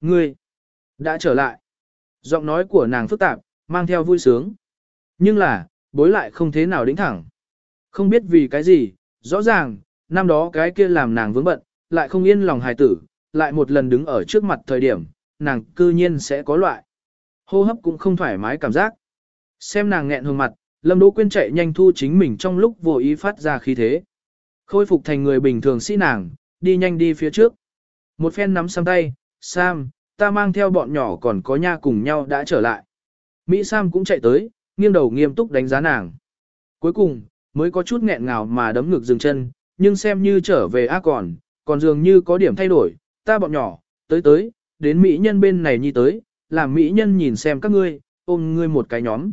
Ngươi, đã trở lại. Giọng nói của nàng phức tạp, mang theo vui sướng. Nhưng là, bối lại không thế nào đĩnh thẳng. Không biết vì cái gì, rõ ràng, năm đó cái kia làm nàng vướng bận, lại không yên lòng hài tử, lại một lần đứng ở trước mặt thời điểm, nàng cư nhiên sẽ có loại. Hô hấp cũng không thoải mái cảm giác. Xem nàng nghẹn hương mặt, Lâm Đỗ Quyên chạy nhanh thu chính mình trong lúc vô ý phát ra khí thế. Khôi phục thành người bình thường sĩ nàng, đi nhanh đi phía trước. Một phen nắm sang tay, Sam, ta mang theo bọn nhỏ còn có nha cùng nhau đã trở lại. Mỹ Sam cũng chạy tới, nghiêng đầu nghiêm túc đánh giá nàng. Cuối cùng, mới có chút nghẹn ngào mà đấm ngực dừng chân, nhưng xem như trở về a còn, còn dường như có điểm thay đổi, ta bọn nhỏ, tới tới, đến Mỹ nhân bên này nhi tới, làm Mỹ nhân nhìn xem các ngươi, ôm ngươi một cái nhóm.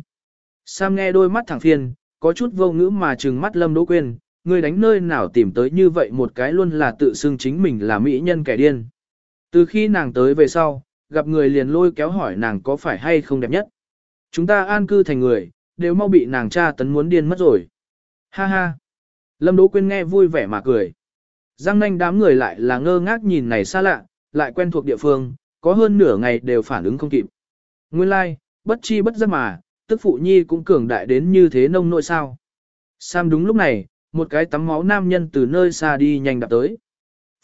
Sam nghe đôi mắt thẳng phiền, có chút vô ngữ mà trừng mắt Lâm Đỗ quên, ngươi đánh nơi nào tìm tới như vậy một cái luôn là tự xưng chính mình là Mỹ nhân kẻ điên. Từ khi nàng tới về sau, gặp người liền lôi kéo hỏi nàng có phải hay không đẹp nhất. Chúng ta an cư thành người, đều mau bị nàng cha tấn muốn điên mất rồi. Ha ha. Lâm Đỗ Quyên nghe vui vẻ mà cười. Giang nanh đám người lại là ngơ ngác nhìn này xa lạ, lại quen thuộc địa phương, có hơn nửa ngày đều phản ứng không kịp. Nguyên lai, like, bất chi bất giác mà, tức phụ nhi cũng cường đại đến như thế nông nội sao. Sam đúng lúc này, một cái tắm máu nam nhân từ nơi xa đi nhanh đạp tới.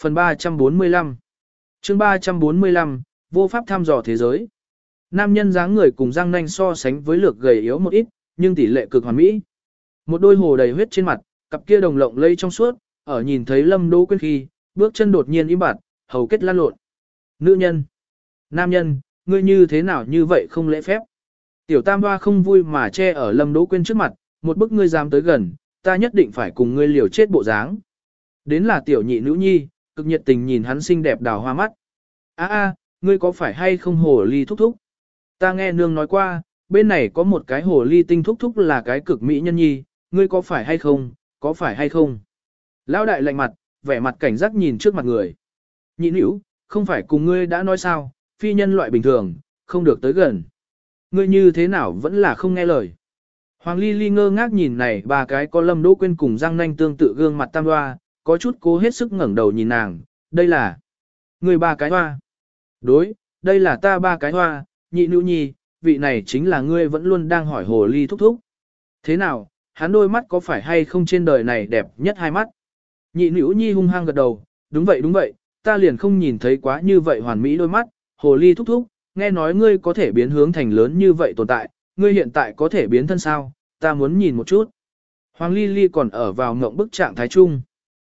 Phần 345 chương 345, vô pháp thăm dò thế giới. Nam nhân dáng người cùng răng nanh so sánh với lược gầy yếu một ít, nhưng tỷ lệ cực hoàn mỹ. Một đôi hồ đầy huyết trên mặt, cặp kia đồng lộng lây trong suốt, ở nhìn thấy Lâm Đỗ Quyên khi, bước chân đột nhiên im bặt, hầu kết lan lộn. Nữ nhân, nam nhân, ngươi như thế nào như vậy không lễ phép. Tiểu Tam Hoa không vui mà che ở Lâm Đỗ Quyên trước mặt, một bức ngươi dám tới gần, ta nhất định phải cùng ngươi liều chết bộ dáng. Đến là tiểu nhị nữ nhi, cực nhiệt tình nhìn hắn xinh đẹp đào hoa mắt. A a, ngươi có phải hay không hồ ly thúc thúc? Ta nghe nương nói qua, bên này có một cái hồ ly tinh thúc thúc là cái cực mỹ nhân nhi, ngươi có phải hay không, có phải hay không? Lão đại lạnh mặt, vẻ mặt cảnh giác nhìn trước mặt người. Nhị nữ, không phải cùng ngươi đã nói sao, phi nhân loại bình thường, không được tới gần. Ngươi như thế nào vẫn là không nghe lời. Hoàng Ly Ly ngơ ngác nhìn này ba cái có lâm đỗ quên cùng răng nanh tương tự gương mặt tam hoa, có chút cố hết sức ngẩng đầu nhìn nàng, đây là người ba cái hoa. Đối, đây là ta ba cái hoa, nhị nữ nhi, vị này chính là ngươi vẫn luôn đang hỏi hồ ly thúc thúc. Thế nào, hắn đôi mắt có phải hay không trên đời này đẹp nhất hai mắt? Nhị nữ nhi hung hăng gật đầu, đúng vậy đúng vậy, ta liền không nhìn thấy quá như vậy hoàn mỹ đôi mắt, hồ ly thúc thúc, nghe nói ngươi có thể biến hướng thành lớn như vậy tồn tại, ngươi hiện tại có thể biến thân sao, ta muốn nhìn một chút. Hoàng Ly Ly còn ở vào ngộng bức trạng thái chung.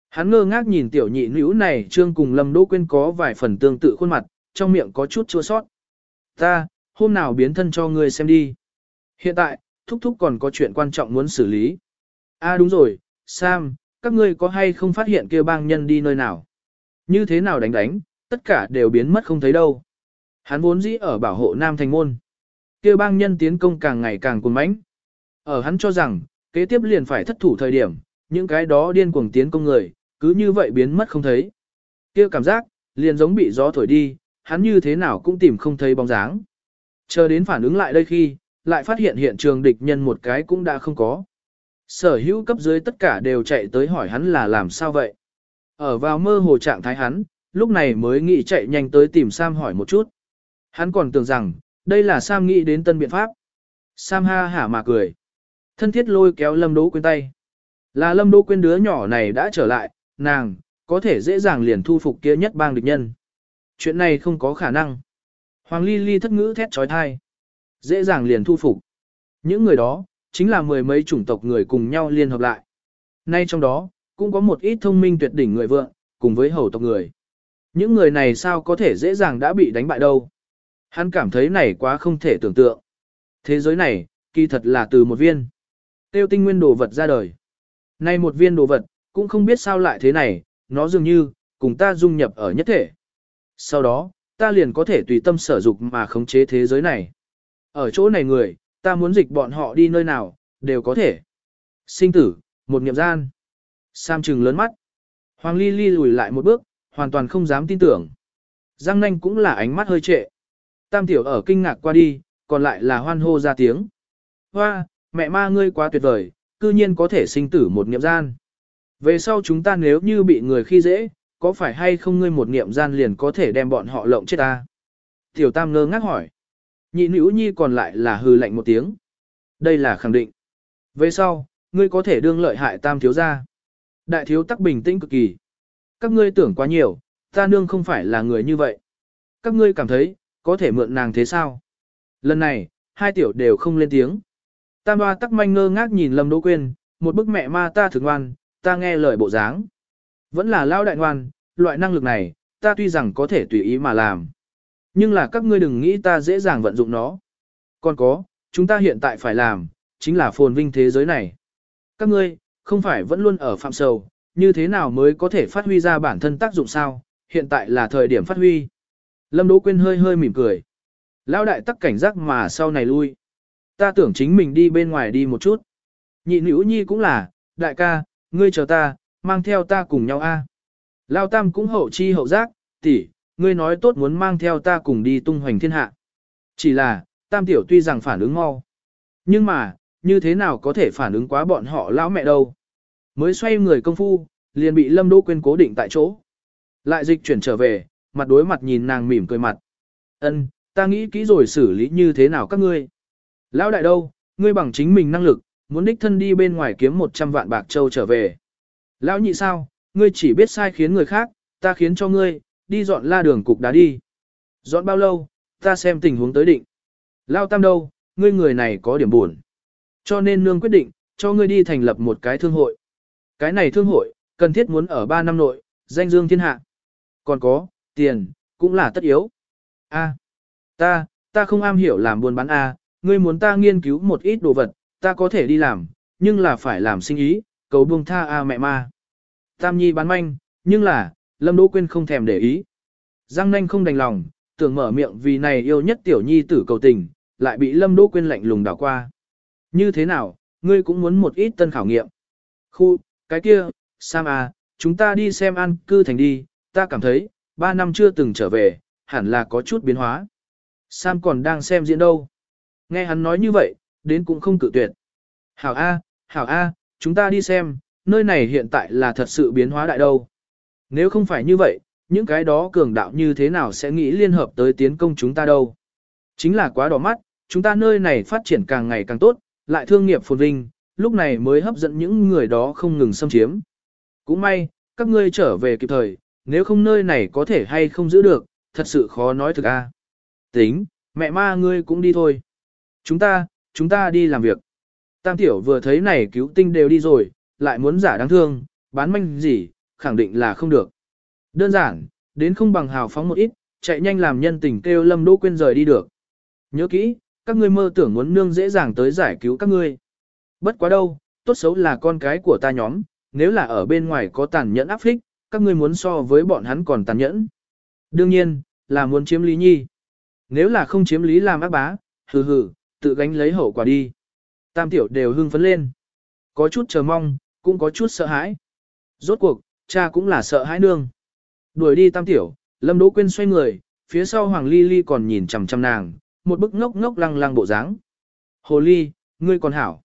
Hắn ngơ ngác nhìn tiểu nhị nữ này trương cùng Lâm Đỗ Quyên có vài phần tương tự khuôn mặt, trong miệng có chút chua sót. Ta, hôm nào biến thân cho ngươi xem đi. Hiện tại, thúc thúc còn có chuyện quan trọng muốn xử lý. À đúng rồi, Sam, các ngươi có hay không phát hiện kia bang nhân đi nơi nào? Như thế nào đánh đánh, tất cả đều biến mất không thấy đâu. Hắn vốn dĩ ở bảo hộ Nam Thành Môn. kia bang nhân tiến công càng ngày càng cuồng mãnh. Ở hắn cho rằng, kế tiếp liền phải thất thủ thời điểm, những cái đó điên cuồng tiến công người, cứ như vậy biến mất không thấy. kia cảm giác, liền giống bị gió thổi đi, hắn như thế nào cũng tìm không thấy bóng dáng. Chờ đến phản ứng lại đây khi, lại phát hiện hiện trường địch nhân một cái cũng đã không có. Sở hữu cấp dưới tất cả đều chạy tới hỏi hắn là làm sao vậy. Ở vào mơ hồ trạng thái hắn, lúc này mới nghĩ chạy nhanh tới tìm Sam hỏi một chút. Hắn còn tưởng rằng, đây là Sam nghĩ đến tân biện pháp. Sam ha hả mà cười. Thân thiết lôi kéo Lâm Đỗ Quyên tay. Là Lâm Đỗ Quyên đứa nhỏ này đã trở lại, nàng, có thể dễ dàng liền thu phục kia nhất bang địch nhân. Chuyện này không có khả năng. Hoàng Ly Ly thất ngữ thét trói thai. Dễ dàng liền thu phục. Những người đó, chính là mười mấy chủng tộc người cùng nhau liên hợp lại. Nay trong đó, cũng có một ít thông minh tuyệt đỉnh người vượng, cùng với hầu tộc người. Những người này sao có thể dễ dàng đã bị đánh bại đâu. Hắn cảm thấy này quá không thể tưởng tượng. Thế giới này, kỳ thật là từ một viên. Tiêu tinh nguyên đồ vật ra đời. Nay một viên đồ vật, cũng không biết sao lại thế này, nó dường như, cùng ta dung nhập ở nhất thể. Sau đó, ta liền có thể tùy tâm sở dục mà khống chế thế giới này. Ở chỗ này người, ta muốn dịch bọn họ đi nơi nào, đều có thể. Sinh tử, một niệm gian. Sam trừng lớn mắt. Hoàng Ly Ly lùi lại một bước, hoàn toàn không dám tin tưởng. Giang nanh cũng là ánh mắt hơi trệ. Tam tiểu ở kinh ngạc qua đi, còn lại là hoan hô ra tiếng. Hoa, mẹ ma ngươi quá tuyệt vời, cư nhiên có thể sinh tử một niệm gian. Về sau chúng ta nếu như bị người khi dễ, có phải hay không ngươi một niệm gian liền có thể đem bọn họ lộng chết ta? Tiểu tam ngơ ngác hỏi. Nhị nữ nhi còn lại là hừ lạnh một tiếng. Đây là khẳng định. Về sau, ngươi có thể đương lợi hại tam thiếu gia. Đại thiếu tắc bình tĩnh cực kỳ. Các ngươi tưởng quá nhiều, ta nương không phải là người như vậy. Các ngươi cảm thấy, có thể mượn nàng thế sao? Lần này, hai tiểu đều không lên tiếng. Tam ba tắc manh ngơ ngác nhìn Lâm Đỗ Quyên, một bức mẹ ma ta thường ngoan, ta nghe lời bộ dáng. Vẫn là lao đại ngoan, loại năng lực này, ta tuy rằng có thể tùy ý mà làm. Nhưng là các ngươi đừng nghĩ ta dễ dàng vận dụng nó. Còn có, chúng ta hiện tại phải làm, chính là phồn vinh thế giới này. Các ngươi, không phải vẫn luôn ở phạm sầu, như thế nào mới có thể phát huy ra bản thân tác dụng sao, hiện tại là thời điểm phát huy. Lâm Đỗ Quyên hơi hơi mỉm cười. Lão đại tắc cảnh giác mà sau này lui. Ta tưởng chính mình đi bên ngoài đi một chút. Nhị nữ nhi cũng là, đại ca, ngươi chờ ta, mang theo ta cùng nhau a. Lao tam cũng hậu chi hậu giác, tỷ, ngươi nói tốt muốn mang theo ta cùng đi tung hoành thiên hạ. Chỉ là, tam tiểu tuy rằng phản ứng mau. Nhưng mà, như thế nào có thể phản ứng quá bọn họ lão mẹ đâu. Mới xoay người công phu, liền bị Lâm Đỗ Quyên cố định tại chỗ. Lại dịch chuyển trở về, mặt đối mặt nhìn nàng mỉm cười mặt. Ân, ta nghĩ kỹ rồi xử lý như thế nào các ngươi. Lão đại đâu, ngươi bằng chính mình năng lực, muốn đích thân đi bên ngoài kiếm 100 vạn bạc châu trở về. Lão nhị sao, ngươi chỉ biết sai khiến người khác, ta khiến cho ngươi, đi dọn la đường cục đá đi. Dọn bao lâu, ta xem tình huống tới định. Lao tam đâu, ngươi người này có điểm buồn. Cho nên nương quyết định, cho ngươi đi thành lập một cái thương hội. Cái này thương hội, cần thiết muốn ở 3 năm nội, danh dương thiên hạ. Còn có, tiền, cũng là tất yếu. A, ta, ta không am hiểu làm buôn bán A, ngươi muốn ta nghiên cứu một ít đồ vật, ta có thể đi làm, nhưng là phải làm sinh ý, cầu buông tha A mẹ ma. Tam Nhi bán manh, nhưng là, Lâm Đỗ Quyên không thèm để ý. Giang nanh không đành lòng, tưởng mở miệng vì này yêu nhất tiểu nhi tử cầu tình, lại bị Lâm Đỗ Quyên lạnh lùng đảo qua. Như thế nào, ngươi cũng muốn một ít tân khảo nghiệm. Khu, cái kia, Sam à, chúng ta đi xem an cư thành đi, ta cảm thấy, ba năm chưa từng trở về, hẳn là có chút biến hóa. Sam còn đang xem diễn đâu. Nghe hắn nói như vậy, đến cũng không cự tuyệt. Hảo A, Hảo A, chúng ta đi xem, nơi này hiện tại là thật sự biến hóa đại đâu. Nếu không phải như vậy, những cái đó cường đạo như thế nào sẽ nghĩ liên hợp tới tiến công chúng ta đâu. Chính là quá đỏ mắt, chúng ta nơi này phát triển càng ngày càng tốt, lại thương nghiệp phồn vinh, lúc này mới hấp dẫn những người đó không ngừng xâm chiếm. Cũng may, các ngươi trở về kịp thời, nếu không nơi này có thể hay không giữ được, thật sự khó nói thực a. Tính, mẹ ma ngươi cũng đi thôi. Chúng ta, chúng ta đi làm việc. Tam tiểu vừa thấy này cứu tinh đều đi rồi, lại muốn giả đáng thương, bán manh gì, khẳng định là không được. Đơn giản, đến không bằng hào phóng một ít, chạy nhanh làm nhân tình kêu Lâm Đỗ Quyên rời đi được. Nhớ kỹ, các ngươi mơ tưởng muốn nương dễ dàng tới giải cứu các ngươi. Bất quá đâu, tốt xấu là con cái của ta nhóm, nếu là ở bên ngoài có tàn nhẫn áp phích, các ngươi muốn so với bọn hắn còn tàn nhẫn. Đương nhiên, là muốn chiếm lý nhi. Nếu là không chiếm lý làm ác bá, hừ hừ, tự gánh lấy hậu quả đi. Tam tiểu đều hưng phấn lên. Có chút chờ mong, cũng có chút sợ hãi. Rốt cuộc, cha cũng là sợ hãi nương. Đuổi đi tam tiểu, Lâm Đỗ Quyên xoay người, phía sau Hoàng Ly Ly còn nhìn chằm chằm nàng, một bức ngốc ngốc lăng lăng bộ dáng. Hồ Ly, ngươi còn hảo.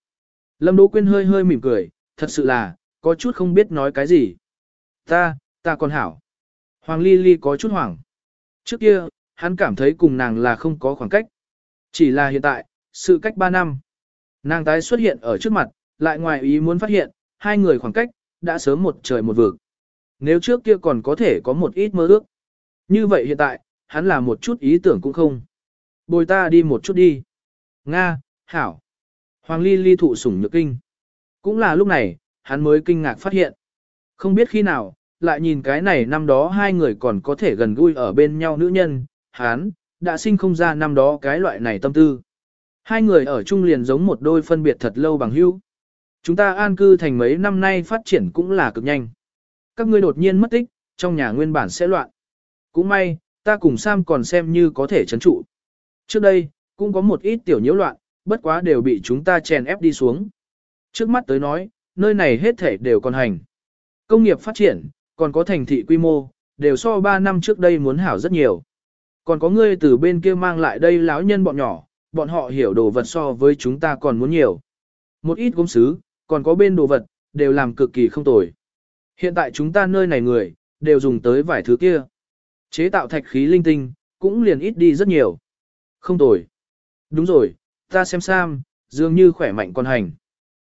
Lâm Đỗ Quyên hơi hơi mỉm cười, thật sự là, có chút không biết nói cái gì. Ta, ta còn hảo. Hoàng Ly Ly có chút hoảng. Trước kia, hắn cảm thấy cùng nàng là không có khoảng cách. Chỉ là hiện tại, sự cách 3 năm. Nàng tái xuất hiện ở trước mặt, lại ngoài ý muốn phát hiện, hai người khoảng cách, đã sớm một trời một vực. Nếu trước kia còn có thể có một ít mơ ước. Như vậy hiện tại, hắn là một chút ý tưởng cũng không. Bồi ta đi một chút đi. Nga, Hảo. Hoàng Ly ly thụ sủng nhược kinh. Cũng là lúc này, hắn mới kinh ngạc phát hiện. Không biết khi nào, lại nhìn cái này năm đó hai người còn có thể gần gũi ở bên nhau nữ nhân, hắn, đã sinh không ra năm đó cái loại này tâm tư. Hai người ở chung liền giống một đôi phân biệt thật lâu bằng hữu. Chúng ta an cư thành mấy năm nay phát triển cũng là cực nhanh. Các ngươi đột nhiên mất tích, trong nhà nguyên bản sẽ loạn. Cũng may, ta cùng Sam còn xem như có thể chấn trụ. Trước đây, cũng có một ít tiểu nhiễu loạn, bất quá đều bị chúng ta chèn ép đi xuống. Trước mắt tới nói, nơi này hết thể đều còn hành. Công nghiệp phát triển, còn có thành thị quy mô, đều so 3 năm trước đây muốn hảo rất nhiều. Còn có ngươi từ bên kia mang lại đây lão nhân bọn nhỏ, bọn họ hiểu đồ vật so với chúng ta còn muốn nhiều. Một ít gốm sứ, còn có bên đồ vật, đều làm cực kỳ không tồi. Hiện tại chúng ta nơi này người, đều dùng tới vài thứ kia. Chế tạo thạch khí linh tinh, cũng liền ít đi rất nhiều. Không tồi. Đúng rồi, ta xem Sam, dường như khỏe mạnh còn hành.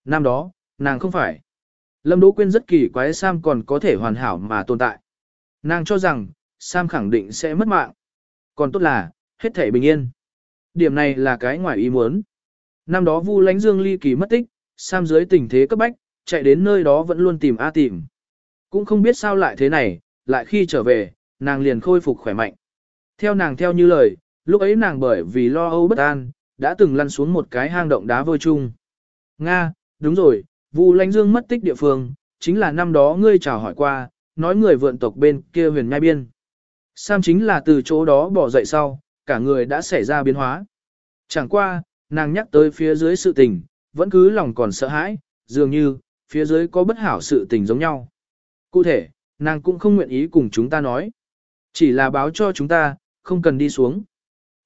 Năm đó, nàng không phải. Lâm Đỗ Quyên rất kỳ quái Sam còn có thể hoàn hảo mà tồn tại. Nàng cho rằng, Sam khẳng định sẽ mất mạng. Còn tốt là, hết thể bình yên. Điểm này là cái ngoài ý muốn. Năm đó Vu Lánh Dương ly kỳ mất tích, Sam dưới tình thế cấp bách, chạy đến nơi đó vẫn luôn tìm A tìm. Cũng không biết sao lại thế này, lại khi trở về, nàng liền khôi phục khỏe mạnh. Theo nàng theo như lời, lúc ấy nàng bởi vì lo âu bất an, đã từng lăn xuống một cái hang động đá vôi chung. Nga, đúng rồi, Vu Lánh Dương mất tích địa phương, chính là năm đó ngươi chào hỏi qua, nói người vượn tộc bên kia huyền nhai biên. Sam chính là từ chỗ đó bỏ dậy sau, cả người đã xảy ra biến hóa. Chẳng qua, nàng nhắc tới phía dưới sự tình, vẫn cứ lòng còn sợ hãi, dường như, phía dưới có bất hảo sự tình giống nhau. Cụ thể, nàng cũng không nguyện ý cùng chúng ta nói. Chỉ là báo cho chúng ta, không cần đi xuống.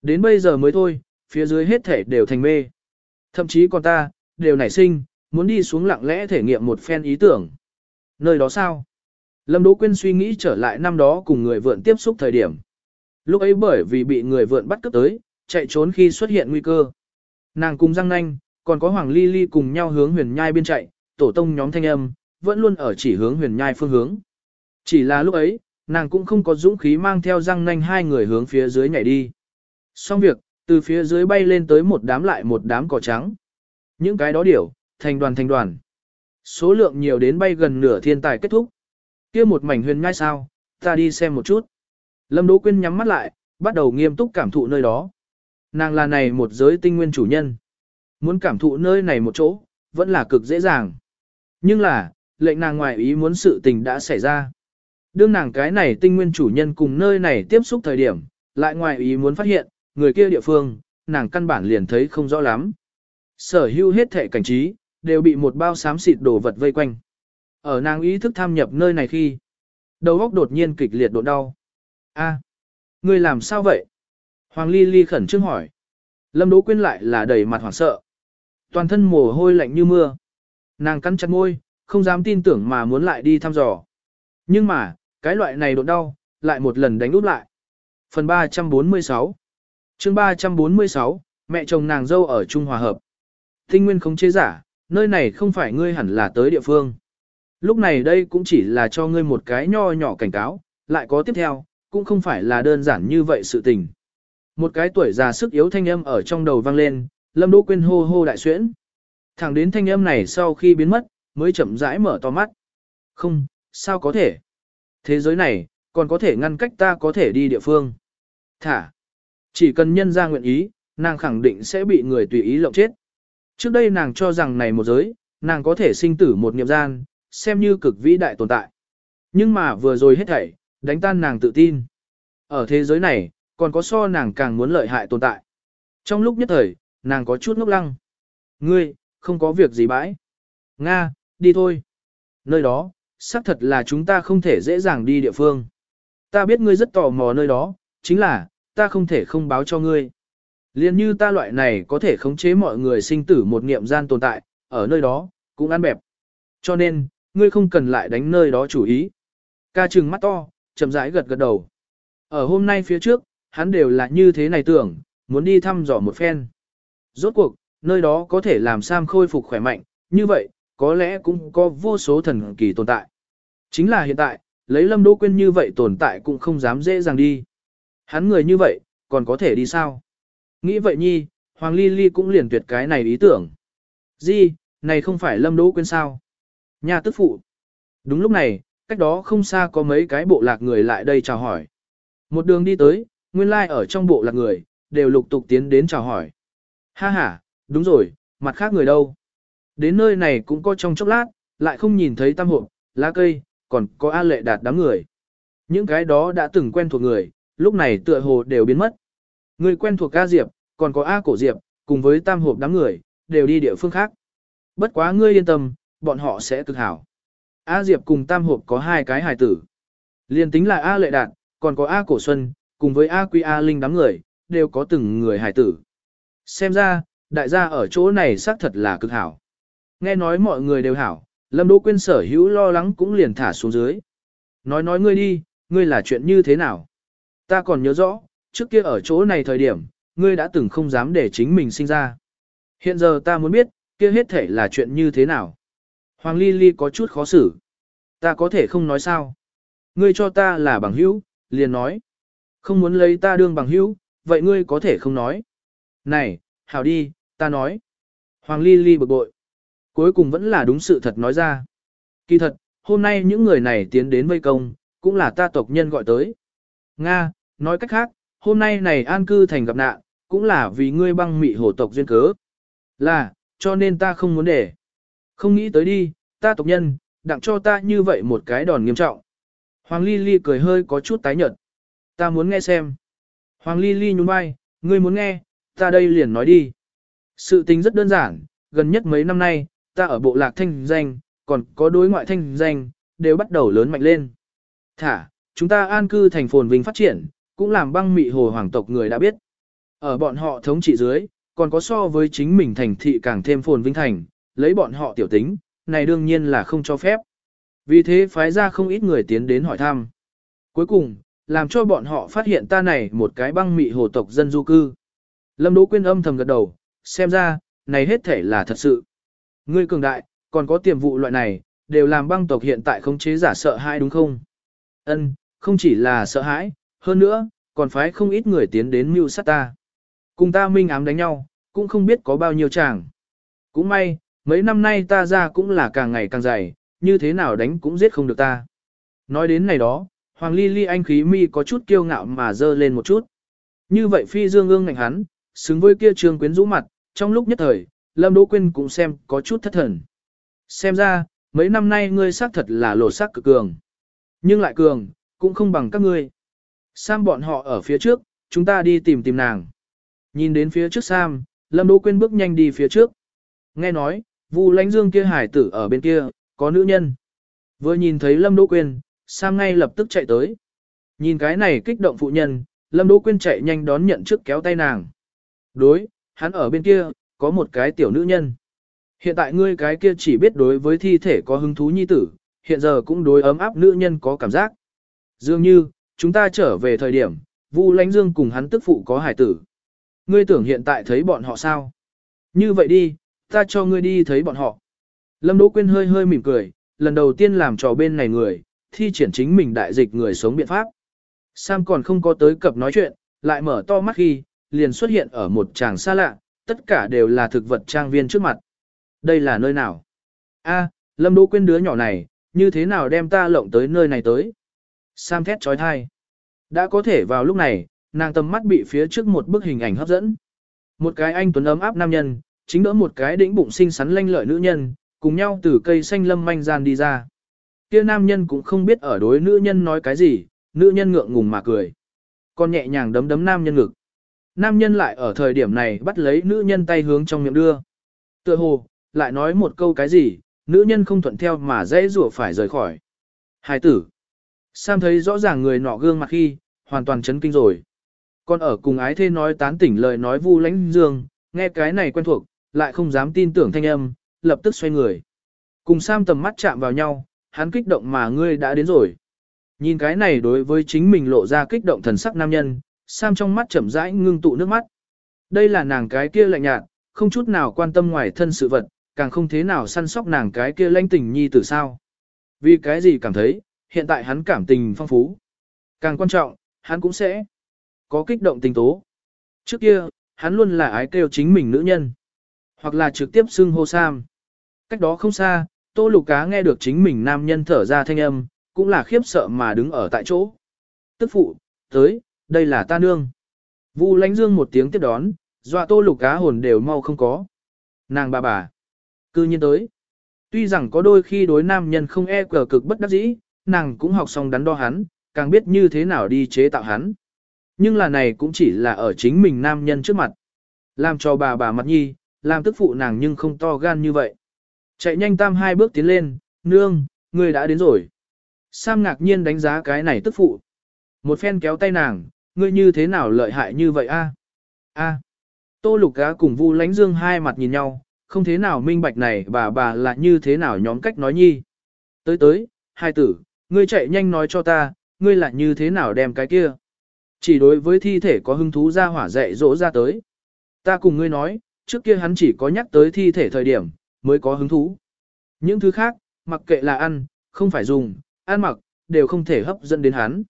Đến bây giờ mới thôi, phía dưới hết thể đều thành mê. Thậm chí còn ta, đều nảy sinh, muốn đi xuống lặng lẽ thể nghiệm một phen ý tưởng. Nơi đó sao? Lâm Đỗ Quyên suy nghĩ trở lại năm đó cùng người vượn tiếp xúc thời điểm. Lúc ấy bởi vì bị người vượn bắt cướp tới, chạy trốn khi xuất hiện nguy cơ. Nàng cùng Giang Nanh, còn có Hoàng Ly Ly cùng nhau hướng huyền nhai biên chạy, tổ tông nhóm thanh âm, vẫn luôn ở chỉ hướng huyền nhai phương hướng. Chỉ là lúc ấy, nàng cũng không có dũng khí mang theo Giang Nanh hai người hướng phía dưới nhảy đi. Xong việc, từ phía dưới bay lên tới một đám lại một đám cỏ trắng. Những cái đó điểu, thành đoàn thành đoàn. Số lượng nhiều đến bay gần nửa thiên tài kết thúc. kia một mảnh huyền nhai sao, ta đi xem một chút. Lâm Đỗ Quyên nhắm mắt lại, bắt đầu nghiêm túc cảm thụ nơi đó. Nàng là này một giới tinh nguyên chủ nhân. Muốn cảm thụ nơi này một chỗ, vẫn là cực dễ dàng. Nhưng là, lệnh nàng ngoài ý muốn sự tình đã xảy ra. Đương nàng cái này tinh nguyên chủ nhân cùng nơi này tiếp xúc thời điểm, lại ngoài ý muốn phát hiện, người kia địa phương, nàng căn bản liền thấy không rõ lắm. Sở hữu hết thể cảnh trí, đều bị một bao xám xịt đổ vật vây quanh. Ở nàng ý thức tham nhập nơi này khi, đầu óc đột nhiên kịch liệt độ đau. A, ngươi làm sao vậy? Hoàng Ly Ly khẩn trương hỏi. Lâm Đỗ Quyên lại là đầy mặt hoảng sợ. Toàn thân mồ hôi lạnh như mưa. Nàng cắn chặt môi, không dám tin tưởng mà muốn lại đi thăm dò. Nhưng mà, cái loại này đột đau, lại một lần đánh úp lại. Phần 346 chương 346, mẹ chồng nàng dâu ở Trung Hòa Hợp. Tinh nguyên không chế giả, nơi này không phải ngươi hẳn là tới địa phương. Lúc này đây cũng chỉ là cho ngươi một cái nho nhỏ cảnh cáo, lại có tiếp theo, cũng không phải là đơn giản như vậy sự tình. Một cái tuổi già sức yếu thanh âm ở trong đầu vang lên, Lâm Đỗ Quyên hô hô đại xuyễn. Thẳng đến thanh âm này sau khi biến mất, mới chậm rãi mở to mắt. Không, sao có thể? Thế giới này, còn có thể ngăn cách ta có thể đi địa phương. Thả. Chỉ cần nhân ra nguyện ý, nàng khẳng định sẽ bị người tùy ý lộng chết. Trước đây nàng cho rằng này một giới, nàng có thể sinh tử một niệm gian, xem như cực vĩ đại tồn tại. Nhưng mà vừa rồi hết thảy, đánh tan nàng tự tin. Ở thế giới này, còn có so nàng càng muốn lợi hại tồn tại. Trong lúc nhất thời, nàng có chút ngốc lăng. Ngươi, không có việc gì bãi. Nga, đi thôi. Nơi đó, xác thật là chúng ta không thể dễ dàng đi địa phương. Ta biết ngươi rất tò mò nơi đó, chính là, ta không thể không báo cho ngươi. Liên như ta loại này có thể khống chế mọi người sinh tử một niệm gian tồn tại, ở nơi đó, cũng ăn bẹp. Cho nên, ngươi không cần lại đánh nơi đó chủ ý. Ca trừng mắt to, chậm rãi gật gật đầu. Ở hôm nay phía trước, hắn đều là như thế này tưởng, muốn đi thăm dò một phen. Rốt cuộc, nơi đó có thể làm Sam khôi phục khỏe mạnh, như vậy, có lẽ cũng có vô số thần kỳ tồn tại. Chính là hiện tại, lấy Lâm Đỗ Quyên như vậy tồn tại cũng không dám dễ dàng đi. Hắn người như vậy, còn có thể đi sao? Nghĩ vậy nhi, Hoàng Ly Ly cũng liền tuyệt cái này ý tưởng. Di, này không phải Lâm Đỗ Quyên sao? Nhà tức phụ. Đúng lúc này, cách đó không xa có mấy cái bộ lạc người lại đây chào hỏi. Một đường đi tới, nguyên lai like ở trong bộ lạc người, đều lục tục tiến đến chào hỏi. Ha ha, đúng rồi, mặt khác người đâu? Đến nơi này cũng có trong chốc lát, lại không nhìn thấy tam hộp, lá cây, còn có A lệ đạt đám người. Những cái đó đã từng quen thuộc người, lúc này tựa hồ đều biến mất. Người quen thuộc A Diệp, còn có A Cổ Diệp, cùng với tam hộp đám người, đều đi địa phương khác. Bất quá ngươi yên tâm, bọn họ sẽ cực hảo. A Diệp cùng tam hộp có hai cái hài tử. Liên tính là A Lệ Đạt, còn có A Cổ Xuân, cùng với A Quy A Linh đám người, đều có từng người hài tử. Xem ra, đại gia ở chỗ này xác thật là cực hảo. Nghe nói mọi người đều hảo, Lâm Đỗ Quyên sở hữu lo lắng cũng liền thả xuống dưới. Nói nói ngươi đi, ngươi là chuyện như thế nào? Ta còn nhớ rõ, trước kia ở chỗ này thời điểm, ngươi đã từng không dám để chính mình sinh ra. Hiện giờ ta muốn biết, kia hết thể là chuyện như thế nào. Hoàng Ly Ly có chút khó xử. Ta có thể không nói sao. Ngươi cho ta là bằng hữu, liền nói. Không muốn lấy ta đương bằng hữu, vậy ngươi có thể không nói. Này, hảo đi, ta nói. Hoàng Ly Ly bực bội. Cuối cùng vẫn là đúng sự thật nói ra. Kỳ thật, hôm nay những người này tiến đến vây công, cũng là ta tộc nhân gọi tới. Nga, nói cách khác, hôm nay này an cư thành gặp nạn, cũng là vì ngươi băng mị hổ tộc duyên cớ. Là, cho nên ta không muốn để. Không nghĩ tới đi, ta tộc nhân, đặng cho ta như vậy một cái đòn nghiêm trọng. Hoàng Ly Ly cười hơi có chút tái nhợt. Ta muốn nghe xem. Hoàng Ly Ly nhún vai, ngươi muốn nghe, ta đây liền nói đi. Sự tình rất đơn giản, gần nhất mấy năm nay, ta ở bộ lạc thanh danh, còn có đối ngoại thanh danh, đều bắt đầu lớn mạnh lên. Thả, chúng ta an cư thành phồn vinh phát triển, cũng làm băng mị hồ hoàng tộc người đã biết. Ở bọn họ thống trị dưới, còn có so với chính mình thành thị càng thêm phồn vinh thành, lấy bọn họ tiểu tính, này đương nhiên là không cho phép. Vì thế phái ra không ít người tiến đến hỏi thăm. Cuối cùng, làm cho bọn họ phát hiện ta này một cái băng mị hồ tộc dân du cư. Lâm Đỗ Quyên âm thầm gật đầu, xem ra, này hết thể là thật sự. Ngươi cường đại, còn có tiềm vụ loại này, đều làm băng tộc hiện tại không chế giả sợ hãi đúng không? Ân, không chỉ là sợ hãi, hơn nữa, còn phái không ít người tiến đến mưu sát ta. Cùng ta minh ám đánh nhau, cũng không biết có bao nhiêu chàng. Cũng may, mấy năm nay ta ra cũng là càng ngày càng dày, như thế nào đánh cũng giết không được ta. Nói đến này đó, Hoàng Ly Ly anh khí mi có chút kiêu ngạo mà dơ lên một chút. Như vậy phi dương ương ngạnh hắn, xứng với kia trương quyến rũ mặt, trong lúc nhất thời, Lâm Đỗ Quyên cũng xem có chút thất thần. Xem ra, mấy năm nay ngươi xác thật là lột xác cực cường. Nhưng lại cường, cũng không bằng các ngươi. Sam bọn họ ở phía trước, chúng ta đi tìm tìm nàng. Nhìn đến phía trước Sam, Lâm Đỗ Quyên bước nhanh đi phía trước. Nghe nói, Vu Lãnh Dương kia hải tử ở bên kia, có nữ nhân. Vừa nhìn thấy Lâm Đỗ Quyên, Sam ngay lập tức chạy tới. Nhìn cái này kích động phụ nhân, Lâm Đỗ Quyên chạy nhanh đón nhận trước kéo tay nàng. Đối, hắn ở bên kia, có một cái tiểu nữ nhân. Hiện tại ngươi cái kia chỉ biết đối với thi thể có hứng thú nhi tử, hiện giờ cũng đối ấm áp nữ nhân có cảm giác. Dường như, chúng ta trở về thời điểm, Vu Lánh Dương cùng hắn tức phụ có hải tử. Ngươi tưởng hiện tại thấy bọn họ sao? Như vậy đi, ta cho ngươi đi thấy bọn họ. Lâm Đỗ Quyên hơi hơi mỉm cười, lần đầu tiên làm trò bên này người, thi triển chính mình đại dịch người sống biện pháp. Sam còn không có tới cập nói chuyện, lại mở to mắt khi, liền xuất hiện ở một tràng xa lạ, tất cả đều là thực vật trang viên trước mặt. Đây là nơi nào? A, Lâm Đỗ Quyên đứa nhỏ này, như thế nào đem ta lộng tới nơi này tới? Sam thét chói tai. Đã có thể vào lúc này, nàng tầm mắt bị phía trước một bức hình ảnh hấp dẫn. Một cái anh tuấn ấm áp nam nhân, chính đỡ một cái đĩnh bụng xinh xắn lanh lợi nữ nhân, cùng nhau từ cây xanh lâm manh gian đi ra. Kia nam nhân cũng không biết ở đối nữ nhân nói cái gì, nữ nhân ngượng ngùng mà cười. Còn nhẹ nhàng đấm đấm nam nhân ngực. Nam nhân lại ở thời điểm này bắt lấy nữ nhân tay hướng trong miệng đưa. Tựa hồ, lại nói một câu cái gì, nữ nhân không thuận theo mà dễ rủa phải rời khỏi. hai tử. Sam thấy rõ ràng người nọ gương mặt khi, hoàn toàn chấn kinh rồi. Còn ở cùng ái thê nói tán tỉnh lời nói vu lãnh dương, nghe cái này quen thuộc, lại không dám tin tưởng thanh âm, lập tức xoay người. Cùng Sam tầm mắt chạm vào nhau, hắn kích động mà ngươi đã đến rồi. Nhìn cái này đối với chính mình lộ ra kích động thần sắc nam nhân, Sam trong mắt chậm rãi ngưng tụ nước mắt. Đây là nàng cái kia lạnh nhạt, không chút nào quan tâm ngoài thân sự vật, càng không thế nào săn sóc nàng cái kia lanh tình nhi từ sao. Vì cái gì cảm thấy, hiện tại hắn cảm tình phong phú. Càng quan trọng, hắn cũng sẽ có kích động tình tố. Trước kia, hắn luôn là ái kêu chính mình nữ nhân, hoặc là trực tiếp xưng hô Sam. Cách đó không xa, Tô Lục Cá nghe được chính mình nam nhân thở ra thanh âm, cũng là khiếp sợ mà đứng ở tại chỗ. Tức phụ, tới, đây là ta nương. Vu lánh dương một tiếng tiếp đón, dọa Tô Lục Cá hồn đều mau không có. Nàng bà bà, cư nhiên tới. Tuy rằng có đôi khi đối nam nhân không e cờ cực bất đắc dĩ, nàng cũng học xong đắn đo hắn, càng biết như thế nào đi chế tạo hắn. Nhưng là này cũng chỉ là ở chính mình nam nhân trước mặt. Làm cho bà bà mặt nhi, làm tức phụ nàng nhưng không to gan như vậy. Chạy nhanh tam hai bước tiến lên, nương, người đã đến rồi. Sam ngạc nhiên đánh giá cái này tức phụ. Một phen kéo tay nàng, ngươi như thế nào lợi hại như vậy a? A. Tô lục cá cùng vu lánh dương hai mặt nhìn nhau, không thế nào minh bạch này bà bà là như thế nào nhóm cách nói nhi. Tới tới, hai tử, ngươi chạy nhanh nói cho ta, ngươi là như thế nào đem cái kia. Chỉ đối với thi thể có hứng thú ra hỏa dạy dỗ ra tới. Ta cùng ngươi nói, trước kia hắn chỉ có nhắc tới thi thể thời điểm, mới có hứng thú. Những thứ khác, mặc kệ là ăn, không phải dùng, ăn mặc, đều không thể hấp dẫn đến hắn.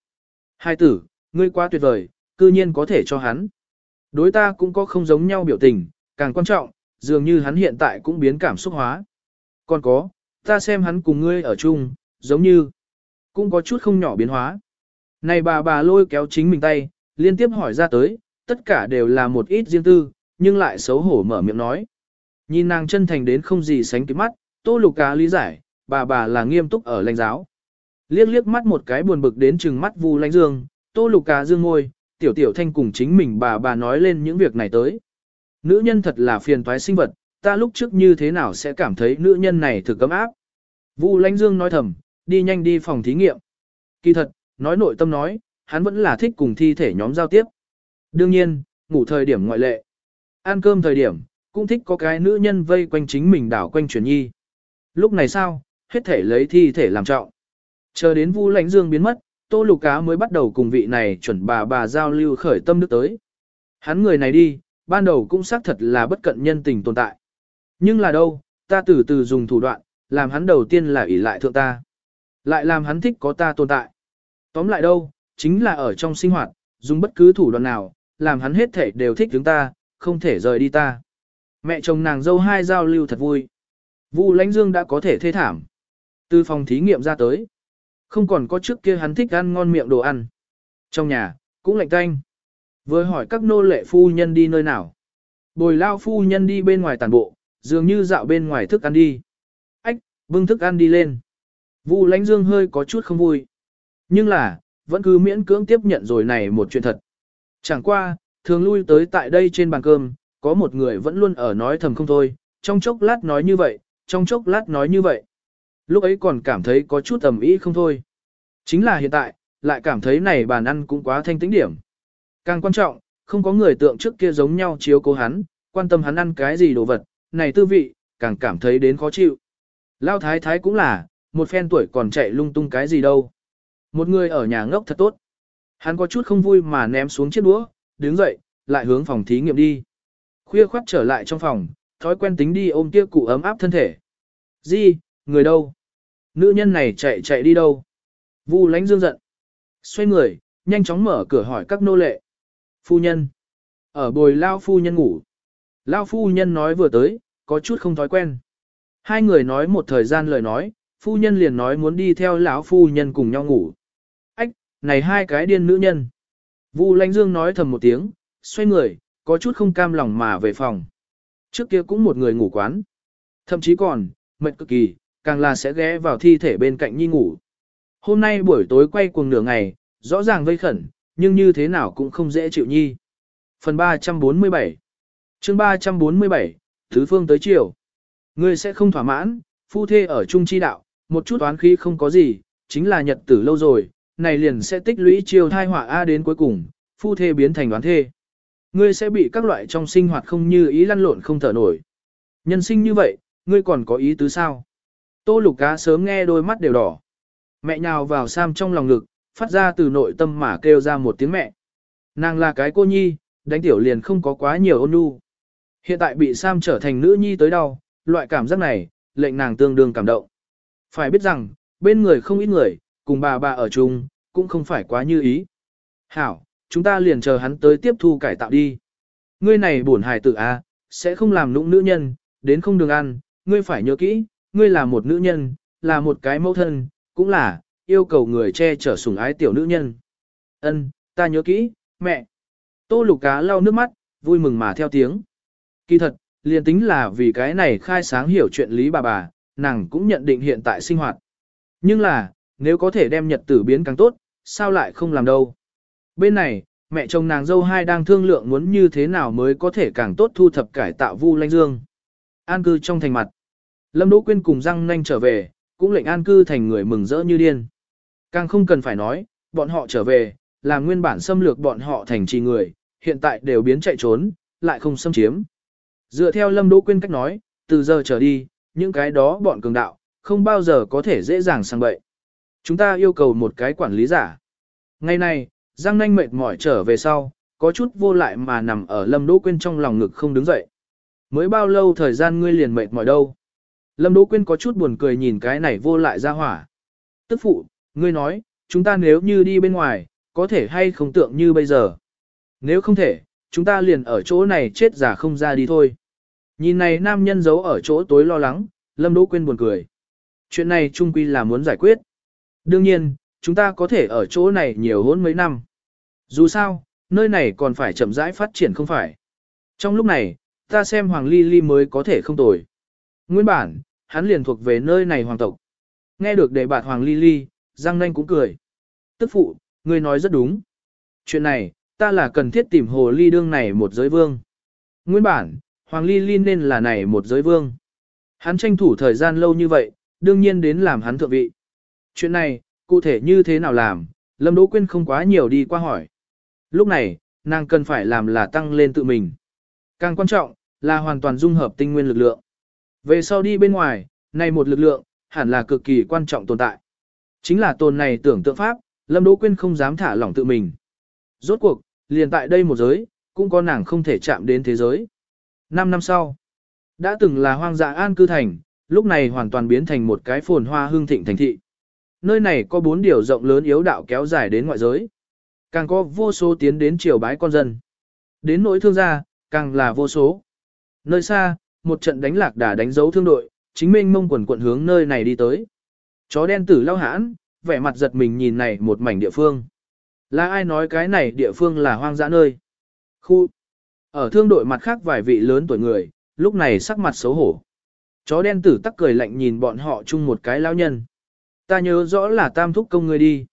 Hai tử, ngươi quá tuyệt vời, cư nhiên có thể cho hắn. Đối ta cũng có không giống nhau biểu tình, càng quan trọng, dường như hắn hiện tại cũng biến cảm xúc hóa. Còn có, ta xem hắn cùng ngươi ở chung, giống như, cũng có chút không nhỏ biến hóa. Này bà bà lôi kéo chính mình tay, liên tiếp hỏi ra tới, tất cả đều là một ít riêng tư, nhưng lại xấu hổ mở miệng nói. Nhìn nàng chân thành đến không gì sánh kịp mắt, tô lục cá lý giải, bà bà là nghiêm túc ở lãnh giáo. Liếc liếc mắt một cái buồn bực đến chừng mắt vu lãnh dương, tô lục cá dương ngôi, tiểu tiểu thanh cùng chính mình bà bà nói lên những việc này tới. Nữ nhân thật là phiền toái sinh vật, ta lúc trước như thế nào sẽ cảm thấy nữ nhân này thực cấm áp. Vu lãnh dương nói thầm, đi nhanh đi phòng thí nghiệm. Kỳ thật, nói nội tâm nói, hắn vẫn là thích cùng thi thể nhóm giao tiếp. Đương nhiên, ngủ thời điểm ngoại lệ. Ăn cơm thời điểm, cũng thích có cái nữ nhân vây quanh chính mình đảo quanh chuyển nhi. Lúc này sao, hết thể lấy thi thể làm trọng. Chờ đến Vu Lãnh Dương biến mất, Tô Lục Cá mới bắt đầu cùng vị này chuẩn bà bà giao lưu khởi tâm đức tới. Hắn người này đi, ban đầu cũng xác thật là bất cận nhân tình tồn tại. Nhưng là đâu, ta từ từ dùng thủ đoạn, làm hắn đầu tiên là ỷ lại thượng ta. Lại làm hắn thích có ta tồn tại. Tóm lại đâu, chính là ở trong sinh hoạt, dùng bất cứ thủ đoạn nào, làm hắn hết thể đều thích chúng ta, không thể rời đi ta. Mẹ chồng nàng dâu hai giao lưu thật vui. Vu lãnh dương đã có thể thê thảm. Từ phòng thí nghiệm ra tới. Không còn có trước kia hắn thích ăn ngon miệng đồ ăn. Trong nhà, cũng lạnh tanh. Vừa hỏi các nô lệ phu nhân đi nơi nào. Bồi lao phu nhân đi bên ngoài tàn bộ, dường như dạo bên ngoài thức ăn đi. Ách, bưng thức ăn đi lên. Vu lãnh dương hơi có chút không vui. Nhưng là, vẫn cứ miễn cưỡng tiếp nhận rồi này một chuyện thật. Chẳng qua, thường lui tới tại đây trên bàn cơm, có một người vẫn luôn ở nói thầm không thôi, trong chốc lát nói như vậy, trong chốc lát nói như vậy. Lúc ấy còn cảm thấy có chút ẩm ý không thôi. Chính là hiện tại, lại cảm thấy này bàn ăn cũng quá thanh tĩnh điểm. Càng quan trọng, không có người tượng trước kia giống nhau chiếu cố hắn, quan tâm hắn ăn cái gì đồ vật, này tư vị, càng cảm thấy đến khó chịu. Lao thái thái cũng là, một phen tuổi còn chạy lung tung cái gì đâu. Một người ở nhà ngốc thật tốt. Hắn có chút không vui mà ném xuống chiếc đũa, đứng dậy, lại hướng phòng thí nghiệm đi. Khuya khoát trở lại trong phòng, thói quen tính đi ôm kia cụ ấm áp thân thể. Di, người đâu? Nữ nhân này chạy chạy đi đâu? Vu lánh dương giận. Xoay người, nhanh chóng mở cửa hỏi các nô lệ. Phu nhân. Ở bồi lao phu nhân ngủ. Lao phu nhân nói vừa tới, có chút không thói quen. Hai người nói một thời gian lời nói, phu nhân liền nói muốn đi theo lão phu nhân cùng nhau ngủ. Ách, này hai cái điên nữ nhân. Vu Lanh Dương nói thầm một tiếng, xoay người, có chút không cam lòng mà về phòng. Trước kia cũng một người ngủ quán. Thậm chí còn, mệt cực kỳ, càng là sẽ ghé vào thi thể bên cạnh nhi ngủ. Hôm nay buổi tối quay cuồng nửa ngày, rõ ràng vây khẩn, nhưng như thế nào cũng không dễ chịu nhi. Phần 347 chương 347, Thứ Phương tới chiều. Ngươi sẽ không thỏa mãn, phu thê ở chung chi đạo, một chút oán khí không có gì, chính là nhật tử lâu rồi, này liền sẽ tích lũy chiêu thai họa A đến cuối cùng, phu thê biến thành đoán thê. Ngươi sẽ bị các loại trong sinh hoạt không như ý lăn lộn không thở nổi. Nhân sinh như vậy, ngươi còn có ý tứ sao? Tô lục cá sớm nghe đôi mắt đều đỏ. Mẹ nhào vào Sam trong lòng ngực, phát ra từ nội tâm mà kêu ra một tiếng mẹ. Nàng là cái cô nhi, đánh tiểu liền không có quá nhiều ôn nhu. Hiện tại bị Sam trở thành nữ nhi tới đau, loại cảm giác này, lệnh nàng tương đương cảm động. Phải biết rằng, bên người không ít người, cùng bà bà ở chung, cũng không phải quá như ý. Hảo, chúng ta liền chờ hắn tới tiếp thu cải tạo đi. Ngươi này buồn hài tử a, à, sẽ không làm nũng nữ nhân, đến không đường ăn, ngươi phải nhớ kỹ, ngươi là một nữ nhân, là một cái mẫu thân, cũng là, yêu cầu người che chở sủng ái tiểu nữ nhân. Ân, ta nhớ kỹ, mẹ. Tô lục cá lau nước mắt, vui mừng mà theo tiếng. Kỳ thật, liền tính là vì cái này khai sáng hiểu chuyện lý bà bà, nàng cũng nhận định hiện tại sinh hoạt. Nhưng là, nếu có thể đem nhật tử biến càng tốt, sao lại không làm đâu. Bên này, mẹ chồng nàng dâu hai đang thương lượng muốn như thế nào mới có thể càng tốt thu thập cải tạo Vu Lanh Dương. An cư trong thành mặt. Lâm Đỗ Quyên cùng răng nanh trở về, cũng lệnh an cư thành người mừng rỡ như điên. Càng không cần phải nói, bọn họ trở về, là nguyên bản xâm lược bọn họ thành trì người, hiện tại đều biến chạy trốn, lại không xâm chiếm. Dựa theo Lâm Đỗ Quyên cách nói, từ giờ trở đi, những cái đó bọn cường đạo, không bao giờ có thể dễ dàng sang bậy. Chúng ta yêu cầu một cái quản lý giả. Ngày nay, Giang nanh mệt mỏi trở về sau, có chút vô lại mà nằm ở Lâm Đỗ Quyên trong lòng ngực không đứng dậy. Mới bao lâu thời gian ngươi liền mệt mỏi đâu? Lâm Đỗ Quyên có chút buồn cười nhìn cái này vô lại ra hỏa. Tức phụ, ngươi nói, chúng ta nếu như đi bên ngoài, có thể hay không tượng như bây giờ? Nếu không thể, chúng ta liền ở chỗ này chết giả không ra đi thôi. Nhìn này nam nhân giấu ở chỗ tối lo lắng, Lâm Đỗ Quyên buồn cười. Chuyện này chung quy là muốn giải quyết. Đương nhiên, chúng ta có thể ở chỗ này nhiều hôn mấy năm. Dù sao, nơi này còn phải chậm rãi phát triển không phải. Trong lúc này, ta xem Hoàng Ly Ly mới có thể không tồi. Nguyên bản, hắn liền thuộc về nơi này hoàng tộc. Nghe được đề bạt Hoàng Ly Ly, Giang Nanh cũng cười. Tức phụ, ngươi nói rất đúng. Chuyện này, ta là cần thiết tìm hồ ly đương này một giới vương. Nguyên bản, Hoàng Ly Ly nên là này một giới vương. Hắn tranh thủ thời gian lâu như vậy, đương nhiên đến làm hắn thượng vị. Chuyện này, cụ thể như thế nào làm, Lâm Đỗ Quyên không quá nhiều đi qua hỏi. Lúc này, nàng cần phải làm là tăng lên tự mình. Càng quan trọng, là hoàn toàn dung hợp tinh nguyên lực lượng. Về sau đi bên ngoài, này một lực lượng, hẳn là cực kỳ quan trọng tồn tại. Chính là tồn này tưởng tượng pháp, Lâm Đỗ Quyên không dám thả lỏng tự mình. Rốt cuộc, liền tại đây một giới, cũng có nàng không thể chạm đến thế giới. Năm năm sau, đã từng là hoang dã an cư thành, lúc này hoàn toàn biến thành một cái phồn hoa hương thịnh thành thị. Nơi này có bốn điều rộng lớn yếu đạo kéo dài đến ngoại giới. Càng có vô số tiến đến triều bái con dân. Đến nỗi thương gia, càng là vô số. Nơi xa, một trận đánh lạc đà đánh dấu thương đội, chính minh mông quần quận hướng nơi này đi tới. Chó đen tử lao hãn, vẻ mặt giật mình nhìn này một mảnh địa phương. Là ai nói cái này địa phương là hoang dã nơi? Khu. Ở thương đội mặt khác vài vị lớn tuổi người, lúc này sắc mặt xấu hổ. Chó đen tử tắc cười lạnh nhìn bọn họ chung một cái lao nhân. Ta nhớ rõ là tam thúc công ngươi đi.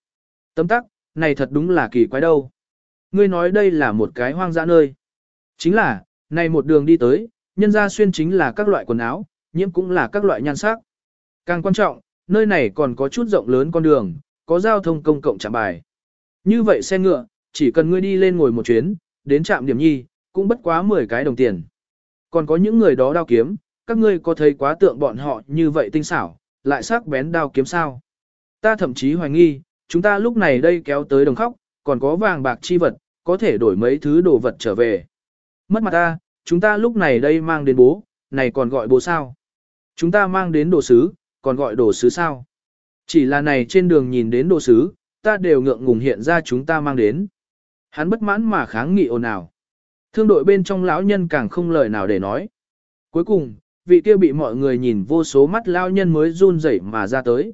Tấm tắc, này thật đúng là kỳ quái đâu. Ngươi nói đây là một cái hoang dã nơi. Chính là, này một đường đi tới, nhân ra xuyên chính là các loại quần áo, nhiễm cũng là các loại nhan sắc. Càng quan trọng, nơi này còn có chút rộng lớn con đường, có giao thông công cộng chạm bài. Như vậy xe ngựa, chỉ cần ngươi đi lên ngồi một chuyến, đến trạm điểm nhi, cũng bất quá 10 cái đồng tiền. Còn có những người đó đao kiếm, các ngươi có thấy quá tượng bọn họ như vậy tinh xảo, lại sắc bén đao kiếm sao? Ta thậm chí hoài nghi, chúng ta lúc này đây kéo tới đồng khóc, còn có vàng bạc chi vật, có thể đổi mấy thứ đồ vật trở về. Mất mặt ta, chúng ta lúc này đây mang đến bố, này còn gọi bố sao? Chúng ta mang đến đồ sứ, còn gọi đồ sứ sao? Chỉ là này trên đường nhìn đến đồ sứ, ta đều ngượng ngùng hiện ra chúng ta mang đến. Hắn bất mãn mà kháng nghị ồn ào. Thương đội bên trong lão nhân càng không lời nào để nói. Cuối cùng, vị kia bị mọi người nhìn vô số mắt lão nhân mới run rẩy mà ra tới.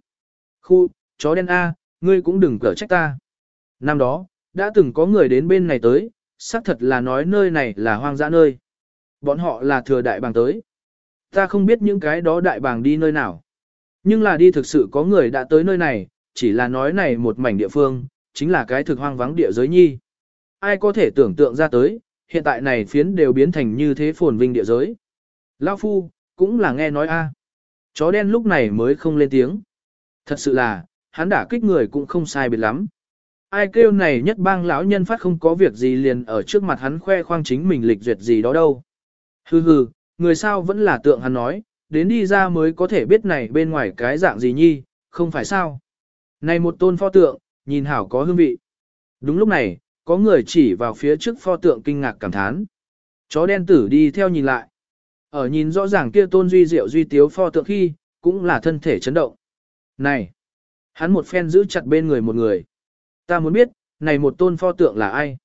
Khu, chó đen A, ngươi cũng đừng cở trách ta. Năm đó, đã từng có người đến bên này tới, xác thật là nói nơi này là hoang dã nơi. Bọn họ là thừa đại bàng tới. Ta không biết những cái đó đại bàng đi nơi nào. Nhưng là đi thực sự có người đã tới nơi này, chỉ là nói này một mảnh địa phương, chính là cái thực hoang vắng địa giới nhi. Ai có thể tưởng tượng ra tới, hiện tại này phiến đều biến thành như thế phồn vinh địa giới. Lao phu, cũng là nghe nói a. Chó đen lúc này mới không lên tiếng. Thật sự là, hắn đả kích người cũng không sai biệt lắm. Ai kêu này nhất bang lão nhân phát không có việc gì liền ở trước mặt hắn khoe khoang chính mình lịch duyệt gì đó đâu. Hừ hừ, người sao vẫn là tượng hắn nói, đến đi ra mới có thể biết này bên ngoài cái dạng gì nhi, không phải sao. Này một tôn pho tượng, nhìn hảo có hương vị. Đúng lúc này, có người chỉ vào phía trước pho tượng kinh ngạc cảm thán. Chó đen tử đi theo nhìn lại. Ở nhìn rõ ràng kia tôn duy diệu duy tiếu pho tượng khi, cũng là thân thể chấn động. Này! Hắn một phen giữ chặt bên người một người. Ta muốn biết, này một tôn pho tượng là ai?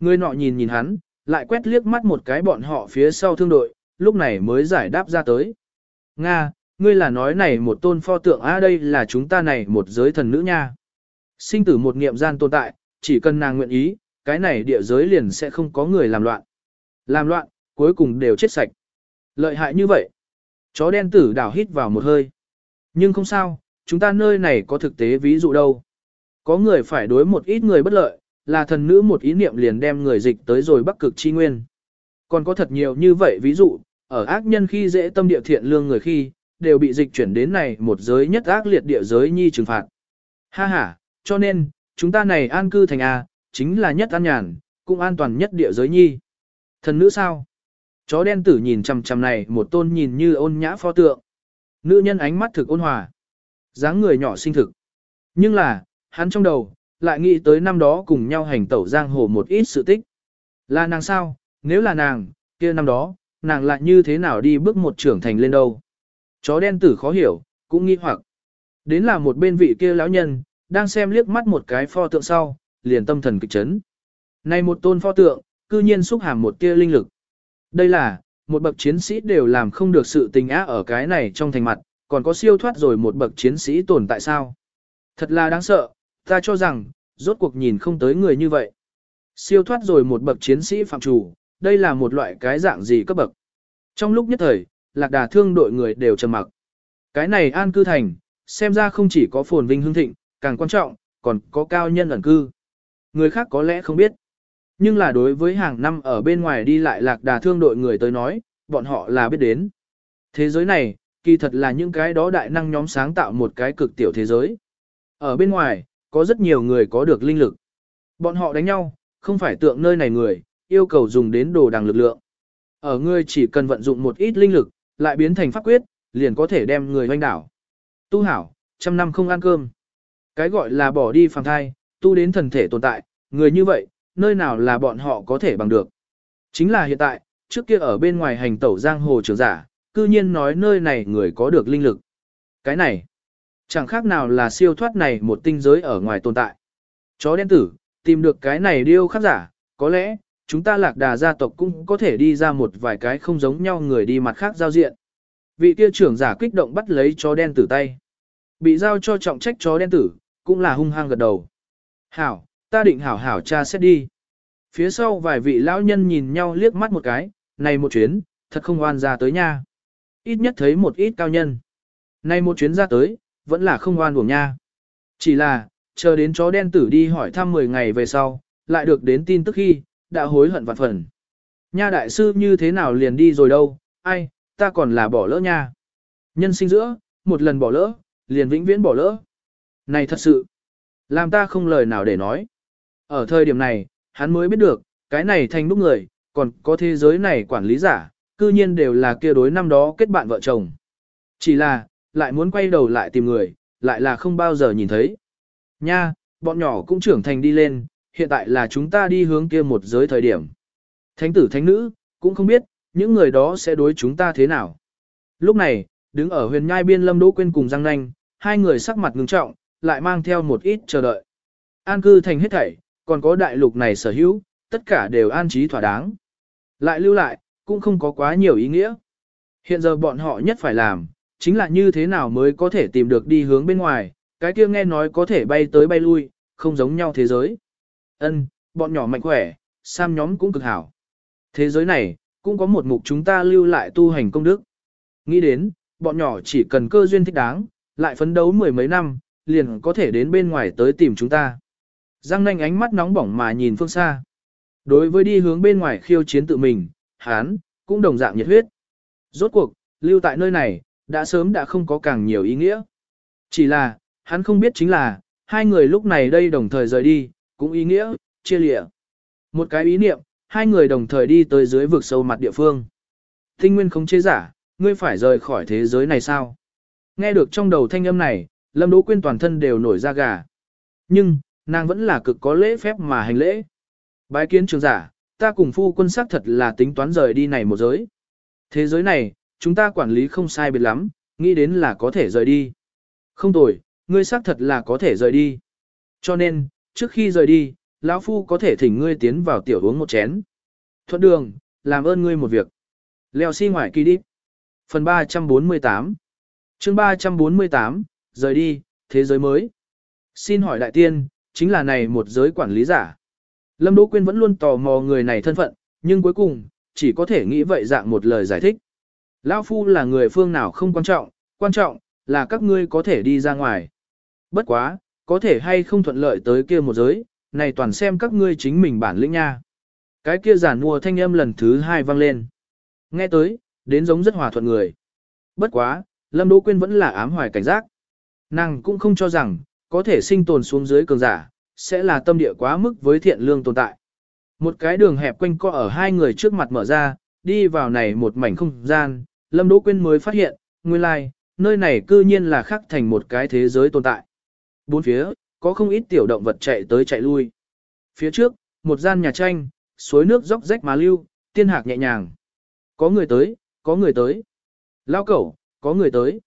Người nọ nhìn nhìn hắn, lại quét liếc mắt một cái bọn họ phía sau thương đội, lúc này mới giải đáp ra tới. Nga, ngươi là nói này một tôn pho tượng a đây là chúng ta này một giới thần nữ nha. Sinh tử một niệm gian tồn tại, chỉ cần nàng nguyện ý, cái này địa giới liền sẽ không có người làm loạn. Làm loạn, cuối cùng đều chết sạch. Lợi hại như vậy. Chó đen tử đảo hít vào một hơi. Nhưng không sao, chúng ta nơi này có thực tế ví dụ đâu. Có người phải đối một ít người bất lợi, là thần nữ một ý niệm liền đem người dịch tới rồi bắc cực chi nguyên. Còn có thật nhiều như vậy ví dụ, ở ác nhân khi dễ tâm địa thiện lương người khi, đều bị dịch chuyển đến này một giới nhất ác liệt địa giới nhi trừng phạt. Ha ha, cho nên, chúng ta này an cư thành A, chính là nhất an nhàn, cũng an toàn nhất địa giới nhi. Thần nữ sao? Chó đen tử nhìn chằm chằm này một tôn nhìn như ôn nhã pho tượng. Nữ nhân ánh mắt thực ôn hòa. dáng người nhỏ xinh thực. Nhưng là, hắn trong đầu, lại nghĩ tới năm đó cùng nhau hành tẩu giang hồ một ít sự tích. Là nàng sao, nếu là nàng, kia năm đó, nàng lại như thế nào đi bước một trưởng thành lên đâu. Chó đen tử khó hiểu, cũng nghi hoặc. Đến là một bên vị kia lão nhân, đang xem liếc mắt một cái pho tượng sau, liền tâm thần kịch chấn. Này một tôn pho tượng, cư nhiên xúc hàm một tia linh lực. Đây là, một bậc chiến sĩ đều làm không được sự tình á ở cái này trong thành mặt, còn có siêu thoát rồi một bậc chiến sĩ tồn tại sao. Thật là đáng sợ, ta cho rằng, rốt cuộc nhìn không tới người như vậy. Siêu thoát rồi một bậc chiến sĩ phạm chủ, đây là một loại cái dạng gì cấp bậc. Trong lúc nhất thời, lạc đà thương đội người đều trầm mặc. Cái này an cư thành, xem ra không chỉ có phồn vinh hương thịnh, càng quan trọng, còn có cao nhân ẩn cư. Người khác có lẽ không biết. Nhưng là đối với hàng năm ở bên ngoài đi lại lạc đà thương đội người tới nói, bọn họ là biết đến. Thế giới này, kỳ thật là những cái đó đại năng nhóm sáng tạo một cái cực tiểu thế giới. Ở bên ngoài, có rất nhiều người có được linh lực. Bọn họ đánh nhau, không phải tượng nơi này người, yêu cầu dùng đến đồ đằng lực lượng. Ở ngươi chỉ cần vận dụng một ít linh lực, lại biến thành pháp quyết, liền có thể đem người hoanh đảo. Tu hảo, trăm năm không ăn cơm. Cái gọi là bỏ đi phàm thai, tu đến thần thể tồn tại, người như vậy, nơi nào là bọn họ có thể bằng được. Chính là hiện tại, trước kia ở bên ngoài hành tẩu giang hồ trưởng giả, cư nhiên nói nơi này người có được linh lực. Cái này, chẳng khác nào là siêu thoát này một tinh giới ở ngoài tồn tại. Chó đen tử, tìm được cái này điêu khắc giả, có lẽ, chúng ta lạc đà gia tộc cũng có thể đi ra một vài cái không giống nhau người đi mặt khác giao diện. Vị kia trưởng giả kích động bắt lấy chó đen tử tay. Bị giao cho trọng trách chó đen tử, cũng là hung hăng gật đầu. Hảo, ta định hảo hảo cha xét đi. Phía sau vài vị lão nhân nhìn nhau liếc mắt một cái, này một chuyến, thật không oan ra tới nha. Ít nhất thấy một ít cao nhân. Này một chuyến ra tới, vẫn là không oan uổng nha. Chỉ là, chờ đến chó đen tử đi hỏi thăm 10 ngày về sau, lại được đến tin tức khi, đã hối hận vạn phần. Nha đại sư như thế nào liền đi rồi đâu, ai, ta còn là bỏ lỡ nha. Nhân sinh giữa, một lần bỏ lỡ, liền vĩnh viễn bỏ lỡ. Này thật sự, làm ta không lời nào để nói. Ở thời điểm này, hắn mới biết được, cái này thành đúc người, còn có thế giới này quản lý giả, cư nhiên đều là kia đối năm đó kết bạn vợ chồng. Chỉ là, lại muốn quay đầu lại tìm người, lại là không bao giờ nhìn thấy. Nha, bọn nhỏ cũng trưởng thành đi lên, hiện tại là chúng ta đi hướng kia một giới thời điểm. Thánh tử thánh nữ, cũng không biết, những người đó sẽ đối chúng ta thế nào. Lúc này, đứng ở huyền nhai biên lâm đỗ quên cùng Giang Nanh, hai người sắc mặt ngưng trọng, lại mang theo một ít chờ đợi. An cư thành hết thảy, còn có đại lục này sở hữu, tất cả đều an trí thỏa đáng. Lại lưu lại, cũng không có quá nhiều ý nghĩa. Hiện giờ bọn họ nhất phải làm, chính là như thế nào mới có thể tìm được đi hướng bên ngoài, cái kia nghe nói có thể bay tới bay lui, không giống nhau thế giới. Ân, bọn nhỏ mạnh khỏe, sam nhóm cũng cực hảo. Thế giới này, cũng có một mục chúng ta lưu lại tu hành công đức. Nghĩ đến, bọn nhỏ chỉ cần cơ duyên thích đáng, lại phấn đấu mười mấy năm, liền có thể đến bên ngoài tới tìm chúng ta. Giang nanh ánh mắt nóng bỏng mà nhìn phương xa. Đối với đi hướng bên ngoài khiêu chiến tự mình, hán, cũng đồng dạng nhiệt huyết. Rốt cuộc, lưu tại nơi này, đã sớm đã không có càng nhiều ý nghĩa. Chỉ là, hắn không biết chính là, hai người lúc này đây đồng thời rời đi, cũng ý nghĩa, chia lịa. Một cái ý niệm, hai người đồng thời đi tới dưới vực sâu mặt địa phương. Tinh nguyên không chế giả, ngươi phải rời khỏi thế giới này sao? Nghe được trong đầu thanh âm này, Lâm Đỗ Quyên toàn thân đều nổi da gà. Nhưng, nàng vẫn là cực có lễ phép mà hành lễ. Bái kiến trường giả, ta cùng phu quân xác thật là tính toán rời đi này một giới. Thế giới này, chúng ta quản lý không sai biệt lắm, nghĩ đến là có thể rời đi. Không tồi, ngươi xác thật là có thể rời đi. Cho nên, trước khi rời đi, lão phu có thể thỉnh ngươi tiến vào tiểu uống một chén. Thuận đường, làm ơn ngươi một việc. Leo xi si ngoài kỳ đi. Phần 348 chương 348, rời đi, thế giới mới. Xin hỏi đại tiên, chính là này một giới quản lý giả. Lâm Đỗ Quyên vẫn luôn tò mò người này thân phận, nhưng cuối cùng, chỉ có thể nghĩ vậy dạng một lời giải thích. Lão Phu là người phương nào không quan trọng, quan trọng, là các ngươi có thể đi ra ngoài. Bất quá, có thể hay không thuận lợi tới kia một giới, này toàn xem các ngươi chính mình bản lĩnh nha. Cái kia giản mua thanh âm lần thứ hai vang lên. Nghe tới, đến giống rất hòa thuận người. Bất quá, Lâm Đỗ Quyên vẫn là ám hoài cảnh giác. Nàng cũng không cho rằng, có thể sinh tồn xuống dưới cường giả, sẽ là tâm địa quá mức với thiện lương tồn tại. Một cái đường hẹp quanh co ở hai người trước mặt mở ra, đi vào này một mảnh không gian, Lâm Đỗ Quyên mới phát hiện, nguyên lai, like, nơi này cư nhiên là khắc thành một cái thế giới tồn tại. Bốn phía, có không ít tiểu động vật chạy tới chạy lui. Phía trước, một gian nhà tranh, suối nước róc rách mà lưu, tiên hạc nhẹ nhàng. Có người tới, có người tới. Lao cẩu, có người tới.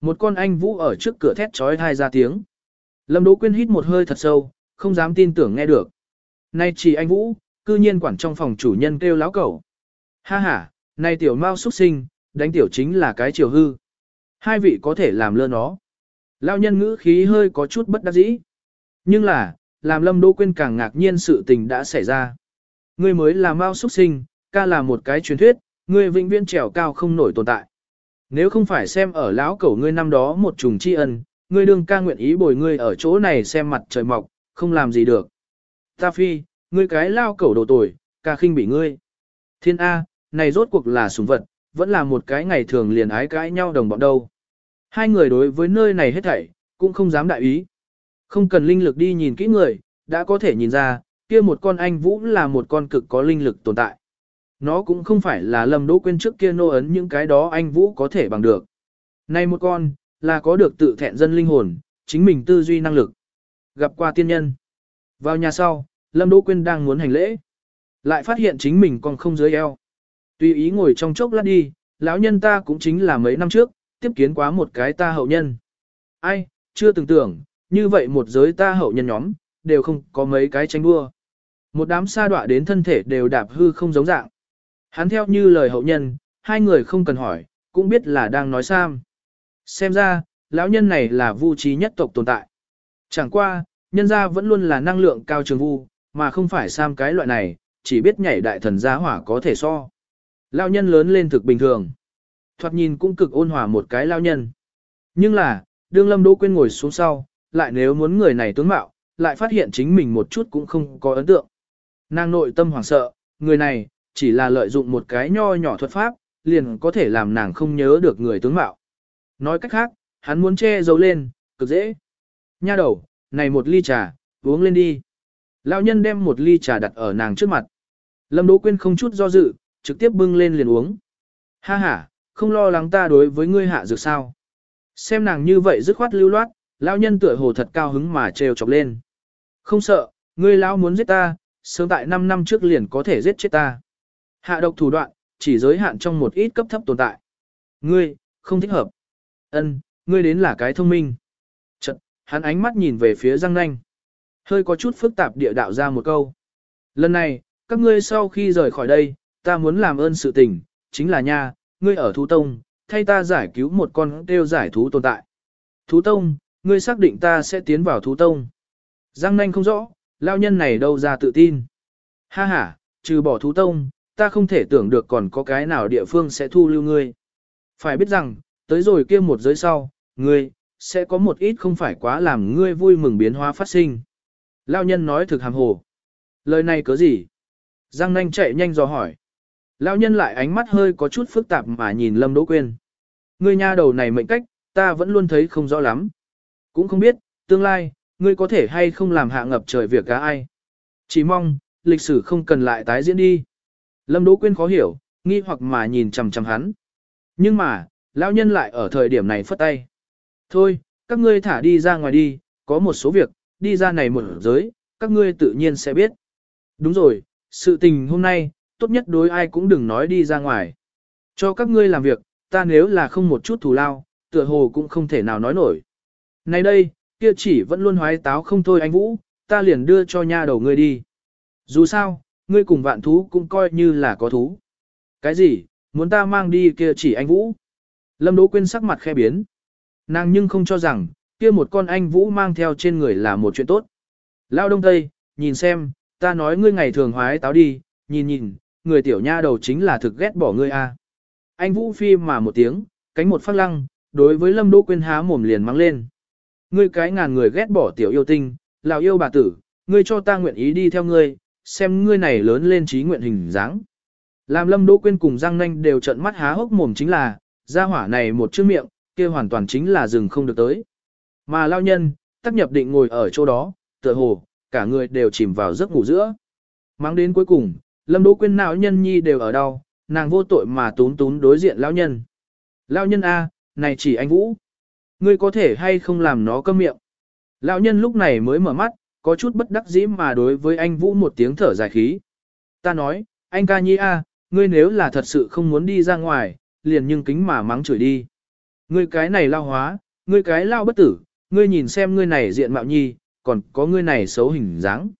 Một con anh vũ ở trước cửa thét chói tai ra tiếng. Lâm Đỗ Quyên hít một hơi thật sâu, không dám tin tưởng nghe được. Nay chỉ anh Vũ, cư nhiên quản trong phòng chủ nhân kêu láo cẩu. Ha ha, nay tiểu mau xuất sinh, đánh tiểu chính là cái chiều hư. Hai vị có thể làm lơ nó. Lão nhân ngữ khí hơi có chút bất đắc dĩ. Nhưng là, làm Lâm Đỗ Quyên càng ngạc nhiên sự tình đã xảy ra. Ngươi mới là mau xuất sinh, ca là một cái truyền thuyết, ngươi vĩnh viễn trèo cao không nổi tồn tại. Nếu không phải xem ở lão cẩu ngươi năm đó một trùng tri ân, ngươi đương ca nguyện ý bồi ngươi ở chỗ này xem mặt trời mọc, không làm gì được. Ta phi, ngươi cái lao cẩu đồ tuổi, ca khinh bị ngươi. Thiên A, này rốt cuộc là súng vật, vẫn là một cái ngày thường liền ái cãi nhau đồng bọn đâu. Hai người đối với nơi này hết thảy, cũng không dám đại ý. Không cần linh lực đi nhìn kỹ người, đã có thể nhìn ra, kia một con anh vũ là một con cực có linh lực tồn tại. Nó cũng không phải là lâm đỗ quên trước kia nô ấn những cái đó anh vũ có thể bằng được. Này một con, là có được tự thẹn dân linh hồn, chính mình tư duy năng lực. Gặp qua tiên nhân. Vào nhà sau, Lâm Đỗ Quyên đang muốn hành lễ. Lại phát hiện chính mình còn không dưới eo. Tùy ý ngồi trong chốc lát đi, lão nhân ta cũng chính là mấy năm trước, tiếp kiến quá một cái ta hậu nhân. Ai, chưa từng tưởng, như vậy một giới ta hậu nhân nhóm, đều không có mấy cái tranh đua. Một đám sa đọa đến thân thể đều đạp hư không giống dạng. Hắn theo như lời hậu nhân, hai người không cần hỏi, cũng biết là đang nói Sam. Xem ra, lão nhân này là vu trí nhất tộc tồn tại. Chẳng qua, nhân gia vẫn luôn là năng lượng cao trường vu, mà không phải Sam cái loại này, chỉ biết nhảy đại thần giá hỏa có thể so. Lão nhân lớn lên thực bình thường. Thoạt nhìn cũng cực ôn hòa một cái lão nhân. Nhưng là, đương lâm đỗ quên ngồi xuống sau, lại nếu muốn người này tướng mạo, lại phát hiện chính mình một chút cũng không có ấn tượng. Nàng nội tâm hoảng sợ, người này, chỉ là lợi dụng một cái nho nhỏ thuật pháp, liền có thể làm nàng không nhớ được người tướng mạo. Nói cách khác, hắn muốn che giấu lên, cực dễ. Nha đầu, này một ly trà, uống lên đi. Lão nhân đem một ly trà đặt ở nàng trước mặt. Lâm Đỗ Quyên không chút do dự, trực tiếp bưng lên liền uống. Ha ha, không lo lắng ta đối với ngươi hạ dược sao. Xem nàng như vậy dứt khoát lưu loát, lão nhân tựa hồ thật cao hứng mà trêu chọc lên. Không sợ, ngươi lão muốn giết ta, sớm tại 5 năm trước liền có thể giết chết ta. Hạ độc thủ đoạn, chỉ giới hạn trong một ít cấp thấp tồn tại. Ngươi, không thích hợp. Ân, ngươi đến là cái thông minh. Chật, hắn ánh mắt nhìn về phía Giang Nanh. Hơi có chút phức tạp địa đạo ra một câu. Lần này, các ngươi sau khi rời khỏi đây, ta muốn làm ơn sự tình, chính là nha, ngươi ở Thú Tông, thay ta giải cứu một con kêu giải thú tồn tại. Thú Tông, ngươi xác định ta sẽ tiến vào Thú Tông. Giang Nanh không rõ, lao nhân này đâu ra tự tin. Ha ha, trừ bỏ Thú Tông, ta không thể tưởng được còn có cái nào địa phương sẽ thu lưu ngươi. Phải biết rằng, tới rồi kia một giới sau, ngươi, sẽ có một ít không phải quá làm ngươi vui mừng biến hóa phát sinh. Lao nhân nói thực hàm hồ. Lời này có gì? Giang nanh chạy nhanh dò hỏi. Lao nhân lại ánh mắt hơi có chút phức tạp mà nhìn Lâm Đỗ Quyên. Ngươi nha đầu này mệnh cách, ta vẫn luôn thấy không rõ lắm. Cũng không biết, tương lai, ngươi có thể hay không làm hạ ngập trời việc cá ai. Chỉ mong, lịch sử không cần lại tái diễn đi. Lâm Đỗ Quyên khó hiểu, nghi hoặc mà nhìn chằm chằm hắn. Nhưng mà, lão nhân lại ở thời điểm này phất tay. Thôi, các ngươi thả đi ra ngoài đi, có một số việc, đi ra này một giới, các ngươi tự nhiên sẽ biết. Đúng rồi, sự tình hôm nay, tốt nhất đối ai cũng đừng nói đi ra ngoài. Cho các ngươi làm việc, ta nếu là không một chút thù lao, tựa hồ cũng không thể nào nói nổi. Này đây, kia chỉ vẫn luôn hoái táo không thôi anh Vũ, ta liền đưa cho nha đầu ngươi đi. Dù sao, ngươi cùng vạn thú cũng coi như là có thú. Cái gì, muốn ta mang đi kia chỉ anh Vũ? Lâm Đỗ Quyên sắc mặt khe biến. Nàng nhưng không cho rằng, kia một con anh Vũ mang theo trên người là một chuyện tốt. Lao Đông Tây, nhìn xem, ta nói ngươi ngày thường hoái táo đi, nhìn nhìn, người tiểu nha đầu chính là thực ghét bỏ ngươi a. Anh Vũ phi mà một tiếng, cánh một phát lăng, đối với Lâm Đỗ Quyên há mồm liền mang lên. Ngươi cái ngàn người ghét bỏ tiểu yêu tinh, lão yêu bà tử, ngươi cho ta nguyện ý đi theo ngươi, xem ngươi này lớn lên trí nguyện hình dáng. Làm Lâm Đỗ Quyên cùng Giang Nanh đều trợn mắt há hốc mồm chính là, gia hỏa này một chữ miệng, kia hoàn toàn chính là rừng không được tới. Mà lao nhân, tắc nhập định ngồi ở chỗ đó, tựa hồ, cả người đều chìm vào giấc ngủ giữa. Mang đến cuối cùng, Lâm Đỗ Quyên não nhân nhi đều ở đâu, nàng vô tội mà tún tún đối diện lão nhân. Lão nhân A, này chỉ anh Vũ. Ngươi có thể hay không làm nó câm miệng. Lão nhân lúc này mới mở mắt, có chút bất đắc dĩ mà đối với anh Vũ một tiếng thở dài khí. Ta nói, anh ca nhi a, ngươi nếu là thật sự không muốn đi ra ngoài, liền nhưng kính mà mắng chửi đi. Ngươi cái này lao hóa, ngươi cái lao bất tử, ngươi nhìn xem ngươi này diện mạo nhi, còn có ngươi này xấu hình dáng.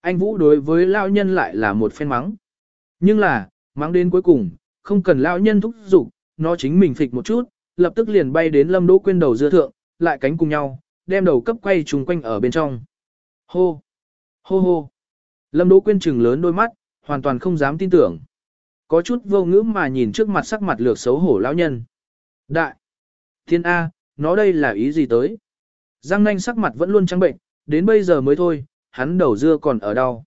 Anh Vũ đối với lao nhân lại là một phen mắng. Nhưng là, mắng đến cuối cùng, không cần lao nhân thúc giục, nó chính mình phịch một chút, lập tức liền bay đến Lâm Đỗ quên đầu dưa thượng, lại cánh cùng nhau, đem đầu cấp quay trùng quanh ở bên trong. Hô! Hô hô! Lâm Đỗ quên trừng lớn đôi mắt, hoàn toàn không dám tin tưởng. Có chút vô ngữ mà nhìn trước mặt sắc mặt lược xấu hổ lão nhân. Đại! Thiên A, nó đây là ý gì tới? Giang nanh sắc mặt vẫn luôn trắng bệnh, đến bây giờ mới thôi, hắn đầu dưa còn ở đâu.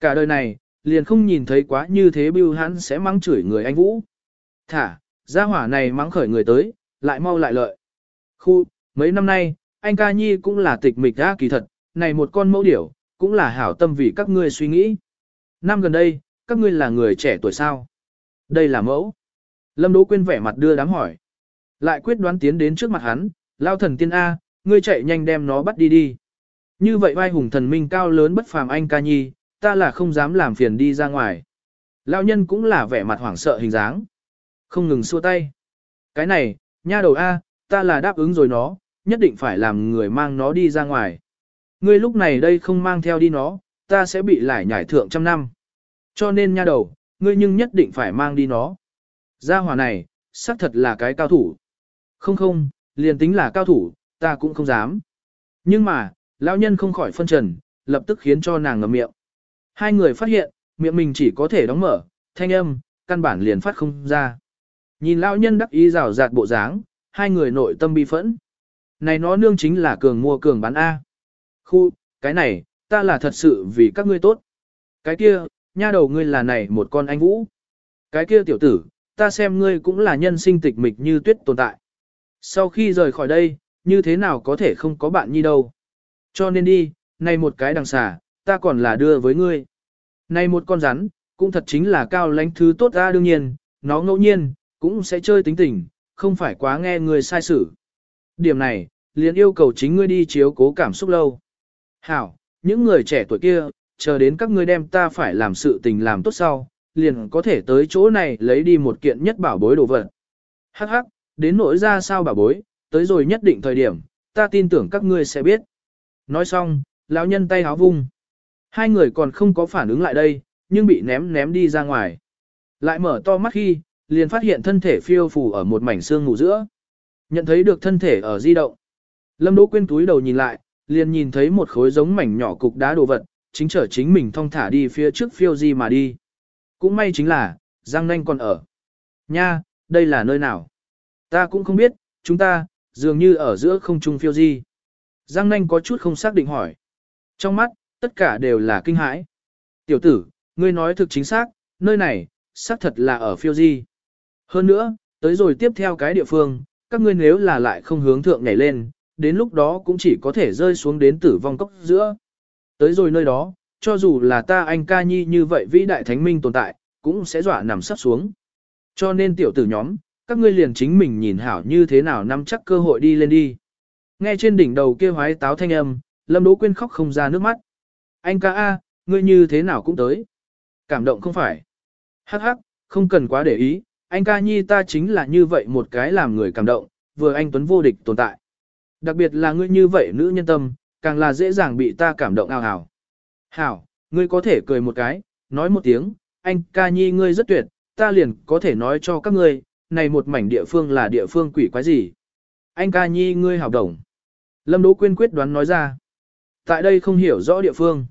Cả đời này, liền không nhìn thấy quá như thế bưu hắn sẽ mắng chửi người anh Vũ. Thả, gia hỏa này mắng khởi người tới, lại mau lại lợi. Khu, mấy năm nay, anh ca nhi cũng là tịch mịch ra kỳ thật, này một con mẫu điểu, cũng là hảo tâm vì các ngươi suy nghĩ. Năm gần đây, các ngươi là người trẻ tuổi sao? Đây là mẫu. Lâm Đỗ Quyên vẻ mặt đưa đám hỏi. Lại quyết đoán tiến đến trước mặt hắn, lao thần tiên A, ngươi chạy nhanh đem nó bắt đi đi. Như vậy vai hùng thần minh cao lớn bất phàm anh ca nhi, ta là không dám làm phiền đi ra ngoài. Lão nhân cũng là vẻ mặt hoảng sợ hình dáng. Không ngừng xua tay. Cái này, nha đầu A, ta là đáp ứng rồi nó, nhất định phải làm người mang nó đi ra ngoài. Ngươi lúc này đây không mang theo đi nó, ta sẽ bị lại nhảy thượng trăm năm. Cho nên nha đầu, ngươi nhưng nhất định phải mang đi nó. Gia hỏa này, xác thật là cái cao thủ. Không không, liền tính là cao thủ, ta cũng không dám. Nhưng mà, lão nhân không khỏi phân trần, lập tức khiến cho nàng ngậm miệng. Hai người phát hiện, miệng mình chỉ có thể đóng mở, thanh âm, căn bản liền phát không ra. Nhìn lão nhân đắc ý rào rạt bộ dáng, hai người nội tâm bi phẫn. Này nó nương chính là cường mua cường bán A. Khu, cái này, ta là thật sự vì các ngươi tốt. Cái kia, nha đầu ngươi là này một con anh vũ. Cái kia tiểu tử, ta xem ngươi cũng là nhân sinh tịch mịch như tuyết tồn tại. Sau khi rời khỏi đây, như thế nào có thể không có bạn nhi đâu. Cho nên đi, này một cái đằng xà, ta còn là đưa với ngươi. Này một con rắn, cũng thật chính là cao lãnh thứ tốt ra đương nhiên, nó ngẫu nhiên, cũng sẽ chơi tính tình, không phải quá nghe người sai xử. Điểm này, liền yêu cầu chính ngươi đi chiếu cố cảm xúc lâu. Hảo, những người trẻ tuổi kia, chờ đến các ngươi đem ta phải làm sự tình làm tốt sau, liền có thể tới chỗ này lấy đi một kiện nhất bảo bối đồ vật. Hắc hắc, đến nỗi ra sao bảo bối, tới rồi nhất định thời điểm, ta tin tưởng các ngươi sẽ biết. Nói xong, lão nhân tay háo vung. Hai người còn không có phản ứng lại đây, nhưng bị ném ném đi ra ngoài. Lại mở to mắt khi, liền phát hiện thân thể phiêu phù ở một mảnh xương ngủ giữa. Nhận thấy được thân thể ở di động. Lâm Đỗ Quyên túi đầu nhìn lại, liền nhìn thấy một khối giống mảnh nhỏ cục đá đồ vật, chính trở chính mình thong thả đi phía trước phiêu di mà đi. Cũng may chính là, Giang Nanh còn ở. Nha, đây là nơi nào? Ta cũng không biết, chúng ta, dường như ở giữa không trung phiêu di. Giang Nanh có chút không xác định hỏi. Trong mắt, tất cả đều là kinh hãi. Tiểu tử, ngươi nói thực chính xác, nơi này, xác thật là ở phiêu di. Hơn nữa, tới rồi tiếp theo cái địa phương, các ngươi nếu là lại không hướng thượng nhảy lên, đến lúc đó cũng chỉ có thể rơi xuống đến tử vong cốc giữa. Tới rồi nơi đó, cho dù là ta anh ca nhi như vậy vĩ đại thánh minh tồn tại, cũng sẽ dọa nằm sắp xuống. Cho nên tiểu tử nhóm, các ngươi liền chính mình nhìn hảo như thế nào nắm chắc cơ hội đi lên đi. Nghe trên đỉnh đầu kia hoái táo thanh âm, Lâm Đỗ Quyên khóc không ra nước mắt. Anh ca a, ngươi như thế nào cũng tới. Cảm động không phải. Hắc hắc, không cần quá để ý, anh ca nhi ta chính là như vậy một cái làm người cảm động, vừa anh Tuấn vô địch tồn tại. Đặc biệt là ngươi như vậy nữ nhân tâm, càng là dễ dàng bị ta cảm động ao ào. Hảo, ngươi có thể cười một cái, nói một tiếng, anh ca nhi ngươi rất tuyệt, ta liền có thể nói cho các ngươi, này một mảnh địa phương là địa phương quỷ quái gì. Anh ca nhi ngươi hảo đồng. Lâm Đỗ Quyên quyết đoán nói ra. Tại đây không hiểu rõ địa phương.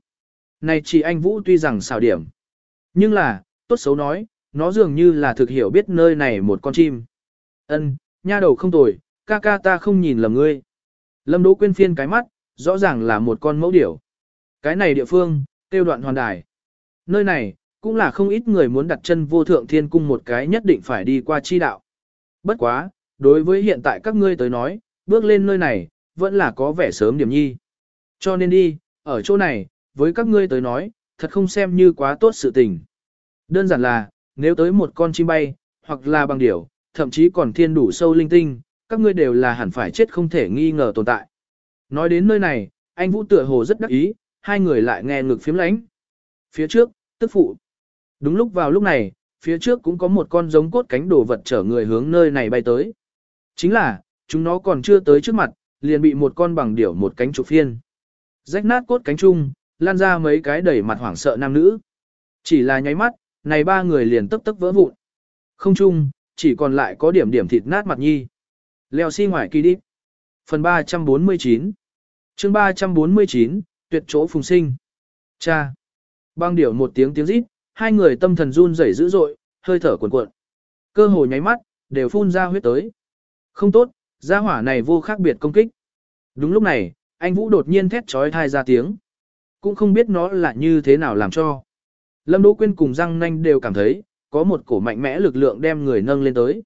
Này chỉ anh Vũ tuy rằng xào điểm. Nhưng là, tốt xấu nói, nó dường như là thực hiểu biết nơi này một con chim. Ân, nha đầu không tồi, ca ca ta không nhìn lầm ngươi. Lâm Đỗ Quyên phiên cái mắt, rõ ràng là một con mẫu điểu. Cái này địa phương, tiêu đoạn hoàn đài. Nơi này, cũng là không ít người muốn đặt chân vô thượng thiên cung một cái nhất định phải đi qua chi đạo. Bất quá, đối với hiện tại các ngươi tới nói, bước lên nơi này, vẫn là có vẻ sớm điểm nhi. Cho nên đi, ở chỗ này, với các ngươi tới nói, thật không xem như quá tốt sự tình. Đơn giản là, nếu tới một con chim bay, hoặc là bằng điểu, thậm chí còn thiên đủ sâu linh tinh, các ngươi đều là hẳn phải chết không thể nghi ngờ tồn tại. Nói đến nơi này, anh Vũ tựa hồ rất đắc ý, hai người lại nghe ngực phiếm lánh. Phía trước, tức phụ. Đúng lúc vào lúc này, phía trước cũng có một con giống cốt cánh đồ vật chở người hướng nơi này bay tới. Chính là, chúng nó còn chưa tới trước mặt, liền bị một con bằng điểu một cánh trục phiên. Rách nát cốt cánh chung, lan ra mấy cái đẩy mặt hoảng sợ nam nữ. Chỉ là nháy mắt, này ba người liền tức tức vỡ vụn. Không chung, chỉ còn lại có điểm điểm thịt nát mặt nhi. Leo xi si ngoài kỳ đi. Phần 349 chương 349, tuyệt chỗ phùng sinh. Cha. Băng điểu một tiếng tiếng rít, hai người tâm thần run rẩy dữ dội, hơi thở cuồn cuộn. Cơ hồ nháy mắt, đều phun ra huyết tới. Không tốt, gia hỏa này vô khác biệt công kích. Đúng lúc này, anh Vũ đột nhiên thét trói thai ra tiếng. Cũng không biết nó là như thế nào làm cho. Lâm Đỗ Quyên cùng răng nanh đều cảm thấy, có một cổ mạnh mẽ lực lượng đem người nâng lên tới.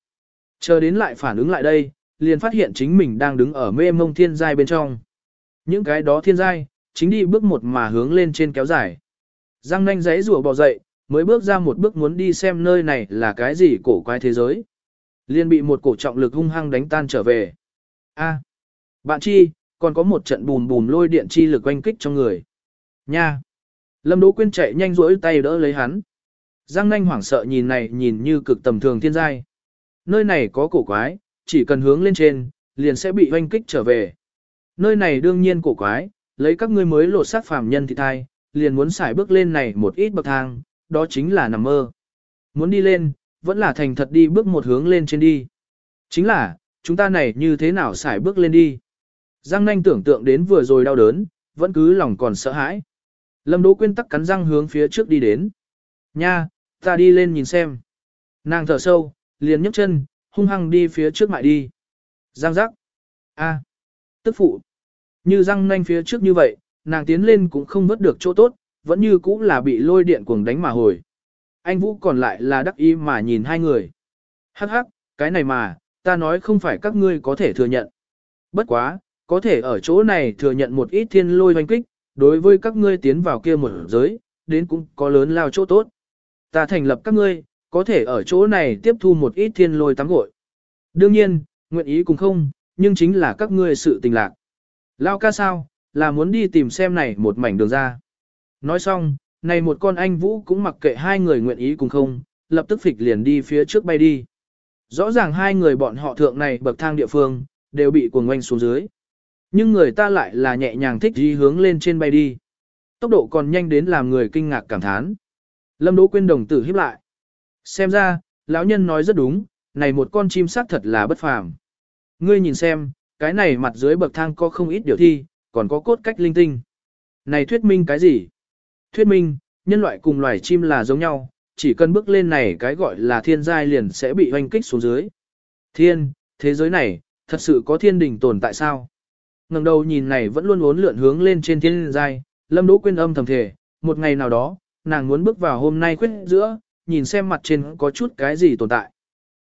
Chờ đến lại phản ứng lại đây, liền phát hiện chính mình đang đứng ở mê mông thiên giai bên trong. Những cái đó thiên giai, chính đi bước một mà hướng lên trên kéo dài. Giang nanh giấy rùa bò dậy, mới bước ra một bước muốn đi xem nơi này là cái gì cổ quái thế giới. Liên bị một cổ trọng lực hung hăng đánh tan trở về. A, bạn chi, còn có một trận bùm bùm lôi điện chi lực oanh kích trong người. Nha! Lâm Đỗ Quyên chạy nhanh rỗi tay đỡ lấy hắn. Giang nanh hoảng sợ nhìn này nhìn như cực tầm thường thiên giai. Nơi này có cổ quái, chỉ cần hướng lên trên, liền sẽ bị oanh kích trở về. Nơi này đương nhiên cổ quái, lấy các ngươi mới lột xác phàm nhân thì thai, liền muốn xài bước lên này một ít bậc thang, đó chính là nằm mơ. Muốn đi lên, vẫn là thành thật đi bước một hướng lên trên đi. Chính là, chúng ta này như thế nào xài bước lên đi. Giang nanh tưởng tượng đến vừa rồi đau đớn, vẫn cứ lòng còn sợ hãi. Lâm Đỗ Quyên tắc cắn răng hướng phía trước đi đến. Nha, ta đi lên nhìn xem. Nàng thở sâu, liền nhấc chân, hung hăng đi phía trước mại đi. Giang giác. A. Tức phụ. Như răng nanh phía trước như vậy, nàng tiến lên cũng không vớt được chỗ tốt, vẫn như cũ là bị lôi điện cuồng đánh mà hồi. Anh Vũ còn lại là đắc ý mà nhìn hai người. Hắc hắc, cái này mà, ta nói không phải các ngươi có thể thừa nhận. Bất quá, có thể ở chỗ này thừa nhận một ít thiên lôi hoành kích, đối với các ngươi tiến vào kia một giới, đến cũng có lớn lao chỗ tốt. Ta thành lập các ngươi, có thể ở chỗ này tiếp thu một ít thiên lôi tắm gội. Đương nhiên, nguyện ý cũng không, nhưng chính là các ngươi sự tình lạc. Lao ca sao, là muốn đi tìm xem này một mảnh đường ra. Nói xong, này một con anh Vũ cũng mặc kệ hai người nguyện ý cùng không, lập tức phịch liền đi phía trước bay đi. Rõ ràng hai người bọn họ thượng này bậc thang địa phương, đều bị cuồng ngoanh xuống dưới. Nhưng người ta lại là nhẹ nhàng thích đi hướng lên trên bay đi. Tốc độ còn nhanh đến làm người kinh ngạc cảm thán. Lâm Đỗ Quyên đồng tử hiếp lại. Xem ra, lão nhân nói rất đúng, này một con chim sắc thật là bất phàm. Ngươi nhìn xem, cái này mặt dưới bậc thang có không ít điều thi, còn có cốt cách linh tinh. Này thuyết minh cái gì? Thuyết minh, nhân loại cùng loài chim là giống nhau, chỉ cần bước lên này cái gọi là thiên giai liền sẽ bị hoanh kích xuống dưới. Thiên, thế giới này, thật sự có thiên đình tồn tại sao? ngẩng đầu nhìn này vẫn luôn uốn lượn hướng lên trên thiên giai, lâm đỗ quên âm thầm thể, một ngày nào đó, nàng muốn bước vào hôm nay khuyết giữa, nhìn xem mặt trên có chút cái gì tồn tại.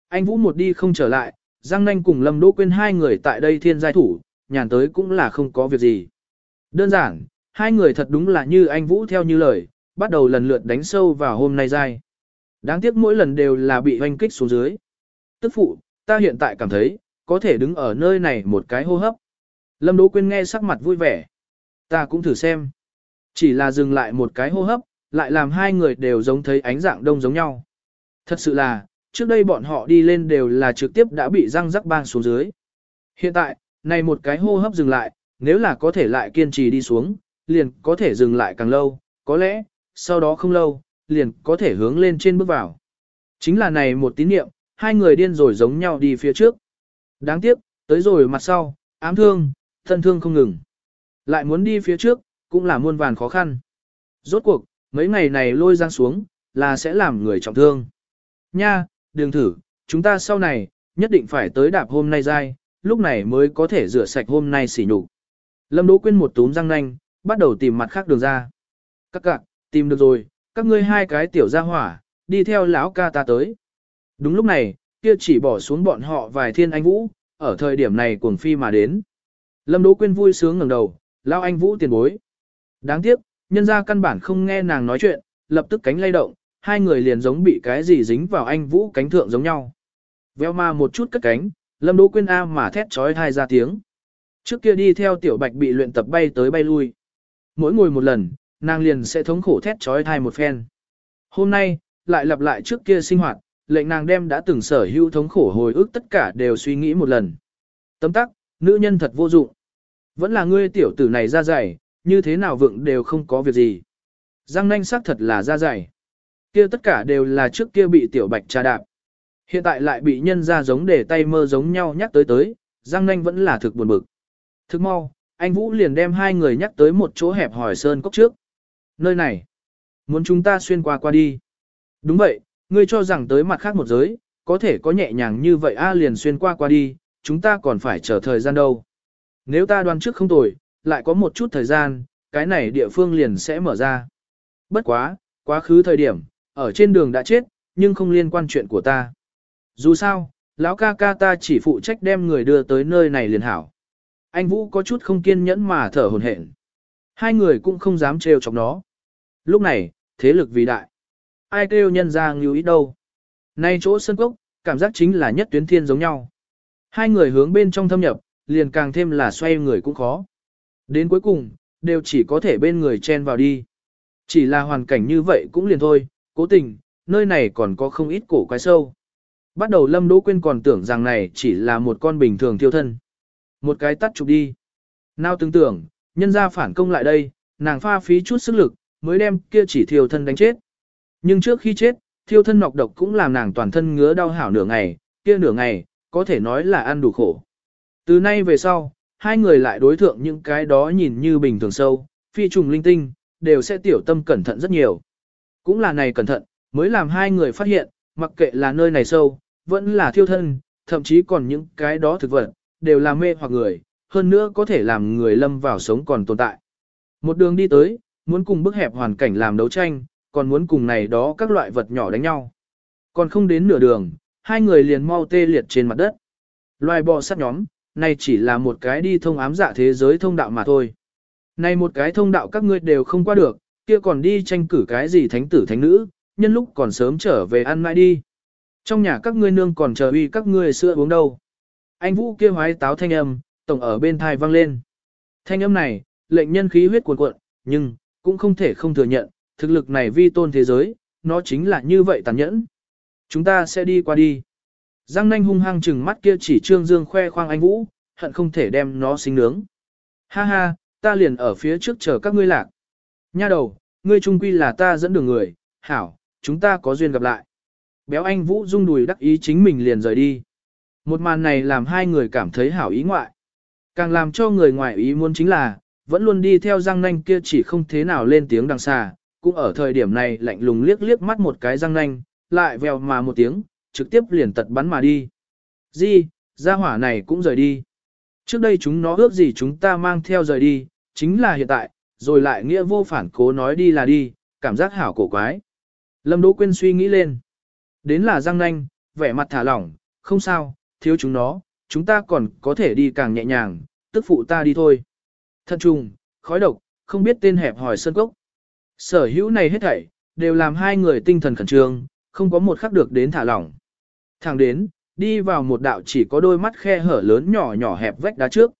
Anh Vũ một đi không trở lại, Giang Nanh cùng Lâm Đỗ Quyên hai người tại đây thiên giai thủ, nhàn tới cũng là không có việc gì. Đơn giản, hai người thật đúng là như anh Vũ theo như lời, bắt đầu lần lượt đánh sâu vào hôm nay giai. Đáng tiếc mỗi lần đều là bị hoanh kích xuống dưới. Tức phụ, ta hiện tại cảm thấy, có thể đứng ở nơi này một cái hô hấp. Lâm Đỗ Quyên nghe sắc mặt vui vẻ. Ta cũng thử xem. Chỉ là dừng lại một cái hô hấp, lại làm hai người đều giống thấy ánh dạng đông giống nhau. Thật sự là, trước đây bọn họ đi lên đều là trực tiếp đã bị răng rắc bang xuống dưới. Hiện tại, này một cái hô hấp dừng lại, nếu là có thể lại kiên trì đi xuống, liền có thể dừng lại càng lâu, có lẽ, sau đó không lâu, liền có thể hướng lên trên bước vào. Chính là này một tín niệm, hai người điên rồi giống nhau đi phía trước. Đáng tiếc, tới rồi mặt sau, ám thương, thân thương không ngừng. Lại muốn đi phía trước, cũng là muôn vàn khó khăn. Rốt cuộc, mấy ngày này lôi giang xuống, là sẽ làm người trọng thương. Nha, đường thử, chúng ta sau này, nhất định phải tới đạp hôm nay dai, lúc này mới có thể rửa sạch hôm nay xỉ nhục. Lâm Đỗ Quyên một túm răng nanh, bắt đầu tìm mặt khác đường ra. Các cạc, tìm được rồi, các ngươi hai cái tiểu gia hỏa, đi theo lão ca ta tới. Đúng lúc này, kia chỉ bỏ xuống bọn họ vài thiên anh vũ, ở thời điểm này cuồng phi mà đến. Lâm Đỗ Quyên vui sướng ngẩng đầu, lão anh vũ tiền bối. Đáng tiếc, nhân gia căn bản không nghe nàng nói chuyện, lập tức cánh lay động, hai người liền giống bị cái gì dính vào anh vũ cánh thượng giống nhau. Veo ma một chút cất cánh, Lâm Đỗ Quyên A mà thét chói thai ra tiếng. Trước kia đi theo tiểu bạch bị luyện tập bay tới bay lui. Mỗi ngồi một lần, nàng liền sẽ thống khổ thét chói thai một phen. Hôm nay, lại lặp lại trước kia sinh hoạt, lệnh nàng đem đã từng sở hữu thống khổ hồi ức tất cả đều suy nghĩ một lần. Tấm tắc, nữ nhân thật vô dụng. Vẫn là ngươi tiểu tử này ra dày, như thế nào vượng đều không có việc gì. Giang nanh sắc thật là ra dày. Kia tất cả đều là trước kia bị tiểu bạch trà đạp. Hiện tại lại bị nhân ra giống để tay mơ giống nhau nhắc tới tới, Giang nanh vẫn là thực buồn bực. Thức mau, anh Vũ liền đem hai người nhắc tới một chỗ hẹp hỏi sơn cốc trước. Nơi này, muốn chúng ta xuyên qua qua đi. Đúng vậy, ngươi cho rằng tới mặt khác một giới, có thể có nhẹ nhàng như vậy a à liền xuyên qua qua đi, chúng ta còn phải chờ thời gian đâu. Nếu ta đoán trước không tồi, lại có một chút thời gian, cái này địa phương liền sẽ mở ra. Bất quá, quá khứ thời điểm, ở trên đường đã chết, nhưng không liên quan chuyện của ta. Dù sao, lão ca ca ta chỉ phụ trách đem người đưa tới nơi này liền hảo. Anh Vũ có chút không kiên nhẫn mà thở hồn hển. Hai người cũng không dám trêu chọc nó. Lúc này, thế lực vì đại. Ai kêu nhân ra ngưu ít đâu. Nay chỗ sân cốc, cảm giác chính là nhất tuyến thiên giống nhau. Hai người hướng bên trong thâm nhập, liền càng thêm là xoay người cũng khó. Đến cuối cùng, đều chỉ có thể bên người chen vào đi. Chỉ là hoàn cảnh như vậy cũng liền thôi, cố tình, nơi này còn có không ít cổ quái sâu. Bắt đầu Lâm Đỗ Quyên còn tưởng rằng này chỉ là một con bình thường thiêu thân. Một cái tắt chụp đi. Nào tưởng tưởng, nhân gia phản công lại đây, nàng pha phí chút sức lực, mới đem kia chỉ thiêu thân đánh chết. Nhưng trước khi chết, thiêu thân nọc độc cũng làm nàng toàn thân ngứa đau hảo nửa ngày, kia nửa ngày, có thể nói là ăn đủ khổ. Từ nay về sau, hai người lại đối thượng những cái đó nhìn như bình thường sâu, phi trùng linh tinh, đều sẽ tiểu tâm cẩn thận rất nhiều. Cũng là này cẩn thận, mới làm hai người phát hiện, mặc kệ là nơi này sâu, vẫn là thiêu thân, thậm chí còn những cái đó thực vật, đều là mê hoặc người, hơn nữa có thể làm người lâm vào sống còn tồn tại. Một đường đi tới, muốn cùng bức hẹp hoàn cảnh làm đấu tranh, còn muốn cùng này đó các loại vật nhỏ đánh nhau. Còn không đến nửa đường, hai người liền mau tê liệt trên mặt đất. Loài bò sát nhóm, này chỉ là một cái đi thông ám dạ thế giới thông đạo mà thôi. Này một cái thông đạo các ngươi đều không qua được, kia còn đi tranh cử cái gì thánh tử thánh nữ, nhân lúc còn sớm trở về ăn mãi đi. Trong nhà các ngươi nương còn chờ uy các ngươi sữa uống đâu. Anh Vũ kia hoái táo thanh âm, tổng ở bên thai vang lên. Thanh âm này, lệnh nhân khí huyết cuồn cuộn, nhưng, cũng không thể không thừa nhận, thực lực này vi tôn thế giới, nó chính là như vậy tàn nhẫn. Chúng ta sẽ đi qua đi. Giang nanh hung hăng chừng mắt kia chỉ trương dương khoe khoang anh Vũ, hận không thể đem nó sinh nướng. Ha ha, ta liền ở phía trước chờ các ngươi lạc. Nha đầu, ngươi trung quy là ta dẫn đường người, hảo, chúng ta có duyên gặp lại. Béo anh Vũ rung đùi đắc ý chính mình liền rời đi. Một màn này làm hai người cảm thấy hảo ý ngoại. Càng làm cho người ngoại ý muốn chính là, vẫn luôn đi theo răng nanh kia chỉ không thế nào lên tiếng đằng xa, cũng ở thời điểm này lạnh lùng liếc liếc mắt một cái răng nanh, lại vèo mà một tiếng, trực tiếp liền tật bắn mà đi. Di, gia hỏa này cũng rời đi. Trước đây chúng nó ước gì chúng ta mang theo rời đi, chính là hiện tại, rồi lại nghĩa vô phản cố nói đi là đi, cảm giác hảo cổ quái. Lâm Đỗ Quyên suy nghĩ lên. Đến là răng nanh, vẻ mặt thả lỏng, không sao, thiếu chúng nó, chúng ta còn có thể đi càng nhẹ nhàng, tức phụ ta đi thôi. thân trùng, khói độc, không biết tên hẹp hỏi sơn cốc. Sở hữu này hết thảy, đều làm hai người tinh thần khẩn trương, không có một khắc được đến thả lỏng. Thẳng đến, đi vào một đạo chỉ có đôi mắt khe hở lớn nhỏ nhỏ hẹp vách đá trước.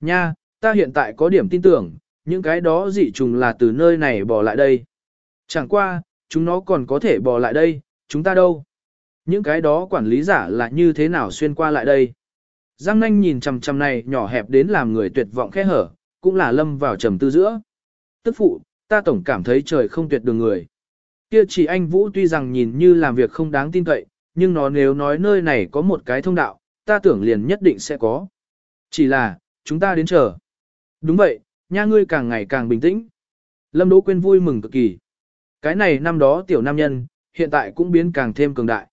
Nha, ta hiện tại có điểm tin tưởng, những cái đó dị trùng là từ nơi này bỏ lại đây. Chẳng qua, chúng nó còn có thể bỏ lại đây, chúng ta đâu? Những cái đó quản lý giả là như thế nào xuyên qua lại đây? Giang nanh nhìn chằm chằm này nhỏ hẹp đến làm người tuyệt vọng khẽ hở, cũng là lâm vào trầm tư giữa. Tức phụ, ta tổng cảm thấy trời không tuyệt đường người. Kia chỉ anh Vũ tuy rằng nhìn như làm việc không đáng tin cậy, nhưng nó nếu nói nơi này có một cái thông đạo, ta tưởng liền nhất định sẽ có. Chỉ là, chúng ta đến chờ. Đúng vậy, nha ngươi càng ngày càng bình tĩnh. Lâm Đỗ Quyên vui mừng cực kỳ. Cái này năm đó tiểu nam nhân, hiện tại cũng biến càng thêm cường đại.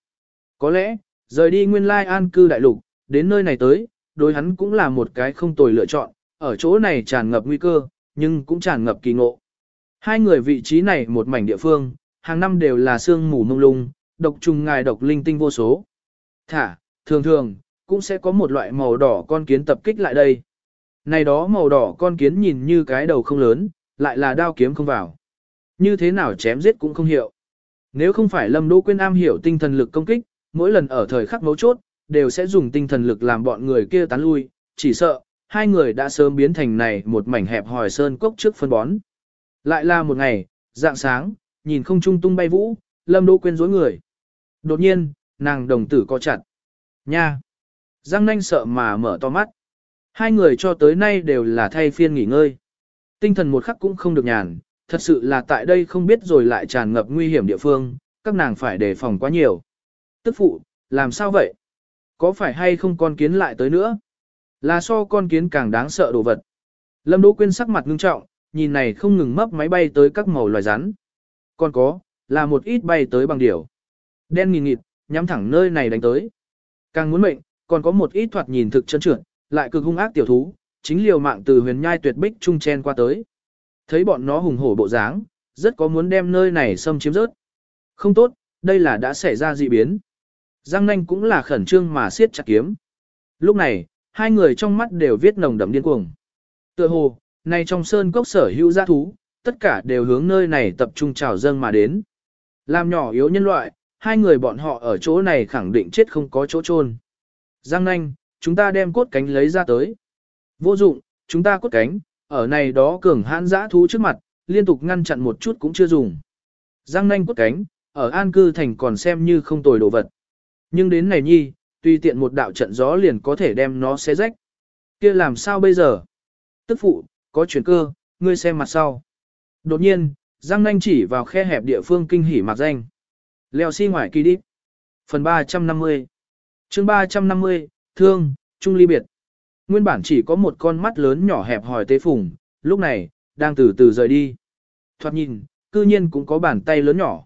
Có lẽ, rời đi nguyên lai an cư đại lục, đến nơi này tới, đối hắn cũng là một cái không tồi lựa chọn, ở chỗ này tràn ngập nguy cơ, nhưng cũng tràn ngập kỳ ngộ. Hai người vị trí này một mảnh địa phương, hàng năm đều là sương mù mông lung, độc trùng ngài độc linh tinh vô số. Thả, thường thường, cũng sẽ có một loại màu đỏ con kiến tập kích lại đây. Này đó màu đỏ con kiến nhìn như cái đầu không lớn, lại là đao kiếm không vào. Như thế nào chém giết cũng không hiệu. Nếu không phải Lâm Đỗ Quyên am hiểu tinh thần lực công kích, mỗi lần ở thời khắc mấu chốt, đều sẽ dùng tinh thần lực làm bọn người kia tán lui, chỉ sợ, hai người đã sớm biến thành này một mảnh hẹp hòi sơn cốc trước phân bón. Lại là một ngày, dạng sáng, nhìn không trung tung bay vũ, Lâm Đỗ Quyên rối người. Đột nhiên, nàng đồng tử co chặt. Nha! Giang nanh sợ mà mở to mắt. Hai người cho tới nay đều là thay phiên nghỉ ngơi. Tinh thần một khắc cũng không được nhàn, thật sự là tại đây không biết rồi lại tràn ngập nguy hiểm địa phương, các nàng phải đề phòng quá nhiều. Tức phụ, làm sao vậy? Có phải hay không con kiến lại tới nữa? Là so con kiến càng đáng sợ đồ vật. Lâm Đỗ Quyên sắc mặt ngưng trọng, nhìn này không ngừng mấp máy bay tới các màu loài rắn. Còn có, là một ít bay tới bằng điểu. Đen nghìn nghịt, nhắm thẳng nơi này đánh tới. Càng muốn mệnh, còn có một ít thoạt nhìn thực chân trượt, lại cực hung ác tiểu thú, chính liều mạng từ huyền nhai tuyệt bích trung chen qua tới. Thấy bọn nó hùng hổ bộ dáng, rất có muốn đem nơi này xâm chiếm rớt. Không tốt, đây là đã xảy ra dị biến. Giang nanh cũng là khẩn trương mà siết chặt kiếm. Lúc này, hai người trong mắt đều viết nồng đậm điên cuồng. Tựa hồ, này trong sơn cốc sở hữu gia thú, tất cả đều hướng nơi này tập trung trào dâng mà đến. Làm nhỏ yếu nhân loại, hai người bọn họ ở chỗ này khẳng định chết không có chỗ chôn. Giang nanh, chúng ta đem cốt cánh lấy ra tới. Vô dụng, chúng ta cốt cánh, ở này đó cường hãn dã thú trước mặt, liên tục ngăn chặn một chút cũng chưa dùng. Giang nanh cốt cánh, ở an cư thành còn xem như không tồi đồ vật. Nhưng đến này nhi, tùy tiện một đạo trận gió liền có thể đem nó xé rách. kia làm sao bây giờ? Tức phụ, có chuyển cơ, ngươi xem mặt sau. Đột nhiên, Giang nanh chỉ vào khe hẹp địa phương kinh hỉ mặc danh. Leo xi si ngoài kỳ đi. Phần 350 chương 350, Thương, Trung Ly Biệt. Nguyên bản chỉ có một con mắt lớn nhỏ hẹp hòi tế phùng, lúc này, đang từ từ rời đi. Thoạt nhìn, cư nhiên cũng có bàn tay lớn nhỏ.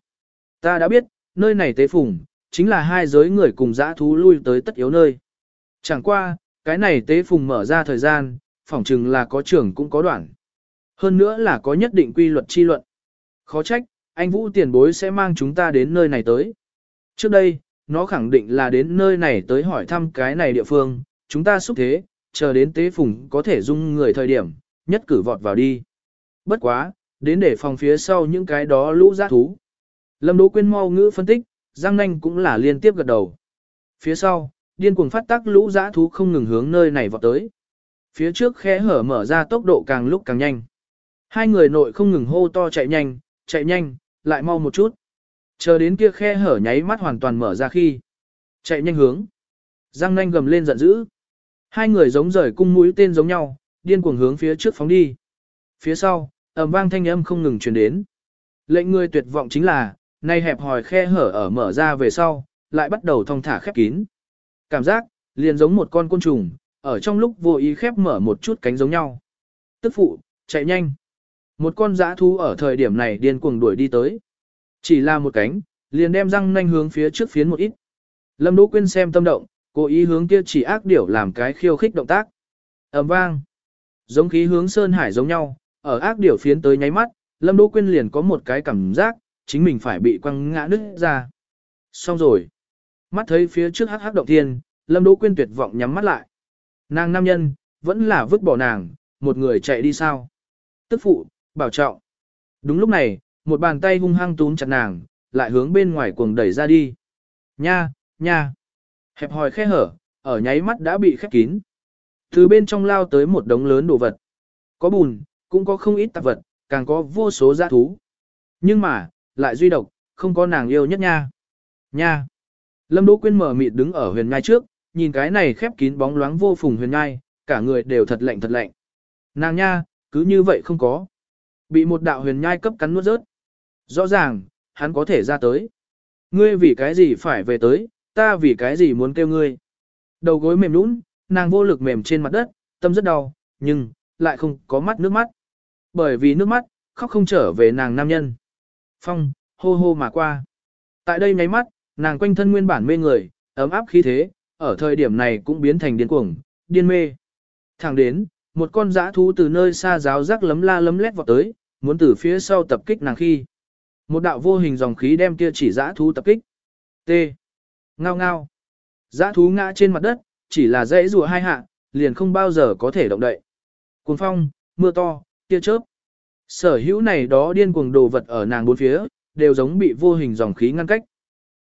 Ta đã biết, nơi này tế phùng, chính là hai giới người cùng dã thú lui tới tất yếu nơi. Chẳng qua, cái này tế phùng mở ra thời gian, phỏng chừng là có trưởng cũng có đoạn. Hơn nữa là có nhất định quy luật chi luận. Khó trách, anh Vũ tiền bối sẽ mang chúng ta đến nơi này tới. Trước đây, nó khẳng định là đến nơi này tới hỏi thăm cái này địa phương, chúng ta xúc thế, chờ đến tế phùng có thể dung người thời điểm, nhất cử vọt vào đi. Bất quá, đến để phòng phía sau những cái đó lũ giác thú. Lâm Đỗ Quyên mau ngữ phân tích, Giang Nanh cũng là liên tiếp gật đầu. Phía sau, điên cuồng phát tác lũ giã thú không ngừng hướng nơi này vọt tới. Phía trước khe hở mở ra tốc độ càng lúc càng nhanh. Hai người nội không ngừng hô to chạy nhanh, chạy nhanh, lại mau một chút. Chờ đến kia khe hở nháy mắt hoàn toàn mở ra khi. Chạy nhanh hướng. Giang nanh gầm lên giận dữ. Hai người giống rời cung mũi tên giống nhau, điên cuồng hướng phía trước phóng đi. Phía sau, ầm vang thanh âm không ngừng truyền đến. Lệnh người tuyệt vọng chính là, nay hẹp hòi khe hở ở mở ra về sau, lại bắt đầu thong thả khép kín. Cảm giác, liền giống một con côn trùng, ở trong lúc vô ý khép mở một chút cánh giống nhau. Tức phụ, chạy nhanh. Một con dã thú ở thời điểm này điên cuồng đuổi đi tới. Chỉ là một cánh, liền đem răng nanh hướng phía trước phiến một ít. Lâm Đỗ Quyên xem tâm động, cố ý hướng kia chỉ ác điểu làm cái khiêu khích động tác. ầm vang. Giống khí hướng Sơn Hải giống nhau, ở ác điểu phiến tới nháy mắt, Lâm Đỗ Quyên liền có một cái cảm giác, chính mình phải bị quăng ngã nứt ra. Xong rồi. Mắt thấy phía trước hắc hắc động thiên, Lâm Đỗ Quyên tuyệt vọng nhắm mắt lại. Nàng nam nhân, vẫn là vứt bỏ nàng, một người chạy đi sao. Tức phụ, bảo trọng. Đúng lúc này, một bàn tay hung hăng túm chặt nàng, lại hướng bên ngoài cuồng đẩy ra đi. Nha, nha. Hẹp hòi khe hở, ở nháy mắt đã bị khép kín. Từ bên trong lao tới một đống lớn đồ vật. Có bùn, cũng có không ít tạp vật, càng có vô số giã thú. Nhưng mà, lại duy độc, không có nàng yêu nhất nha. Nha. Lâm Đỗ Quyên mở mịt đứng ở huyền ngai trước, nhìn cái này khép kín bóng loáng vô phùng huyền ngai, cả người đều thật lạnh thật lạnh. Nàng nha, cứ như vậy không có. Bị một đạo huyền nhai cấp cắn nuốt rớt. Rõ ràng, hắn có thể ra tới. Ngươi vì cái gì phải về tới, ta vì cái gì muốn kêu ngươi. Đầu gối mềm nũng, nàng vô lực mềm trên mặt đất, tâm rất đau, nhưng, lại không có mắt nước mắt. Bởi vì nước mắt, khóc không trở về nàng nam nhân. Phong, hô hô mà qua. Tại đây nháy mắt, nàng quanh thân nguyên bản mê người, ấm áp khí thế, ở thời điểm này cũng biến thành điên cuồng, điên mê. Thẳng đến, một con dã thú từ nơi xa giáo rắc lấm la lấm lét vọt tới, muốn từ phía sau tập kích nàng khi. Một đạo vô hình dòng khí đem kia chỉ dã thú tập kích. T. Ngao ngao. Dã thú ngã trên mặt đất, chỉ là dãy rùa hai hạ, liền không bao giờ có thể động đậy. Cuồng phong, mưa to, tia chớp. Sở hữu này đó điên cuồng đồ vật ở nàng bốn phía, đều giống bị vô hình dòng khí ngăn cách.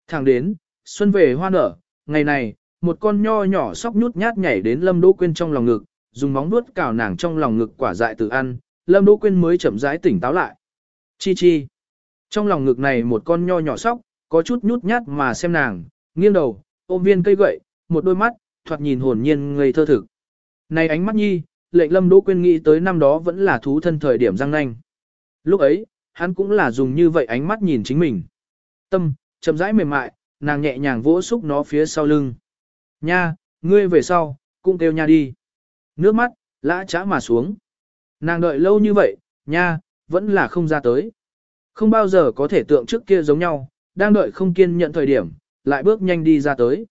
Thẳng đến, xuân về hoa nở, ngày này, một con nho nhỏ sóc nhút nhát nhảy đến lâm đỗ quên trong lòng ngực, dùng móng vuốt cào nàng trong lòng ngực quả dại tự ăn, Lâm Đỗ Quyên mới chậm rãi tỉnh táo lại. Chi chi. Trong lòng ngực này một con nho nhỏ sóc, có chút nhút nhát mà xem nàng, nghiêng đầu, ôm viên cây gậy, một đôi mắt, thoạt nhìn hồn nhiên ngây thơ thực. Này ánh mắt nhi, lệnh Lâm Đỗ Quyên nghĩ tới năm đó vẫn là thú thân thời điểm răng nanh. Lúc ấy, hắn cũng là dùng như vậy ánh mắt nhìn chính mình. Tâm, chậm rãi mềm mại, nàng nhẹ nhàng vỗ xúc nó phía sau lưng. Nha, ngươi về sau, cũng kêu nha đi. Nước mắt, lã chã mà xuống. Nàng đợi lâu như vậy, nha, vẫn là không ra tới. Không bao giờ có thể tượng trước kia giống nhau, đang đợi không kiên nhận thời điểm, lại bước nhanh đi ra tới.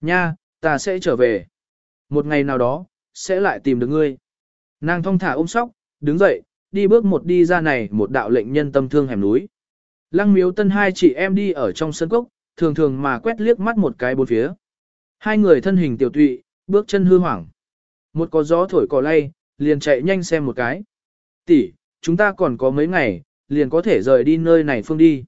Nha, ta sẽ trở về. Một ngày nào đó, sẽ lại tìm được ngươi. Nàng thong thả ôm sóc, đứng dậy, đi bước một đi ra này một đạo lệnh nhân tâm thương hẻm núi. Lăng miếu tân hai chị em đi ở trong sân cốc, thường thường mà quét liếc mắt một cái bốn phía. Hai người thân hình tiểu tụy, bước chân hư hoảng. Một có gió thổi cỏ lay, liền chạy nhanh xem một cái. Tỷ, chúng ta còn có mấy ngày, liền có thể rời đi nơi này phương đi.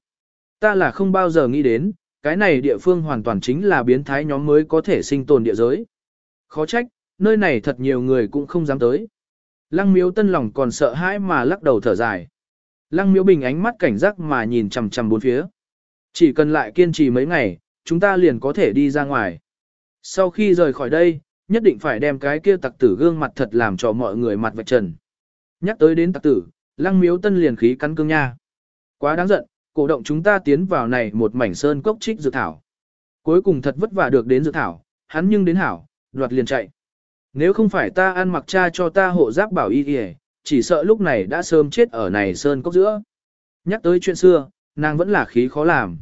Ta là không bao giờ nghĩ đến, cái này địa phương hoàn toàn chính là biến thái nhóm mới có thể sinh tồn địa giới. Khó trách, nơi này thật nhiều người cũng không dám tới. Lăng miếu tân lòng còn sợ hãi mà lắc đầu thở dài. Lăng miếu bình ánh mắt cảnh giác mà nhìn chằm chằm bốn phía. Chỉ cần lại kiên trì mấy ngày, chúng ta liền có thể đi ra ngoài. Sau khi rời khỏi đây, nhất định phải đem cái kia tặc tử gương mặt thật làm cho mọi người mặt vạch trần. Nhắc tới đến tặc tử, lăng miếu tân liền khí cắn cương nha. Quá đáng giận, cổ động chúng ta tiến vào này một mảnh sơn cốc trích dược thảo. Cuối cùng thật vất vả được đến dược thảo, hắn nhưng đến hảo, đoạt liền chạy. Nếu không phải ta ăn mặc cha cho ta hộ giáp bảo y kìa, chỉ sợ lúc này đã sớm chết ở này sơn cốc giữa. Nhắc tới chuyện xưa, nàng vẫn là khí khó làm.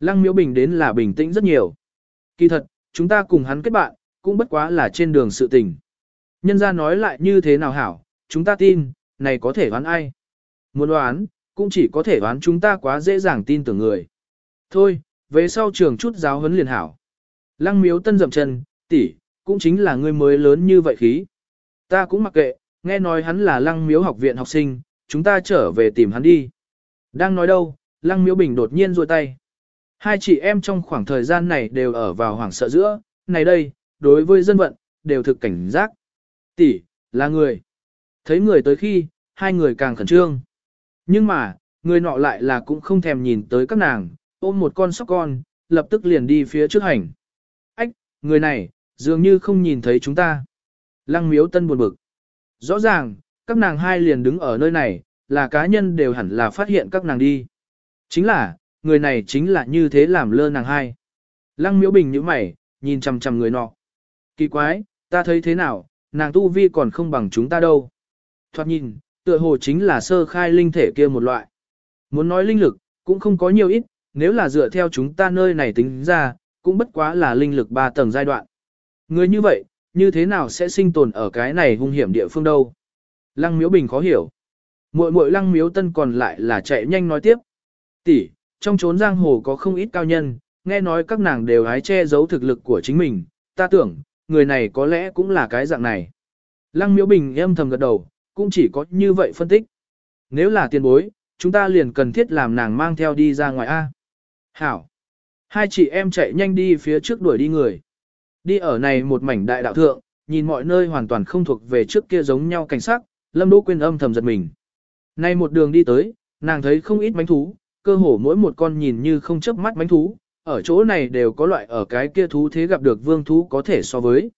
Lăng miếu bình đến là bình tĩnh rất nhiều. Kỳ thật, chúng ta cùng hắn kết bạn, cũng bất quá là trên đường sự tình. Nhân ra nói lại như thế nào hảo, chúng ta tin, này có thể đoán ai. Muốn đoán, cũng chỉ có thể đoán chúng ta quá dễ dàng tin tưởng người. Thôi, về sau trường chút giáo huấn liền hảo. Lăng miếu tân dậm chân, tỷ, cũng chính là người mới lớn như vậy khí. Ta cũng mặc kệ, nghe nói hắn là lăng miếu học viện học sinh, chúng ta trở về tìm hắn đi. Đang nói đâu, lăng miếu bình đột nhiên ruôi tay. Hai chị em trong khoảng thời gian này đều ở vào hoảng sợ giữa, này đây, đối với dân vận, đều thực cảnh giác. Tỷ, là người. Thấy người tới khi, hai người càng khẩn trương. Nhưng mà, người nọ lại là cũng không thèm nhìn tới các nàng, ôm một con sóc con, lập tức liền đi phía trước hành. Ách, người này, dường như không nhìn thấy chúng ta. Lăng miếu tân buồn bực. Rõ ràng, các nàng hai liền đứng ở nơi này, là cá nhân đều hẳn là phát hiện các nàng đi. Chính là, người này chính là như thế làm lơ nàng hai. Lăng miếu bình như mày, nhìn chằm chằm người nọ. Kỳ quái, ta thấy thế nào, nàng tu vi còn không bằng chúng ta đâu. Thoạt nhìn, tựa hồ chính là sơ khai linh thể kia một loại. Muốn nói linh lực, cũng không có nhiều ít, nếu là dựa theo chúng ta nơi này tính ra, cũng bất quá là linh lực 3 tầng giai đoạn. Người như vậy, như thế nào sẽ sinh tồn ở cái này hung hiểm địa phương đâu? Lăng miếu bình khó hiểu. Muội muội lăng miếu tân còn lại là chạy nhanh nói tiếp. tỷ trong chốn giang hồ có không ít cao nhân, nghe nói các nàng đều hái che giấu thực lực của chính mình, ta tưởng, người này có lẽ cũng là cái dạng này. Lăng miếu bình âm thầm gật đầu, cũng chỉ có như vậy phân tích. Nếu là tiền bối, chúng ta liền cần thiết làm nàng mang theo đi ra ngoài A. Hảo. Hai chị em chạy nhanh đi phía trước đuổi đi người. Đi ở này một mảnh đại đạo thượng, nhìn mọi nơi hoàn toàn không thuộc về trước kia giống nhau cảnh sắc, Lâm Đỗ Quyên âm thầm giật mình. Nay một đường đi tới, nàng thấy không ít mánh thú, cơ hồ mỗi một con nhìn như không chớp mắt mánh thú, ở chỗ này đều có loại ở cái kia thú thế gặp được vương thú có thể so với.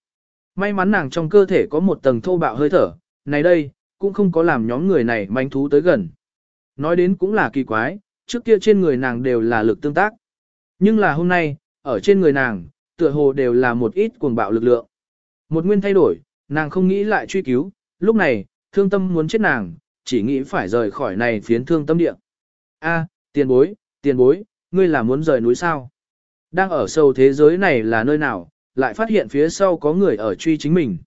May mắn nàng trong cơ thể có một tầng thô bạo hơi thở, này đây, cũng không có làm nhóm người này manh thú tới gần. Nói đến cũng là kỳ quái, trước kia trên người nàng đều là lực tương tác. Nhưng là hôm nay, ở trên người nàng, tựa hồ đều là một ít cuồng bạo lực lượng. Một nguyên thay đổi, nàng không nghĩ lại truy cứu, lúc này, thương tâm muốn chết nàng, chỉ nghĩ phải rời khỏi này phiến thương tâm địa. A, tiền bối, tiền bối, ngươi là muốn rời núi sao? Đang ở sâu thế giới này là nơi nào, lại phát hiện phía sau có người ở truy chính mình.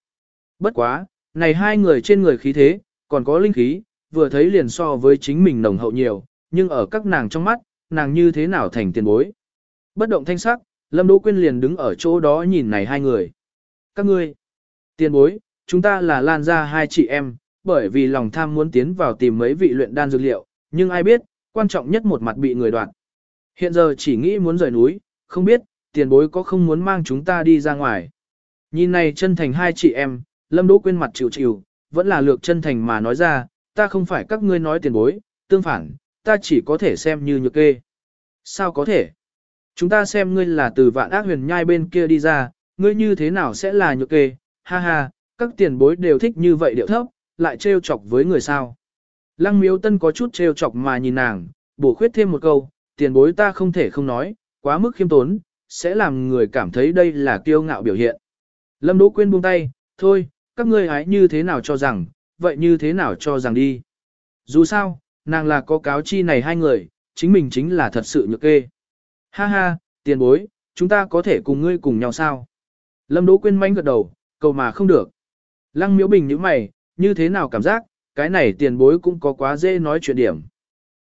Bất quá, này hai người trên người khí thế, còn có linh khí, vừa thấy liền so với chính mình nồng hậu nhiều, nhưng ở các nàng trong mắt, nàng như thế nào thành tiền bối. Bất động thanh sắc, Lâm Đỗ Quyên liền đứng ở chỗ đó nhìn này hai người. Các ngươi, tiền bối, chúng ta là lan ra hai chị em, bởi vì lòng tham muốn tiến vào tìm mấy vị luyện đan dược liệu, nhưng ai biết, quan trọng nhất một mặt bị người đoạt. Hiện giờ chỉ nghĩ muốn rời núi, không biết, tiền bối có không muốn mang chúng ta đi ra ngoài. Nhìn này chân thành hai chị em, Lâm Đỗ quên mặt chịu chịu, vẫn là lược chân thành mà nói ra, ta không phải các ngươi nói tiền bối, tương phản, ta chỉ có thể xem như nhược kê. Sao có thể? Chúng ta xem ngươi là từ vạn ác huyền nhai bên kia đi ra, ngươi như thế nào sẽ là nhược kê, ha ha, các tiền bối đều thích như vậy điệu thấp, lại trêu chọc với người sao. Lăng miếu tân có chút trêu chọc mà nhìn nàng, bổ khuyết thêm một câu, tiền bối ta không thể không nói, quá mức khiêm tốn, sẽ làm người cảm thấy đây là kiêu ngạo biểu hiện. Lâm Đỗ Quyên buông tay, thôi, các ngươi hãy như thế nào cho rằng, vậy như thế nào cho rằng đi. Dù sao, nàng là có cáo chi này hai người, chính mình chính là thật sự nhược kê. Ha ha, tiền bối, chúng ta có thể cùng ngươi cùng nhau sao? Lâm Đỗ Quyên manh gật đầu, cầu mà không được. Lăng Miễu bình như mày, như thế nào cảm giác, cái này tiền bối cũng có quá dễ nói chuyện điểm.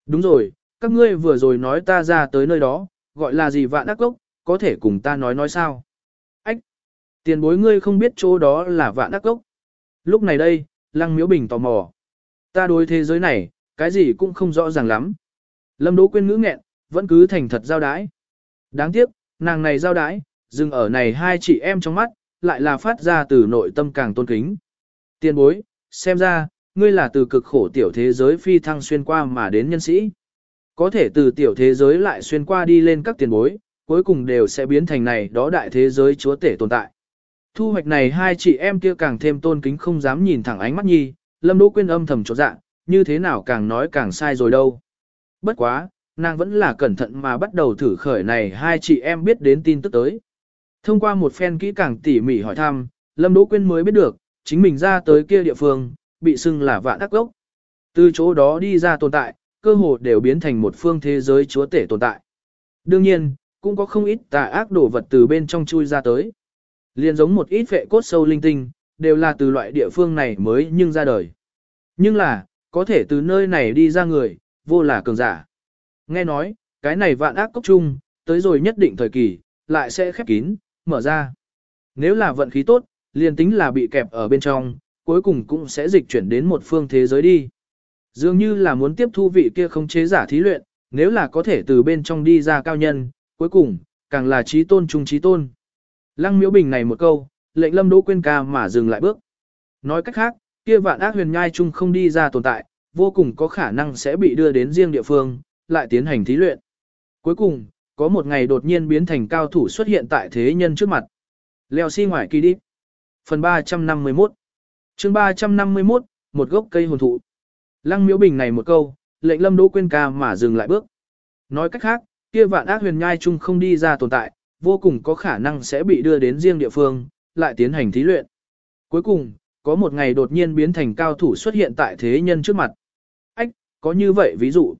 Đúng rồi, các ngươi vừa rồi nói ta ra tới nơi đó, gọi là gì vạn ác cốc, có thể cùng ta nói nói sao? Ách! Tiền bối ngươi không biết chỗ đó là vạn ác cốc. Lúc này đây, lăng miếu bình tò mò. Ta đối thế giới này, cái gì cũng không rõ ràng lắm. Lâm Đỗ Quyên ngữ nghẹn, vẫn cứ thành thật giao đái. Đáng tiếc, nàng này giao đái, dừng ở này hai chị em trong mắt, lại là phát ra từ nội tâm càng tôn kính. Tiền bối, xem ra, ngươi là từ cực khổ tiểu thế giới phi thăng xuyên qua mà đến nhân sĩ. Có thể từ tiểu thế giới lại xuyên qua đi lên các tiền bối, cuối cùng đều sẽ biến thành này đó đại thế giới chúa tể tồn tại. Thu hoạch này hai chị em kia càng thêm tôn kính không dám nhìn thẳng ánh mắt nhi, lâm đỗ quyên âm thầm chỗ dạ, như thế nào càng nói càng sai rồi đâu. Bất quá, nàng vẫn là cẩn thận mà bắt đầu thử khởi này hai chị em biết đến tin tức tới. Thông qua một phen kỹ càng tỉ mỉ hỏi thăm, Lâm Đỗ Quyên mới biết được, chính mình ra tới kia địa phương, bị xưng là vạn ác gốc. Từ chỗ đó đi ra tồn tại, cơ hồ đều biến thành một phương thế giới chúa tể tồn tại. Đương nhiên, cũng có không ít tà ác đồ vật từ bên trong chui ra tới. Liên giống một ít vệ cốt sâu linh tinh, đều là từ loại địa phương này mới nhưng ra đời. Nhưng là, có thể từ nơi này đi ra người, vô là cường giả. Nghe nói, cái này vạn ác cốc chung, tới rồi nhất định thời kỳ, lại sẽ khép kín, mở ra. Nếu là vận khí tốt, liền tính là bị kẹp ở bên trong, cuối cùng cũng sẽ dịch chuyển đến một phương thế giới đi. Dường như là muốn tiếp thu vị kia không chế giả thí luyện, nếu là có thể từ bên trong đi ra cao nhân, cuối cùng, càng là trí tôn trung trí tôn. Lăng miễu bình này một câu, lệnh lâm đỗ quên ca mà dừng lại bước. Nói cách khác, kia vạn ác huyền nhai chung không đi ra tồn tại, vô cùng có khả năng sẽ bị đưa đến riêng địa phương, lại tiến hành thí luyện. Cuối cùng, có một ngày đột nhiên biến thành cao thủ xuất hiện tại thế nhân trước mặt. Leo xi si ngoài kỳ đi. Phần 351 chương 351, một gốc cây hồn thụ. Lăng miễu bình này một câu, lệnh lâm đỗ quên ca mà dừng lại bước. Nói cách khác, kia vạn ác huyền nhai chung không đi ra tồn tại, vô cùng có khả năng sẽ bị đưa đến riêng địa phương, lại tiến hành thí luyện. Cuối cùng, có một ngày đột nhiên biến thành cao thủ xuất hiện tại thế nhân trước mặt. Ách, có như vậy ví dụ.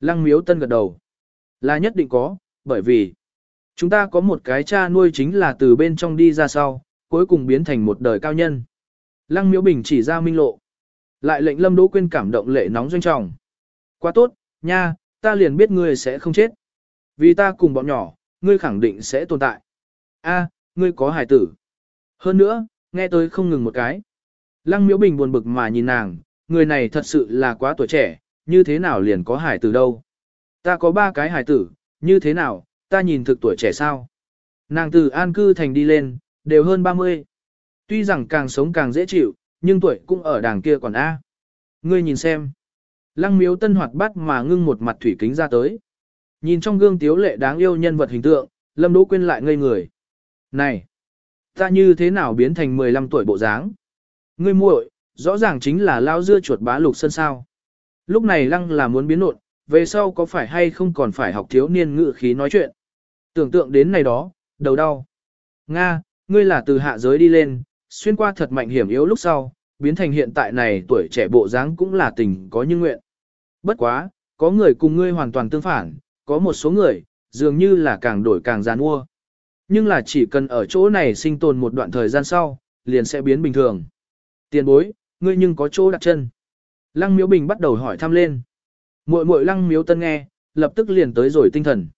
Lăng miếu tân gật đầu. Là nhất định có, bởi vì chúng ta có một cái cha nuôi chính là từ bên trong đi ra sau, cuối cùng biến thành một đời cao nhân. Lăng miếu bình chỉ ra minh lộ. Lại lệnh lâm đỗ Quyên cảm động lệ nóng doanh trọng. Quá tốt, nha, ta liền biết ngươi sẽ không chết. Vì ta cùng bọn nhỏ, ngươi khẳng định sẽ tồn tại. A, ngươi có hài tử. Hơn nữa, nghe tôi không ngừng một cái. Lăng miễu bình buồn bực mà nhìn nàng, người này thật sự là quá tuổi trẻ, như thế nào liền có hài tử đâu. Ta có ba cái hài tử, như thế nào, ta nhìn thực tuổi trẻ sao. Nàng từ an cư thành đi lên, đều hơn 30. Tuy rằng càng sống càng dễ chịu, nhưng tuổi cũng ở đàng kia còn A. Ngươi nhìn xem. Lăng miếu tân hoạt bát mà ngưng một mặt thủy kính ra tới. Nhìn trong gương tiếu lệ đáng yêu nhân vật hình tượng, Lâm Đỗ Quyên lại ngây người. Này! Ta như thế nào biến thành 15 tuổi bộ dáng? Ngươi muội, rõ ràng chính là lao dưa chuột bá lục sân sao. Lúc này lăng là muốn biến nộn, về sau có phải hay không còn phải học thiếu niên ngữ khí nói chuyện. Tưởng tượng đến này đó, đầu đau. Nga, ngươi là từ hạ giới đi lên, xuyên qua thật mạnh hiểm yếu lúc sau, biến thành hiện tại này tuổi trẻ bộ dáng cũng là tình có như nguyện. Bất quá, có người cùng ngươi hoàn toàn tương phản, có một số người, dường như là càng đổi càng giàn mua. Nhưng là chỉ cần ở chỗ này sinh tồn một đoạn thời gian sau, liền sẽ biến bình thường. Tiền bối, ngươi nhưng có chỗ đặt chân. Lăng miếu bình bắt đầu hỏi thăm lên. Muội muội lăng miếu tân nghe, lập tức liền tới rồi tinh thần.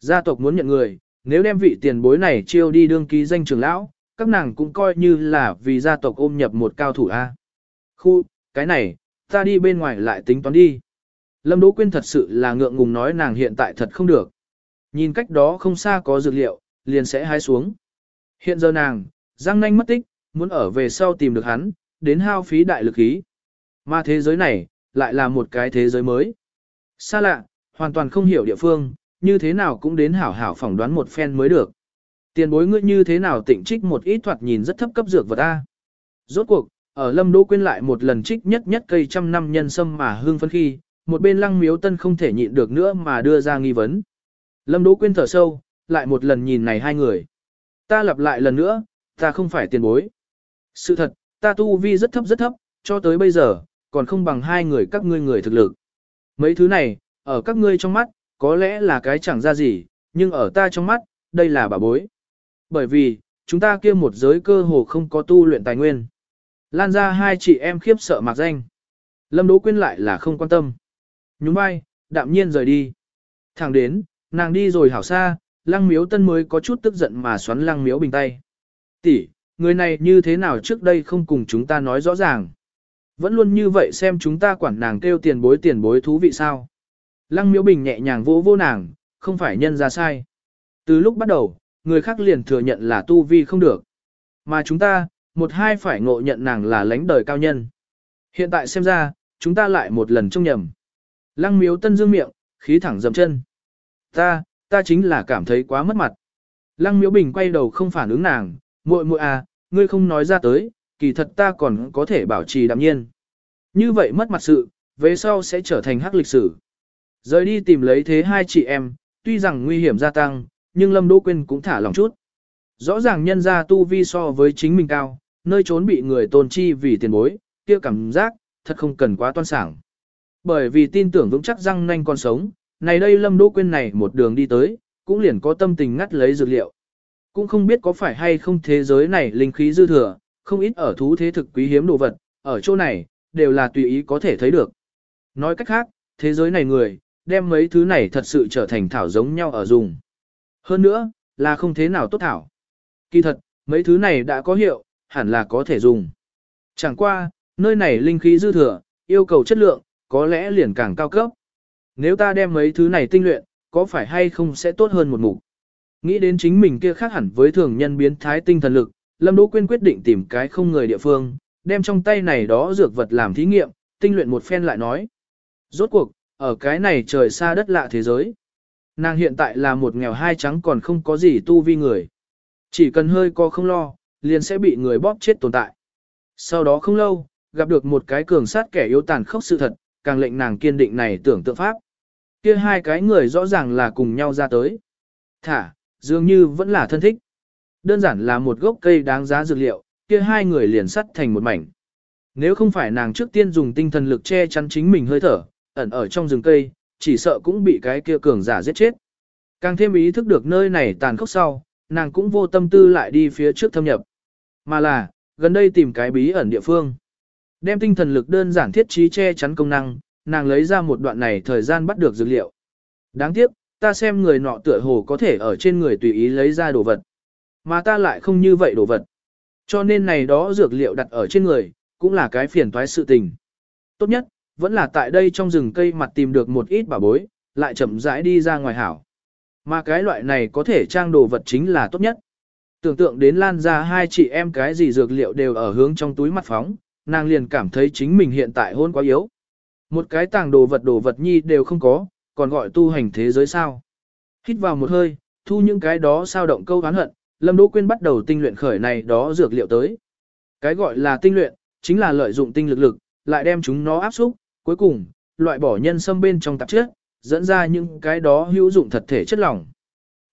Gia tộc muốn nhận người, nếu đem vị tiền bối này chiêu đi đương ký danh trưởng lão, các nàng cũng coi như là vì gia tộc ôm nhập một cao thủ A. Khu, cái này, ta đi bên ngoài lại tính toán đi. Lâm Đỗ Quyên thật sự là ngượng ngùng nói nàng hiện tại thật không được. Nhìn cách đó không xa có dược liệu, liền sẽ hái xuống. Hiện giờ nàng, răng nanh mất tích, muốn ở về sau tìm được hắn, đến hao phí đại lực ý. Mà thế giới này, lại là một cái thế giới mới. Xa lạ, hoàn toàn không hiểu địa phương, như thế nào cũng đến hảo hảo phỏng đoán một phen mới được. Tiền bối ngươi như thế nào tịnh trích một ít thoạt nhìn rất thấp cấp dược vật A. Rốt cuộc, ở Lâm Đỗ quên lại một lần trích nhất nhất cây trăm năm nhân sâm mà hương phấn khi, một bên lăng miếu tân không thể nhịn được nữa mà đưa ra nghi vấn. Lâm Đỗ quên thở sâu, lại một lần nhìn này hai người. Ta lặp lại lần nữa, ta không phải tiền bối. Sự thật, ta tu vi rất thấp rất thấp, cho tới bây giờ, còn không bằng hai người các ngươi người thực lực. Mấy thứ này, ở các ngươi trong mắt, có lẽ là cái chẳng ra gì, nhưng ở ta trong mắt, đây là bà bối. Bởi vì, chúng ta kia một giới cơ hồ không có tu luyện tài nguyên. Lan ra hai chị em khiếp sợ mạc danh. Lâm Đỗ Quyên lại là không quan tâm. Nhún vai, đạm nhiên rời đi. Thẳng đến, nàng đi rồi hảo xa, lăng miếu tân mới có chút tức giận mà xoắn lăng miếu bình tay. Tỷ, người này như thế nào trước đây không cùng chúng ta nói rõ ràng. Vẫn luôn như vậy xem chúng ta quản nàng kêu tiền bối tiền bối thú vị sao. Lăng miếu bình nhẹ nhàng vỗ vô nàng, không phải nhân ra sai. Từ lúc bắt đầu, người khác liền thừa nhận là tu vi không được. Mà chúng ta, một hai phải ngộ nhận nàng là lãnh đời cao nhân. Hiện tại xem ra, chúng ta lại một lần trông nhầm. Lăng miếu tân dương miệng, khí thẳng dầm chân. Ta, ta chính là cảm thấy quá mất mặt. Lăng miếu bình quay đầu không phản ứng nàng, muội muội à, ngươi không nói ra tới, kỳ thật ta còn có thể bảo trì đạm nhiên. Như vậy mất mặt sự, về sau sẽ trở thành hắc lịch sử. Rời đi tìm lấy thế hai chị em, tuy rằng nguy hiểm gia tăng, nhưng Lâm Đỗ Quyên cũng thả lòng chút. Rõ ràng nhân ra tu vi so với chính mình cao, nơi trốn bị người tôn chi vì tiền bối, kia cảm giác, thật không cần quá toan sảng. Bởi vì tin tưởng vững chắc răng nanh còn sống, này đây Lâm Đỗ Quyên này một đường đi tới, cũng liền có tâm tình ngắt lấy dược liệu. Cũng không biết có phải hay không thế giới này linh khí dư thừa, không ít ở thú thế thực quý hiếm đồ vật, ở chỗ này, đều là tùy ý có thể thấy được. Nói cách khác, thế giới này người, đem mấy thứ này thật sự trở thành thảo giống nhau ở dùng. Hơn nữa, là không thế nào tốt thảo. Kỳ thật, mấy thứ này đã có hiệu, hẳn là có thể dùng. Chẳng qua, nơi này linh khí dư thừa, yêu cầu chất lượng, có lẽ liền càng cao cấp. Nếu ta đem mấy thứ này tinh luyện, có phải hay không sẽ tốt hơn một mục. Nghĩ đến chính mình kia khác hẳn với thường nhân biến thái tinh thần lực, Lâm Đỗ Quyên quyết định tìm cái không người địa phương, đem trong tay này đó dược vật làm thí nghiệm, tinh luyện một phen lại nói. Rốt cuộc, ở cái này trời xa đất lạ thế giới. Nàng hiện tại là một nghèo hai trắng còn không có gì tu vi người. Chỉ cần hơi co không lo, liền sẽ bị người bóp chết tồn tại. Sau đó không lâu, gặp được một cái cường sát kẻ yếu tàn khốc sự thật, càng lệnh nàng kiên định này tưởng tượng pháp. Kia hai cái người rõ ràng là cùng nhau ra tới. Thả, dường như vẫn là thân thích. Đơn giản là một gốc cây đáng giá dược liệu, kia hai người liền sắt thành một mảnh. Nếu không phải nàng trước tiên dùng tinh thần lực che chắn chính mình hơi thở, ẩn ở trong rừng cây, chỉ sợ cũng bị cái kia cường giả giết chết. Càng thêm ý thức được nơi này tàn khốc sau, nàng cũng vô tâm tư lại đi phía trước thâm nhập. Mà là, gần đây tìm cái bí ẩn địa phương. Đem tinh thần lực đơn giản thiết trí che chắn công năng, nàng lấy ra một đoạn này thời gian bắt được dữ liệu. Đáng tiếc, ta xem người nọ tựa hồ có thể ở trên người tùy ý lấy ra đồ vật. Mà ta lại không như vậy đồ vật. Cho nên này đó dược liệu đặt ở trên người, cũng là cái phiền toái sự tình. Tốt nhất, vẫn là tại đây trong rừng cây mặt tìm được một ít bảo bối, lại chậm rãi đi ra ngoài hảo. Mà cái loại này có thể trang đồ vật chính là tốt nhất. Tưởng tượng đến lan ra hai chị em cái gì dược liệu đều ở hướng trong túi mặt phóng, nàng liền cảm thấy chính mình hiện tại hôn quá yếu. Một cái tàng đồ vật đồ vật nhi đều không có, còn gọi tu hành thế giới sao. Hít vào một hơi, thu những cái đó sao động câu hán hận, Lâm Đỗ Quyên bắt đầu tinh luyện khởi này đó dược liệu tới. Cái gọi là tinh luyện, chính là lợi dụng tinh lực lực, lại đem chúng nó áp xúc, cuối cùng, loại bỏ nhân sâm bên trong tạp chất, dẫn ra những cái đó hữu dụng thật thể chất lỏng.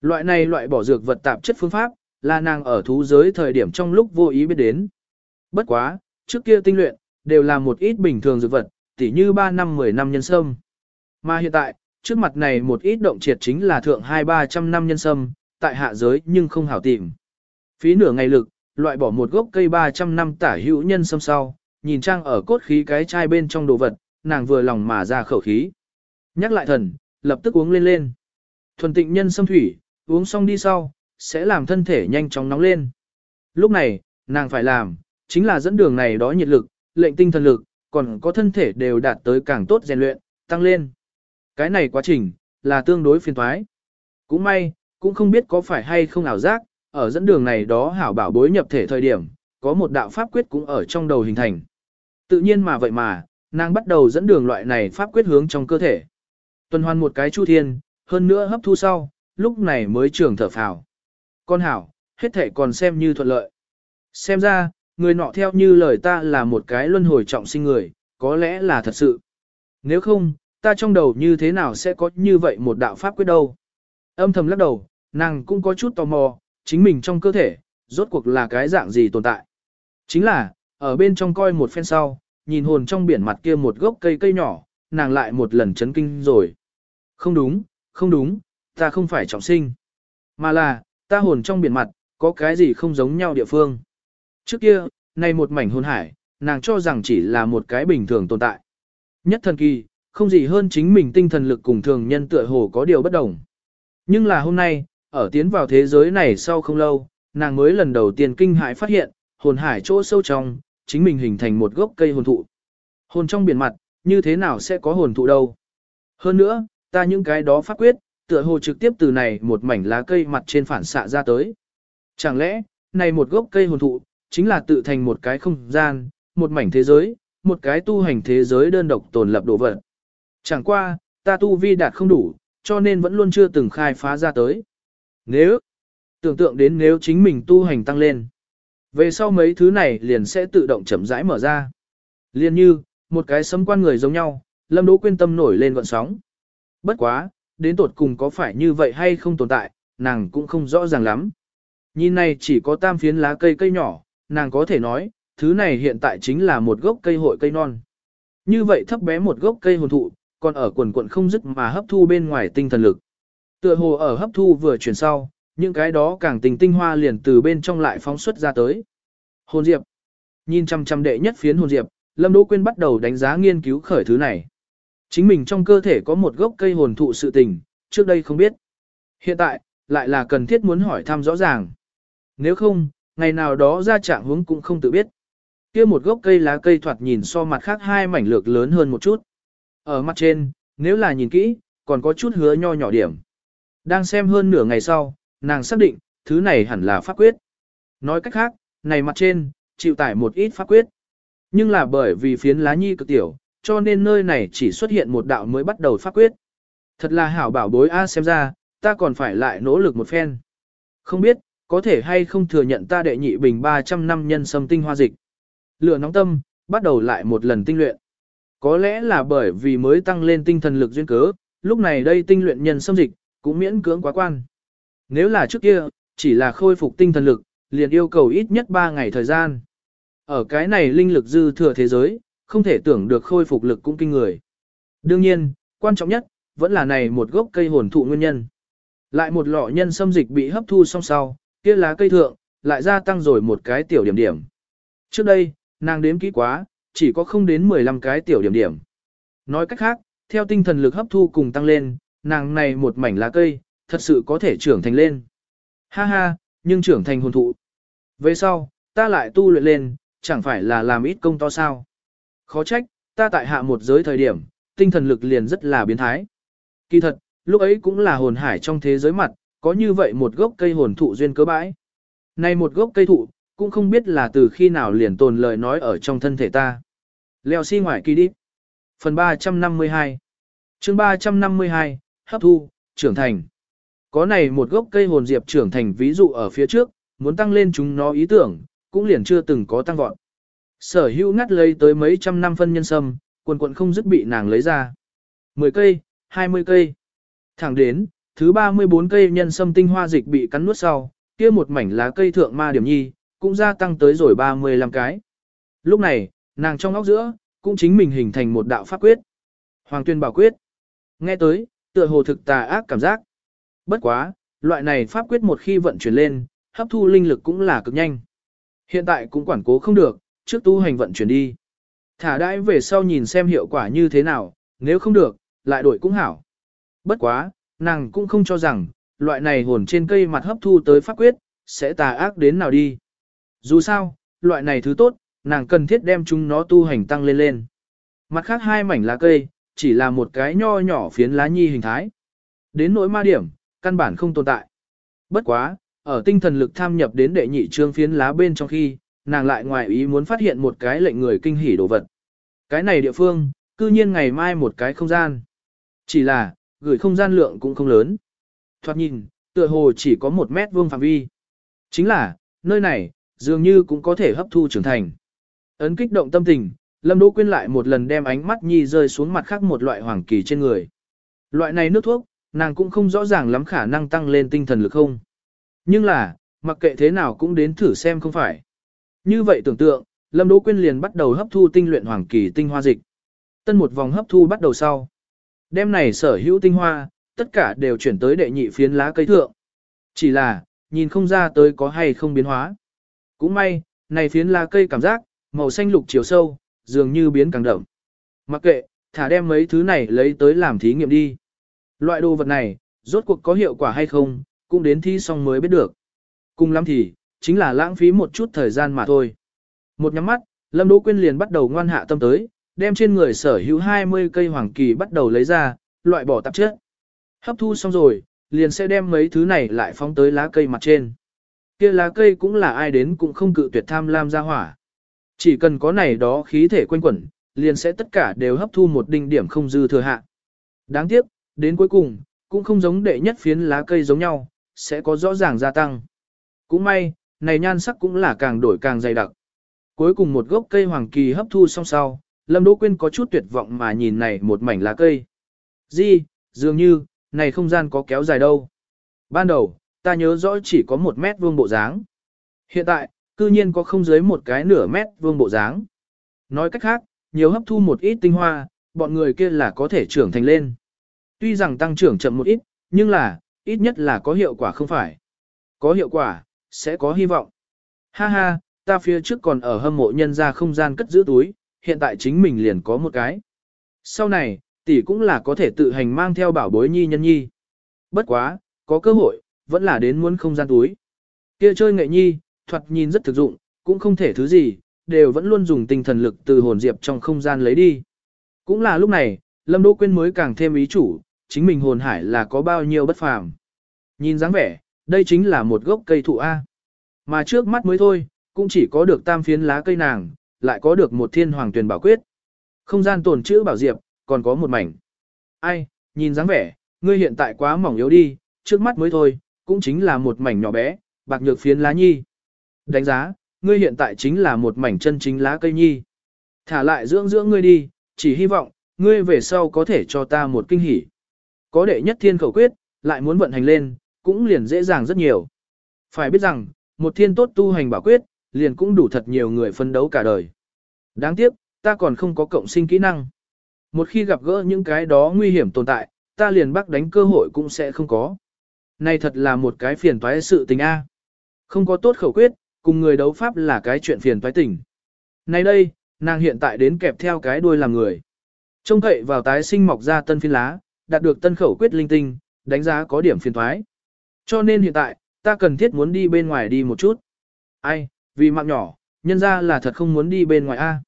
Loại này loại bỏ dược vật tạp chất phương pháp, là nàng ở thú giới thời điểm trong lúc vô ý biết đến. Bất quá, trước kia tinh luyện, đều là một ít bình thường dược vật, tỉ như 3 năm 10 năm nhân sâm. Mà hiện tại, trước mặt này một ít động triệt chính là thượng 2-300 năm nhân sâm, tại hạ giới nhưng không hảo tìm. Phí nửa ngày lực, loại bỏ một gốc cây 300 năm tả hữu nhân sâm sau, nhìn trang ở cốt khí cái chai bên trong đồ vật, nàng vừa lòng mà ra khẩu khí. Nhắc lại thần, lập tức uống lên lên. Thuần tịnh nhân sâm thủy, uống xong đi sau, sẽ làm thân thể nhanh chóng nóng lên. Lúc này, nàng phải làm, chính là dẫn đường này đó nhiệt lực, lệnh tinh thần lực, còn có thân thể đều đạt tới càng tốt rèn luyện, tăng lên. Cái này quá trình, là tương đối phiền thoái. Cũng may, cũng không biết có phải hay không ảo giác, ở dẫn đường này đó hảo bảo bối nhập thể thời điểm, có một đạo pháp quyết cũng ở trong đầu hình thành. Tự nhiên mà vậy mà, nàng bắt đầu dẫn đường loại này pháp quyết hướng trong cơ thể. Tuần hoàn một cái chu thiên, hơn nữa hấp thu sau, lúc này mới trường thở phào. Con hảo, hết thể còn xem như thuận lợi. Xem ra, người nọ theo như lời ta là một cái luân hồi trọng sinh người, có lẽ là thật sự. Nếu không, ta trong đầu như thế nào sẽ có như vậy một đạo pháp quyết đâu. Âm thầm lắc đầu, nàng cũng có chút tò mò, chính mình trong cơ thể, rốt cuộc là cái dạng gì tồn tại. Chính là, ở bên trong coi một phen sau, nhìn hồn trong biển mặt kia một gốc cây cây nhỏ, nàng lại một lần chấn kinh rồi. Không đúng, không đúng, ta không phải trọng sinh. Mà là, ta hồn trong biển mặt, có cái gì không giống nhau địa phương. Trước kia, này một mảnh hồn hải, nàng cho rằng chỉ là một cái bình thường tồn tại. Nhất thần kỳ, không gì hơn chính mình tinh thần lực cùng thường nhân tựa hồ có điều bất đồng. Nhưng là hôm nay, ở tiến vào thế giới này sau không lâu, nàng mới lần đầu tiên kinh hãi phát hiện, hồn hải chỗ sâu trong, chính mình hình thành một gốc cây hồn thụ. Hồn trong biển mặt, như thế nào sẽ có hồn thụ đâu? Hơn nữa, ta những cái đó phát quyết, tựa hồ trực tiếp từ này một mảnh lá cây mặt trên phản xạ ra tới. Chẳng lẽ, này một gốc cây hồn thụ, chính là tự thành một cái không gian, một mảnh thế giới, một cái tu hành thế giới đơn độc tồn lập đồ vật. Chẳng qua, ta tu vi đạt không đủ, cho nên vẫn luôn chưa từng khai phá ra tới. Nếu, tưởng tượng đến nếu chính mình tu hành tăng lên, về sau mấy thứ này liền sẽ tự động chậm rãi mở ra. Liên như, một cái sấm quan người giống nhau, Lâm Đỗ quyên tâm nổi lên gọn sóng. Bất quá, đến tột cùng có phải như vậy hay không tồn tại, nàng cũng không rõ ràng lắm. Nhìn này chỉ có tam phiến lá cây cây nhỏ, nàng có thể nói, thứ này hiện tại chính là một gốc cây hội cây non. Như vậy thấp bé một gốc cây hồn thụ, còn ở quần quận không dứt mà hấp thu bên ngoài tinh thần lực. Tựa hồ ở hấp thu vừa chuyển sau, những cái đó càng tình tinh hoa liền từ bên trong lại phóng xuất ra tới. Hồn diệp. Nhìn chăm chăm đệ nhất phiến hồn diệp, Lâm Đỗ Quyên bắt đầu đánh giá nghiên cứu khởi thứ này. Chính mình trong cơ thể có một gốc cây hồn thụ sự tình, trước đây không biết. Hiện tại, lại là cần thiết muốn hỏi thăm rõ ràng. Nếu không, ngày nào đó ra trạng hướng cũng không tự biết. kia một gốc cây lá cây thoạt nhìn so mặt khác hai mảnh lược lớn hơn một chút. Ở mặt trên, nếu là nhìn kỹ, còn có chút hứa nho nhỏ điểm. Đang xem hơn nửa ngày sau, nàng xác định, thứ này hẳn là pháp quyết. Nói cách khác, này mặt trên, chịu tải một ít pháp quyết. Nhưng là bởi vì phiến lá nhi cực tiểu, cho nên nơi này chỉ xuất hiện một đạo mới bắt đầu pháp quyết. Thật là hảo bảo bối A xem ra, ta còn phải lại nỗ lực một phen. Không biết, có thể hay không thừa nhận ta đệ nhị bình 300 năm nhân sâm tinh hoa dịch. Lửa nóng tâm, bắt đầu lại một lần tinh luyện. Có lẽ là bởi vì mới tăng lên tinh thần lực duyên cớ, lúc này đây tinh luyện nhân sâm dịch, cũng miễn cưỡng quá quan. Nếu là trước kia, chỉ là khôi phục tinh thần lực, liền yêu cầu ít nhất 3 ngày thời gian. Ở cái này linh lực dư thừa thế giới, không thể tưởng được khôi phục lực cũng kinh người. Đương nhiên, quan trọng nhất, vẫn là này một gốc cây hồn thụ nguyên nhân. Lại một lọ nhân sâm dịch bị hấp thu xong sau, kia lá cây thượng, lại gia tăng rồi một cái tiểu điểm điểm. Trước đây, nàng đếm kỹ quá, chỉ có không đến 15 cái tiểu điểm điểm. Nói cách khác, theo tinh thần lực hấp thu cùng tăng lên, nàng này một mảnh lá cây, thật sự có thể trưởng thành lên. Ha ha, nhưng trưởng thành hồn thụ. Về sau, ta lại tu luyện lên, chẳng phải là làm ít công to sao. Khó trách, ta tại hạ một giới thời điểm, tinh thần lực liền rất là biến thái. Kỳ thật, lúc ấy cũng là hồn hải trong thế giới mặt, có như vậy một gốc cây hồn thụ duyên cớ bãi. Này một gốc cây thụ, cũng không biết là từ khi nào liền tồn lời nói ở trong thân thể ta. Leo xi si ngoài kỳ đi. Phần 352 chương 352, hấp thu, trưởng thành. Có này một gốc cây hồn diệp trưởng thành ví dụ ở phía trước, muốn tăng lên chúng nó ý tưởng, cũng liền chưa từng có tăng vọt. Sở hữu ngắt lấy tới mấy trăm năm phân nhân sâm, quần quận không dứt bị nàng lấy ra. 10 cây, 20 cây. Thẳng đến, thứ 34 cây nhân sâm tinh hoa dịch bị cắn nuốt sau, kia một mảnh lá cây thượng ma điểm nhi, cũng gia tăng tới rồi 35 cái. Lúc này, nàng trong óc giữa, cũng chính mình hình thành một đạo pháp quyết. Hoàng tuyên bảo quyết. Nghe tới, tựa hồ thực tà ác cảm giác. Bất quá, loại này pháp quyết một khi vận chuyển lên, hấp thu linh lực cũng là cực nhanh. Hiện tại cũng quản cố không được, trước tu hành vận chuyển đi. Thả đãi về sau nhìn xem hiệu quả như thế nào, nếu không được, lại đổi cũng hảo. Bất quá, nàng cũng không cho rằng, loại này hồn trên cây mặt hấp thu tới pháp quyết, sẽ tà ác đến nào đi. Dù sao, loại này thứ tốt, nàng cần thiết đem chúng nó tu hành tăng lên lên. Mặt khác hai mảnh lá cây, chỉ là một cái nho nhỏ phiến lá nhi hình thái. Đến nỗi ma điểm, căn bản không tồn tại. Bất quá, ở tinh thần lực tham nhập đến đệ nhị trương phiến lá bên trong khi, nàng lại ngoài ý muốn phát hiện một cái lệnh người kinh hỉ đồ vật. Cái này địa phương, cư nhiên ngày mai một cái không gian. Chỉ là, gửi không gian lượng cũng không lớn. Thoạt nhìn, tựa hồ chỉ có một mét vuông phạm vi. Chính là, nơi này, dường như cũng có thể hấp thu trưởng thành. Ấn kích động tâm tình, Lâm Đỗ Quyên lại một lần đem ánh mắt nhi rơi xuống mặt khác một loại hoàng kỳ trên người. Loại này nước thuốc, nàng cũng không rõ ràng lắm khả năng tăng lên tinh thần lực không. Nhưng là, mặc kệ thế nào cũng đến thử xem không phải. Như vậy tưởng tượng, Lâm Đỗ Quyên liền bắt đầu hấp thu tinh luyện hoàng kỳ tinh hoa dịch. Tân một vòng hấp thu bắt đầu sau. Đêm này sở hữu tinh hoa, tất cả đều chuyển tới đệ nhị phiến lá cây thượng. Chỉ là, nhìn không ra tới có hay không biến hóa. Cũng may, này phiến lá cây cảm giác, màu xanh lục chiều sâu, dường như biến càng đậm. Mặc kệ, thả đem mấy thứ này lấy tới làm thí nghiệm đi. Loại đồ vật này, rốt cuộc có hiệu quả hay không, cũng đến thi xong mới biết được. Cùng lắm thì, chính là lãng phí một chút thời gian mà thôi. Một nhắm mắt, Lâm Đỗ Quyên liền bắt đầu ngoan hạ tâm tới, đem trên người sở hữu 20 cây hoàng kỳ bắt đầu lấy ra, loại bỏ tạp chất. Hấp thu xong rồi, liền sẽ đem mấy thứ này lại phóng tới lá cây mặt trên. Kia lá cây cũng là ai đến cũng không cự tuyệt tham lam ra hỏa. Chỉ cần có này đó khí thể quanh quẩn, liền sẽ tất cả đều hấp thu một đinh điểm không dư thừa hạ. Đáng tiếc, đến cuối cùng, cũng không giống đệ nhất phiến lá cây giống nhau, sẽ có rõ ràng gia tăng. Cũng may, này nhan sắc cũng là càng đổi càng dày đặc. Cuối cùng một gốc cây hoàng kỳ hấp thu xong sau, Lâm Đỗ Quyên có chút tuyệt vọng mà nhìn này một mảnh lá cây. Di, dường như, này không gian có kéo dài đâu. Ban đầu, ta nhớ rõ chỉ có một mét vuông bộ dáng. Hiện tại, cư nhiên có không dưới một cái nửa mét vuông bộ dáng. Nói cách khác, nhiều hấp thu một ít tinh hoa, bọn người kia là có thể trưởng thành lên. Tuy rằng tăng trưởng chậm một ít, nhưng là, ít nhất là có hiệu quả không phải. Có hiệu quả, sẽ có hy vọng. Ha ha, ta phía trước còn ở hâm mộ nhân ra không gian cất giữ túi, hiện tại chính mình liền có một cái. Sau này, tỷ cũng là có thể tự hành mang theo bảo bối nhi nhân nhi. Bất quá, có cơ hội, vẫn là đến muốn không gian túi. Kia chơi nghệ nhi, thuật nhìn rất thực dụng, cũng không thể thứ gì, đều vẫn luôn dùng tinh thần lực từ hồn diệp trong không gian lấy đi. Cũng là lúc này, Lâm Đỗ Quyên mới càng thêm ý chủ, chính mình hồn hải là có bao nhiêu bất phàm. Nhìn dáng vẻ, đây chính là một gốc cây thụ A. Mà trước mắt mới thôi, cũng chỉ có được tam phiến lá cây nàng, lại có được một thiên hoàng tuyển bảo quyết. Không gian tồn chữ bảo diệp, còn có một mảnh. Ai, nhìn dáng vẻ, ngươi hiện tại quá mỏng yếu đi, trước mắt mới thôi, cũng chính là một mảnh nhỏ bé, bạc nhược phiến lá nhi. Đánh giá, ngươi hiện tại chính là một mảnh chân chính lá cây nhi. Thả lại dưỡng dưỡng ngươi đi, chỉ hy vọng, ngươi về sau có thể cho ta một kinh hỉ. Có đệ nhất thiên khẩu quyết, lại muốn vận hành lên, cũng liền dễ dàng rất nhiều. Phải biết rằng, một thiên tốt tu hành bảo quyết, liền cũng đủ thật nhiều người phân đấu cả đời. Đáng tiếc, ta còn không có cộng sinh kỹ năng. Một khi gặp gỡ những cái đó nguy hiểm tồn tại, ta liền bắt đánh cơ hội cũng sẽ không có. Này thật là một cái phiền toái sự tình A. Không có tốt khẩu quyết, cùng người đấu pháp là cái chuyện phiền toái tình. Này đây, nàng hiện tại đến kẹp theo cái đuôi làm người. Trông cậy vào tái sinh mọc ra tân phiên lá, đạt được tân khẩu quyết linh tinh, đánh giá có điểm phiền toái. Cho nên hiện tại, ta cần thiết muốn đi bên ngoài đi một chút. Ai, vì mạng nhỏ, nhân ra là thật không muốn đi bên ngoài A.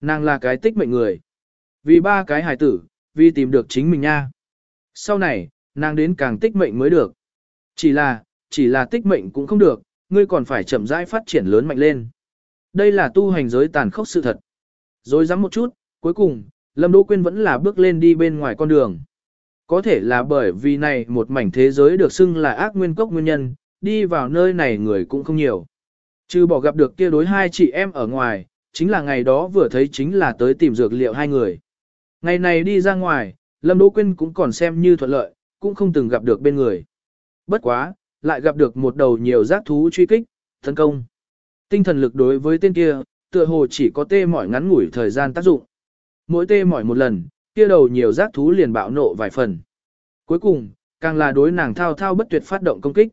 Nàng là cái tích mệnh người. Vì ba cái hài tử, vì tìm được chính mình nha. Sau này, nàng đến càng tích mệnh mới được. Chỉ là, chỉ là tích mệnh cũng không được, ngươi còn phải chậm rãi phát triển lớn mạnh lên. Đây là tu hành giới tàn khốc sự thật. Rồi dám một chút, cuối cùng, Lâm Đỗ Quyên vẫn là bước lên đi bên ngoài con đường. Có thể là bởi vì này một mảnh thế giới được xưng là ác nguyên cốc nguyên nhân, đi vào nơi này người cũng không nhiều. Trừ bỏ gặp được kia đối hai chị em ở ngoài, chính là ngày đó vừa thấy chính là tới tìm dược liệu hai người. Ngày này đi ra ngoài, Lâm Đỗ Quyên cũng còn xem như thuận lợi, cũng không từng gặp được bên người. Bất quá, lại gặp được một đầu nhiều giác thú truy kích, tấn công. Tinh thần lực đối với tên kia, tựa hồ chỉ có tê mỏi ngắn ngủi thời gian tác dụng. Mỗi tê mỏi một lần, kia đầu nhiều giác thú liền bạo nộ vài phần. Cuối cùng, càng là đối nàng thao thao bất tuyệt phát động công kích.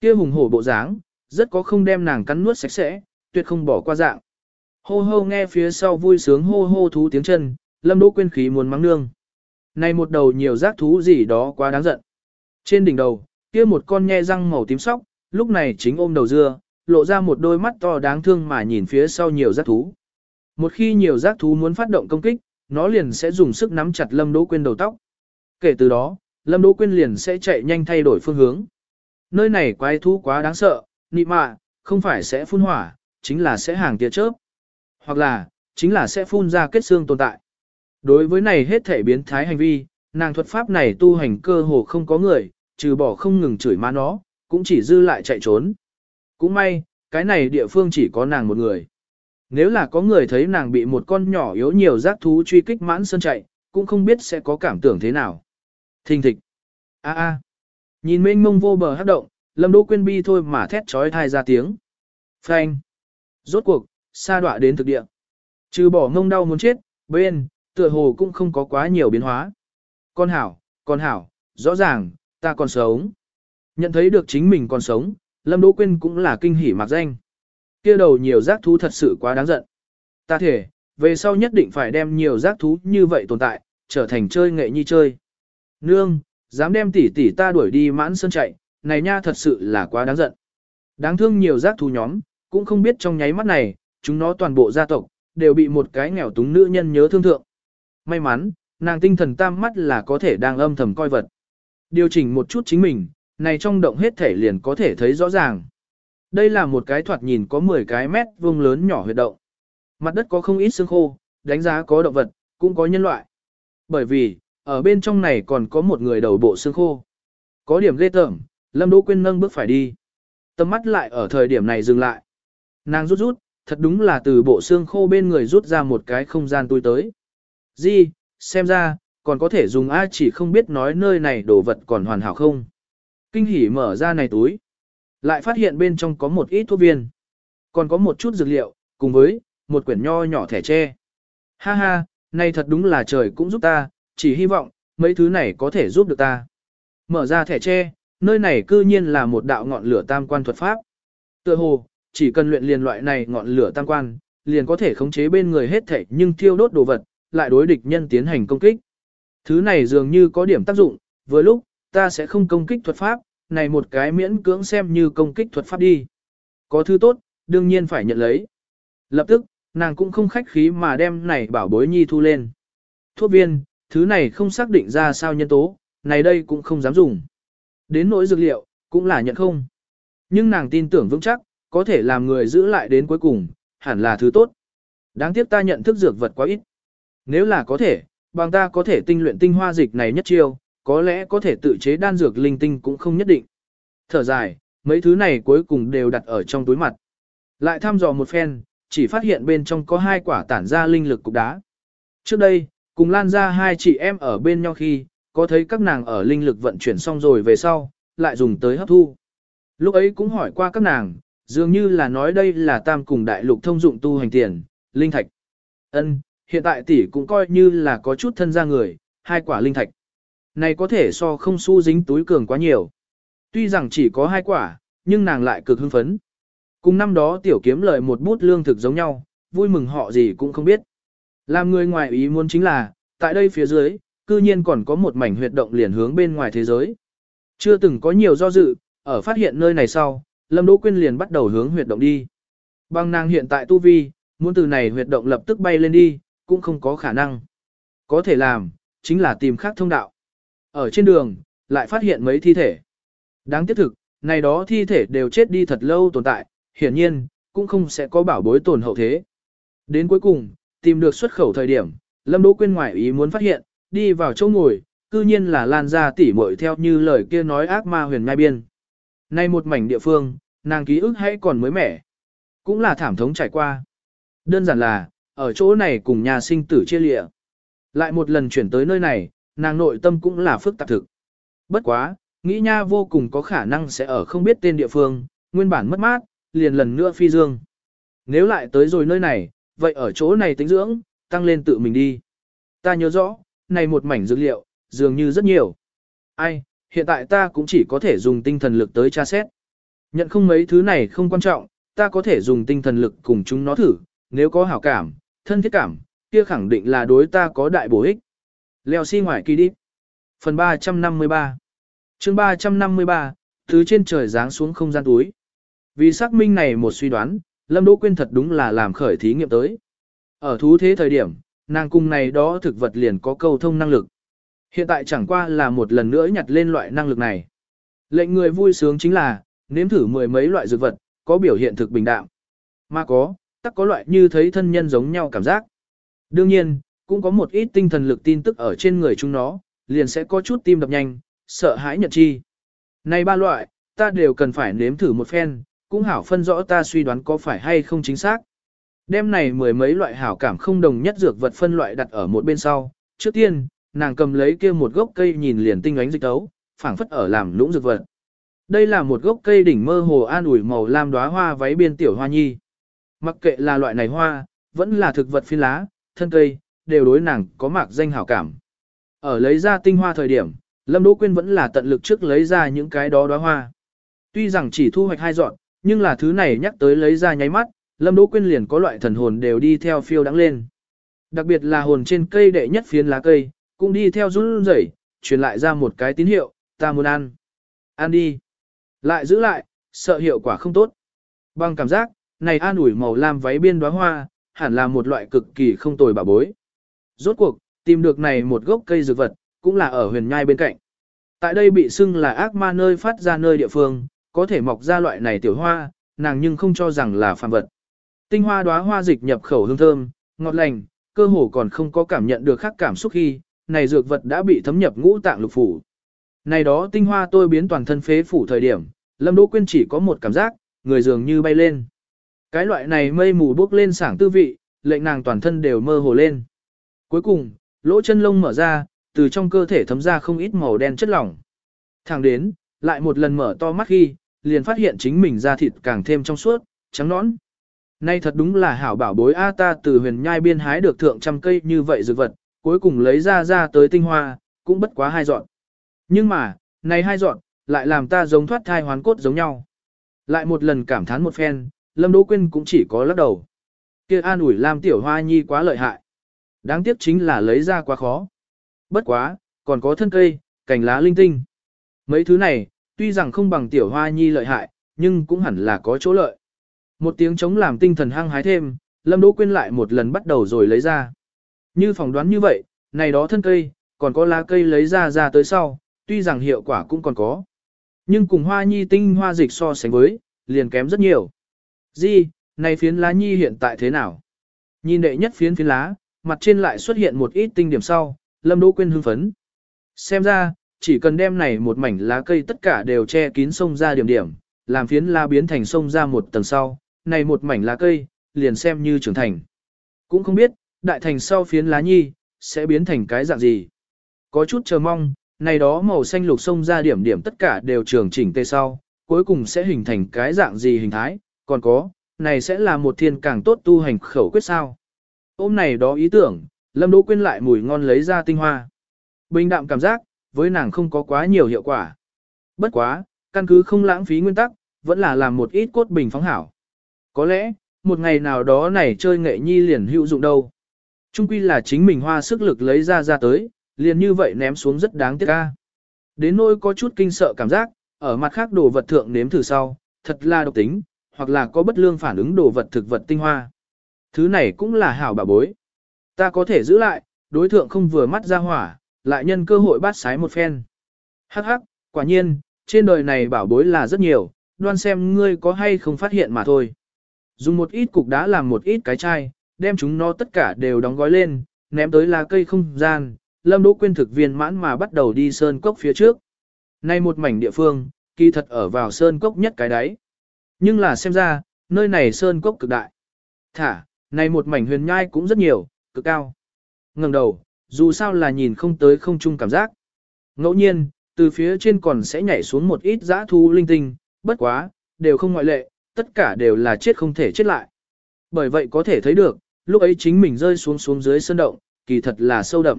Kia hùng hổ bộ dáng, rất có không đem nàng cắn nuốt sạch sẽ, tuyệt không bỏ qua dạng. Hô hô nghe phía sau vui sướng hô hô thú tiếng chân, lâm đỗ quên khí muốn mắng nương. Này một đầu nhiều giác thú gì đó quá đáng giận. Trên đỉnh đầu, kia một con nhe răng màu tím sóc, lúc này chính ôm đầu dưa, lộ ra một đôi mắt to đáng thương mà nhìn phía sau nhiều giác thú. Một khi nhiều giác thú muốn phát động công kích, nó liền sẽ dùng sức nắm chặt Lâm Đỗ Quyên đầu tóc. Kể từ đó, Lâm Đỗ Quyên liền sẽ chạy nhanh thay đổi phương hướng. Nơi này quái thú quá đáng sợ, nị mạ, không phải sẽ phun hỏa, chính là sẽ hàng tia chớp. Hoặc là, chính là sẽ phun ra kết xương tồn tại. Đối với này hết thể biến thái hành vi, nàng thuật pháp này tu hành cơ hồ không có người, trừ bỏ không ngừng chửi má nó, cũng chỉ dư lại chạy trốn. Cũng may, cái này địa phương chỉ có nàng một người. Nếu là có người thấy nàng bị một con nhỏ yếu nhiều giác thú truy kích mãn sơn chạy, cũng không biết sẽ có cảm tưởng thế nào. Thình thịch. a a Nhìn mênh mông vô bờ hát động, lâm đỗ quên bi thôi mà thét chói thai ra tiếng. Phanh. Rốt cuộc, xa đọa đến thực địa. Trừ bỏ ngông đau muốn chết, bên, tựa hồ cũng không có quá nhiều biến hóa. Con hảo, con hảo, rõ ràng, ta còn sống. Nhận thấy được chính mình còn sống, Lâm Đỗ Quyên cũng là kinh hỉ mạc danh. Kia đầu nhiều giác thú thật sự quá đáng giận. Ta thể, về sau nhất định phải đem nhiều giác thú như vậy tồn tại, trở thành chơi nghệ nhi chơi. Nương, dám đem tỷ tỷ ta đuổi đi mãn sơn chạy, này nha thật sự là quá đáng giận. Đáng thương nhiều giác thú nhóm, cũng không biết trong nháy mắt này, chúng nó toàn bộ gia tộc, đều bị một cái nghèo túng nữ nhân nhớ thương thượng. May mắn, nàng tinh thần tam mắt là có thể đang âm thầm coi vật. Điều chỉnh một chút chính mình, này trong động hết thể liền có thể thấy rõ ràng. Đây là một cái thoạt nhìn có 10 cái mét vuông lớn nhỏ huyệt động. Mặt đất có không ít xương khô, đánh giá có động vật, cũng có nhân loại. Bởi vì, ở bên trong này còn có một người đầu bộ xương khô. Có điểm ghê tởm, Lâm Đỗ Quyên nâng bước phải đi. Tầm mắt lại ở thời điểm này dừng lại. Nàng rút rút, thật đúng là từ bộ xương khô bên người rút ra một cái không gian tôi tới. Di, xem ra, còn có thể dùng A chỉ không biết nói nơi này đồ vật còn hoàn hảo không. Kinh hỉ mở ra này túi. Lại phát hiện bên trong có một ít thuốc viên. Còn có một chút dược liệu, cùng với, một quyển nho nhỏ thẻ tre. Ha ha, này thật đúng là trời cũng giúp ta, chỉ hy vọng, mấy thứ này có thể giúp được ta. Mở ra thẻ tre, nơi này cư nhiên là một đạo ngọn lửa tam quan thuật pháp. Tựa hồ, chỉ cần luyện liền loại này ngọn lửa tam quan, liền có thể khống chế bên người hết thảy nhưng thiêu đốt đồ vật, lại đối địch nhân tiến hành công kích. Thứ này dường như có điểm tác dụng, vừa lúc, ta sẽ không công kích thuật pháp, này một cái miễn cưỡng xem như công kích thuật pháp đi. Có thứ tốt, đương nhiên phải nhận lấy. Lập tức, nàng cũng không khách khí mà đem này bảo bối nhi thu lên. Thuốc viên, thứ này không xác định ra sao nhân tố, này đây cũng không dám dùng. Đến nỗi dược liệu, cũng là nhận không. Nhưng nàng tin tưởng vững chắc, có thể làm người giữ lại đến cuối cùng, hẳn là thứ tốt. Đáng tiếc ta nhận thức dược vật quá ít. Nếu là có thể, bằng ta có thể tinh luyện tinh hoa dịch này nhất chiêu, có lẽ có thể tự chế đan dược linh tinh cũng không nhất định. Thở dài, mấy thứ này cuối cùng đều đặt ở trong túi mặt. Lại thăm dò một phen, chỉ phát hiện bên trong có hai quả tản ra linh lực cục đá. Trước đây, cùng lan ra hai chị em ở bên nhau khi, có thấy các nàng ở linh lực vận chuyển xong rồi về sau, lại dùng tới hấp thu. Lúc ấy cũng hỏi qua các nàng, dường như là nói đây là tam cùng đại lục thông dụng tu hành tiền, linh thạch. Ân, hiện tại tỷ cũng coi như là có chút thân ra người, hai quả linh thạch. Này có thể so không su dính túi cường quá nhiều. Tuy rằng chỉ có hai quả, nhưng nàng lại cực hưng phấn. Cùng năm đó tiểu kiếm lợi một bút lương thực giống nhau, vui mừng họ gì cũng không biết. Làm người ngoài ý muốn chính là, tại đây phía dưới, cư nhiên còn có một mảnh huyệt động liền hướng bên ngoài thế giới. Chưa từng có nhiều do dự, ở phát hiện nơi này sau, Lâm Đỗ Quyên liền bắt đầu hướng huyệt động đi. Bằng nàng hiện tại tu vi, muốn từ này huyệt động lập tức bay lên đi, cũng không có khả năng. Có thể làm, chính là tìm khác thông đạo. Ở trên đường, lại phát hiện mấy thi thể. Đáng tiếc thực, này đó thi thể đều chết đi thật lâu tồn tại, hiển nhiên, cũng không sẽ có bảo bối tồn hậu thế. Đến cuối cùng, tìm được xuất khẩu thời điểm, Lâm Đỗ Quyên ngoại ý muốn phát hiện, đi vào chỗ ngồi, cư nhiên là lan ra tỉ muội theo như lời kia nói ác ma huyền ngai biên. Nay một mảnh địa phương, nàng ký ức hay còn mới mẻ. Cũng là thảm thống trải qua. Đơn giản là, ở chỗ này cùng nhà sinh tử chia lịa. Lại một lần chuyển tới nơi này, nàng nội tâm cũng là phức tạp thực. Bất quá, nghĩ nha vô cùng có khả năng sẽ ở không biết tên địa phương, nguyên bản mất mát, liền lần nữa phi dương. Nếu lại tới rồi nơi này, vậy ở chỗ này tính dưỡng, tăng lên tự mình đi. Ta nhớ rõ, này một mảnh dữ liệu, dường như rất nhiều. Ai, hiện tại ta cũng chỉ có thể dùng tinh thần lực tới tra xét. Nhận không mấy thứ này không quan trọng, ta có thể dùng tinh thần lực cùng chúng nó thử, nếu có hảo cảm, thân thiết cảm, kia khẳng định là đối ta có đại bổ ích. Leo xi si ngoài kỳ đi. Phần 353 chương 353, thứ trên trời giáng xuống không gian túi. Vì xác minh này một suy đoán, Lâm Đỗ Quyên thật đúng là làm khởi thí nghiệm tới. Ở thú thế thời điểm, nàng cung này đó thực vật liền có câu thông năng lực. Hiện tại chẳng qua là một lần nữa nhặt lên loại năng lực này. Lệnh người vui sướng chính là, nếm thử mười mấy loại dược vật, có biểu hiện thực bình đạm. Mà có, tắc có loại như thấy thân nhân giống nhau cảm giác. Đương nhiên, cũng có một ít tinh thần lực tin tức ở trên người chúng nó, liền sẽ có chút tim đập nhanh, sợ hãi nhật chi. Này ba loại, ta đều cần phải nếm thử một phen, cũng hảo phân rõ ta suy đoán có phải hay không chính xác. Đêm này mười mấy loại hảo cảm không đồng nhất dược vật phân loại đặt ở một bên sau. Trước tiên, nàng cầm lấy kia một gốc cây nhìn liền tinh ánh dịch tấu, phảng phất ở làm lũng dược vật. Đây là một gốc cây đỉnh mơ hồ an ủi màu lam đóa hoa váy biên tiểu hoa nhi. Mặc kệ là loại này hoa, vẫn là thực vật phi lá, thân cây, đều đối nàng có mạc danh hảo cảm. Ở lấy ra tinh hoa thời điểm, Lâm Đỗ Quyên vẫn là tận lực trước lấy ra những cái đó đóa hoa. Tuy rằng chỉ thu hoạch hai dọn, nhưng là thứ này nhắc tới lấy ra nháy mắt, Lâm Đỗ Quyên liền có loại thần hồn đều đi theo phiêu đắng lên. Đặc biệt là hồn trên cây đệ nhất phiến lá cây, cũng đi theo run rẩy, truyền lại ra một cái tín hiệu, ta muốn ăn. Ăn đi. Lại giữ lại, sợ hiệu quả không tốt. Bằng cảm giác, này an ủi màu lam váy biên đóa hoa, hẳn là một loại cực kỳ không tồi bảo bối. Rốt cuộc, tìm được này một gốc cây dược vật, cũng là ở huyền nhai bên cạnh. Tại đây bị xưng là ác ma nơi phát ra nơi địa phương, có thể mọc ra loại này tiểu hoa, nàng nhưng không cho rằng là phàm vật. Tinh hoa đóa hoa dịch nhập khẩu hương thơm, ngọt lành, cơ hồ còn không có cảm nhận được khác cảm xúc khi, này dược vật đã bị thấm nhập ngũ tạng lục phủ. Này đó tinh hoa tôi biến toàn thân phế phủ thời điểm, Lâm Đỗ Quyên chỉ có một cảm giác, người dường như bay lên. Cái loại này mây mù bốc lên sảng tư vị, lệnh nàng toàn thân đều mơ hồ lên. Cuối cùng, lỗ chân lông mở ra, từ trong cơ thể thấm ra không ít màu đen chất lỏng. Thẳng đến, lại một lần mở to mắt khi, liền phát hiện chính mình da thịt càng thêm trong suốt, trắng nõn. Nay thật đúng là hảo bảo bối A ta từ huyền nhai biên hái được thượng trăm cây như vậy dược vật, cuối cùng lấy ra ra tới tinh hoa, cũng bất quá hai dọn. Nhưng mà, này hai dọn, lại làm ta giống thoát thai hoán cốt giống nhau. Lại một lần cảm thán một phen, Lâm Đỗ Quyên cũng chỉ có lắc đầu. Kia an ủi làm tiểu hoa nhi quá lợi hại. Đáng tiếc chính là lấy ra quá khó. Bất quá, còn có thân cây, cành lá linh tinh. Mấy thứ này, tuy rằng không bằng tiểu hoa nhi lợi hại, nhưng cũng hẳn là có chỗ lợi. Một tiếng chống làm tinh thần hăng hái thêm, Lâm Đỗ Quyên lại một lần bắt đầu rồi lấy ra. Như phỏng đoán như vậy, này đó thân cây, còn có lá cây lấy ra ra tới sau, tuy rằng hiệu quả cũng còn có. Nhưng cùng hoa nhi tinh hoa dịch so sánh với, liền kém rất nhiều. Di, này phiến lá nhi hiện tại thế nào? Nhìn đệ nhất phiến phiến lá, mặt trên lại xuất hiện một ít tinh điểm sau, Lâm Đỗ Quyên hưng phấn. Xem ra, chỉ cần đem này một mảnh lá cây tất cả đều che kín sông ra điểm điểm, làm phiến lá biến thành sông ra một tầng sau, này một mảnh lá cây, liền xem như trưởng thành. Cũng không biết, đại thành sau phiến lá nhi, sẽ biến thành cái dạng gì. Có chút chờ mong, này đó màu xanh lục sông ra điểm điểm tất cả đều trưởng chỉnh tê sau, cuối cùng sẽ hình thành cái dạng gì hình thái, còn có, này sẽ là một thiên càng tốt tu hành khẩu quyết sao. Ôm này đó ý tưởng, Lâm Đỗ Quyên lại mùi ngon lấy ra tinh hoa. Bình đạm cảm giác, với nàng không có quá nhiều hiệu quả. Bất quá, căn cứ không lãng phí nguyên tắc, vẫn là làm một ít cốt bình phóng hảo. Có lẽ, một ngày nào đó này chơi nghệ nhi liền hữu dụng đâu. Trung quy là chính mình hoa sức lực lấy ra ra tới, liền như vậy ném xuống rất đáng tiếc ca. Đến nỗi có chút kinh sợ cảm giác, ở mặt khác đồ vật thượng nếm thử sau, thật là độc tính, hoặc là có bất lương phản ứng đồ vật thực vật tinh hoa. Thứ này cũng là hảo bà bối. Ta có thể giữ lại, đối thượng không vừa mắt ra hỏa, lại nhân cơ hội bắt sái một phen. Hắc hắc, quả nhiên, trên đời này bảo bối là rất nhiều, đoan xem ngươi có hay không phát hiện mà thôi. Dùng một ít cục đá làm một ít cái chai, đem chúng nó tất cả đều đóng gói lên, ném tới lá cây không gian, Lâm Đỗ Quyên thực viên mãn mà bắt đầu đi sơn cốc phía trước. Nay một mảnh địa phương, kỳ thật ở vào sơn cốc nhất cái đấy. Nhưng là xem ra, nơi này sơn cốc cực đại. Thả, này một mảnh huyền nhai cũng rất nhiều, cực cao. ngẩng đầu, dù sao là nhìn không tới không chung cảm giác. Ngẫu nhiên, từ phía trên còn sẽ nhảy xuống một ít dã thu linh tinh, bất quá, đều không ngoại lệ, tất cả đều là chết không thể chết lại. Bởi vậy có thể thấy được, lúc ấy chính mình rơi xuống xuống dưới sơn động, kỳ thật là sâu đậm.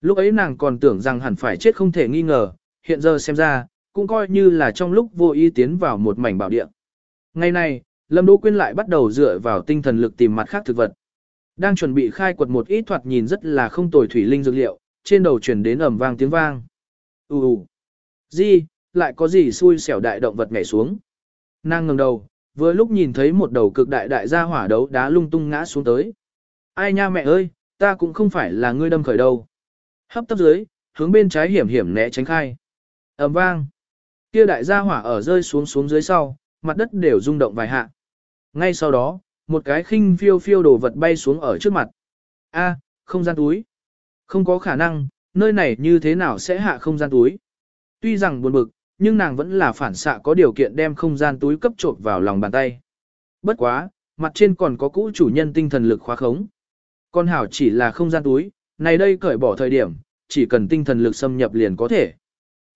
Lúc ấy nàng còn tưởng rằng hẳn phải chết không thể nghi ngờ, hiện giờ xem ra, cũng coi như là trong lúc vô ý tiến vào một mảnh bảo địa. Ngày nay, Lâm Đỗ Quyên lại bắt đầu dựa vào tinh thần lực tìm mặt khác thực vật. Đang chuẩn bị khai quật một ít thoạt nhìn rất là không tồi thủy linh dược liệu, trên đầu truyền đến ầm vang tiếng vang. Ù ù. Gì, lại có gì xui xẻo đại động vật nhảy xuống. Nàng ngẩng đầu, vừa lúc nhìn thấy một đầu cực đại đại gia hỏa đấu đá lung tung ngã xuống tới. Ai nha mẹ ơi, ta cũng không phải là ngươi đâm khởi đâu. Hấp tấp dưới, hướng bên trái hiểm hiểm né tránh khai. ầm vang. Kia đại gia hỏa ở rơi xuống xuống dưới sau, mặt đất đều rung động vài hạ. Ngay sau đó, một cái khinh phiêu phiêu đồ vật bay xuống ở trước mặt. A, không gian túi. Không có khả năng, nơi này như thế nào sẽ hạ không gian túi. Tuy rằng buồn bực, nhưng nàng vẫn là phản xạ có điều kiện đem không gian túi cấp trộn vào lòng bàn tay. Bất quá, mặt trên còn có cũ chủ nhân tinh thần lực khóa khống. Con hảo chỉ là không gian túi, này đây cởi bỏ thời điểm, chỉ cần tinh thần lực xâm nhập liền có thể.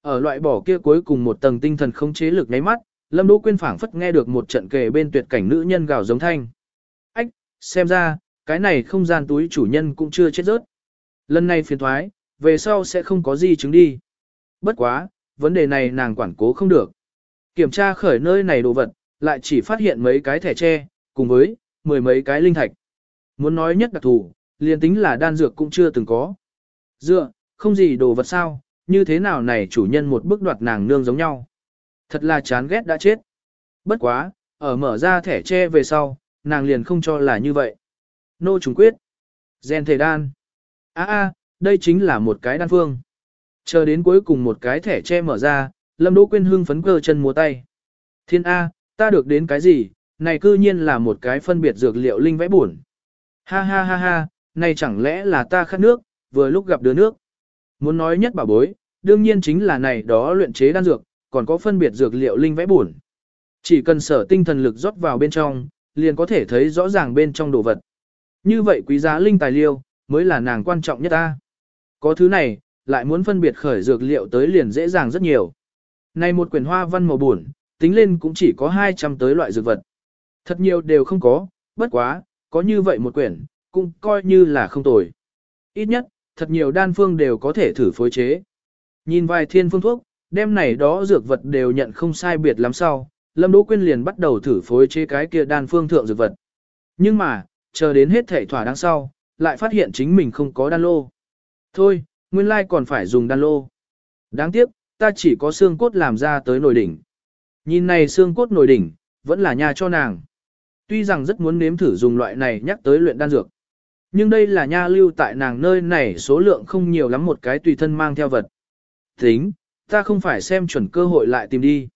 Ở loại bỏ kia cuối cùng một tầng tinh thần không chế lực nháy mắt, Lâm Đỗ Quyên phảng phất nghe được một trận kề bên tuyệt cảnh nữ nhân gào giống thanh. Ách, xem ra, cái này không gian túi chủ nhân cũng chưa chết rớt. Lần này phiền thoái, về sau sẽ không có gì chứng đi. Bất quá, vấn đề này nàng quản cố không được. Kiểm tra khởi nơi này đồ vật, lại chỉ phát hiện mấy cái thẻ tre, cùng với mười mấy cái linh thạch. Muốn nói nhất đặc thù, liền tính là đan dược cũng chưa từng có. Dựa, không gì đồ vật sao, như thế nào này chủ nhân một bức đoạt nàng nương giống nhau. Thật là chán ghét đã chết. Bất quá, ở mở ra thẻ tre về sau, nàng liền không cho là như vậy. Nô trùng quyết. Gen thể đan. a a đây chính là một cái đan phương. Chờ đến cuối cùng một cái thẻ tre mở ra, Lâm Đỗ Quyên hưng phấn cơ chân múa tay. Thiên A, ta được đến cái gì, này cư nhiên là một cái phân biệt dược liệu linh vẽ buồn. Ha ha ha ha, này chẳng lẽ là ta khát nước, vừa lúc gặp đứa nước. Muốn nói nhất bảo bối, đương nhiên chính là này đó luyện chế đan dược, còn có phân biệt dược liệu linh vẽ buồn. Chỉ cần sở tinh thần lực rót vào bên trong, liền có thể thấy rõ ràng bên trong đồ vật. Như vậy quý giá linh tài liệu mới là nàng quan trọng nhất ta. Có thứ này, lại muốn phân biệt khởi dược liệu tới liền dễ dàng rất nhiều. Này một quyển hoa văn màu buồn, tính lên cũng chỉ có 200 tới loại dược vật. Thật nhiều đều không có, bất quá, có như vậy một quyển, cũng coi như là không tồi. Ít nhất, thật nhiều đan phương đều có thể thử phối chế. Nhìn vài thiên phương thuốc, đem này đó dược vật đều nhận không sai biệt lắm sau, Lâm Đỗ Quyên liền bắt đầu thử phối chế cái kia đan phương thượng dược vật. Nhưng mà, chờ đến hết thể thỏa đáng sau, lại phát hiện chính mình không có đan lô. Thôi, nguyên lai còn phải dùng đan lô. Đáng tiếc, ta chỉ có xương cốt làm ra tới nồi đỉnh. Nhìn này xương cốt nồi đỉnh, vẫn là nha cho nàng. Tuy rằng rất muốn nếm thử dùng loại này nhắc tới luyện đan dược. Nhưng đây là nha lưu tại nàng nơi này số lượng không nhiều lắm một cái tùy thân mang theo vật. Tính, ta không phải xem chuẩn cơ hội lại tìm đi.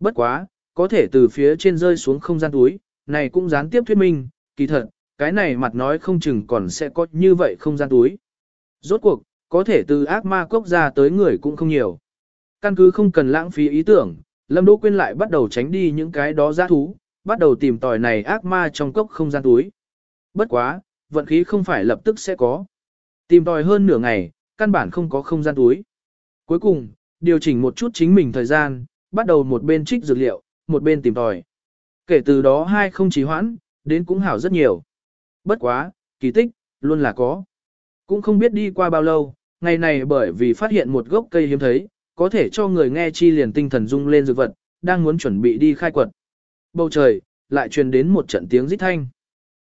Bất quá, có thể từ phía trên rơi xuống không gian túi, này cũng gián tiếp thuyết minh, kỳ thật, cái này mặt nói không chừng còn sẽ có như vậy không gian túi. Rốt cuộc, có thể từ ác ma cốc ra tới người cũng không nhiều. Căn cứ không cần lãng phí ý tưởng, Lâm Đỗ Quyên lại bắt đầu tránh đi những cái đó giá thú, bắt đầu tìm tòi này ác ma trong cốc không gian túi. Bất quá, vận khí không phải lập tức sẽ có. Tìm tòi hơn nửa ngày, căn bản không có không gian túi. Cuối cùng, điều chỉnh một chút chính mình thời gian, bắt đầu một bên trích dược liệu, một bên tìm tòi. Kể từ đó hai không trì hoãn, đến cũng hảo rất nhiều. Bất quá, kỳ tích, luôn là có. Cũng không biết đi qua bao lâu, ngày này bởi vì phát hiện một gốc cây hiếm thấy, có thể cho người nghe chi liền tinh thần rung lên dược vật, đang muốn chuẩn bị đi khai quật. Bầu trời, lại truyền đến một trận tiếng rít thanh.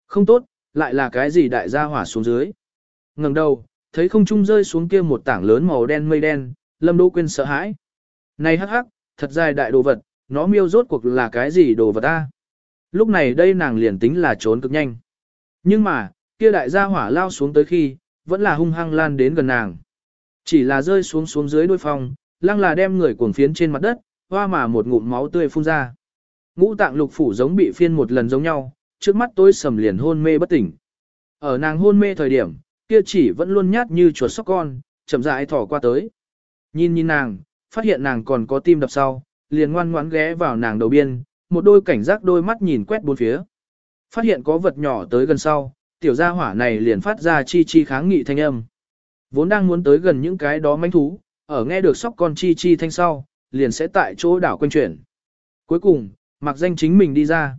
Không tốt, lại là cái gì đại gia hỏa xuống dưới. ngẩng đầu, thấy không trung rơi xuống kia một tảng lớn màu đen mây đen, Lâm Đỗ Quyên sợ hãi. Này hắc hắc, thật dài đại đồ vật, nó miêu rốt cuộc là cái gì đồ vật ta? Lúc này đây nàng liền tính là trốn cực nhanh. Nhưng mà, kia đại gia hỏa lao xuống tới khi, vẫn là hung hăng lan đến gần nàng. Chỉ là rơi xuống xuống dưới đôi phòng, lăng là đem người cuồng phiến trên mặt đất, hoa mà một ngụm máu tươi phun ra. Ngũ tạng lục phủ giống bị phiên một lần giống nhau, trước mắt tôi sầm liền hôn mê bất tỉnh. Ở nàng hôn mê thời điểm, kia chỉ vẫn luôn nhát như chuột sóc con, chậm rãi thỏ qua tới. Nhìn nhìn nàng, phát hiện nàng còn có tim đập sau, liền ngoan ngoãn ghé vào nàng đầu biên, một đôi cảnh giác đôi mắt nhìn quét bốn phía. Phát hiện có vật nhỏ tới gần sau, tiểu gia hỏa này liền phát ra chi chi kháng nghị thanh âm. Vốn đang muốn tới gần những cái đó manh thú, ở nghe được sóc con chi chi thanh sau, liền sẽ tại chỗ đảo quanh chuyển. Cuối cùng, mặc danh chính mình đi ra.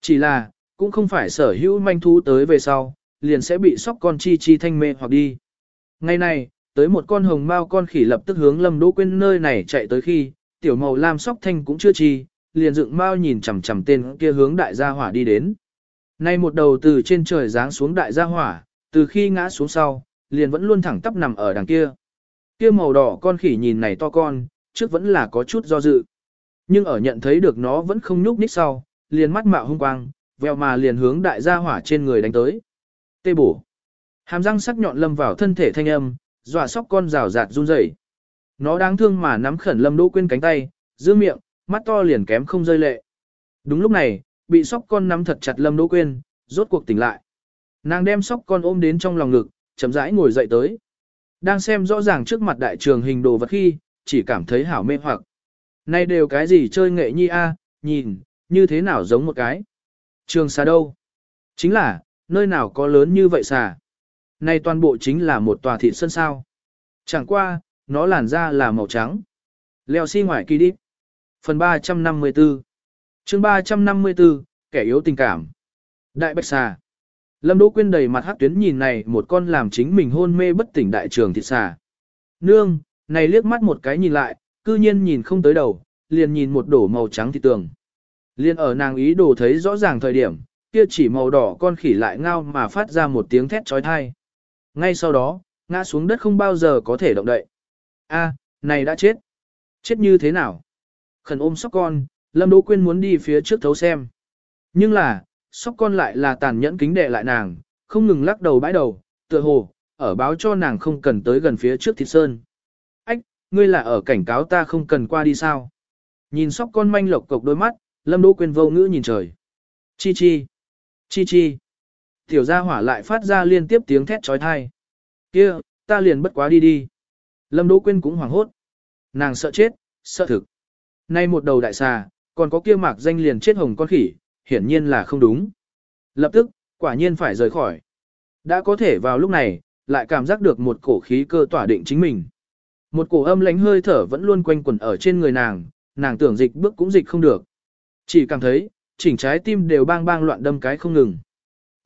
Chỉ là, cũng không phải sở hữu manh thú tới về sau, liền sẽ bị sóc con chi chi thanh mê hoặc đi. Ngày này, tới một con hồng mao con khỉ lập tức hướng Lâm Đỗ Quyên nơi này chạy tới khi, tiểu màu lam sóc thanh cũng chưa chi, liền dựng mao nhìn chằm chằm tên kia hướng đại gia hỏa đi đến. Nay một đầu từ trên trời giáng xuống đại gia hỏa, từ khi ngã xuống sau, liền vẫn luôn thẳng tắp nằm ở đằng kia. Kia màu đỏ con khỉ nhìn này to con, trước vẫn là có chút do dự. Nhưng ở nhận thấy được nó vẫn không nhúc nhích sau, liền mắt mạo hung quang, vèo mà liền hướng đại gia hỏa trên người đánh tới. Tê bổ. Hàm răng sắc nhọn lâm vào thân thể thanh âm, dọa sóc con rào rạt run rẩy. Nó đáng thương mà nắm khẩn Lâm Đỗ Quyên cánh tay, giữ miệng, mắt to liền kém không rơi lệ. Đúng lúc này, bị sóc con nắm thật chặt Lâm Đỗ Quyên, rốt cuộc tỉnh lại. Nàng đem sóc con ôm đến trong lòng ngực, chậm rãi ngồi dậy tới. Đang xem rõ ràng trước mặt đại trường hình đồ vật khi, chỉ cảm thấy hảo mê hoặc. Này đều cái gì chơi nghệ nhi a, nhìn, như thế nào giống một cái. Trường xà đâu? Chính là, nơi nào có lớn như vậy xà? Này toàn bộ chính là một tòa thị sân sao. Chẳng qua, nó làn da là màu trắng. Leo xi si ngoài kỳ đi. Phần 354 chương 354, kẻ yếu tình cảm. Đại bạch xà. Lâm Đỗ Quyên đầy mặt hắc tuyến nhìn này một con làm chính mình hôn mê bất tỉnh đại trường thịt xà. Nương, này liếc mắt một cái nhìn lại, cư nhiên nhìn không tới đầu, liền nhìn một đổ màu trắng thịt tường. Liên ở nàng ý đồ thấy rõ ràng thời điểm, kia chỉ màu đỏ con khỉ lại ngao mà phát ra một tiếng thét chói tai. Ngay sau đó, ngã xuống đất không bao giờ có thể động đậy. A, này đã chết. Chết như thế nào? Khẩn ôm sóc con, Lâm Đỗ Quyên muốn đi phía trước thấu xem. Nhưng là, sóc con lại là tàn nhẫn kính đệ lại nàng, không ngừng lắc đầu bãi đầu, tựa hồ, ở báo cho nàng không cần tới gần phía trước thịt sơn. Ách, ngươi là ở cảnh cáo ta không cần qua đi sao? Nhìn sóc con manh lộc cộc đôi mắt, Lâm Đỗ Quyên vô ngữ nhìn trời. Chi chi, chi chi. Tiểu gia hỏa lại phát ra liên tiếp tiếng thét trói thai. Kia, ta liền bất quá đi đi. Lâm Đỗ Quyên cũng hoảng hốt. Nàng sợ chết, sợ thực. Nay một đầu đại xà, còn có kia mạc danh liền chết hồng con khỉ, hiển nhiên là không đúng. Lập tức, quả nhiên phải rời khỏi. Đã có thể vào lúc này, lại cảm giác được một cổ khí cơ tỏa định chính mình. Một cổ âm lánh hơi thở vẫn luôn quanh quẩn ở trên người nàng, nàng tưởng dịch bước cũng dịch không được. Chỉ cảm thấy, chỉnh trái tim đều bang bang loạn đâm cái không ngừng.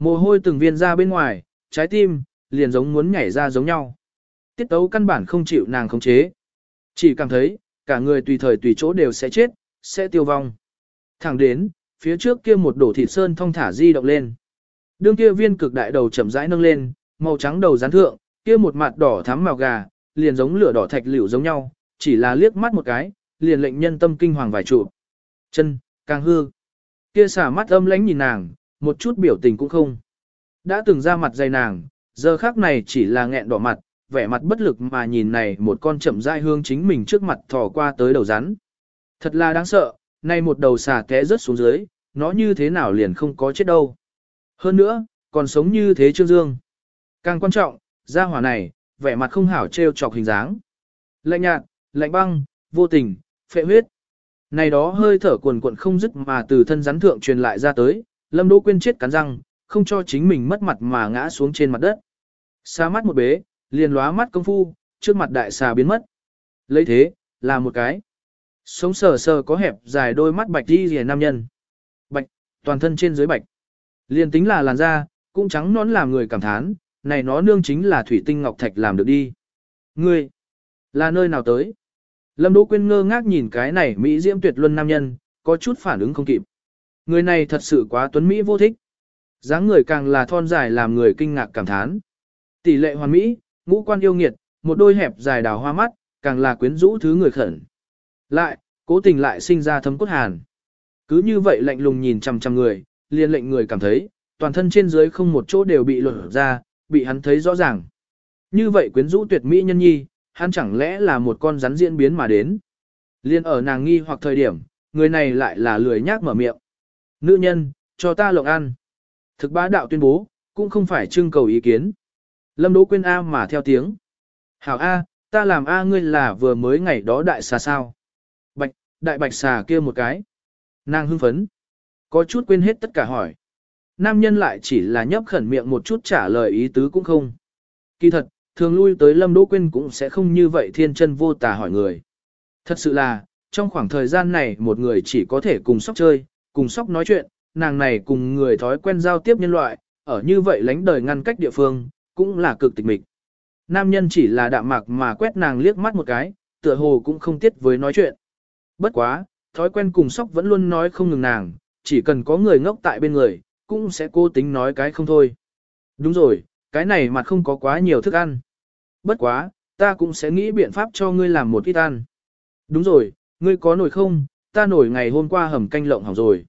Mồ hôi từng viên ra bên ngoài, trái tim, liền giống muốn nhảy ra giống nhau. Tiết tấu căn bản không chịu nàng khống chế. Chỉ cảm thấy, cả người tùy thời tùy chỗ đều sẽ chết, sẽ tiêu vong. Thẳng đến, phía trước kia một đổ thịt sơn thong thả di động lên. Đương kia viên cực đại đầu chậm rãi nâng lên, màu trắng đầu rán thượng, kia một mặt đỏ thắm màu gà, liền giống lửa đỏ thạch liễu giống nhau, chỉ là liếc mắt một cái, liền lệnh nhân tâm kinh hoàng vài trụ. Chân, càng hư. Kia xả mắt âm lánh nhìn nàng, một chút biểu tình cũng không. Đã từng ra mặt dày nàng, giờ khác này chỉ là nghẹn đỏ mặt, vẻ mặt bất lực mà nhìn này một con chậm rãi hương chính mình trước mặt thò qua tới đầu rắn. Thật là đáng sợ, nay một đầu xà té rớt xuống dưới, nó như thế nào liền không có chết đâu. Hơn nữa, còn sống như thế Trương Dương. Càng quan trọng, gia hỏa này, vẻ mặt không hảo trêu chọc hình dáng. Lạnh nhạt, lạnh băng, vô tình, phệ huyết. Này đó hơi thở cuồn cuộn không dứt mà từ thân rắn thượng truyền lại ra tới, Lâm Đỗ Quyên chết cắn răng, không cho chính mình mất mặt mà ngã xuống trên mặt đất. Xa mắt một bế, liền lóa mắt công phu, trước mặt đại xà biến mất. Lấy thế, là một cái. Sống sờ sờ có hẹp dài đôi mắt bạch đi rìa nam nhân. Bạch, toàn thân trên dưới bạch. Liền tính là làn da, cũng trắng nón làm người cảm thán, này nó nương chính là thủy tinh ngọc thạch làm được đi. Ngươi, là nơi nào tới? Lâm Đỗ Quyên ngơ ngác nhìn cái này Mỹ diễm tuyệt luân nam nhân, có chút phản ứng không kịp. Người này thật sự quá tuấn Mỹ vô thích. dáng người càng là thon dài làm người kinh ngạc cảm thán. Tỷ lệ hoàn Mỹ, ngũ quan yêu nghiệt, một đôi hẹp dài đào hoa mắt, càng là quyến rũ thứ người khẩn. Lại, cố tình lại sinh ra thấm cốt hàn. Cứ như vậy lạnh lùng nhìn chằm chằm người, liền lệnh người cảm thấy, toàn thân trên dưới không một chỗ đều bị lột ra, bị hắn thấy rõ ràng. Như vậy quyến rũ tuyệt mỹ nhân nhi, hắn chẳng lẽ là một con rắn diễn biến mà đến. Liên ở nàng nghi hoặc thời điểm, người này lại là lười nhác mở miệng. Nữ nhân, cho ta lộng ăn. Thực bá đạo tuyên bố, cũng không phải trưng cầu ý kiến. Lâm Đỗ Quyên A mà theo tiếng. Hảo A, ta làm A ngươi là vừa mới ngày đó đại xà sao. Bạch, đại bạch xà kia một cái. Nàng hưng phấn. Có chút quên hết tất cả hỏi. Nam nhân lại chỉ là nhấp khẩn miệng một chút trả lời ý tứ cũng không. Kỳ thật, thường lui tới Lâm Đỗ Quyên cũng sẽ không như vậy thiên chân vô tà hỏi người. Thật sự là, trong khoảng thời gian này một người chỉ có thể cùng sóc chơi, cùng sóc nói chuyện, nàng này cùng người thói quen giao tiếp nhân loại, ở như vậy lánh đời ngăn cách địa phương, cũng là cực tịch mịch. Nam nhân chỉ là đạm mạc mà quét nàng liếc mắt một cái, tựa hồ cũng không tiết với nói chuyện. Bất quá, thói quen cùng sóc vẫn luôn nói không ngừng nàng, chỉ cần có người ngốc tại bên người, cũng sẽ cố tính nói cái không thôi. Đúng rồi, cái này mặt không có quá nhiều thức ăn. Bất quá, ta cũng sẽ nghĩ biện pháp cho ngươi làm một ít ăn. Đúng rồi, ngươi có nổi không, ta nổi ngày hôm qua hầm canh lộng hỏng rồi.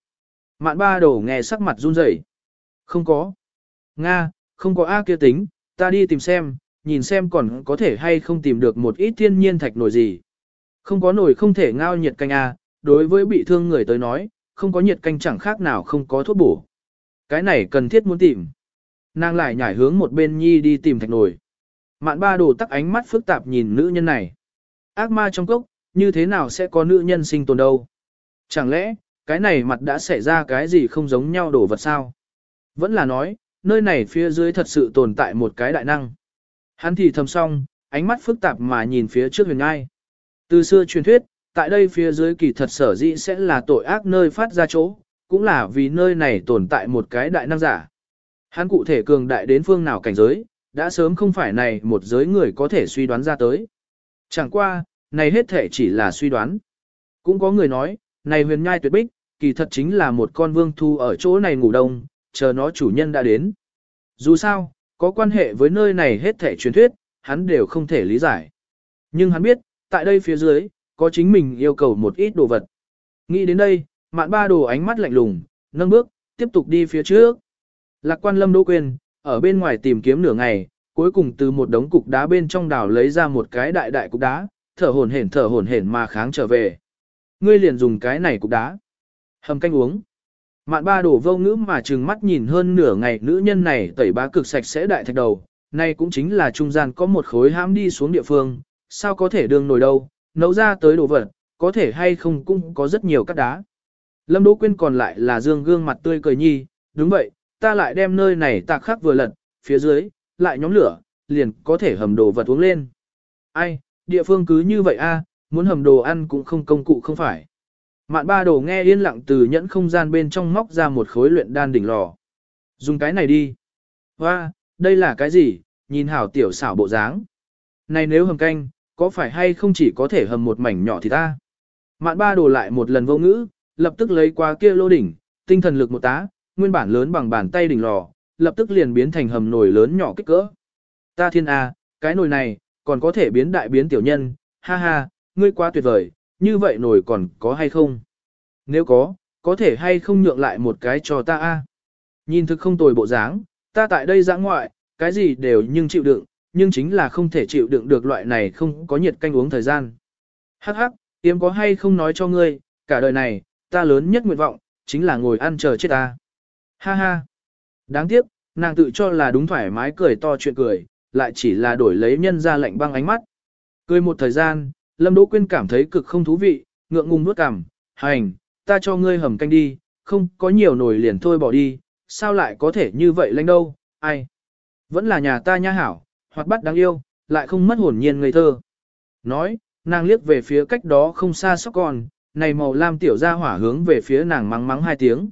Mạn ba đổ nghe sắc mặt run rẩy. Không có. Nga, không có A kia tính, ta đi tìm xem, nhìn xem còn có thể hay không tìm được một ít thiên nhiên thạch nổi gì. Không có nổi không thể ngao nhiệt canh A, đối với bị thương người tới nói, không có nhiệt canh chẳng khác nào không có thuốc bổ. Cái này cần thiết muốn tìm. Nàng lại nhảy hướng một bên nhi đi tìm thạch nổi. Mạn ba đồ tắc ánh mắt phức tạp nhìn nữ nhân này. Ác ma trong cốc, như thế nào sẽ có nữ nhân sinh tồn đâu? Chẳng lẽ, cái này mặt đã xảy ra cái gì không giống nhau đổ vật sao? Vẫn là nói, nơi này phía dưới thật sự tồn tại một cái đại năng. Hắn thì thầm xong, ánh mắt phức tạp mà nhìn phía trước huyền ngai. Từ xưa truyền thuyết, tại đây phía dưới kỳ thật sở dĩ sẽ là tội ác nơi phát ra chỗ, cũng là vì nơi này tồn tại một cái đại năng giả. Hắn cụ thể cường đại đến phương nào cảnh giới, đã sớm không phải này một giới người có thể suy đoán ra tới. Chẳng qua, này hết thể chỉ là suy đoán. Cũng có người nói, này huyền nhai tuyệt bích, kỳ thật chính là một con vương thu ở chỗ này ngủ đông, chờ nó chủ nhân đã đến. Dù sao, có quan hệ với nơi này hết thể truyền thuyết, hắn đều không thể lý giải. Nhưng hắn biết, tại đây phía dưới, có chính mình yêu cầu một ít đồ vật. Nghĩ đến đây, mạn ba đồ ánh mắt lạnh lùng, nâng bước, tiếp tục đi phía trước. Lạc quan lâm đỗ quên, ở bên ngoài tìm kiếm nửa ngày, cuối cùng từ một đống cục đá bên trong đảo lấy ra một cái đại đại cục đá, thở hổn hển thở hổn hển mà kháng trở về. Ngươi liền dùng cái này cục đá. Hầm canh uống. Mạn ba đổ vô ngữ mà trừng mắt nhìn hơn nửa ngày nữ nhân này tẩy bá cực sạch sẽ đại thạch đầu. Này cũng chính là trung gian có một khối hãm đi xuống địa phương, sao có thể đường nổi đâu, nấu ra tới đồ vật, có thể hay không cũng có rất nhiều các đá. Lâm Đỗ Quyên còn lại là dương gương mặt tươi cười nhi, đúng vậy, ta lại đem nơi này tạc khắc vừa lật, phía dưới, lại nhóm lửa, liền có thể hầm đồ vật uống lên. Ai, địa phương cứ như vậy a, muốn hầm đồ ăn cũng không công cụ không phải. Mạn ba đồ nghe yên lặng từ nhẫn không gian bên trong móc ra một khối luyện đan đỉnh lò. Dùng cái này đi. Hoa, đây là cái gì, nhìn hảo tiểu xảo bộ dáng. Này nếu hầm canh, có phải hay không chỉ có thể hầm một mảnh nhỏ thì ta. Mạn ba đồ lại một lần vô ngữ, lập tức lấy qua kia lô đỉnh, tinh thần lực một tá, nguyên bản lớn bằng bàn tay đỉnh lò, lập tức liền biến thành hầm nồi lớn nhỏ kích cỡ. Ta thiên a, cái nồi này, còn có thể biến đại biến tiểu nhân, ha ha, ngươi quá tuyệt vời, như vậy nổi còn có hay không? Nếu có, có thể hay không nhượng lại một cái cho ta a? Nhìn thực không tồi bộ dáng, ta tại đây dã ngoại, cái gì đều nhưng chịu đựng, nhưng chính là không thể chịu đựng được loại này không có nhiệt canh uống thời gian. Hắc hắc, yếm có hay không nói cho ngươi, cả đời này, ta lớn nhất nguyện vọng, chính là ngồi ăn chờ chết ta. Ha ha. Đáng tiếc, nàng tự cho là đúng thoải mái cười to chuyện cười, lại chỉ là đổi lấy nhân ra lạnh băng ánh mắt. Cười một thời gian, Lâm Đỗ Quyên cảm thấy cực không thú vị, ngượng ngùng nuốt cằm, hành, ta cho ngươi hầm canh đi, không có nhiều nồi liền thôi bỏ đi, sao lại có thể như vậy lãnh đâu, ai. Vẫn là nhà ta nha hảo, hoặc bắt đáng yêu, lại không mất hồn nhiên ngây thơ. Nói, nàng liếc về phía cách đó không xa sóc con, này màu lam tiểu ra hỏa hướng về phía nàng mắng mắng hai tiếng.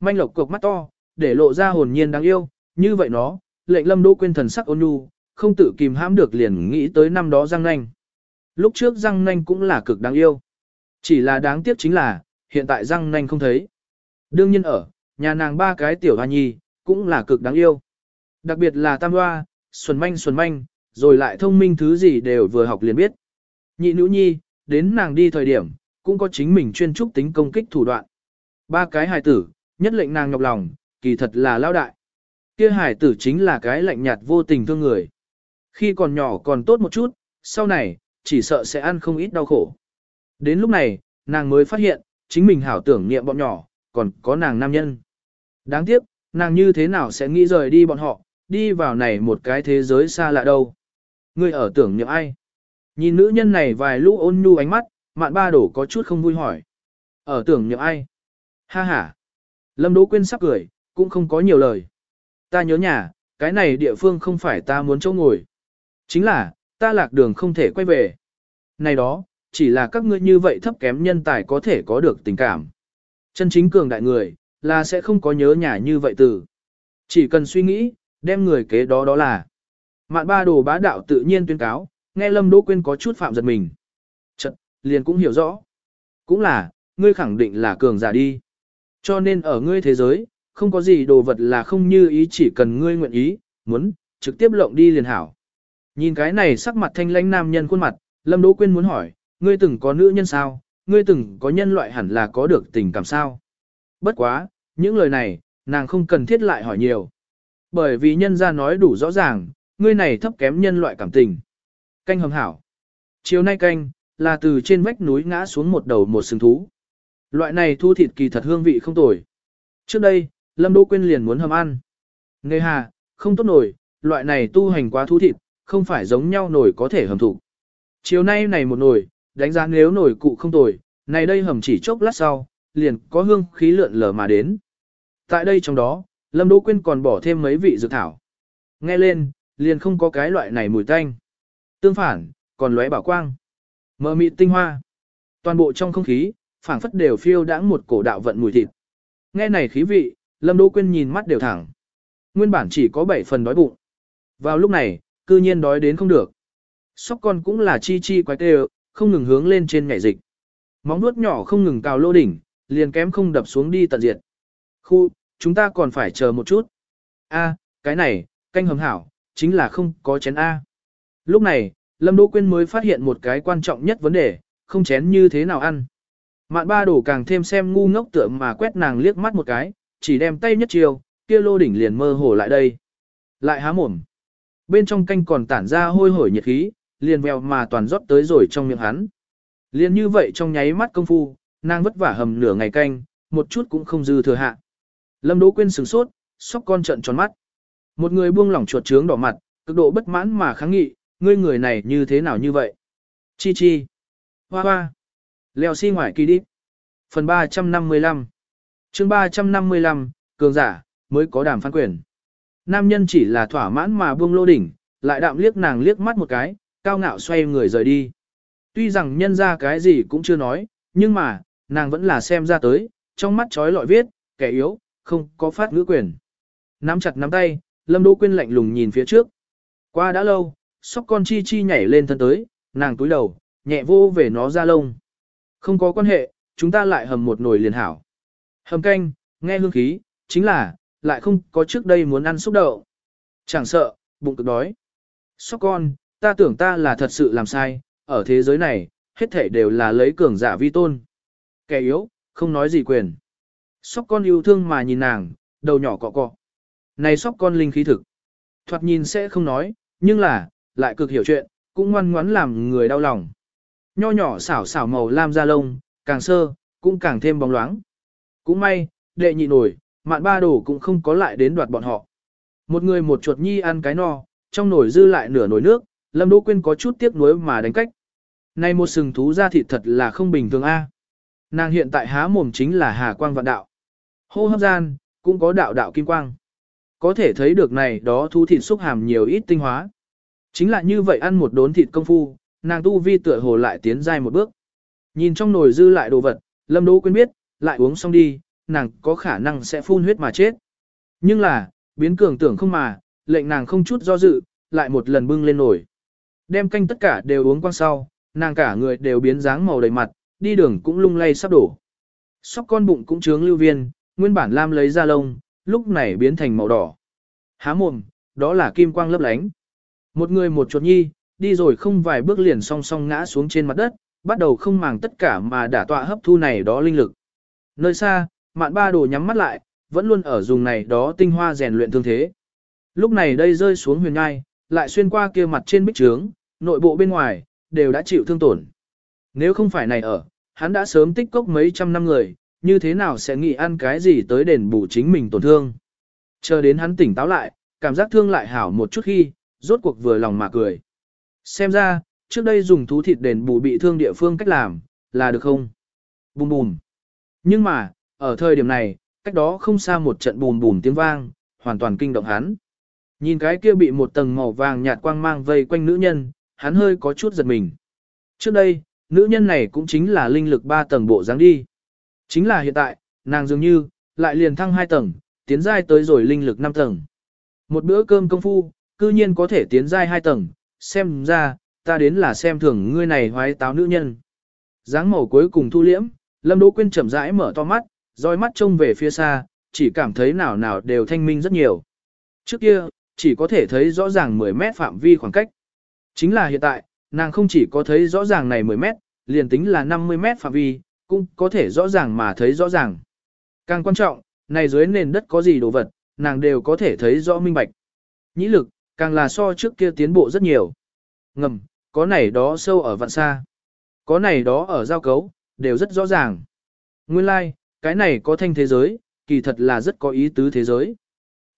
Manh lộc cục mắt to, để lộ ra hồn nhiên đáng yêu, như vậy nó, lệnh lâm đỗ quên thần sắc ôn nhu, không tự kìm hãm được liền nghĩ tới năm đó răng nanh. Lúc trước răng nanh cũng là cực đáng yêu. Chỉ là đáng tiếc chính là, hiện tại răng nanh không thấy. Đương nhiên ở, nhà nàng ba cái tiểu hoa nhi, cũng là cực đáng yêu. Đặc biệt là tam hoa, xuân manh xuân manh, rồi lại thông minh thứ gì đều vừa học liền biết. Nhị nữ nhi, đến nàng đi thời điểm, cũng có chính mình chuyên trúc tính công kích thủ đoạn. Ba cái hài tử, nhất lệnh nàng nhọc lòng, kỳ thật là lao đại. Kia hài tử chính là cái lạnh nhạt vô tình thương người. Khi còn nhỏ còn tốt một chút, sau này, chỉ sợ sẽ ăn không ít đau khổ. Đến lúc này, nàng mới phát hiện, chính mình hảo tưởng niệm bọn nhỏ, còn có nàng nam nhân. Đáng tiếc, nàng như thế nào sẽ nghĩ rời đi bọn họ, đi vào này một cái thế giới xa lạ đâu. Ngươi ở tưởng niệm ai? Nhìn nữ nhân này vài lũ ôn nhu ánh mắt, mạn ba đổ có chút không vui hỏi. Ở tưởng niệm ai? Ha ha. Lâm Đỗ Quyên sắp cười, cũng không có nhiều lời. Ta nhớ nhà, cái này địa phương không phải ta muốn chỗ ngồi. Chính là, ta lạc đường không thể quay về. Này đó, chỉ là các ngươi như vậy thấp kém nhân tài có thể có được tình cảm. Chân chính cường đại người, là sẽ không có nhớ nhà như vậy từ. Chỉ cần suy nghĩ, đem người kế đó đó là. Mạn ba đồ bá đạo tự nhiên tuyên cáo, nghe Lâm Đỗ Quyên có chút phạm giật mình. Chật, liền cũng hiểu rõ. Cũng là, ngươi khẳng định là cường giả đi. Cho nên ở ngươi thế giới, không có gì đồ vật là không như ý chỉ cần ngươi nguyện ý, muốn, trực tiếp lộng đi liền hảo. Nhìn cái này sắc mặt thanh lãnh nam nhân khuôn mặt, Lâm Đỗ Quyên muốn hỏi, ngươi từng có nữ nhân sao, ngươi từng có nhân loại hẳn là có được tình cảm sao. Bất quá, những lời này, nàng không cần thiết lại hỏi nhiều. Bởi vì nhân gia nói đủ rõ ràng, ngươi này thấp kém nhân loại cảm tình. Canh hầm hảo. Chiều nay canh, là từ trên vách núi ngã xuống một đầu một sừng thú. Loại này thu thịt kỳ thật hương vị không tồi. Trước đây, Lâm Đỗ Quyên liền muốn hầm ăn. Nghe hà, không tốt nổi, loại này tu hành quá thú thịt, không phải giống nhau nổi có thể hầm thủ. Chiều nay này một nồi, đánh giá nếu nồi cụ không tồi, này đây hầm chỉ chốc lát sau, liền có hương khí lượn lờ mà đến. Tại đây trong đó, Lâm Đỗ Quyên còn bỏ thêm mấy vị dược thảo. Nghe lên, liền không có cái loại này mùi tanh. Tương phản, còn lóe bảo quang. Mờ mịt tinh hoa. Toàn bộ trong không khí, phảng phất đều phiêu đãng một cổ đạo vận mùi thịt. Nghe này khí vị, Lâm Đỗ Quyên nhìn mắt đều thẳng. Nguyên bản chỉ có 7 phần đói bụng. Vào lúc này, cư nhiên đói đến không được. Sóc con cũng là chi chi quái tê không ngừng hướng lên trên nhảy dịch. Móng nuốt nhỏ không ngừng cào lô đỉnh, liền kém không đập xuống đi tận diệt. Khu, chúng ta còn phải chờ một chút. A, cái này, canh hầm hảo, chính là không có chén A. Lúc này, Lâm Đỗ Quyên mới phát hiện một cái quan trọng nhất vấn đề, không chén như thế nào ăn. Mạn ba đổ càng thêm xem ngu ngốc tưởng mà quét nàng liếc mắt một cái, chỉ đem tay nhất chiều, kia lô đỉnh liền mơ hồ lại đây. Lại há mồm. Bên trong canh còn tản ra hôi hổi nhiệt khí, liền vèo mà toàn rót tới rồi trong miệng hắn. Liền như vậy trong nháy mắt công phu, nàng vất vả hầm nửa ngày canh, một chút cũng không dư thừa hạ. Lâm Đỗ Quyên sửng sốt, sóc con trận tròn mắt. Một người buông lỏng chuột trướng đỏ mặt, cực độ bất mãn mà kháng nghị, ngươi người này như thế nào như vậy? Chi chi. Hoa hoa. Leo xi si ngoài kỳ đi. Phần 355. chương 355, cường giả, mới có đàm phán quyền. Nam nhân chỉ là thỏa mãn mà buông lô đỉnh, lại đạm liếc nàng liếc mắt một cái, cao ngạo xoay người rời đi. Tuy rằng nhân ra cái gì cũng chưa nói, nhưng mà, nàng vẫn là xem ra tới, trong mắt trói lọi viết, kẻ yếu, không có phát ngữ quyền. Nắm chặt nắm tay, Lâm Đỗ Quyên lạnh lùng nhìn phía trước. Qua đã lâu, sóc con chi chi nhảy lên thân tới, nàng túi đầu, nhẹ vô về nó ra lông. Không có quan hệ, chúng ta lại hầm một nồi liền hảo. Hầm canh, nghe hương khí, chính là, lại không có trước đây muốn ăn xúc đậu. Chẳng sợ, bụng cực đói. Sóc con, ta tưởng ta là thật sự làm sai, ở thế giới này, hết thể đều là lấy cường giả vi tôn. Kẻ yếu, không nói gì quyền. Sóc con yêu thương mà nhìn nàng, đầu nhỏ cọ cọ. Này sóc con linh khí thực. Thoạt nhìn sẽ không nói, nhưng là, lại cực hiểu chuyện, cũng ngoan ngoãn làm người đau lòng. Nho nhỏ xảo xảo màu lam da lông, càng sơ, cũng càng thêm bóng loáng. Cũng may, đệ nhị nổi, mạn ba đồ cũng không có lại đến đoạt bọn họ. Một người một chuột nhi ăn cái no, trong nồi dư lại nửa nồi nước, Lâm Đỗ Quyên có chút tiếc nuối mà đánh cách. Này một sừng thú ra thịt thật là không bình thường a. Nàng hiện tại há mồm chính là hà quang vạn đạo. Hô hấp gian, cũng có đạo đạo kim quang. Có thể thấy được này đó thú thịt xúc hàm nhiều ít tinh hóa. Chính là như vậy ăn một đốn thịt công phu, nàng tu vi tựa hồ lại tiến dài một bước. Nhìn trong nồi dư lại đồ vật, Lâm Đỗ Quyên biết, lại uống xong đi, nàng có khả năng sẽ phun huyết mà chết. Nhưng là, biến cường tưởng không mà, lệnh nàng không chút do dự, lại một lần bưng lên nổi, Đem canh tất cả đều uống quang sau, nàng cả người đều biến dáng màu đầy mặt, đi đường cũng lung lay sắp đổ. Sóc con bụng cũng trướng lưu viên, nguyên bản lam lấy ra lông, lúc này biến thành màu đỏ. Há mồm, đó là kim quang lấp lánh. Một người một chuột nhi, đi rồi không vài bước liền song song ngã xuống trên mặt đất, bắt đầu không màng tất cả mà đả tọa hấp thu này đó linh lực. Nơi xa, mạn ba đồ nhắm mắt lại, vẫn luôn ở dùng này đó tinh hoa rèn luyện thương thế. Lúc này đây rơi xuống huyền ngai, lại xuyên qua kia mặt trên bích trướng, nội bộ bên ngoài, đều đã chịu thương tổn. Nếu không phải này ở, hắn đã sớm tích cốc mấy trăm năm người, như thế nào sẽ nghĩ ăn cái gì tới đền bù chính mình tổn thương. Chờ đến hắn tỉnh táo lại, cảm giác thương lại hảo một chút khi, rốt cuộc vừa lòng mà cười. Xem ra, trước đây dùng thú thịt đền bù bị thương địa phương cách làm, là được không? Bùm bùm. Nhưng mà, ở thời điểm này, cách đó không xa một trận bùm bùm tiếng vang, hoàn toàn kinh động hắn. Nhìn cái kia bị một tầng màu vàng nhạt quang mang vây quanh nữ nhân, hắn hơi có chút giật mình. Trước đây, nữ nhân này cũng chính là linh lực 3 tầng bộ dáng đi. Chính là hiện tại, nàng dường như, lại liền thăng 2 tầng, tiến giai tới rồi linh lực 5 tầng. Một bữa cơm công phu, cư nhiên có thể tiến giai 2 tầng, xem ra, ta đến là xem thường ngươi này hoái táo nữ nhân. dáng màu cuối cùng thu liễm, Lâm Đỗ Quyên chậm rãi mở to mắt, dõi mắt trông về phía xa, chỉ cảm thấy nào nào đều thanh minh rất nhiều. Trước kia, chỉ có thể thấy rõ ràng 10 mét phạm vi khoảng cách. Chính là hiện tại, nàng không chỉ có thấy rõ ràng này 10 mét, liền tính là 50 mét phạm vi, cũng có thể rõ ràng mà thấy rõ ràng. Càng quan trọng, này dưới nền đất có gì đồ vật, nàng đều có thể thấy rõ minh bạch. Nhĩ lực, càng là so trước kia tiến bộ rất nhiều. Ngầm, có này đó sâu ở vạn xa. Có này đó ở giao cấu, đều rất rõ ràng. Nguyên lai, like, cái này có thanh thế giới, kỳ thật là rất có ý tứ thế giới.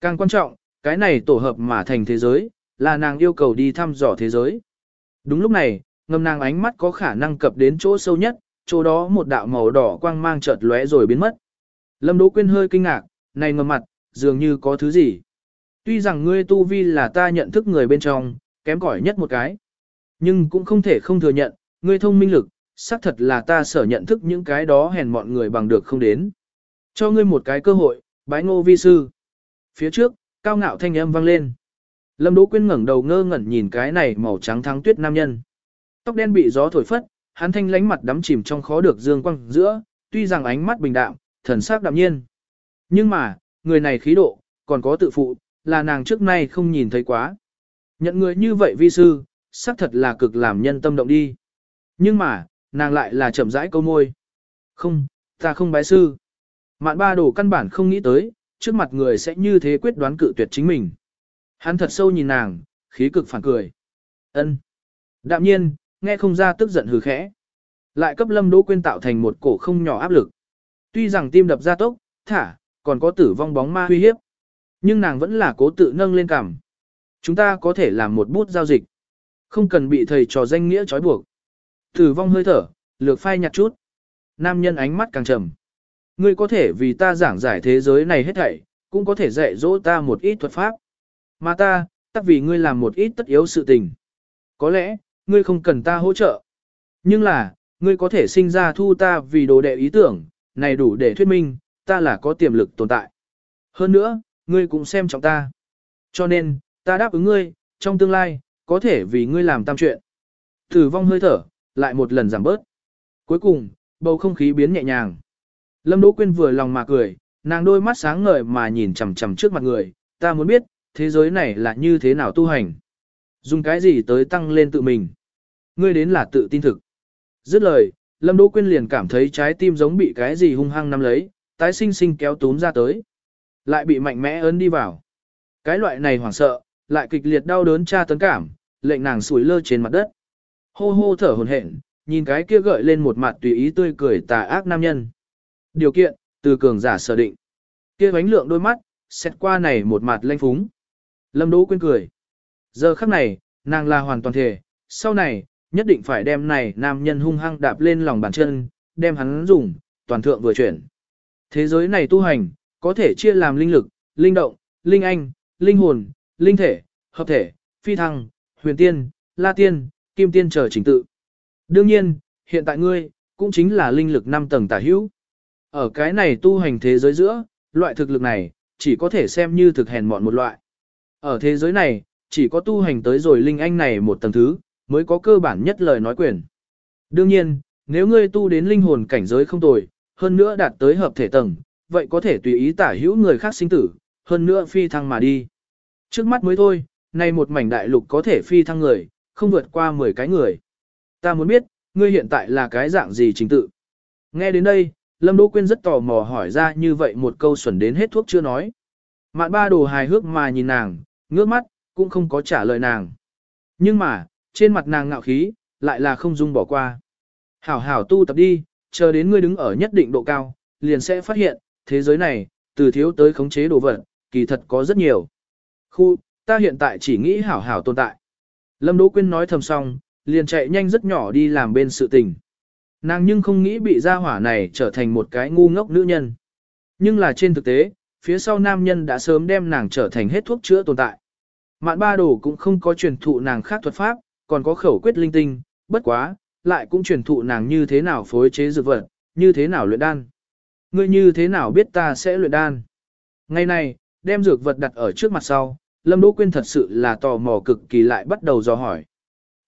Càng quan trọng, cái này tổ hợp mà thành thế giới, là nàng yêu cầu đi thăm dò thế giới. Đúng lúc này, ngầm nàng ánh mắt có khả năng cập đến chỗ sâu nhất, chỗ đó một đạo màu đỏ quang mang chợt lóe rồi biến mất. Lâm Đỗ Quyên hơi kinh ngạc, này ngầm mặt, dường như có thứ gì. Tuy rằng ngươi tu vi là ta nhận thức người bên trong, kém cỏi nhất một cái. Nhưng cũng không thể không thừa nhận, ngươi thông minh lực, xác thật là ta sở nhận thức những cái đó hèn mọn người bằng được không đến. Cho ngươi một cái cơ hội, bái ngô vi sư. Phía trước, cao ngạo thanh âm vang lên. Lâm Đỗ Quyên ngẩng đầu ngơ ngẩn nhìn cái này màu trắng thắng tuyết nam nhân. Tóc đen bị gió thổi phất, hắn thanh lánh mặt đắm chìm trong khó được dương quang giữa, tuy rằng ánh mắt bình đạm, thần sắc đạm nhiên. Nhưng mà, người này khí độ, còn có tự phụ, là nàng trước nay không nhìn thấy quá. Nhận người như vậy vi sư, xác thật là cực làm nhân tâm động đi. Nhưng mà, nàng lại là chậm rãi câu môi. Không, ta không bái sư. Mạn ba đồ căn bản không nghĩ tới, trước mặt người sẽ như thế quyết đoán cự tuyệt chính mình. Hắn thật sâu nhìn nàng, khí cực phản cười. ân Đạm nhiên, nghe không ra tức giận hừ khẽ. Lại cấp lâm đỗ quên tạo thành một cổ không nhỏ áp lực. Tuy rằng tim đập ra tốc, thả, còn có tử vong bóng ma uy hiếp. Nhưng nàng vẫn là cố tự nâng lên cằm. Chúng ta có thể làm một bút giao dịch. Không cần bị thầy trò danh nghĩa trói buộc. Tử vong hơi thở, lược phai nhạt chút. Nam nhân ánh mắt càng trầm. Ngươi có thể vì ta giảng giải thế giới này hết thảy, cũng có thể dạy dỗ ta một ít thuật pháp. Mà ta, tất vì ngươi làm một ít tất yếu sự tình. Có lẽ, ngươi không cần ta hỗ trợ. Nhưng là, ngươi có thể sinh ra thu ta vì đồ đệ ý tưởng, này đủ để thuyết minh, ta là có tiềm lực tồn tại. Hơn nữa, ngươi cũng xem trọng ta. Cho nên, ta đáp ứng ngươi, trong tương lai, có thể vì ngươi làm tam chuyện. Tử vong hơi thở, lại một lần giảm bớt. Cuối cùng, bầu không khí biến nhẹ nhàng. Lâm Đỗ Quyên vừa lòng mà cười, nàng đôi mắt sáng ngời mà nhìn chằm chằm trước mặt người, ta muốn biết, thế giới này là như thế nào tu hành. Dùng cái gì tới tăng lên tự mình. Ngươi đến là tự tin thực. Dứt lời, Lâm Đỗ Quyên liền cảm thấy trái tim giống bị cái gì hung hăng nắm lấy, tái sinh sinh kéo túm ra tới. Lại bị mạnh mẽ ấn đi vào. Cái loại này hoảng sợ, lại kịch liệt đau đớn tra tấn cảm, lệnh nàng sủi lơ trên mặt đất. Hô hô thở hổn hển, nhìn cái kia gợi lên một mặt tùy ý tươi cười tà ác nam nhân. Điều kiện, từ cường giả sở định. Kia bánh lượng đôi mắt, xét qua này một mặt lanh phúng. Lâm Đỗ quên cười. Giờ khắc này, nàng là hoàn toàn thể, sau này, nhất định phải đem này nam nhân hung hăng đạp lên lòng bàn chân, đem hắn dùng, toàn thượng vừa chuyển. Thế giới này tu hành, có thể chia làm linh lực, linh động, linh anh, linh hồn, linh thể, hợp thể, phi thăng, huyền tiên, la tiên, kim tiên chờ trình tự. Đương nhiên, hiện tại ngươi, cũng chính là linh lực 5 tầng tả hữu. Ở cái này tu hành thế giới giữa, loại thực lực này, chỉ có thể xem như thực hèn mọn một loại. Ở thế giới này, chỉ có tu hành tới rồi linh anh này một tầng thứ, mới có cơ bản nhất lời nói quyền. Đương nhiên, nếu ngươi tu đến linh hồn cảnh giới không tồi, hơn nữa đạt tới hợp thể tầng, vậy có thể tùy ý tả hữu người khác sinh tử, hơn nữa phi thăng mà đi. Trước mắt mới thôi, nay một mảnh đại lục có thể phi thăng người, không vượt qua 10 cái người. Ta muốn biết, ngươi hiện tại là cái dạng gì chính tự. Nghe đến đây, Lâm Đỗ Quyên rất tò mò hỏi ra như vậy một câu xuẩn đến hết thuốc chưa nói. Mạn ba đồ hài hước mà nhìn nàng, ngước mắt, cũng không có trả lời nàng. Nhưng mà, trên mặt nàng ngạo khí, lại là không dung bỏ qua. Hảo hảo tu tập đi, chờ đến ngươi đứng ở nhất định độ cao, liền sẽ phát hiện, thế giới này, từ thiếu tới khống chế đồ vật, kỳ thật có rất nhiều. Khu, ta hiện tại chỉ nghĩ hảo hảo tồn tại. Lâm Đỗ Quyên nói thầm xong, liền chạy nhanh rất nhỏ đi làm bên sự tình. Nàng nhưng không nghĩ bị gia hỏa này trở thành một cái ngu ngốc nữ nhân. Nhưng là trên thực tế, phía sau nam nhân đã sớm đem nàng trở thành hết thuốc chữa tồn tại. Mạn ba đồ cũng không có truyền thụ nàng khác thuật pháp, còn có khẩu quyết linh tinh, bất quá, lại cũng truyền thụ nàng như thế nào phối chế dược vật, như thế nào luyện đan. Ngươi như thế nào biết ta sẽ luyện đan? Ngày này, đem dược vật đặt ở trước mặt sau, Lâm Đỗ Quyên thật sự là tò mò cực kỳ lại bắt đầu dò hỏi.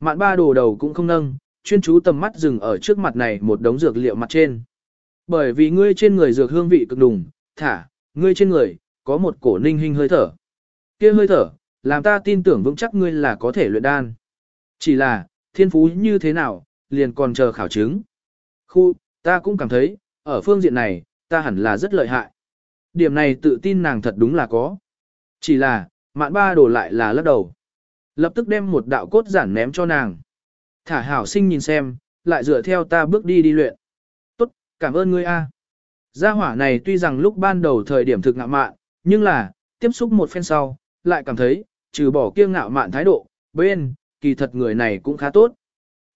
Mạn ba đồ đầu cũng không nâng, chuyên chú tầm mắt dừng ở trước mặt này một đống dược liệu mặt trên. Bởi vì ngươi trên người dược hương vị cực đùng, thả, ngươi trên người, có một cổ ninh hình hơi thở. kia hơi thở, làm ta tin tưởng vững chắc ngươi là có thể luyện đan. Chỉ là, thiên phú như thế nào, liền còn chờ khảo chứng. Khu, ta cũng cảm thấy, ở phương diện này, ta hẳn là rất lợi hại. Điểm này tự tin nàng thật đúng là có. Chỉ là, mạn ba đổ lại là lắc đầu. Lập tức đem một đạo cốt giản ném cho nàng. Thả hảo sinh nhìn xem, lại dựa theo ta bước đi đi luyện. Tốt, cảm ơn ngươi a. Gia hỏa này tuy rằng lúc ban đầu thời điểm thực ngạo mạn, nhưng là, tiếp xúc một phen sau, lại cảm thấy, trừ bỏ kiêng ngạo mạn thái độ, bên, kỳ thật người này cũng khá tốt.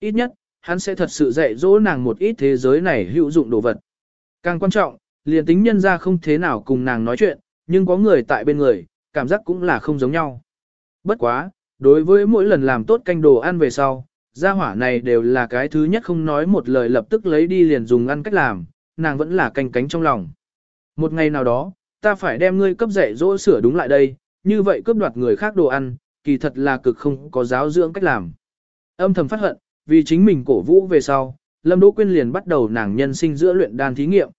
Ít nhất, hắn sẽ thật sự dạy dỗ nàng một ít thế giới này hữu dụng đồ vật. Càng quan trọng, liền tính nhân ra không thế nào cùng nàng nói chuyện, nhưng có người tại bên người, cảm giác cũng là không giống nhau. Bất quá, đối với mỗi lần làm tốt canh đồ ăn về sau, gia hỏa này đều là cái thứ nhất không nói một lời lập tức lấy đi liền dùng ăn cách làm, nàng vẫn là canh cánh trong lòng. Một ngày nào đó, ta phải đem ngươi cấp dạy dỗ sửa đúng lại đây, như vậy cướp đoạt người khác đồ ăn, kỳ thật là cực không có giáo dưỡng cách làm. Âm thầm phát hận, vì chính mình cổ vũ về sau, Lâm Đỗ Quyên liền bắt đầu nàng nhân sinh giữa luyện đan thí nghiệm.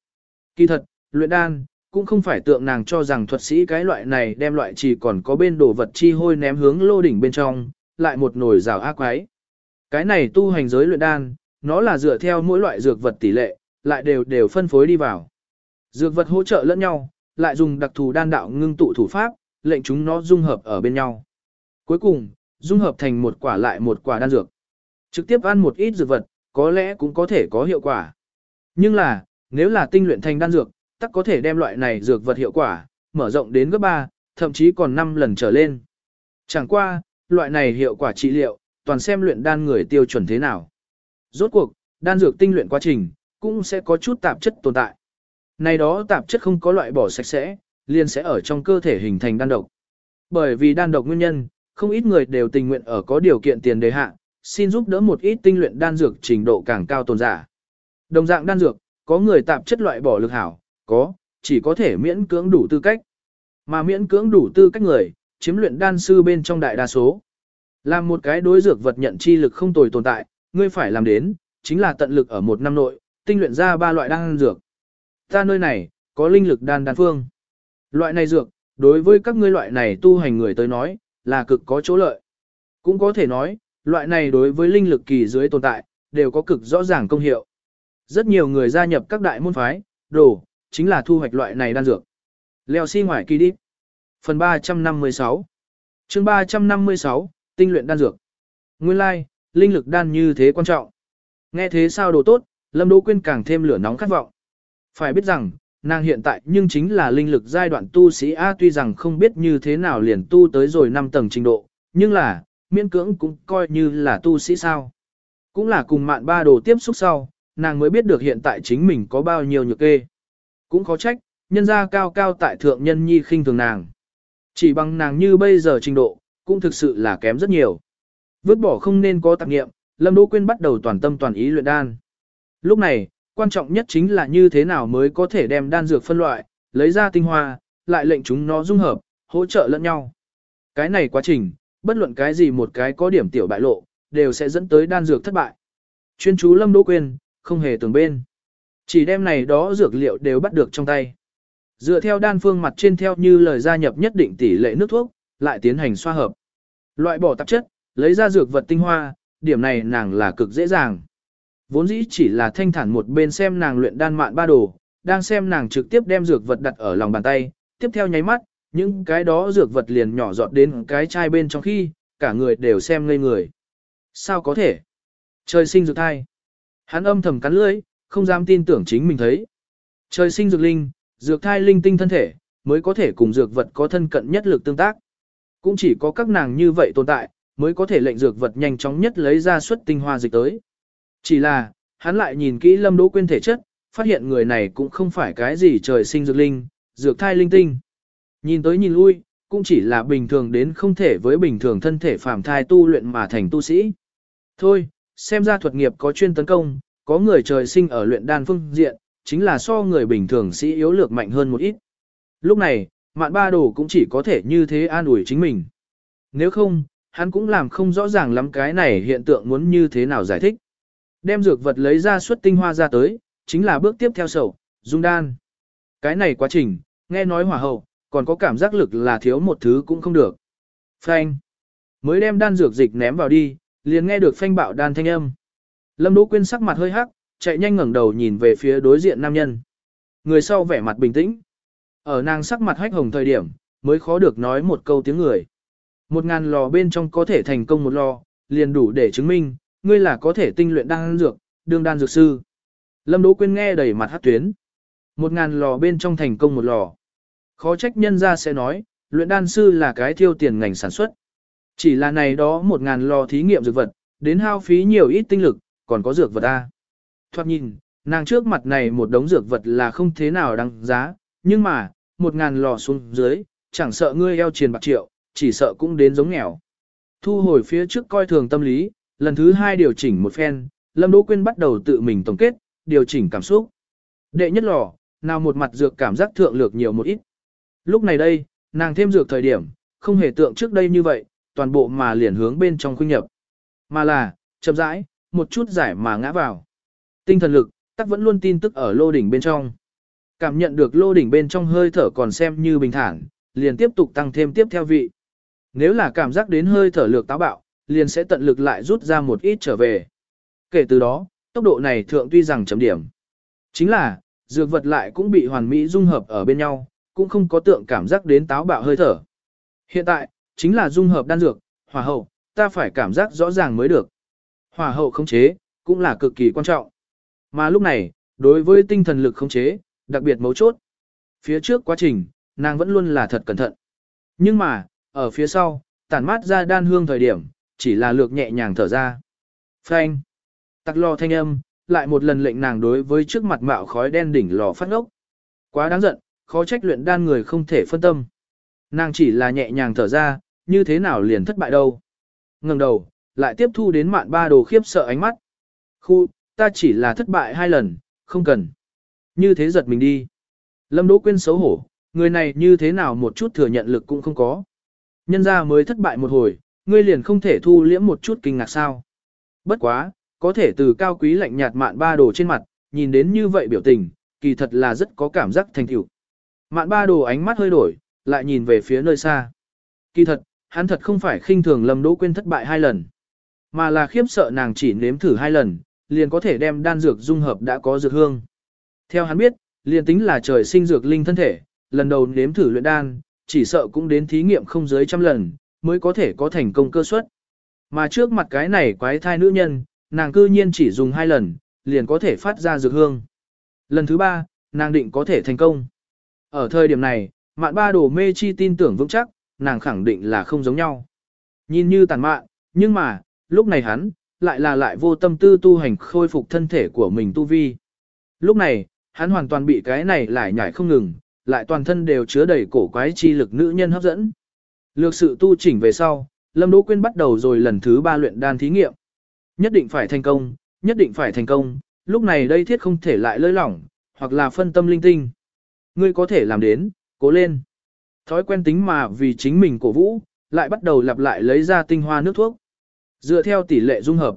Kỳ thật, luyện đan, cũng không phải tượng nàng cho rằng thuật sĩ cái loại này đem loại chỉ còn có bên đồ vật chi hôi ném hướng lô đỉnh bên trong, lại một nồi rào ác quái. Cái này tu hành giới luyện đan, nó là dựa theo mỗi loại dược vật tỷ lệ, lại đều đều phân phối đi vào. Dược vật hỗ trợ lẫn nhau, lại dùng đặc thù đan đạo ngưng tụ thủ pháp, lệnh chúng nó dung hợp ở bên nhau. Cuối cùng, dung hợp thành một quả lại một quả đan dược. Trực tiếp ăn một ít dược vật, có lẽ cũng có thể có hiệu quả. Nhưng là, nếu là tinh luyện thành đan dược, tắc có thể đem loại này dược vật hiệu quả, mở rộng đến gấp 3, thậm chí còn 5 lần trở lên. Chẳng qua, loại này hiệu quả trị liệu, toàn xem luyện đan người tiêu chuẩn thế nào. Rốt cuộc, đan dược tinh luyện quá trình, cũng sẽ có chút tạp chất tồn tại. Này đó tạp chất không có loại bỏ sạch sẽ, liền sẽ ở trong cơ thể hình thành đan độc. Bởi vì đan độc nguyên nhân, không ít người đều tình nguyện ở có điều kiện tiền đề hạ, xin giúp đỡ một ít tinh luyện đan dược trình độ càng cao tồn giả. Đồng dạng đan dược, có người tạp chất loại bỏ lực hảo, có, chỉ có thể miễn cưỡng đủ tư cách. Mà miễn cưỡng đủ tư cách người, chiếm luyện đan sư bên trong đại đa số. Làm một cái đối dược vật nhận chi lực không tồi tồn tại, ngươi phải làm đến, chính là tận lực ở một năm nội, tinh luyện ra ba loại đan dược. Ta nơi này, có linh lực đan đan phương. Loại này dược, đối với các ngươi loại này tu hành người tới nói, là cực có chỗ lợi. Cũng có thể nói, loại này đối với linh lực kỳ dưới tồn tại, đều có cực rõ ràng công hiệu. Rất nhiều người gia nhập các đại môn phái, đồ, chính là thu hoạch loại này đan dược. Leo xi si ngoài kỳ đi. Phần 356 chương 356, tinh luyện đan dược. Nguyên lai, like, linh lực đan như thế quan trọng. Nghe thế sao đồ tốt, Lâm Đỗ Quyên càng thêm lửa nóng khát vọng. Phải biết rằng, nàng hiện tại nhưng chính là linh lực giai đoạn tu sĩ A tuy rằng không biết như thế nào liền tu tới rồi 5 tầng trình độ, nhưng là, miễn cưỡng cũng coi như là tu sĩ sao. Cũng là cùng mạn ba đồ tiếp xúc sau, nàng mới biết được hiện tại chính mình có bao nhiêu nhược kê. Cũng khó trách, nhân gia cao cao tại thượng nhân nhi khinh thường nàng. Chỉ bằng nàng như bây giờ trình độ, cũng thực sự là kém rất nhiều. Vứt bỏ không nên có tạp nghiệm, Lâm Đỗ Quyên bắt đầu toàn tâm toàn ý luyện đan. Lúc này, quan trọng nhất chính là như thế nào mới có thể đem đan dược phân loại, lấy ra tinh hoa, lại lệnh chúng nó dung hợp, hỗ trợ lẫn nhau. Cái này quá trình, bất luận cái gì một cái có điểm tiểu bại lộ, đều sẽ dẫn tới đan dược thất bại. Chuyên chú Lâm Đỗ Quyên, không hề tưởng bên. Chỉ đem này đó dược liệu đều bắt được trong tay. Dựa theo đan phương mặt trên theo như lời gia nhập nhất định tỷ lệ nước thuốc, lại tiến hành xoa hợp. Loại bỏ tạp chất, lấy ra dược vật tinh hoa, điểm này nàng là cực dễ dàng. Vốn dĩ chỉ là thanh thản một bên xem nàng luyện đan mạn ba đồ, đang xem nàng trực tiếp đem dược vật đặt ở lòng bàn tay, tiếp theo nháy mắt, những cái đó dược vật liền nhỏ giọt đến cái chai bên trong khi, cả người đều xem ngây người. Sao có thể? Trời sinh dược thai. Hắn âm thầm cắn lưỡi, không dám tin tưởng chính mình thấy. Trời sinh dược linh, dược thai linh tinh thân thể, mới có thể cùng dược vật có thân cận nhất lực tương tác. Cũng chỉ có các nàng như vậy tồn tại, mới có thể lệnh dược vật nhanh chóng nhất lấy ra xuất tinh hoa dịch tới. Chỉ là, hắn lại nhìn kỹ lâm đỗ quyên thể chất, phát hiện người này cũng không phải cái gì trời sinh dược linh, dược thai linh tinh. Nhìn tới nhìn lui, cũng chỉ là bình thường đến không thể với bình thường thân thể phàm thai tu luyện mà thành tu sĩ. Thôi, xem ra thuật nghiệp có chuyên tấn công, có người trời sinh ở luyện đan phương diện, chính là so người bình thường sĩ yếu lược mạnh hơn một ít. Lúc này, mạn ba đồ cũng chỉ có thể như thế an ủi chính mình. Nếu không, hắn cũng làm không rõ ràng lắm cái này hiện tượng muốn như thế nào giải thích. Đem dược vật lấy ra xuất tinh hoa ra tới, chính là bước tiếp theo sầu, dung đan. Cái này quá trình, nghe nói hỏa hậu, còn có cảm giác lực là thiếu một thứ cũng không được. Phanh. Mới đem đan dược dịch ném vào đi, liền nghe được phanh bạo đan thanh âm. Lâm Đỗ Quyên sắc mặt hơi hắc, chạy nhanh ngẩng đầu nhìn về phía đối diện nam nhân. Người sau vẻ mặt bình tĩnh. Ở nàng sắc mặt hách hồng thời điểm, mới khó được nói một câu tiếng người. Một ngàn lò bên trong có thể thành công một lò, liền đủ để chứng minh, ngươi là có thể tinh luyện đan dược, đương đan dược sư. Lâm Đỗ Quyên nghe đầy mặt hát tuyến. Một ngàn lò bên trong thành công một lò. Khó trách nhân gia sẽ nói, luyện đan sư là cái thiêu tiền ngành sản xuất. Chỉ là này đó một ngàn lò thí nghiệm dược vật, đến hao phí nhiều ít tinh lực, còn có dược vật A. Thoát nhìn, nàng trước mặt này một đống dược vật là không thế nào đăng giá, nhưng mà, một ngàn lò xuống dưới, chẳng sợ ngươi eo triền bạc triệu, chỉ sợ cũng đến giống nghèo. Thu hồi phía trước coi thường tâm lý, lần thứ hai điều chỉnh một phen, Lâm Đỗ Quyên bắt đầu tự mình tổng kết, điều chỉnh cảm xúc. Đệ nhất lò, nào một mặt dược cảm giác thượng lược nhiều một ít. Lúc này đây, nàng thêm dược thời điểm, không hề tượng trước đây như vậy, toàn bộ mà liền hướng bên trong khuynh nhập. Mà là, chậm rãi, một chút giải mà ngã vào. Tinh thần lực, tắc vẫn luôn tin tức ở lô đỉnh bên trong. Cảm nhận được lô đỉnh bên trong hơi thở còn xem như bình thản, liền tiếp tục tăng thêm tiếp theo vị. Nếu là cảm giác đến hơi thở lược táo bạo, liền sẽ tận lực lại rút ra một ít trở về. Kể từ đó, tốc độ này thượng tuy rằng chấm điểm. Chính là, dược vật lại cũng bị hoàn mỹ dung hợp ở bên nhau, cũng không có tượng cảm giác đến táo bạo hơi thở. Hiện tại, chính là dung hợp đan dược, hòa hậu, ta phải cảm giác rõ ràng mới được. Hỏa hậu khống chế, cũng là cực kỳ quan trọng. Mà lúc này, đối với tinh thần lực khống chế, đặc biệt mấu chốt. Phía trước quá trình, nàng vẫn luôn là thật cẩn thận. Nhưng mà, ở phía sau, tản mát ra đan hương thời điểm, chỉ là lược nhẹ nhàng thở ra. Phanh. Tắc lò thanh âm, lại một lần lệnh nàng đối với trước mặt mạo khói đen đỉnh lò phát ngốc. Quá đáng giận, khó trách luyện đan người không thể phân tâm. Nàng chỉ là nhẹ nhàng thở ra, như thế nào liền thất bại đâu. ngẩng đầu, lại tiếp thu đến mạn ba đồ khiếp sợ ánh mắt. Khu, ta chỉ là thất bại hai lần, không cần. Như thế giật mình đi. Lâm Đỗ Quyên xấu hổ, người này như thế nào một chút thừa nhận lực cũng không có. Nhân ra mới thất bại một hồi, ngươi liền không thể thu liễm một chút kinh ngạc sao. Bất quá, có thể từ cao quý lạnh nhạt mạn ba đồ trên mặt, nhìn đến như vậy biểu tình, kỳ thật là rất có cảm giác thành tựu. Mạn ba đồ ánh mắt hơi đổi, lại nhìn về phía nơi xa. Kỳ thật, hắn thật không phải khinh thường Lâm Đỗ Quyên thất bại hai lần, mà là khiếp sợ nàng chỉ nếm thử hai lần, liền có thể đem đan dược dung hợp đã có dược hương. Theo hắn biết, liền tính là trời sinh dược linh thân thể, lần đầu nếm thử luyện đan, chỉ sợ cũng đến thí nghiệm không dưới trăm lần, mới có thể có thành công cơ suất. Mà trước mặt cái này quái thai nữ nhân, nàng cư nhiên chỉ dùng hai lần, liền có thể phát ra dược hương. Lần thứ ba, nàng định có thể thành công. Ở thời điểm này, mạn ba đồ mê chi tin tưởng vững chắc, nàng khẳng định là không giống nhau. Nhìn như tàn mạn, nhưng mà, lúc này hắn, lại là lại vô tâm tư tu hành khôi phục thân thể của mình tu vi. Lúc này, hắn hoàn toàn bị cái này lại nhảy không ngừng, lại toàn thân đều chứa đầy cổ quái chi lực nữ nhân hấp dẫn. Lược sự tu chỉnh về sau, Lâm Đỗ Quyên bắt đầu rồi lần thứ ba luyện đan thí nghiệm. Nhất định phải thành công, nhất định phải thành công, lúc này đây thiết không thể lại lơi lỏng, hoặc là phân tâm linh tinh. Ngươi có thể làm đến, cố lên. Thói quen tính mà vì chính mình cổ vũ, lại bắt đầu lặp lại lấy ra tinh hoa nước thuốc. Dựa theo tỷ lệ dung hợp.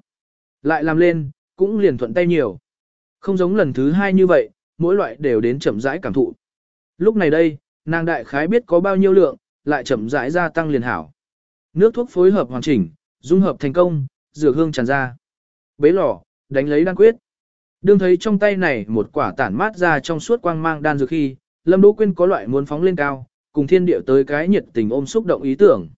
Lại làm lên, cũng liền thuận tay nhiều. Không giống lần thứ hai như vậy, mỗi loại đều đến chậm rãi cảm thụ. Lúc này đây, nàng đại khái biết có bao nhiêu lượng, lại chậm rãi gia tăng liền hảo. Nước thuốc phối hợp hoàn chỉnh, dung hợp thành công, dược hương tràn ra. Bế lò, đánh lấy đan quyết. Đương thấy trong tay này một quả tản mát ra trong suốt quang mang đan dược khi, Lâm Đỗ Quyên có loại muốn phóng lên cao, cùng thiên điệu tới cái nhiệt tình ôm xúc động ý tưởng.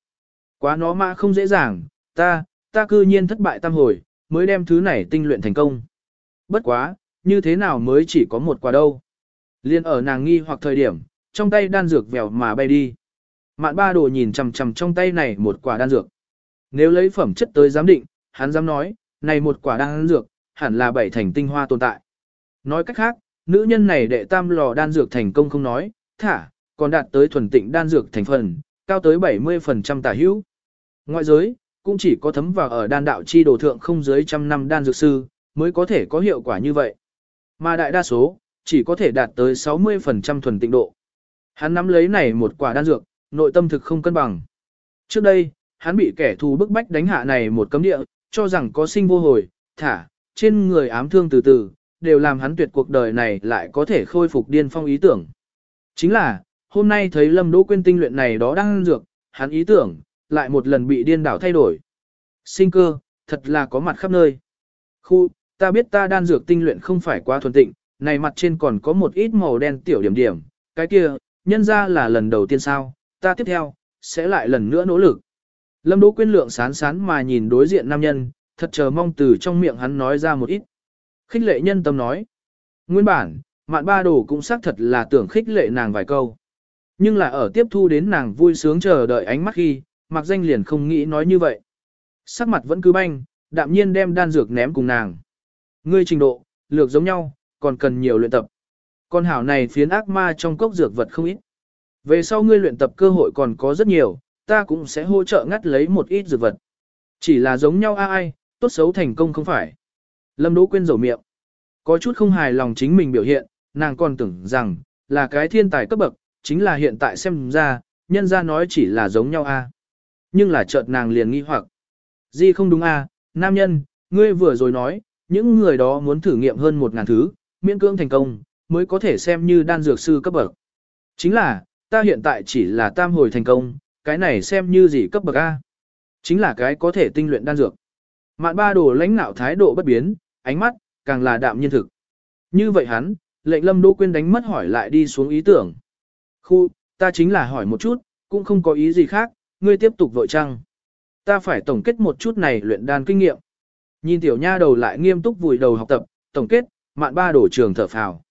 Quá nó mà không dễ dàng, ta, ta cư nhiên thất bại tam hồi, mới đem thứ này tinh luyện thành công. Bất quá, như thế nào mới chỉ có một quả đâu. Liên ở nàng nghi hoặc thời điểm, trong tay đan dược vèo mà bay đi. Mạn ba đồ nhìn chằm chằm trong tay này một quả đan dược. Nếu lấy phẩm chất tới giám định, hắn dám nói, này một quả đan dược, hẳn là bảy thành tinh hoa tồn tại. Nói cách khác, nữ nhân này đệ tam lò đan dược thành công không nói, thả, còn đạt tới thuần tịnh đan dược thành phần, cao tới 70% tả hữu. Ngoại giới, cũng chỉ có thấm vào ở đan đạo chi đồ thượng không dưới trăm năm đan dược sư, mới có thể có hiệu quả như vậy. Mà đại đa số, chỉ có thể đạt tới 60% thuần tịnh độ. Hắn nắm lấy này một quả đan dược, nội tâm thực không cân bằng. Trước đây, hắn bị kẻ thù bức bách đánh hạ này một cấm địa, cho rằng có sinh vô hồi, thả, trên người ám thương từ từ, đều làm hắn tuyệt cuộc đời này lại có thể khôi phục điên phong ý tưởng. Chính là, hôm nay thấy Lâm Đỗ Quyên tinh luyện này đó đang dược, hắn ý tưởng, lại một lần bị điên đảo thay đổi. Sinh cơ, thật là có mặt khắp nơi. Khu, ta biết ta đan dược tinh luyện không phải quá thuần tịnh, này mặt trên còn có một ít màu đen tiểu điểm điểm, cái kia, nhân ra là lần đầu tiên sao, ta tiếp theo, sẽ lại lần nữa nỗ lực. Lâm Đỗ Quyên lượng sán sán mà nhìn đối diện nam nhân, thật chờ mong từ trong miệng hắn nói ra một ít. Khích lệ nhân tâm nói. Nguyên bản, Mạn ba đồ cũng xác thật là tưởng khích lệ nàng vài câu. Nhưng là ở tiếp thu đến nàng vui sướng chờ đợi ánh mắt khi, mặc danh liền không nghĩ nói như vậy. Sắc mặt vẫn cứ banh, đạm nhiên đem đan dược ném cùng nàng. Ngươi trình độ, lược giống nhau, còn cần nhiều luyện tập. Con hảo này phiến ác ma trong cốc dược vật không ít. Về sau ngươi luyện tập cơ hội còn có rất nhiều, ta cũng sẽ hỗ trợ ngắt lấy một ít dược vật. Chỉ là giống nhau ai, tốt xấu thành công không phải. Lâm Đỗ quên rầu miệng. Có chút không hài lòng chính mình biểu hiện, nàng còn tưởng rằng, là cái thiên tài cấp bậc, chính là hiện tại xem ra, nhân gia nói chỉ là giống nhau a. Nhưng là chợt nàng liền nghi hoặc. Di không đúng à, nam nhân, ngươi vừa rồi nói, những người đó muốn thử nghiệm hơn một ngàn thứ, miễn cưỡng thành công, mới có thể xem như đan dược sư cấp bậc. Chính là, ta hiện tại chỉ là tam hồi thành công, cái này xem như gì cấp bậc A. Chính là cái có thể tinh luyện đan dược. Mạn ba đồ lãnh nạo thái độ bất biến, ánh mắt, càng là đạm nhiên thực. Như vậy hắn, lệnh lâm đỗ Quyên đánh mất hỏi lại đi xuống ý tưởng. Khu, ta chính là hỏi một chút, cũng không có ý gì khác, ngươi tiếp tục vội trăng. Ta phải tổng kết một chút này luyện đan kinh nghiệm. Nhìn tiểu nha đầu lại nghiêm túc vùi đầu học tập, tổng kết, mạn ba đổ trường thở phào.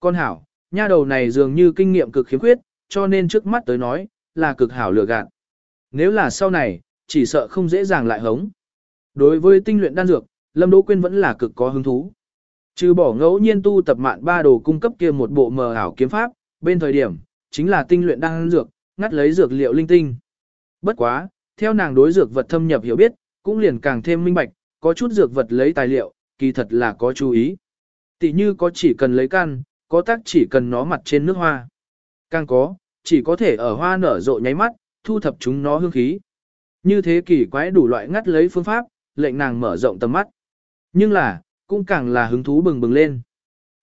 Con hảo, nha đầu này dường như kinh nghiệm cực khiếm khuyết, cho nên trước mắt tới nói, là cực hảo lừa gạt. Nếu là sau này, chỉ sợ không dễ dàng lại hống. Đối với tinh luyện đan dược, Lâm Đỗ Quyên vẫn là cực có hứng thú. Trừ bỏ ngẫu nhiên tu tập mạn ba đồ cung cấp kia một bộ mờ ảo kiếm pháp, bên thời điểm, chính là tinh luyện đan dược, ngắt lấy dược liệu linh tinh. Bất quá, theo nàng đối dược vật thâm nhập hiểu biết, cũng liền càng thêm minh bạch, có chút dược vật lấy tài liệu, kỳ thật là có chú ý. Tỷ như có chỉ cần lấy căn, có tác chỉ cần nó mặt trên nước hoa. Càng có, chỉ có thể ở hoa nở rộ nháy mắt, thu thập chúng nó hương khí. Như thế kỳ quái đủ loại ngắt lấy phương pháp, lệnh nàng mở rộng tầm mắt. Nhưng là, cũng càng là hứng thú bừng bừng lên.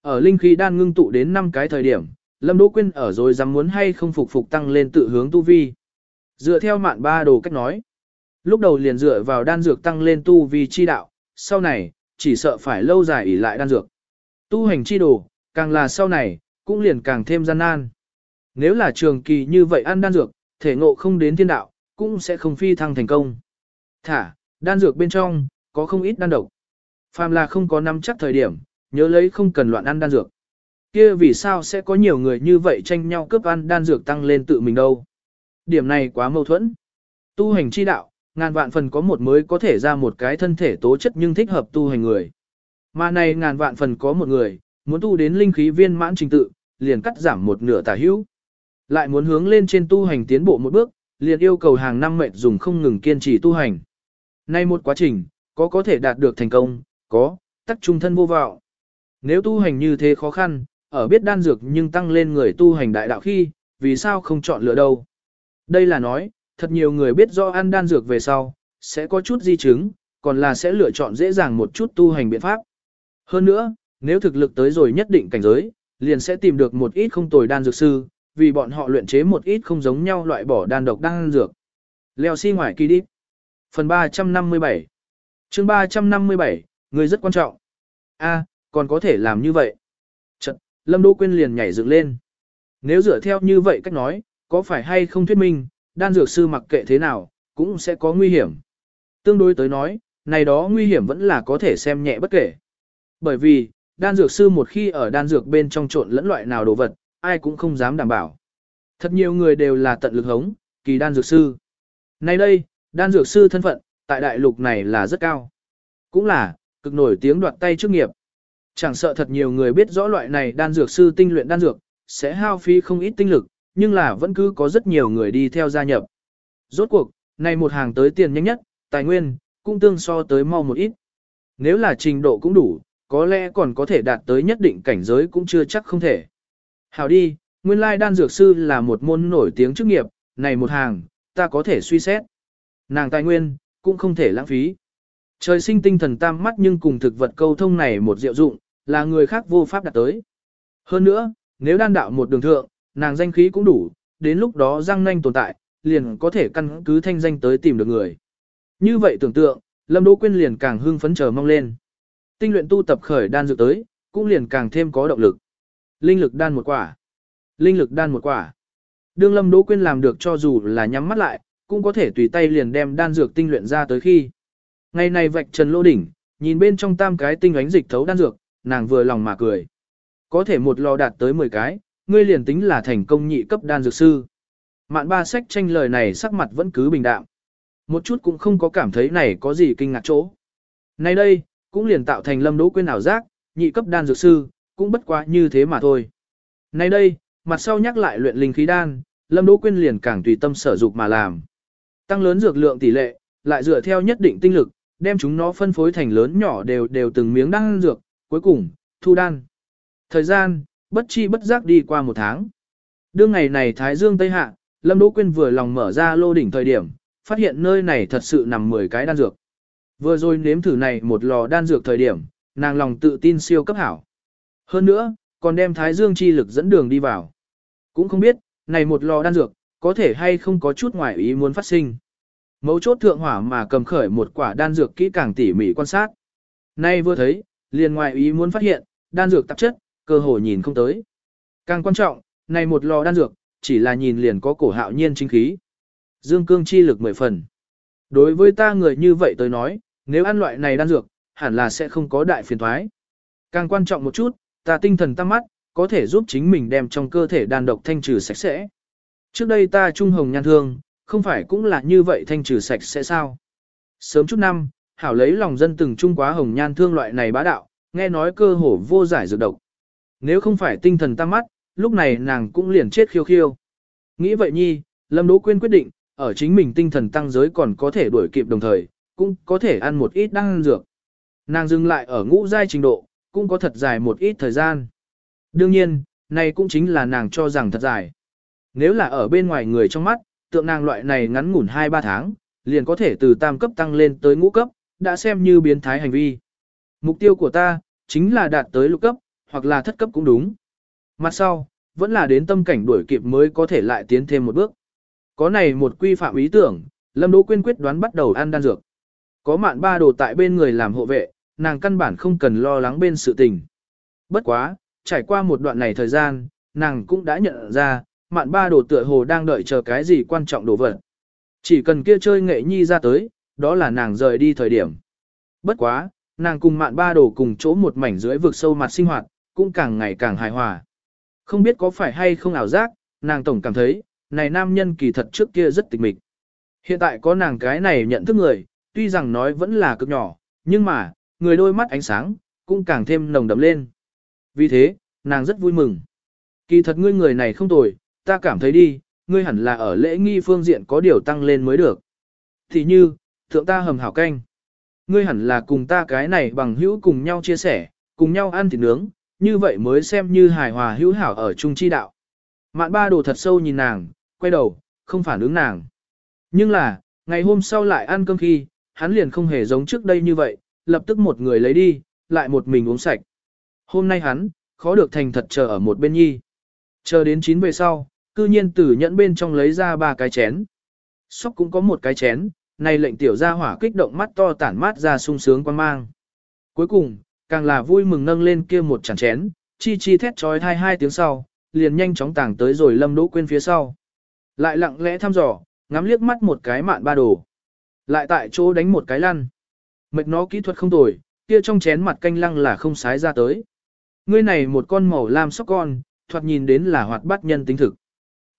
Ở linh khí đan ngưng tụ đến 5 cái thời điểm, Lâm Đỗ Quyên ở rồi dám muốn hay không phục phục tăng lên tự hướng tu vi. Dựa theo mạn ba đồ cách nói. Lúc đầu liền dựa vào đan dược tăng lên tu vi chi đạo, sau này, chỉ sợ phải lâu dài ỷ lại đan dược. Tu hành chi đồ, càng là sau này, cũng liền càng thêm gian nan. Nếu là trường kỳ như vậy ăn đan dược, thể ngộ không đến thiên đạo, cũng sẽ không phi thăng thành công. Thả, đan dược bên trong, có không ít đan độc. Phàm là không có nắm chắc thời điểm, nhớ lấy không cần loạn ăn đan dược. Kia vì sao sẽ có nhiều người như vậy tranh nhau cướp ăn đan dược tăng lên tự mình đâu. Điểm này quá mâu thuẫn. Tu hành chi đạo, ngàn vạn phần có một mới có thể ra một cái thân thể tố chất nhưng thích hợp tu hành người. Mà này ngàn vạn phần có một người, muốn tu đến linh khí viên mãn trình tự, liền cắt giảm một nửa tả hữu. Lại muốn hướng lên trên tu hành tiến bộ một bước, liền yêu cầu hàng năm mệnh dùng không ngừng kiên trì tu hành. Nay một quá trình, có có thể đạt được thành công, có, tắc trung thân vô vọng. Nếu tu hành như thế khó khăn, ở biết đan dược nhưng tăng lên người tu hành đại đạo khi, vì sao không chọn lựa đâu. Đây là nói, thật nhiều người biết do ăn đan dược về sau, sẽ có chút di chứng, còn là sẽ lựa chọn dễ dàng một chút tu hành biện pháp. Hơn nữa, nếu thực lực tới rồi nhất định cảnh giới, liền sẽ tìm được một ít không tồi đan dược sư, vì bọn họ luyện chế một ít không giống nhau loại bỏ đan độc đan dược. Leo xi si ngoài kỳ đi. Phần 357 chương 357, người rất quan trọng. a còn có thể làm như vậy. Chật, Lâm Đỗ Quyên liền nhảy dựng lên. Nếu dựa theo như vậy cách nói, có phải hay không thuyết minh, đan dược sư mặc kệ thế nào, cũng sẽ có nguy hiểm. Tương đối tới nói, này đó nguy hiểm vẫn là có thể xem nhẹ bất kể. Bởi vì, đan dược sư một khi ở đan dược bên trong trộn lẫn loại nào đồ vật, ai cũng không dám đảm bảo. Thật nhiều người đều là tận lực hống, kỳ đan dược sư. Nay đây, đan dược sư thân phận, tại đại lục này là rất cao. Cũng là, cực nổi tiếng đoạt tay chức nghiệp. Chẳng sợ thật nhiều người biết rõ loại này đan dược sư tinh luyện đan dược, sẽ hao phí không ít tinh lực, nhưng là vẫn cứ có rất nhiều người đi theo gia nhập. Rốt cuộc, này một hàng tới tiền nhanh nhất, tài nguyên, cũng tương so tới mau một ít. Nếu là trình độ cũng đủ, có lẽ còn có thể đạt tới nhất định cảnh giới cũng chưa chắc không thể. Hảo đi, nguyên lai đan dược sư là một môn nổi tiếng chức nghiệp, này một hàng, ta có thể suy xét. Nàng tài nguyên, cũng không thể lãng phí. Trời sinh tinh thần tam mắt nhưng cùng thực vật câu thông này một diệu dụng, là người khác vô pháp đạt tới. Hơn nữa, nếu đan đạo một đường thượng, nàng danh khí cũng đủ, đến lúc đó răng nanh tồn tại, liền có thể căn cứ thanh danh tới tìm được người. Như vậy tưởng tượng, Lâm Đỗ Quyên liền càng hưng phấn chờ mong lên. Tinh luyện tu tập khởi đan dược tới, cũng liền càng thêm có động lực. Linh lực đan một quả. Linh lực đan một quả. Đương Lâm Đỗ Quyên làm được cho dù là nhắm mắt lại, cũng có thể tùy tay liền đem đan dược tinh luyện ra tới khi. Ngày này vạch trần lô đỉnh, nhìn bên trong tam cái tinh ánh dịch thấu đan dược, nàng vừa lòng mà cười. có thể một lò đạt tới 10 cái, ngươi liền tính là thành công nhị cấp đan dược sư. Mạn ba sách tranh lời này sắc mặt vẫn cứ bình đạm. Một chút cũng không có cảm thấy này có gì kinh ngạc chỗ. Nay đây, cũng liền tạo thành lâm đỗ quên ảo giác, nhị cấp đan dược sư, cũng bất quá như thế mà thôi. Nay đây, mặt sau nhắc lại luyện linh khí đan, lâm đỗ quên liền càng tùy tâm sở dục mà làm. Tăng lớn dược lượng tỷ lệ, lại dựa theo nhất định tinh lực, đem chúng nó phân phối thành lớn nhỏ đều đều từng miếng đan dược, cuối cùng, thu đan. Thời gian, bất chi bất giác đi qua một tháng. Đương ngày này Thái Dương Tây Hạ, Lâm Đỗ Quyên vừa lòng mở ra lô đỉnh thời điểm, phát hiện nơi này thật sự nằm 10 cái đan dược. Vừa rồi nếm thử này một lò đan dược thời điểm, nàng lòng tự tin siêu cấp hảo. Hơn nữa, còn đem Thái Dương chi lực dẫn đường đi vào. Cũng không biết, này một lò đan dược, có thể hay không có chút ngoài ý muốn phát sinh. Mấu chốt thượng hỏa mà cầm khởi một quả đan dược kỹ càng tỉ mỉ quan sát. Nay vừa thấy, liền ngoài ý muốn phát hiện, đan dược tạp chất, cơ hội nhìn không tới. Càng quan trọng, này một lò đan dược, chỉ là nhìn liền có cổ hạo nhiên chính khí. Dương cương chi lực mười phần. Đối với ta người như vậy tới nói, nếu ăn loại này đan dược, hẳn là sẽ không có đại phiền thoái. Càng quan trọng một chút, ta tinh thần tăng mắt, có thể giúp chính mình đem trong cơ thể đan độc thanh trừ sạch sẽ. Trước đây ta trung hồng nhan thương, không phải cũng là như vậy thanh trừ sạch sẽ sao? Sớm chút năm, hảo lấy lòng dân từng trung quá hồng nhan thương loại này bá đạo, nghe nói cơ hồ vô giải dược độc. Nếu không phải tinh thần tăng mắt, lúc này nàng cũng liền chết khiêu khiêu. Nghĩ vậy nhi, Lâm Đỗ Quyên quyết định, ở chính mình tinh thần tăng giới còn có thể đuổi kịp đồng thời, cũng có thể ăn một ít đan dược. Nàng dừng lại ở ngũ giai trình độ, cũng có thật dài một ít thời gian. Đương nhiên, này cũng chính là nàng cho rằng thật dài. Nếu là ở bên ngoài người trong mắt, tượng nàng loại này ngắn ngủn 2-3 tháng, liền có thể từ tam cấp tăng lên tới ngũ cấp, đã xem như biến thái hành vi. Mục tiêu của ta, chính là đạt tới lục cấp, hoặc là thất cấp cũng đúng. Mặt sau, vẫn là đến tâm cảnh đuổi kịp mới có thể lại tiến thêm một bước. Có này một quy phạm ý tưởng, Lâm Đỗ Quyên quyết đoán bắt đầu ăn đan dược. Có mạn ba đồ tại bên người làm hộ vệ, nàng căn bản không cần lo lắng bên sự tình. Bất quá, trải qua một đoạn này thời gian, nàng cũng đã nhận ra, mạn ba đồ tựa hồ đang đợi chờ cái gì quan trọng đồ vật. Chỉ cần kia chơi nghệ nhi ra tới, đó là nàng rời đi thời điểm. Bất quá, nàng cùng mạn ba đồ cùng chỗ một mảnh dưới vực sâu mặt sinh hoạt, cũng càng ngày càng hài hòa. Không biết có phải hay không ảo giác, nàng tổng cảm thấy, này nam nhân kỳ thật trước kia rất tịch mịch. Hiện tại có nàng cái này nhận thức người, tuy rằng nói vẫn là cực nhỏ, nhưng mà, người đôi mắt ánh sáng, cũng càng thêm nồng đậm lên. Vì thế, nàng rất vui mừng. Kỳ thật ngươi người này không tồi, ta cảm thấy đi, ngươi hẳn là ở lễ nghi phương diện có điều tăng lên mới được. Thì như, thượng ta hầm hảo canh. Ngươi hẳn là cùng ta cái này bằng hữu cùng nhau chia sẻ, cùng nhau ăn thịt nướng, như vậy mới xem như hài hòa hữu hảo ở chung chi đạo. Mạn ba đồ thật sâu nhìn nàng, quay đầu, không phản ứng nàng. Nhưng là, ngày hôm sau lại ăn cơm khi, hắn liền không hề giống trước đây như vậy, lập tức một người lấy đi, lại một mình uống sạch. Hôm nay hắn, khó được thành thật chờ ở một bên nhi. Chờ đến chín về sau, cư nhiên tử nhẫn bên trong lấy ra ba cái chén. Sóc cũng có một cái chén, này lệnh tiểu gia hỏa kích động mắt to tản mát ra sung sướng quan mang. Cuối cùng, càng là vui mừng nâng lên kia một chản chén, chi chi thét trói hai hai tiếng sau, liền nhanh chóng tàng tới rồi lâm đỗ quên phía sau. Lại lặng lẽ thăm dò, ngắm liếc mắt một cái mạn ba đồ. Lại tại chỗ đánh một cái lăn. Mệt nó kỹ thuật không tồi, kia trong chén mặt canh lăng là không sái ra tới. Ngươi này một con màu lam sóc con, thoạt nhìn đến là hoạt bát nhân tính thực.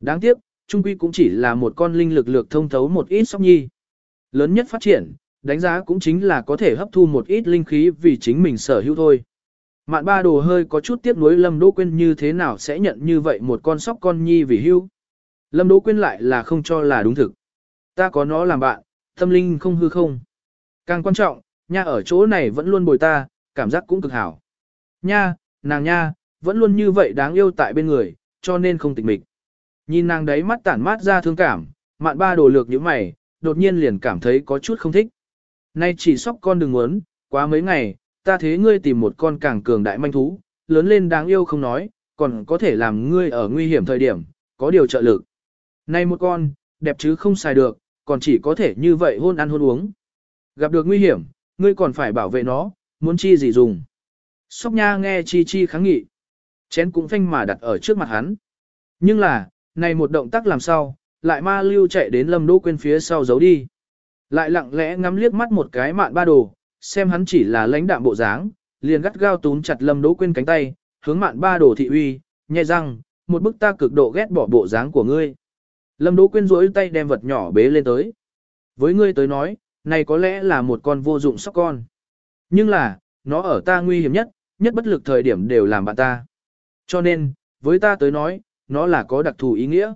Đáng tiếc, trung quy cũng chỉ là một con linh lực lược thông thấu một ít sóc nhi. Lớn nhất phát triển, đánh giá cũng chính là có thể hấp thu một ít linh khí vì chính mình sở hữu thôi. Mạn ba đồ hơi có chút tiếc nuối Lâm Đỗ Quyên như thế nào sẽ nhận như vậy một con sóc con nhi vì hưu. Lâm Đỗ Quyên lại là không cho là đúng thực. Ta có nó làm bạn, tâm linh không hư không. Càng quan trọng, nha ở chỗ này vẫn luôn bồi ta, cảm giác cũng cực hảo. Nha, nàng nha, vẫn luôn như vậy đáng yêu tại bên người, cho nên không tịch mịch. Nhìn nàng đấy mắt tản mát ra thương cảm, mạn ba đồ lược như mày, đột nhiên liền cảm thấy có chút không thích. Nay chỉ sóc con đừng muốn, quá mấy ngày, ta thế ngươi tìm một con càng cường đại manh thú, lớn lên đáng yêu không nói, còn có thể làm ngươi ở nguy hiểm thời điểm, có điều trợ lực. Nay một con, đẹp chứ không xài được, còn chỉ có thể như vậy hôn ăn hôn uống. Gặp được nguy hiểm, ngươi còn phải bảo vệ nó, muốn chi gì dùng. Sóc nha nghe chi chi kháng nghị. Chén cũng phanh mà đặt ở trước mặt hắn. Nhưng là, này một động tác làm sao, lại ma lưu chạy đến lâm đỗ quên phía sau giấu đi. Lại lặng lẽ ngắm liếc mắt một cái mạn ba đồ, xem hắn chỉ là lãnh đạm bộ dáng, liền gắt gao túm chặt lâm đỗ quyên cánh tay, hướng mạn ba đồ thị uy, nhẹ răng, một bức ta cực độ ghét bỏ bộ dáng của ngươi. Lâm Đỗ Quyên duỗi tay đem vật nhỏ bế lên tới. Với ngươi tới nói, này có lẽ là một con vô dụng sóc con. Nhưng là, nó ở ta nguy hiểm nhất, nhất bất lực thời điểm đều làm bạn ta. Cho nên, với ta tới nói, nó là có đặc thù ý nghĩa.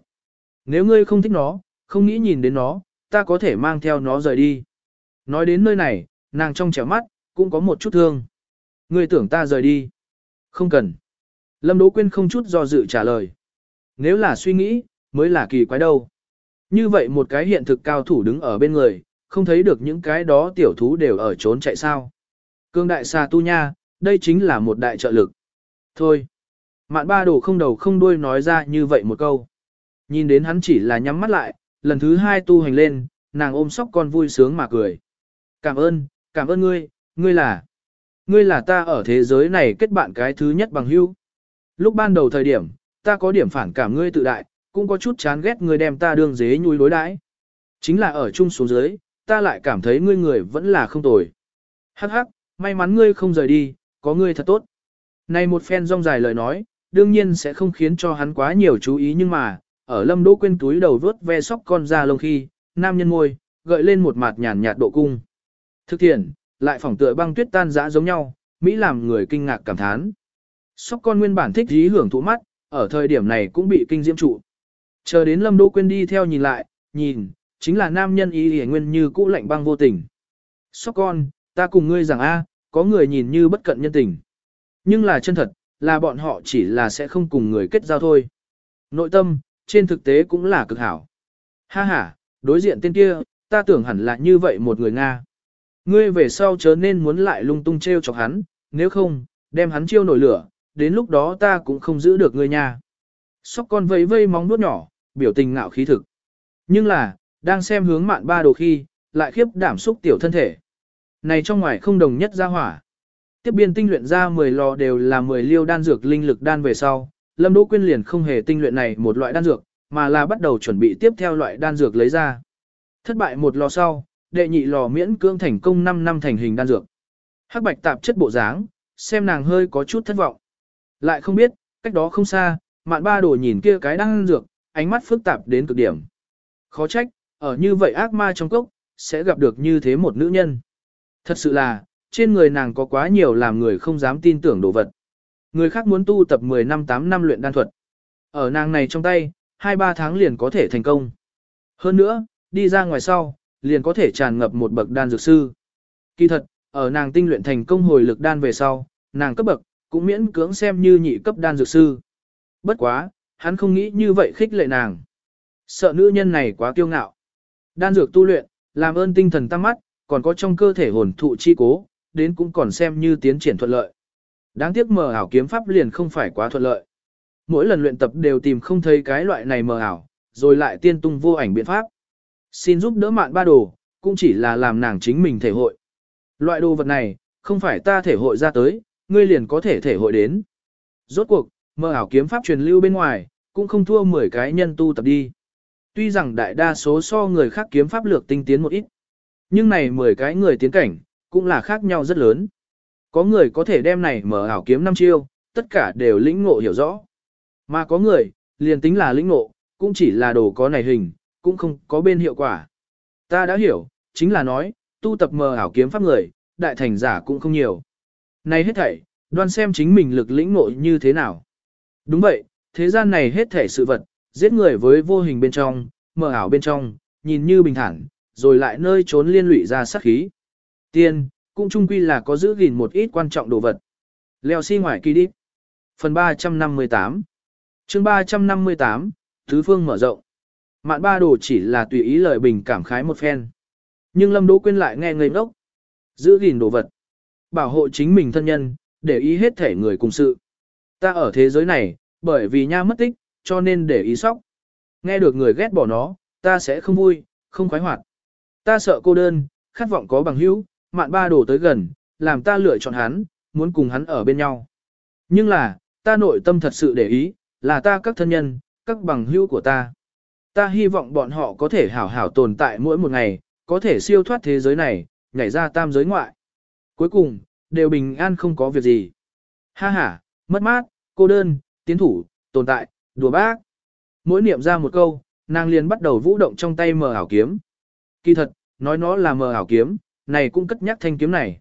Nếu ngươi không thích nó, không nghĩ nhìn đến nó, ta có thể mang theo nó rời đi. Nói đến nơi này, nàng trong trẻo mắt, cũng có một chút thương. Ngươi tưởng ta rời đi. Không cần. Lâm Đỗ Quyên không chút do dự trả lời. Nếu là suy nghĩ, mới là kỳ quái đâu. Như vậy một cái hiện thực cao thủ đứng ở bên người, không thấy được những cái đó tiểu thú đều ở trốn chạy sao. Cương đại xà tu nha, đây chính là một đại trợ lực. Thôi. Mạn ba đồ không đầu không đuôi nói ra như vậy một câu. Nhìn đến hắn chỉ là nhắm mắt lại, lần thứ hai tu hành lên, nàng ôm sóc con vui sướng mà cười. Cảm ơn, cảm ơn ngươi, ngươi là, ngươi là ta ở thế giới này kết bạn cái thứ nhất bằng hữu. Lúc ban đầu thời điểm, ta có điểm phản cảm ngươi tự đại, cũng có chút chán ghét ngươi đem ta đương dế nhui đối đãi. Chính là ở chung xuống dưới, ta lại cảm thấy ngươi người vẫn là không tồi. Hắc hắc, may mắn ngươi không rời đi, có ngươi thật tốt. Này một phen rong dài lời nói, đương nhiên sẽ không khiến cho hắn quá nhiều chú ý nhưng mà, ở lâm đỗ quên túi đầu vớt ve sóc con ra lông khi, nam nhân môi, gợi lên một mặt nhàn nhạt độ cung. Thực thiện, lại phỏng tựa băng tuyết tan dã giống nhau, Mỹ làm người kinh ngạc cảm thán. Sóc con nguyên bản thích dí hưởng thụ mắt, ở thời điểm này cũng bị kinh diễm trụ. Chờ đến lâm đỗ quên đi theo nhìn lại, nhìn, chính là nam nhân ý hề nguyên như cũ lạnh băng vô tình. Sóc con, ta cùng ngươi rằng a, có người nhìn như bất cận nhân tình. Nhưng là chân thật, là bọn họ chỉ là sẽ không cùng người kết giao thôi. Nội tâm, trên thực tế cũng là cực hảo. Ha ha, đối diện tên kia, ta tưởng hẳn là như vậy một người Nga. Ngươi về sau chớ nên muốn lại lung tung treo chọc hắn, nếu không, đem hắn chiêu nổi lửa, đến lúc đó ta cũng không giữ được ngươi nha. Sóc con vây vây móng nuốt nhỏ, biểu tình ngạo khí thực. Nhưng là, đang xem hướng mạn ba đồ khi, lại khiếp đảm xúc tiểu thân thể. Này trong ngoài không đồng nhất ra hỏa. Tiếp biên tinh luyện ra 10 lò đều là 10 liêu đan dược linh lực đan về sau, Lâm Đỗ Quyên liền không hề tinh luyện này một loại đan dược, mà là bắt đầu chuẩn bị tiếp theo loại đan dược lấy ra. Thất bại một lò sau, đệ nhị lò miễn cưỡng thành công 5 năm thành hình đan dược. Hắc bạch tạp chất bộ dáng, xem nàng hơi có chút thất vọng. Lại không biết, cách đó không xa, mạn ba đồ nhìn kia cái đan dược, ánh mắt phức tạp đến cực điểm. Khó trách, ở như vậy ác ma trong cốc, sẽ gặp được như thế một nữ nhân. Thật sự là, trên người nàng có quá nhiều làm người không dám tin tưởng đồ vật. Người khác muốn tu tập 10 năm 8 năm luyện đan thuật. Ở nàng này trong tay, 2-3 tháng liền có thể thành công. Hơn nữa, đi ra ngoài sau, liền có thể tràn ngập một bậc đan dược sư. Kỳ thật, ở nàng tinh luyện thành công hồi lực đan về sau, nàng cấp bậc, cũng miễn cưỡng xem như nhị cấp đan dược sư. Bất quá, hắn không nghĩ như vậy khích lệ nàng. Sợ nữ nhân này quá kiêu ngạo. Đan dược tu luyện, làm ơn tinh thần tăng mắt, còn có trong cơ thể hồn thụ chi cố, đến cũng còn xem như tiến triển thuận lợi. Đáng tiếc mờ ảo kiếm pháp liền không phải quá thuận lợi. Mỗi lần luyện tập đều tìm không thấy cái loại này mờ ảo, rồi lại tiên tung vô ảnh biện pháp. Xin giúp đỡ mạn ba đồ, cũng chỉ là làm nàng chính mình thể hội. Loại đồ vật này, không phải ta thể hội ra tới, ngươi liền có thể thể hội đến. Rốt cuộc, mờ ảo kiếm pháp truyền lưu bên ngoài, cũng không thua 10 cái nhân tu tập đi. Tuy rằng đại đa số so người khác kiếm pháp lược tinh tiến một ít, nhưng này 10 cái người tiến cảnh, cũng là khác nhau rất lớn. Có người có thể đem này mở ảo kiếm năm chiêu, tất cả đều lĩnh ngộ hiểu rõ. Mà có người, liền tính là lĩnh ngộ, cũng chỉ là đồ có này hình, cũng không có bên hiệu quả. Ta đã hiểu, chính là nói, tu tập mờ ảo kiếm pháp người, đại thành giả cũng không nhiều. Này hết thảy, đoan xem chính mình lực lĩnh ngộ như thế nào. Đúng vậy, thế gian này hết thảy sự vật, giết người với vô hình bên trong, mờ ảo bên trong, nhìn như bình thản, rồi lại nơi trốn liên lụy ra sát khí. Tiên, cũng chung quy là có giữ gìn một ít quan trọng đồ vật. Leo xi si ngoài kỳ đi. Phần 358 chương 358, Thứ Phương mở rộng. Mạn ba đồ chỉ là tùy ý lời bình cảm khái một phen. Nhưng Lâm Đỗ Quyên lại nghe ngây ngốc. Giữ gìn đồ vật. Bảo hộ chính mình thân nhân, để ý hết thể người cùng sự. Ta ở thế giới này, bởi vì nha mất tích, cho nên để ý sóc. Nghe được người ghét bỏ nó, ta sẽ không vui, không khoái hoạt. Ta sợ cô đơn, khát vọng có bằng hữu, mạn ba đổ tới gần, làm ta lựa chọn hắn, muốn cùng hắn ở bên nhau. Nhưng là, ta nội tâm thật sự để ý, là ta các thân nhân, các bằng hữu của ta. Ta hy vọng bọn họ có thể hảo hảo tồn tại mỗi một ngày, có thể siêu thoát thế giới này, nhảy ra tam giới ngoại. Cuối cùng, đều bình an không có việc gì. Ha ha, mất mát, cô đơn, tiến thủ, tồn tại, đùa bác. Mỗi niệm ra một câu, nàng liền bắt đầu vũ động trong tay mờ ảo kiếm. Kỳ thật, nói nó là mờ ảo kiếm, này cũng cất nhắc thanh kiếm này.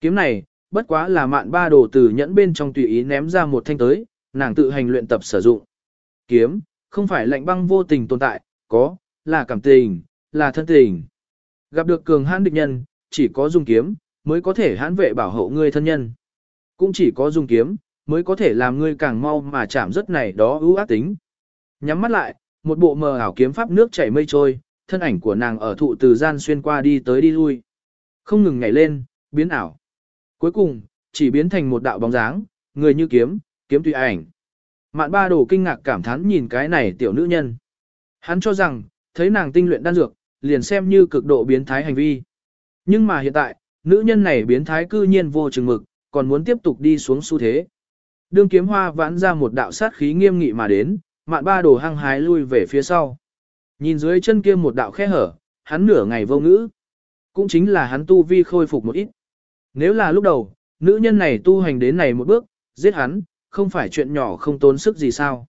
Kiếm này, bất quá là mạn ba đồ từ nhẫn bên trong tùy ý ném ra một thanh tới, nàng tự hành luyện tập sử dụng. Kiếm, không phải lạnh băng vô tình tồn tại, có, là cảm tình, là thân tình. Gặp được cường hãn địch nhân, chỉ có dùng kiếm, mới có thể hãn vệ bảo hộ ngươi thân nhân. Cũng chỉ có dùng kiếm, mới có thể làm ngươi càng mau mà chạm rất này đó ưu ác tính. Nhắm mắt lại, một bộ mờ ảo kiếm pháp nước chảy mây trôi, thân ảnh của nàng ở thụ từ gian xuyên qua đi tới đi lui. Không ngừng nhảy lên, biến ảo. Cuối cùng, chỉ biến thành một đạo bóng dáng, người như kiếm, kiếm tùy ảnh. Mạn ba đồ kinh ngạc cảm thán nhìn cái này tiểu nữ nhân. Hắn cho rằng, thấy nàng tinh luyện đan dược, liền xem như cực độ biến thái hành vi. Nhưng mà hiện tại, nữ nhân này biến thái cư nhiên vô chừng mực, còn muốn tiếp tục đi xuống xu thế. Đương kiếm hoa vãn ra một đạo sát khí nghiêm nghị mà đến, mạn ba đồ hăng hái lui về phía sau. Nhìn dưới chân kia một đạo khe hở, hắn nửa ngày vô ngữ. Cũng chính là hắn tu vi khôi phục một ít. Nếu là lúc đầu, nữ nhân này tu hành đến này một bước, giết hắn, không phải chuyện nhỏ không tốn sức gì sao.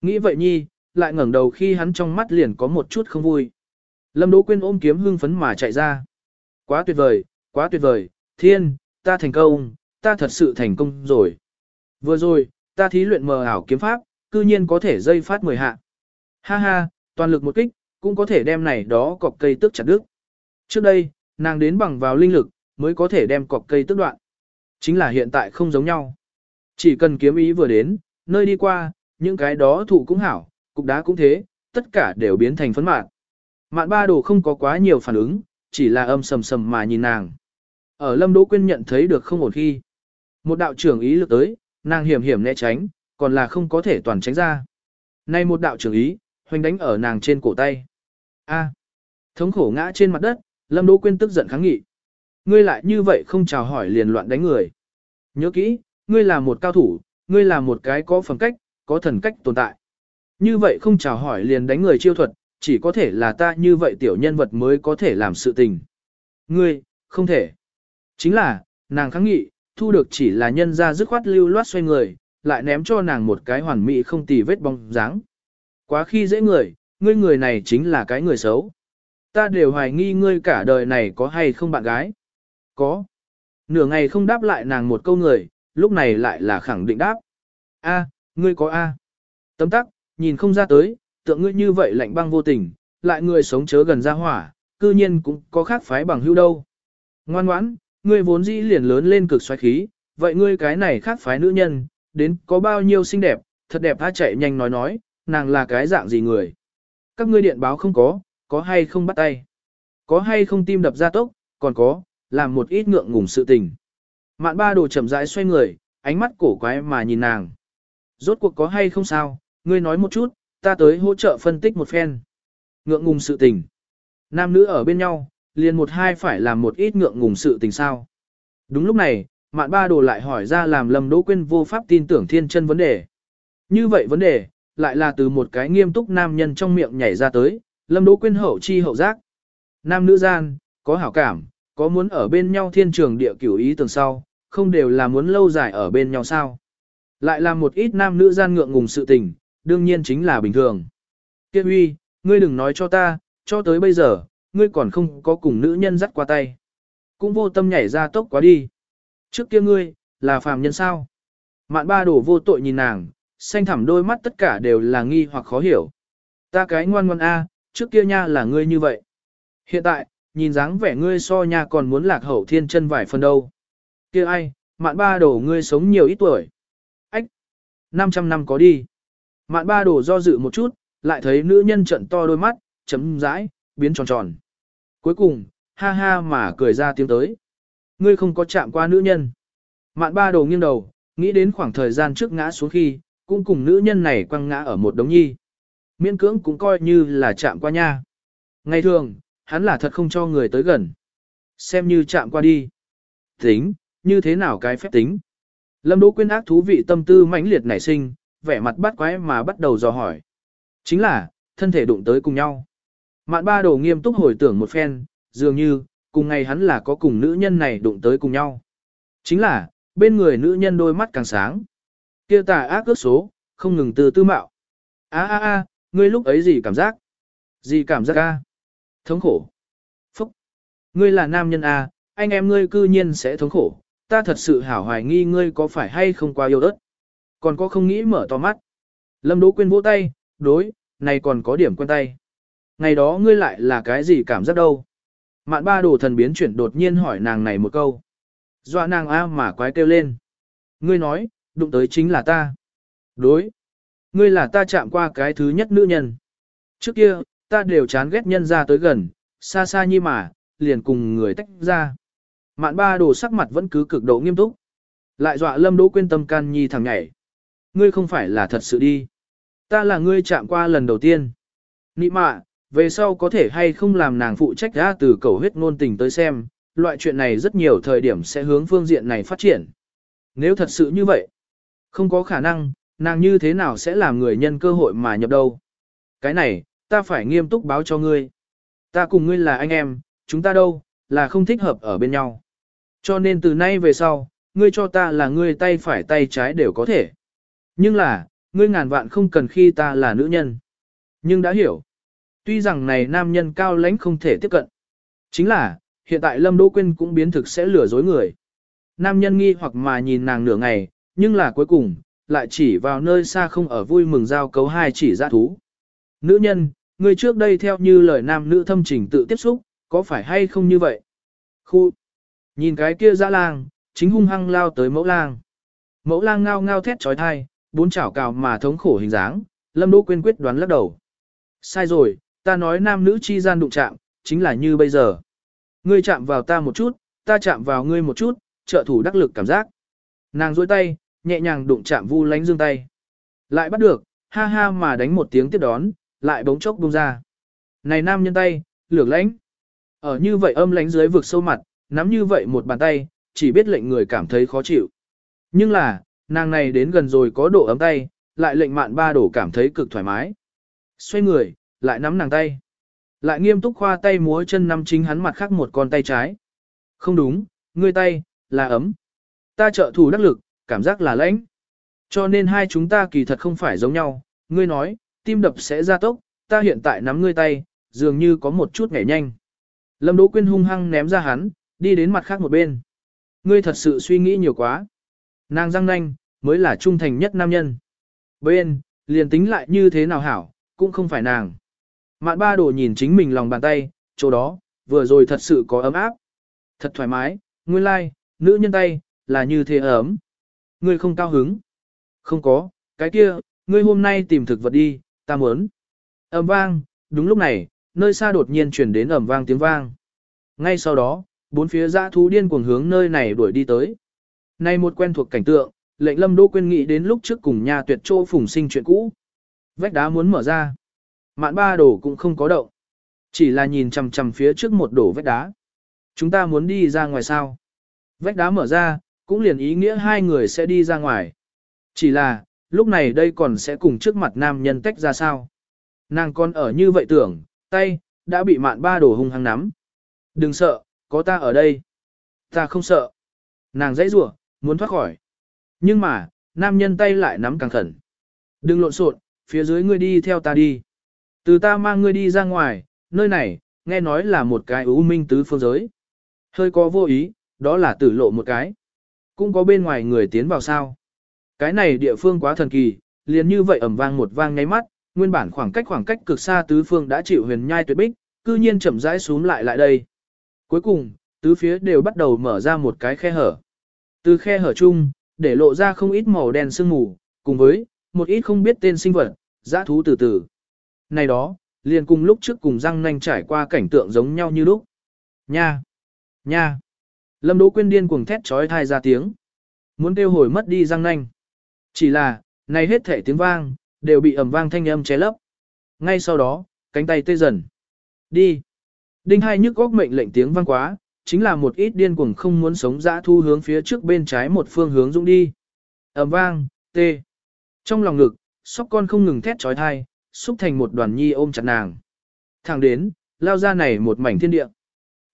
Nghĩ vậy nhi, lại ngẩng đầu khi hắn trong mắt liền có một chút không vui. Lâm Đỗ Quyên ôm kiếm hưng phấn mà chạy ra. Quá tuyệt vời, quá tuyệt vời, thiên, ta thành công, ta thật sự thành công rồi. Vừa rồi, ta thí luyện mờ ảo kiếm pháp, cư nhiên có thể dây phát mười hạ. Ha ha, toàn lực một kích, cũng có thể đem này đó cọc cây tước chặt đứt. Trước đây, nàng đến bằng vào linh lực, mới có thể đem cọc cây tước đoạn. Chính là hiện tại không giống nhau. Chỉ cần kiếm ý vừa đến, nơi đi qua, những cái đó thụ cũng hảo, cục đá cũng thế, tất cả đều biến thành phấn mạn. Mạn ba đồ không có quá nhiều phản ứng, chỉ là âm sầm sầm mà nhìn nàng. Ở lâm đỗ quyên nhận thấy được không ổn khi. Một đạo trưởng ý lực tới, nàng hiểm hiểm né tránh, còn là không có thể toàn tránh ra. Nay một đạo trưởng ý, hoành đánh ở nàng trên cổ tay. A. thống khổ ngã trên mặt đất, lâm đỗ quyên tức giận kháng nghị. Ngươi lại như vậy không chào hỏi liền loạn đánh người. Nhớ kỹ, ngươi là một cao thủ, ngươi là một cái có phẩm cách, có thần cách tồn tại. Như vậy không chào hỏi liền đánh người chiêu thuật, chỉ có thể là ta như vậy tiểu nhân vật mới có thể làm sự tình. Ngươi, không thể. Chính là, nàng kháng nghị, thu được chỉ là nhân ra dứt khoát lưu loát xoay người, lại ném cho nàng một cái hoàn mỹ không tì vết bóng dáng. Quá khi dễ người, ngươi người này chính là cái người xấu. Ta đều hoài nghi ngươi cả đời này có hay không bạn gái. Có. Nửa ngày không đáp lại nàng một câu người, lúc này lại là khẳng định đáp. A, ngươi có A. Tấm tắc, nhìn không ra tới, tượng ngươi như vậy lạnh băng vô tình, lại người sống chớ gần ra hỏa, cư nhiên cũng có khác phái bằng hữu đâu. Ngoan ngoãn, ngươi vốn dĩ liền lớn lên cực xoáy khí, vậy ngươi cái này khác phái nữ nhân, đến có bao nhiêu xinh đẹp, thật đẹp tha chạy nhanh nói nói, nàng là cái dạng gì người. Các ngươi điện báo không có, có hay không bắt tay. Có hay không tim đập ra tốc, còn có, làm một ít ngượng ngùng sự tình. Mạn ba đồ chậm rãi xoay người, ánh mắt cổ quái mà nhìn nàng. Rốt cuộc có hay không sao, ngươi nói một chút, ta tới hỗ trợ phân tích một phen. Ngượng ngùng sự tình. Nam nữ ở bên nhau, liền một hai phải làm một ít ngượng ngùng sự tình sao. Đúng lúc này, mạn ba đồ lại hỏi ra làm lầm đỗ quên vô pháp tin tưởng thiên chân vấn đề. Như vậy vấn đề, lại là từ một cái nghiêm túc nam nhân trong miệng nhảy ra tới, lâm đỗ Quyên hậu chi hậu giác. Nam nữ gian, có hảo cảm, có muốn ở bên nhau thiên trường địa cửu ý tường sau, không đều là muốn lâu dài ở bên nhau sao. Lại là một ít nam nữ gian ngượng ngùng sự tình, đương nhiên chính là bình thường. Kiệt huy, ngươi đừng nói cho ta, cho tới bây giờ, ngươi còn không có cùng nữ nhân dắt qua tay. Cũng vô tâm nhảy ra tốc quá đi. Trước kia ngươi, là phàm nhân sao? Mạn ba đổ vô tội nhìn nàng, xanh thẳm đôi mắt tất cả đều là nghi hoặc khó hiểu. Ta cái ngoan ngoan A, trước kia nha là ngươi như vậy. Hiện tại, nhìn dáng vẻ ngươi so nha còn muốn lạc hậu thiên chân vài phần đâu. kia ai, mạn ba đổ ngươi sống nhiều ít tuổi. Ách, 500 năm có đi. Mạn ba đổ do dự một chút, lại thấy nữ nhân trận to đôi mắt, chấm rãi, biến tròn tròn. Cuối cùng, ha ha mà cười ra tiếng tới. Ngươi không có chạm qua nữ nhân. Mạn ba đồ nghiêng đầu, nghĩ đến khoảng thời gian trước ngã xuống khi, cũng cùng nữ nhân này quăng ngã ở một đống nhi. Miễn cưỡng cũng coi như là chạm qua nha. Ngày thường, hắn là thật không cho người tới gần. Xem như chạm qua đi. Tính, như thế nào cái phép tính. Lâm Đỗ Quyên ác thú vị tâm tư mãnh liệt nảy sinh, vẻ mặt bắt quái mà bắt đầu dò hỏi. Chính là, thân thể đụng tới cùng nhau. Mạn ba đồ nghiêm túc hồi tưởng một phen, dường như, cùng ngày hắn là có cùng nữ nhân này đụng tới cùng nhau. Chính là, bên người nữ nhân đôi mắt càng sáng. kia tà ác ước số, không ngừng từ tư mạo. A a a, ngươi lúc ấy gì cảm giác? Gì cảm giác a? Thống khổ. Phúc. Ngươi là nam nhân a, anh em ngươi cư nhiên sẽ thống khổ, ta thật sự hảo hoài nghi ngươi có phải hay không quá yêu đất. Còn có không nghĩ mở to mắt. Lâm Đỗ Quyên vỗ tay, đối, này còn có điểm quen tay. Ngày đó ngươi lại là cái gì cảm giác đâu? Mạn ba đồ thần biến chuyển đột nhiên hỏi nàng này một câu. Dọa nàng a mà quái kêu lên. Ngươi nói, đụng tới chính là ta. Đối. Ngươi là ta chạm qua cái thứ nhất nữ nhân. Trước kia, ta đều chán ghét nhân ra tới gần, xa xa như mà, liền cùng người tách ra. Mạn ba đồ sắc mặt vẫn cứ cực độ nghiêm túc. Lại dọa lâm đỗ quên tâm can nhi thằng nhảy. Ngươi không phải là thật sự đi. Ta là ngươi chạm qua lần đầu tiên. Nị mạ, về sau có thể hay không làm nàng phụ trách ra từ cầu huyết ngôn tình tới xem, loại chuyện này rất nhiều thời điểm sẽ hướng phương diện này phát triển. Nếu thật sự như vậy, không có khả năng, nàng như thế nào sẽ làm người nhân cơ hội mà nhập đâu. Cái này, ta phải nghiêm túc báo cho ngươi. Ta cùng ngươi là anh em, chúng ta đâu, là không thích hợp ở bên nhau. Cho nên từ nay về sau, ngươi cho ta là ngươi tay phải tay trái đều có thể. Nhưng là, ngươi ngàn vạn không cần khi ta là nữ nhân. Nhưng đã hiểu. Tuy rằng này nam nhân cao lãnh không thể tiếp cận. Chính là, hiện tại Lâm Đỗ Quyên cũng biến thực sẽ lừa dối người. Nam nhân nghi hoặc mà nhìn nàng nửa ngày, nhưng là cuối cùng, lại chỉ vào nơi xa không ở vui mừng giao cấu hai chỉ dã thú. Nữ nhân, người trước đây theo như lời nam nữ thâm trình tự tiếp xúc, có phải hay không như vậy? Khu! Nhìn cái kia dã lang, chính hung hăng lao tới mẫu lang. Mẫu lang ngao ngao thét trói thai, bốn chảo cào mà thống khổ hình dáng, Lâm Đỗ Quyên quyết đoán lắc đầu. Sai rồi, ta nói nam nữ chi gian đụng chạm, chính là như bây giờ. Ngươi chạm vào ta một chút, ta chạm vào ngươi một chút, trợ thủ đắc lực cảm giác. Nàng duỗi tay, nhẹ nhàng đụng chạm vu lánh dương tay. Lại bắt được, ha ha mà đánh một tiếng tiếp đón, lại bỗng chốc buông ra. Này nam nhân tay, lược lãnh. Ở như vậy âm lánh dưới vực sâu mặt, nắm như vậy một bàn tay, chỉ biết lệnh người cảm thấy khó chịu. Nhưng là, nàng này đến gần rồi có độ ấm tay, lại lệnh mạn ba đổ cảm thấy cực thoải mái. Xoay người, lại nắm nàng tay. Lại nghiêm túc khoa tay múa chân nắm chính hắn mặt khác một con tay trái. Không đúng, ngươi tay, là ấm. Ta trợ thủ đắc lực, cảm giác là lãnh. Cho nên hai chúng ta kỳ thật không phải giống nhau, ngươi nói, tim đập sẽ ra tốc, ta hiện tại nắm ngươi tay, dường như có một chút nhảy nhanh. Lâm Đỗ Quyên hung hăng ném ra hắn, đi đến mặt khác một bên. Ngươi thật sự suy nghĩ nhiều quá. Nàng răng nanh, mới là trung thành nhất nam nhân. Bên, liền tính lại như thế nào hảo, cũng không phải nàng. Mạn ba đồ nhìn chính mình lòng bàn tay, chỗ đó, vừa rồi thật sự có ấm áp. Thật thoải mái, nguyên lai, like, nữ nhân tay, là như thế ấm. Ngươi không cao hứng. Không có, cái kia, ngươi hôm nay tìm thực vật đi, ta muốn. ầm vang, đúng lúc này, nơi xa đột nhiên chuyển đến ầm vang tiếng vang. Ngay sau đó, bốn phía dã thú điên cuồng hướng nơi này đuổi đi tới. Nay một quen thuộc cảnh tượng, lệnh lâm đô quên nghĩ đến lúc trước cùng nhà tuyệt chỗ phùng sinh chuyện cũ. Vách đá muốn mở ra. Mạn ba đổ cũng không có động. Chỉ là nhìn chằm chằm phía trước một đổ vách đá. Chúng ta muốn đi ra ngoài sao? Vách đá mở ra, cũng liền ý nghĩa hai người sẽ đi ra ngoài. Chỉ là, lúc này đây còn sẽ cùng trước mặt nam nhân tách ra sao? Nàng còn ở như vậy tưởng, tay, đã bị mạn ba đổ hung hăng nắm. Đừng sợ, có ta ở đây. Ta không sợ. Nàng dãy rủa muốn thoát khỏi. Nhưng mà, nam nhân tay lại nắm càng khẩn. Đừng lộn xộn, phía dưới ngươi đi theo ta đi. Từ ta mang ngươi đi ra ngoài, nơi này, nghe nói là một cái ưu minh tứ phương giới. Hơi có vô ý, đó là tử lộ một cái. Cũng có bên ngoài người tiến vào sao. Cái này địa phương quá thần kỳ, liền như vậy ẩm vang một vang ngay mắt, nguyên bản khoảng cách khoảng cách cực xa tứ phương đã chịu huyền nhai tuyệt bích, cư nhiên chậm rãi xuống lại lại đây. Cuối cùng, tứ phía đều bắt đầu mở ra một cái khe hở. Từ khe hở chung, để lộ ra không ít màu đen sương mù, cùng với một ít không biết tên sinh vật, dã thú từ từ. Này đó, liền cùng lúc trước cùng răng nanh trải qua cảnh tượng giống nhau như lúc. Nha! Nha! Lâm Đỗ Quyên điên cuồng thét chói tai ra tiếng. Muốn tiêu hồi mất đi răng nanh. Chỉ là, này hết thể tiếng vang, đều bị ầm vang thanh âm che lấp. Ngay sau đó, cánh tay tê dần. Đi! Đinh hai nhức góc mệnh lệnh tiếng vang quá, chính là một ít điên cuồng không muốn sống dã thu hướng phía trước bên trái một phương hướng dũng đi. ầm vang, tê. Trong lòng ngực, sóc con không ngừng thét trói thai, xúc thành một đoàn nhi ôm chặt nàng. Thẳng đến, lao ra này một mảnh thiên địa.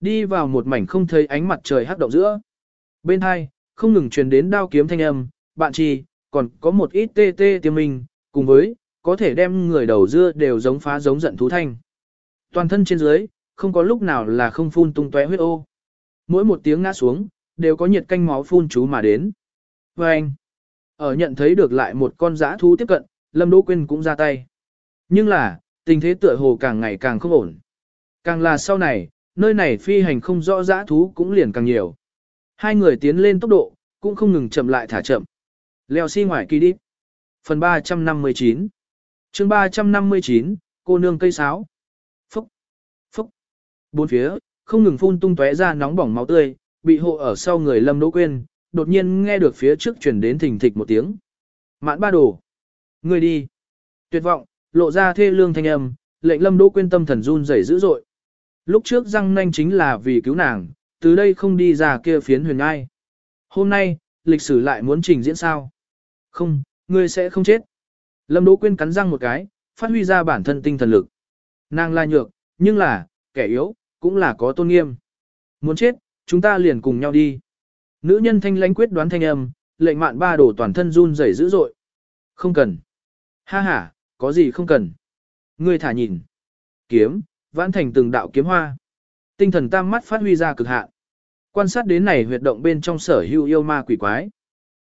Đi vào một mảnh không thấy ánh mặt trời hắc động giữa. Bên hai, không ngừng truyền đến đao kiếm thanh âm, bạn trì, còn có một ít tê tê tiêm minh, cùng với, có thể đem người đầu dưa đều giống phá giống giận thú thanh. Toàn thân trên dưới, không có lúc nào là không phun tung tóe huyết ô. Mỗi một tiếng ngã xuống, đều có nhiệt canh máu phun chú mà đến. Và anh, ở nhận thấy được lại một con dã thú tiếp cận, Lâm Đỗ Quyên cũng ra tay. Nhưng là, tình thế tựa hồ càng ngày càng không ổn. Càng là sau này, nơi này phi hành không rõ dã thú cũng liền càng nhiều. Hai người tiến lên tốc độ, cũng không ngừng chậm lại thả chậm. Leo xi si ngoài kỳ đi. Phần 359 chương 359, cô nương cây sáo. Phúc, phúc. Bốn phía, không ngừng phun tung tóe ra nóng bỏng máu tươi, bị hộ ở sau người Lâm Đỗ quên đột nhiên nghe được phía trước truyền đến thình thịch một tiếng. Mạn ba đồ. Người đi. Tuyệt vọng, lộ ra thê lương thanh âm, lệnh Lâm Đỗ quên tâm thần run rẩy dữ dội. Lúc trước răng nanh chính là vì cứu nàng, từ đây không đi ra kia phiến huyền ngai. Hôm nay, lịch sử lại muốn trình diễn sao? Không, ngươi sẽ không chết. Lâm Đỗ Quyên cắn răng một cái, phát huy ra bản thân tinh thần lực. Nàng là nhược, nhưng là, kẻ yếu, cũng là có tôn nghiêm. Muốn chết, chúng ta liền cùng nhau đi. Nữ nhân thanh lãnh quyết đoán thanh âm, lệnh mạn ba đổ toàn thân run rẩy dữ dội. Không cần. Ha ha, có gì không cần. Ngươi thả nhìn. Kiếm, vãn thành từng đạo kiếm hoa. Tinh thần tam mắt phát huy ra cực hạn. Quan sát đến này huyệt động bên trong sở hữu yêu ma quỷ quái.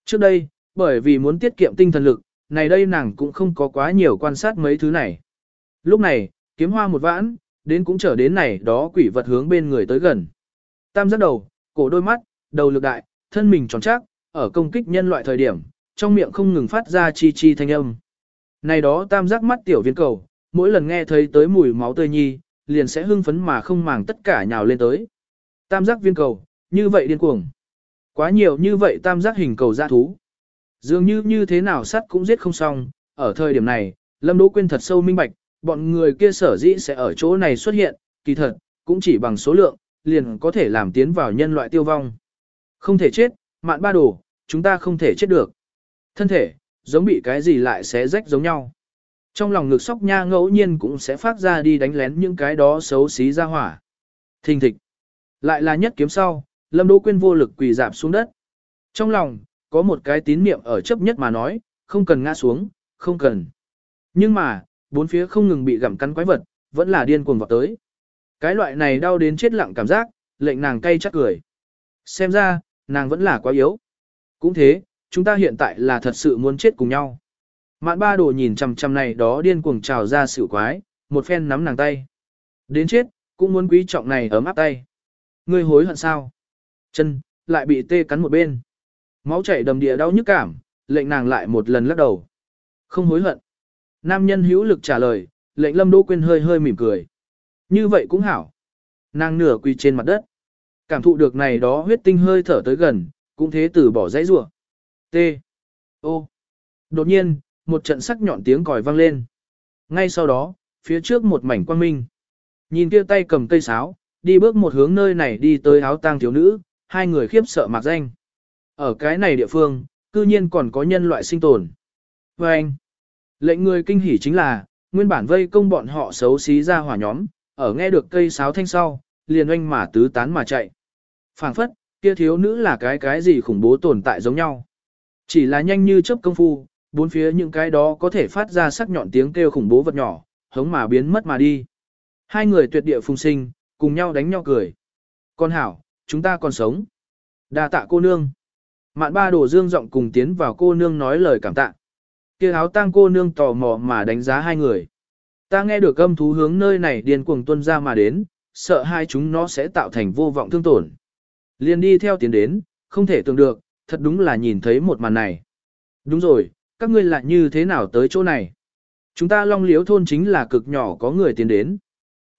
Trước đây, bởi vì muốn tiết kiệm tinh thần lực, này đây nàng cũng không có quá nhiều quan sát mấy thứ này. Lúc này, kiếm hoa một vãn, đến cũng trở đến này đó quỷ vật hướng bên người tới gần. Tam giác đầu, cổ đôi mắt, đầu lực đại, thân mình tròn chắc, ở công kích nhân loại thời điểm, trong miệng không ngừng phát ra chi chi thanh âm. Này đó tam giác mắt tiểu viên cầu, mỗi lần nghe thấy tới mùi máu tươi nhi, liền sẽ hưng phấn mà không màng tất cả nhào lên tới. Tam giác viên cầu, như vậy điên cuồng. Quá nhiều như vậy tam giác hình cầu ra thú. Dường như như thế nào sắt cũng giết không xong, ở thời điểm này, Lâm Đỗ Quyên thật sâu minh bạch, bọn người kia sở dĩ sẽ ở chỗ này xuất hiện, kỳ thật, cũng chỉ bằng số lượng, liền có thể làm tiến vào nhân loại tiêu vong. Không thể chết, mạn ba đồ, chúng ta không thể chết được. Thân thể, giống bị cái gì lại sẽ rách giống nhau. Trong lòng ngực sóc nha ngẫu nhiên cũng sẽ phát ra đi đánh lén những cái đó xấu xí ra hỏa. Thình thịch. Lại là nhất kiếm sau, Lâm Đỗ Quyên vô lực quỳ dạp xuống đất. Trong lòng, có một cái tín niệm ở chấp nhất mà nói, không cần ngã xuống, không cần. Nhưng mà, bốn phía không ngừng bị gặm cắn quái vật, vẫn là điên cuồng vọt tới. Cái loại này đau đến chết lặng cảm giác, lệnh nàng cay chắc cười. Xem ra, nàng vẫn là quá yếu. Cũng thế, chúng ta hiện tại là thật sự muốn chết cùng nhau. Mạn ba đồ nhìn chằm chằm này đó điên cuồng trào ra sự quái, một phen nắm nàng tay. Đến chết, cũng muốn quý trọng này ấm áp tay. Ngươi hối hận sao? Chân, lại bị tê cắn một bên. Máu chảy đầm địa đau nhức cảm, lệnh nàng lại một lần lắc đầu. Không hối hận. Nam nhân hữu lực trả lời, lệnh lâm đỗ quên hơi hơi mỉm cười. Như vậy cũng hảo. Nàng nửa quỳ trên mặt đất. Cảm thụ được này đó huyết tinh hơi thở tới gần, cũng thế từ bỏ dãy rủa. T. Ô. Đột nhiên, một trận sắc nhọn tiếng còi vang lên. Ngay sau đó, phía trước một mảnh quang minh. Nhìn kia tay cầm cây sáo, đi bước một hướng nơi này đi tới áo tang thiếu nữ, hai người khiếp sợ mạc danh. Ở cái này địa phương, cư nhiên còn có nhân loại sinh tồn. Và anh, lệnh người kinh hỉ chính là, nguyên bản vây công bọn họ xấu xí ra hỏa nhóm, ở nghe được cây sáo thanh sau, liền oanh mà tứ tán mà chạy. phảng phất, kia thiếu nữ là cái cái gì khủng bố tồn tại giống nhau. Chỉ là nhanh như chớp công phu, bốn phía những cái đó có thể phát ra sắc nhọn tiếng kêu khủng bố vật nhỏ, hống mà biến mất mà đi. Hai người tuyệt địa phùng sinh, cùng nhau đánh nhau cười. Con hảo, chúng ta còn sống. đa tạ cô nương. Mạn ba đổ dương giọng cùng tiến vào cô nương nói lời cảm tạ. Kia áo tang cô nương tò mò mà đánh giá hai người. Ta nghe được âm thú hướng nơi này điên cuồng tuân ra mà đến, sợ hai chúng nó sẽ tạo thành vô vọng thương tổn. Liền đi theo tiến đến, không thể tưởng được, thật đúng là nhìn thấy một màn này. Đúng rồi, các ngươi lại như thế nào tới chỗ này? Chúng ta long liếu thôn chính là cực nhỏ có người tiến đến.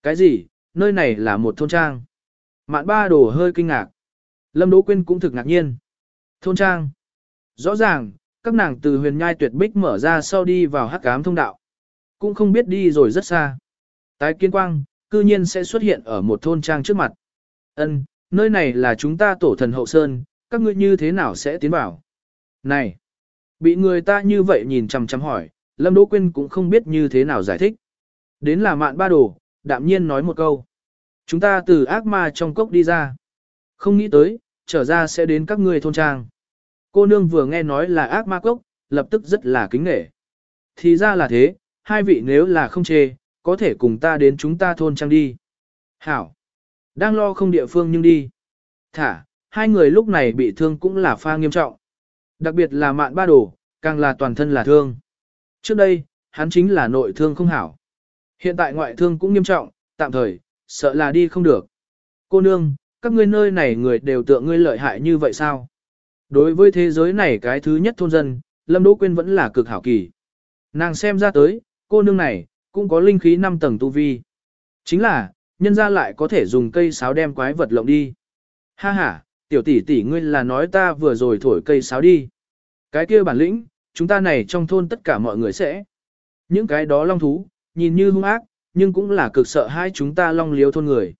Cái gì, nơi này là một thôn trang. Mạn ba đồ hơi kinh ngạc. Lâm Đỗ Quyên cũng thực ngạc nhiên. Thôn trang. Rõ ràng, các nàng từ huyền nhai tuyệt bích mở ra sau đi vào hắc ám thông đạo. Cũng không biết đi rồi rất xa. Tái kiên quang, cư nhiên sẽ xuất hiện ở một thôn trang trước mặt. Ân, nơi này là chúng ta tổ thần hậu sơn, các ngươi như thế nào sẽ tiến vào? Này, bị người ta như vậy nhìn chằm chằm hỏi, Lâm Đỗ Quyên cũng không biết như thế nào giải thích. Đến là mạn ba đồ, đạm nhiên nói một câu. Chúng ta từ ác ma trong cốc đi ra. Không nghĩ tới, trở ra sẽ đến các ngươi thôn trang. Cô nương vừa nghe nói là ác ma cốc, lập tức rất là kính nể. Thì ra là thế, hai vị nếu là không chê, có thể cùng ta đến chúng ta thôn trang đi. Hảo. Đang lo không địa phương nhưng đi. Thả, hai người lúc này bị thương cũng là pha nghiêm trọng. Đặc biệt là mạn ba đồ, càng là toàn thân là thương. Trước đây, hắn chính là nội thương không hảo. Hiện tại ngoại thương cũng nghiêm trọng, tạm thời, sợ là đi không được. Cô nương, các ngươi nơi này người đều tượng ngươi lợi hại như vậy sao? Đối với thế giới này cái thứ nhất thôn dân, Lâm Đỗ Quyên vẫn là cực hảo kỳ. Nàng xem ra tới, cô nương này, cũng có linh khí 5 tầng tu vi. Chính là, nhân ra lại có thể dùng cây sáo đem quái vật lộng đi. Ha ha, tiểu tỷ tỷ ngươi là nói ta vừa rồi thổi cây sáo đi. Cái kia bản lĩnh, chúng ta này trong thôn tất cả mọi người sẽ. Những cái đó long thú, nhìn như hung ác, nhưng cũng là cực sợ hai chúng ta long liếu thôn người.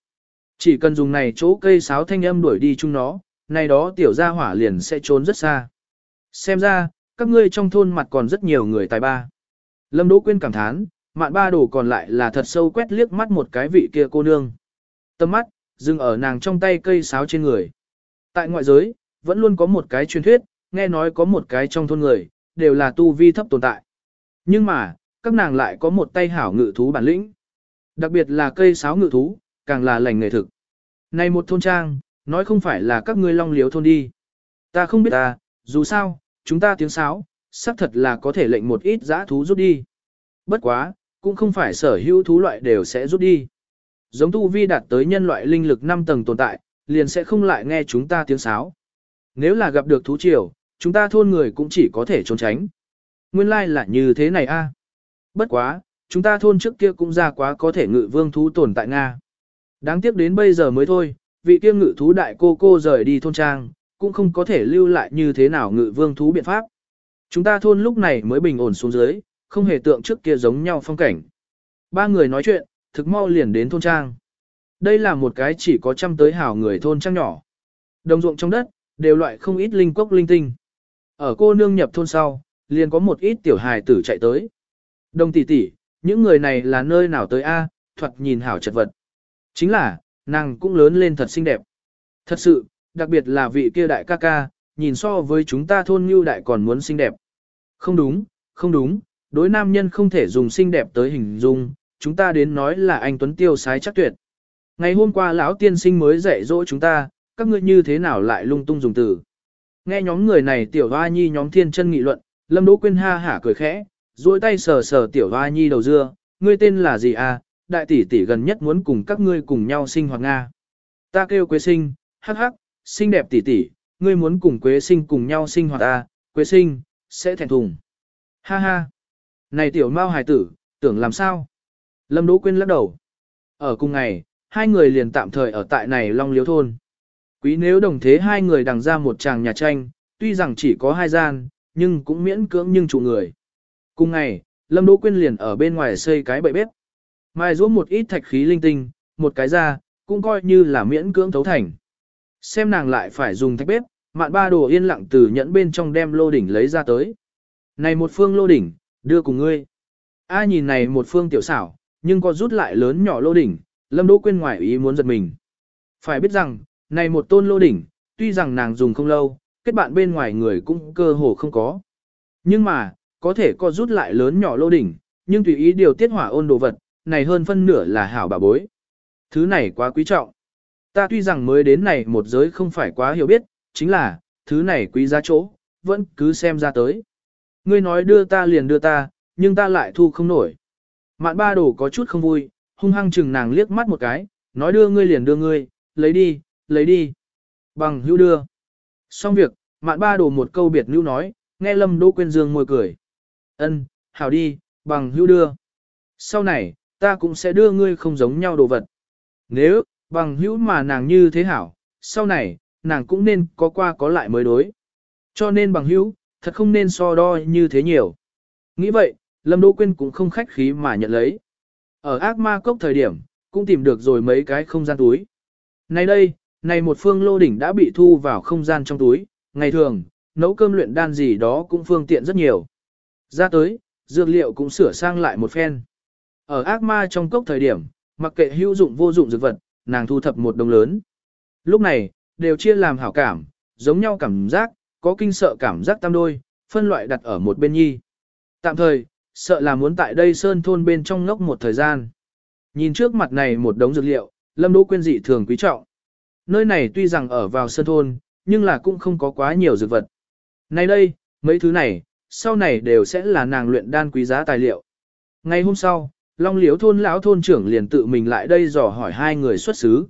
Chỉ cần dùng này chỗ cây sáo thanh âm đuổi đi chúng nó, này đó tiểu gia hỏa liền sẽ trốn rất xa. Xem ra, các ngươi trong thôn mặt còn rất nhiều người tài ba. Lâm Đỗ Quyên cảm thán, mạn ba đồ còn lại là thật sâu quét liếc mắt một cái vị kia cô nương. Tâm mắt, dừng ở nàng trong tay cây sáo trên người. Tại ngoại giới, vẫn luôn có một cái truyền thuyết, nghe nói có một cái trong thôn người, đều là tu vi thấp tồn tại. Nhưng mà, các nàng lại có một tay hảo ngự thú bản lĩnh. Đặc biệt là cây sáo ngự thú, càng là lành nghề thực. Này một thôn trang, nói không phải là các ngươi long liếu thôn đi. Ta không biết ta, dù sao, chúng ta tiếng sáo, xác thật là có thể lệnh một ít giã thú rút đi. Bất quá, cũng không phải sở hữu thú loại đều sẽ rút đi. Giống tu vi đạt tới nhân loại linh lực 5 tầng tồn tại, liền sẽ không lại nghe chúng ta tiếng sáo. Nếu là gặp được thú triều, chúng ta thôn người cũng chỉ có thể trốn tránh. Nguyên lai like là như thế này a. Bất quá, chúng ta thôn trước kia cũng ra quá có thể ngự vương thú tồn tại Nga. Đáng tiếc đến bây giờ mới thôi, vị kia ngự thú đại cô cô rời đi thôn trang, cũng không có thể lưu lại như thế nào ngự vương thú biện pháp. Chúng ta thôn lúc này mới bình ổn xuống dưới, không hề tượng trước kia giống nhau phong cảnh. Ba người nói chuyện, thực mau liền đến thôn trang. Đây là một cái chỉ có trăm tới hảo người thôn trang nhỏ. Đồng ruộng trong đất, đều loại không ít linh cốc linh tinh. Ở cô nương nhập thôn sau, liền có một ít tiểu hài tử chạy tới. Đồng tỷ tỷ, những người này là nơi nào tới a? thuật nhìn hảo chật vật. Chính là, nàng cũng lớn lên thật xinh đẹp. Thật sự, đặc biệt là vị kia đại ca ca, nhìn so với chúng ta thôn như đại còn muốn xinh đẹp. Không đúng, không đúng, đối nam nhân không thể dùng xinh đẹp tới hình dung, chúng ta đến nói là anh Tuấn Tiêu sái chắc tuyệt. Ngày hôm qua lão tiên sinh mới dạy dỗ chúng ta, các ngươi như thế nào lại lung tung dùng từ. Nghe nhóm người này tiểu hoa nhi nhóm thiên chân nghị luận, lâm đỗ quyên ha hả cười khẽ, duỗi tay sờ sờ tiểu hoa nhi đầu dưa, ngươi tên là gì à, đại tỷ tỷ gần nhất muốn cùng các ngươi cùng nhau sinh hoạt Nga. Ta kêu quế sinh, hắc hắc, xinh đẹp tỷ tỷ, ngươi muốn cùng quế sinh cùng nhau sinh hoạt à, quế sinh, sẽ thẹn thùng. Ha ha. Này tiểu mao hài tử, tưởng làm sao? Lâm Đỗ Quyên lắc đầu. Ở cùng ngày, hai người liền tạm thời ở tại này Long Liếu Thôn. Quý nếu đồng thế hai người đằng ra một tràng nhà tranh, tuy rằng chỉ có hai gian, nhưng cũng miễn cưỡng nhưng chủ người. Cùng ngày, Lâm Đỗ Quyên liền ở bên ngoài xây cái bậy bếp. Mai rũa một ít thạch khí linh tinh, một cái ra, cũng coi như là miễn cưỡng thấu thành. Xem nàng lại phải dùng thạch bếp, mạn ba đồ yên lặng từ nhẫn bên trong đem lô đỉnh lấy ra tới. Này một phương lô đỉnh, đưa cùng ngươi. A nhìn này một phương tiểu xảo, nhưng có rút lại lớn nhỏ lô đỉnh, Lâm Đỗ Quyên ngoài ý muốn giật mình. Phải biết rằng, này một tôn lô đỉnh, tuy rằng nàng dùng không lâu, kết bạn bên ngoài người cũng cơ hồ không có. Nhưng mà, có thể có rút lại lớn nhỏ lô đỉnh, nhưng tùy ý điều tiết hỏa ôn đồ vật, này hơn phân nửa là hảo bà bối. Thứ này quá quý trọng. Ta tuy rằng mới đến này một giới không phải quá hiểu biết, chính là, thứ này quý giá chỗ, vẫn cứ xem ra tới. Ngươi nói đưa ta liền đưa ta, nhưng ta lại thu không nổi. Mạn ba đồ có chút không vui, hung hăng chừng nàng liếc mắt một cái, nói đưa ngươi liền đưa ngươi, lấy đi, lấy đi. Bằng hữu đưa. Xong việc, mạn ba đổ một câu biệt lưu nói, nghe lâm đỗ quên dương môi cười. Ân, hảo đi, bằng hữu đưa. Sau này, ta cũng sẽ đưa ngươi không giống nhau đồ vật. Nếu, bằng hữu mà nàng như thế hảo, sau này, nàng cũng nên có qua có lại mới đối. Cho nên bằng hữu, thật không nên so đo như thế nhiều. Nghĩ vậy, Lâm Đỗ Quyên cũng không khách khí mà nhận lấy. Ở ác ma cốc thời điểm, cũng tìm được rồi mấy cái không gian túi. Này đây, này một phương lô đỉnh đã bị thu vào không gian trong túi, ngày thường, nấu cơm luyện đan gì đó cũng phương tiện rất nhiều. Ra tới, dược liệu cũng sửa sang lại một phen. Ở ác ma trong cốc thời điểm, mặc kệ hữu dụng vô dụng dược vật, nàng thu thập một đồng lớn. Lúc này, đều chia làm hảo cảm, giống nhau cảm giác, có kinh sợ cảm giác tam đôi, phân loại đặt ở một bên nhi. Tạm thời, sợ là muốn tại đây sơn thôn bên trong ngốc một thời gian. Nhìn trước mặt này một đống dược liệu, Lâm Đỗ Quyên dị thường quý trọng. Nơi này tuy rằng ở vào sơn thôn, nhưng là cũng không có quá nhiều dược vật. Này đây, mấy thứ này, sau này đều sẽ là nàng luyện đan quý giá tài liệu. Ngày hôm sau, Long Liễu thôn lão thôn trưởng liền tự mình lại đây dò hỏi hai người xuất xứ.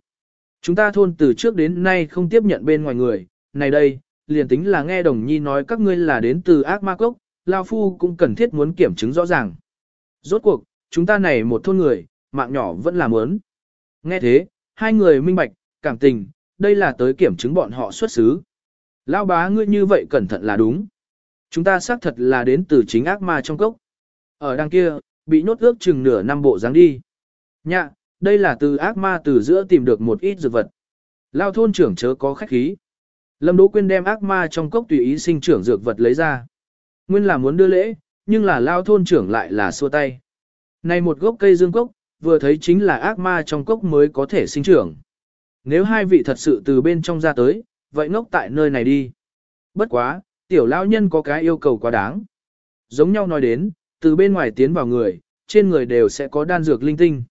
Chúng ta thôn từ trước đến nay không tiếp nhận bên ngoài người, này đây, liền tính là nghe đồng nhi nói các ngươi là đến từ ác ma cốc, Lao Phu cũng cần thiết muốn kiểm chứng rõ ràng. Rốt cuộc, chúng ta này một thôn người, mạng nhỏ vẫn là muốn. Nghe thế, hai người minh bạch, cảm tình, đây là tới kiểm chứng bọn họ xuất xứ. Lao bá ngươi như vậy cẩn thận là đúng. Chúng ta xác thật là đến từ chính ác ma trong cốc. Ở đằng kia, bị nhốt ước chừng nửa năm bộ dáng đi. Nhạ, đây là từ ác ma từ giữa tìm được một ít dược vật. Lao thôn trưởng chớ có khách khí. Lâm Đỗ Quyên đem ác ma trong cốc tùy ý sinh trưởng dược vật lấy ra. Nguyên là muốn đưa lễ, nhưng là lao thôn trưởng lại là xua tay. Này một gốc cây dương cốc, vừa thấy chính là ác ma trong cốc mới có thể sinh trưởng. Nếu hai vị thật sự từ bên trong ra tới, vậy ngốc tại nơi này đi. Bất quá, tiểu lao nhân có cái yêu cầu quá đáng. Giống nhau nói đến, từ bên ngoài tiến vào người, trên người đều sẽ có đan dược linh tinh.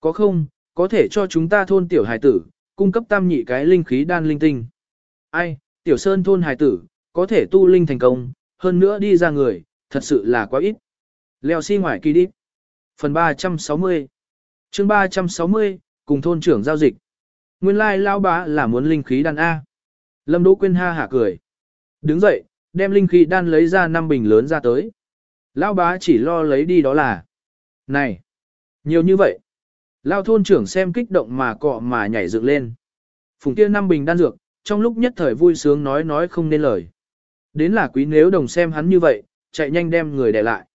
Có không, có thể cho chúng ta thôn tiểu hài tử, cung cấp tam nhị cái linh khí đan linh tinh. Ai, tiểu sơn thôn hài tử, có thể tu linh thành công, hơn nữa đi ra người, thật sự là quá ít. Leo xi si ngoài kỳ đi. Phần 360 chương 360, cùng thôn trưởng giao dịch. Nguyên lai lao bá là muốn linh khí đan A. Lâm Đỗ Quyên ha hả cười. Đứng dậy, đem linh khí đan lấy ra năm bình lớn ra tới. Lao bá chỉ lo lấy đi đó là. Này! Nhiều như vậy. Lao thôn trưởng xem kích động mà cọ mà nhảy dựng lên. Phùng kia năm bình đan dược, trong lúc nhất thời vui sướng nói nói không nên lời. Đến là quý nếu đồng xem hắn như vậy, chạy nhanh đem người để lại.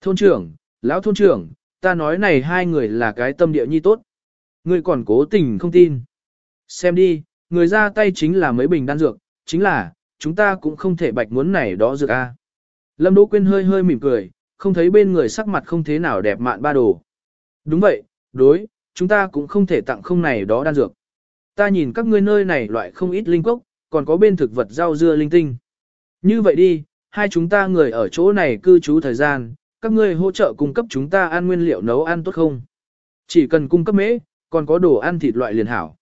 Thôn trưởng, lão thôn trưởng, ta nói này hai người là cái tâm địa nhi tốt. Người còn cố tình không tin. Xem đi, người ra tay chính là mấy bình đan dược, chính là, chúng ta cũng không thể bạch muốn này đó dược a. Lâm Đỗ Quyên hơi hơi mỉm cười, không thấy bên người sắc mặt không thế nào đẹp mạn ba đồ. Đúng vậy, đối, chúng ta cũng không thể tặng không này đó đan dược. Ta nhìn các ngươi nơi này loại không ít linh cốc, còn có bên thực vật rau dưa linh tinh. Như vậy đi, hai chúng ta người ở chỗ này cư trú thời gian, các ngươi hỗ trợ cung cấp chúng ta ăn nguyên liệu nấu ăn tốt không? Chỉ cần cung cấp mễ, còn có đồ ăn thịt loại liền hảo.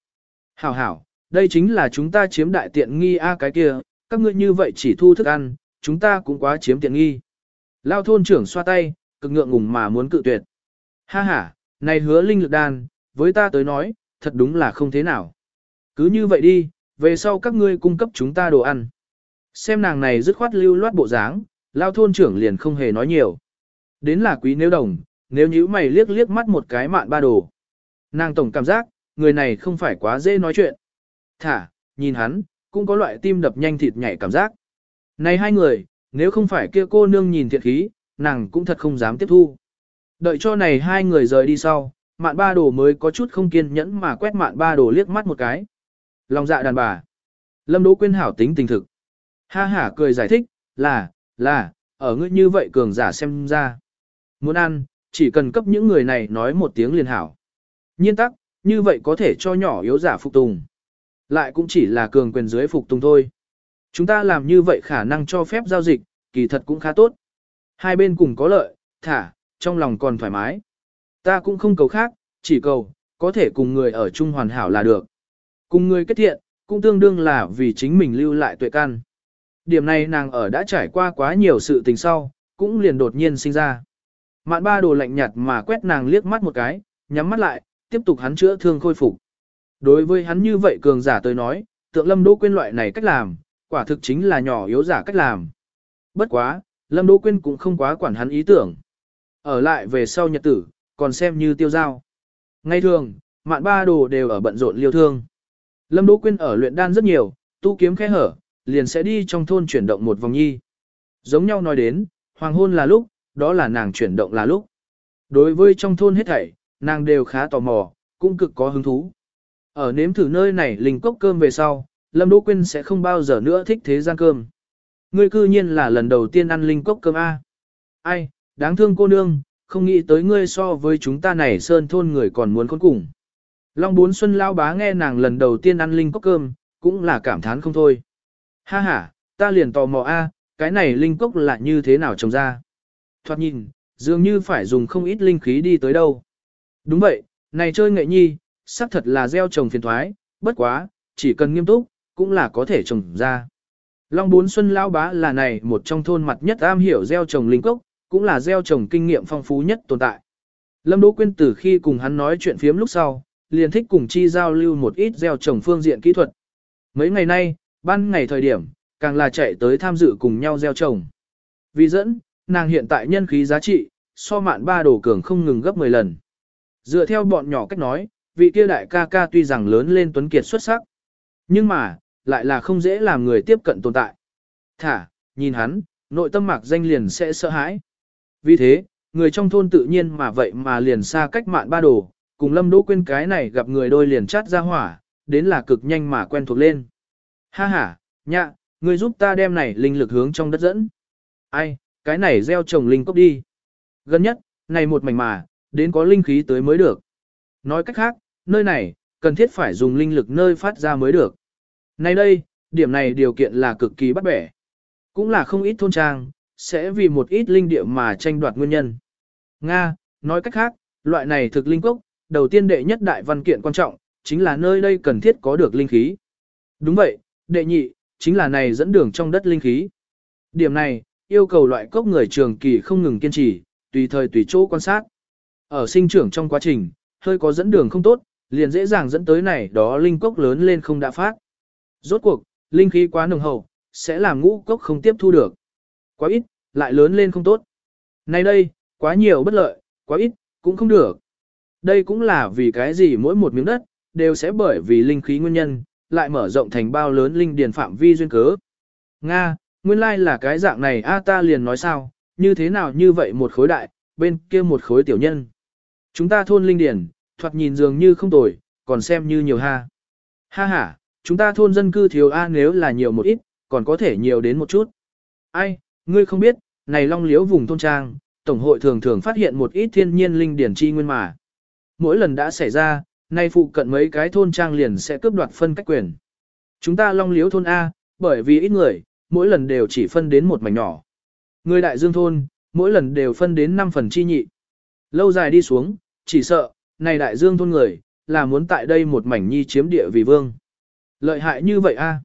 Hảo hảo, đây chính là chúng ta chiếm đại tiện nghi a cái kia, các ngươi như vậy chỉ thu thức ăn, chúng ta cũng quá chiếm tiện nghi. Lao thôn trưởng xoa tay, cực ngượng ngùng mà muốn cự tuyệt. Ha ha, này hứa linh lực đan, với ta tới nói, thật đúng là không thế nào. Cứ như vậy đi, về sau các ngươi cung cấp chúng ta đồ ăn. Xem nàng này dứt khoát lưu loát bộ dáng, lao thôn trưởng liền không hề nói nhiều. Đến là quý nếu đồng, nếu nhíu mày liếc liếc mắt một cái mạn ba đồ. Nàng tổng cảm giác, người này không phải quá dễ nói chuyện. Thả, nhìn hắn, cũng có loại tim đập nhanh thịt nhảy cảm giác. Này hai người, nếu không phải kia cô nương nhìn thiệt khí, nàng cũng thật không dám tiếp thu. Đợi cho này hai người rời đi sau, mạn ba đồ mới có chút không kiên nhẫn mà quét mạn ba đồ liếc mắt một cái. Lòng dạ đàn bà. Lâm Đỗ Quyên hảo tính tình thực. Ha hả cười giải thích, là, là, ở ngươi như vậy cường giả xem ra. Muốn ăn, chỉ cần cấp những người này nói một tiếng liền hảo. Nhiên tắc, như vậy có thể cho nhỏ yếu giả phục tùng. Lại cũng chỉ là cường quyền dưới phục tùng thôi. Chúng ta làm như vậy khả năng cho phép giao dịch, kỳ thật cũng khá tốt. Hai bên cùng có lợi, thả, trong lòng còn thoải mái. Ta cũng không cầu khác, chỉ cầu, có thể cùng người ở chung hoàn hảo là được. Cùng người kết thiện, cũng tương đương là vì chính mình lưu lại tuệ căn. Điểm này nàng ở đã trải qua quá nhiều sự tình sau, cũng liền đột nhiên sinh ra. Mạn ba đồ lạnh nhạt mà quét nàng liếc mắt một cái, nhắm mắt lại, tiếp tục hắn chữa thương khôi phục. Đối với hắn như vậy cường giả tới nói, tượng lâm đỗ Quyên loại này cách làm, quả thực chính là nhỏ yếu giả cách làm. Bất quá, lâm đỗ Quyên cũng không quá quản hắn ý tưởng. Ở lại về sau nhật tử, còn xem như tiêu giao. Ngay thường, mạn ba đồ đều ở bận rộn liêu thương. Lâm Đỗ Quyên ở luyện đan rất nhiều, tu kiếm khẽ hở, liền sẽ đi trong thôn chuyển động một vòng nhi. Giống nhau nói đến, hoàng hôn là lúc, đó là nàng chuyển động là lúc. Đối với trong thôn hết thảy, nàng đều khá tò mò, cũng cực có hứng thú. Ở nếm thử nơi này linh cốc cơm về sau, Lâm Đỗ Quyên sẽ không bao giờ nữa thích thế gian cơm. Ngươi cư nhiên là lần đầu tiên ăn linh cốc cơm A. Ai, đáng thương cô nương, không nghĩ tới ngươi so với chúng ta này sơn thôn người còn muốn khốn cùng. Long bốn xuân lao bá nghe nàng lần đầu tiên ăn linh cốc cơm, cũng là cảm thán không thôi. Ha ha, ta liền tò mò A, cái này linh cốc là như thế nào trồng ra. Thoạt nhìn, dường như phải dùng không ít linh khí đi tới đâu. Đúng vậy, này chơi nghệ nhi, xác thật là gieo trồng phiền thoái, bất quá, chỉ cần nghiêm túc, cũng là có thể trồng ra. Long Bốn Xuân Lao Bá là này một trong thôn mặt nhất am hiểu gieo trồng linh cốc, cũng là gieo trồng kinh nghiệm phong phú nhất tồn tại. Lâm Đỗ Quyên từ khi cùng hắn nói chuyện phiếm lúc sau, liền thích cùng chi giao lưu một ít gieo trồng phương diện kỹ thuật. Mấy ngày nay, ban ngày thời điểm, càng là chạy tới tham dự cùng nhau gieo trồng. Vì dẫn, nàng hiện tại nhân khí giá trị, so mạn ba đồ cường không ngừng gấp 10 lần. Dựa theo bọn nhỏ cách nói, vị kia đại ca ca tuy rằng lớn lên tuấn kiệt xuất sắc, nhưng mà, lại là không dễ làm người tiếp cận tồn tại. Thả, nhìn hắn, nội tâm mạc danh liền sẽ sợ hãi. Vì thế, người trong thôn tự nhiên mà vậy mà liền xa cách mạn ba đồ, cùng lâm đỗ quên cái này gặp người đôi liền chát ra hỏa, đến là cực nhanh mà quen thuộc lên. Ha ha, nhạ, người giúp ta đem này linh lực hướng trong đất dẫn. Ai, cái này gieo trồng linh cốc đi. Gần nhất, này một mảnh mà, đến có linh khí tới mới được. Nói cách khác, nơi này, cần thiết phải dùng linh lực nơi phát ra mới được. Nay đây, điểm này điều kiện là cực kỳ bắt bẻ. Cũng là không ít thôn trang, sẽ vì một ít linh địa mà tranh đoạt nguyên nhân. Nga, nói cách khác, loại này thực linh cốc, đầu tiên đệ nhất đại văn kiện quan trọng, chính là nơi đây cần thiết có được linh khí. Đúng vậy, đệ nhị, chính là này dẫn đường trong đất linh khí. Điểm này, yêu cầu loại cốc người trường kỳ không ngừng kiên trì, tùy thời tùy chỗ quan sát. Ở sinh trưởng trong quá trình, hơi có dẫn đường không tốt, liền dễ dàng dẫn tới này đó linh cốc lớn lên không đã phát. Rốt cuộc, linh khí quá nồng hậu, sẽ làm ngũ cốc không tiếp thu được. Quá ít, lại lớn lên không tốt. Nay đây, quá nhiều bất lợi, quá ít, cũng không được. Đây cũng là vì cái gì mỗi một miếng đất, đều sẽ bởi vì linh khí nguyên nhân, lại mở rộng thành bao lớn linh điền phạm vi duyên cớ. Nga, nguyên lai là cái dạng này a ta liền nói sao, như thế nào như vậy một khối đại, bên kia một khối tiểu nhân. Chúng ta thôn linh điền, thoạt nhìn dường như không tồi, còn xem như nhiều ha. Ha ha, chúng ta thôn dân cư thiếu A nếu là nhiều một ít, còn có thể nhiều đến một chút. Ai, ngươi không biết, này long liếu vùng thôn trang, Tổng hội thường thường phát hiện một ít thiên nhiên linh điển chi nguyên mà. Mỗi lần đã xảy ra, nay phụ cận mấy cái thôn trang liền sẽ cướp đoạt phân cách quyền. Chúng ta long liếu thôn A, bởi vì ít người, mỗi lần đều chỉ phân đến một mảnh nhỏ. Người đại dương thôn, mỗi lần đều phân đến 5 phần chi nhị. Lâu dài đi xuống, chỉ sợ, này đại dương thôn người, là muốn tại đây một mảnh nhi chiếm địa vì vương. Lợi hại như vậy a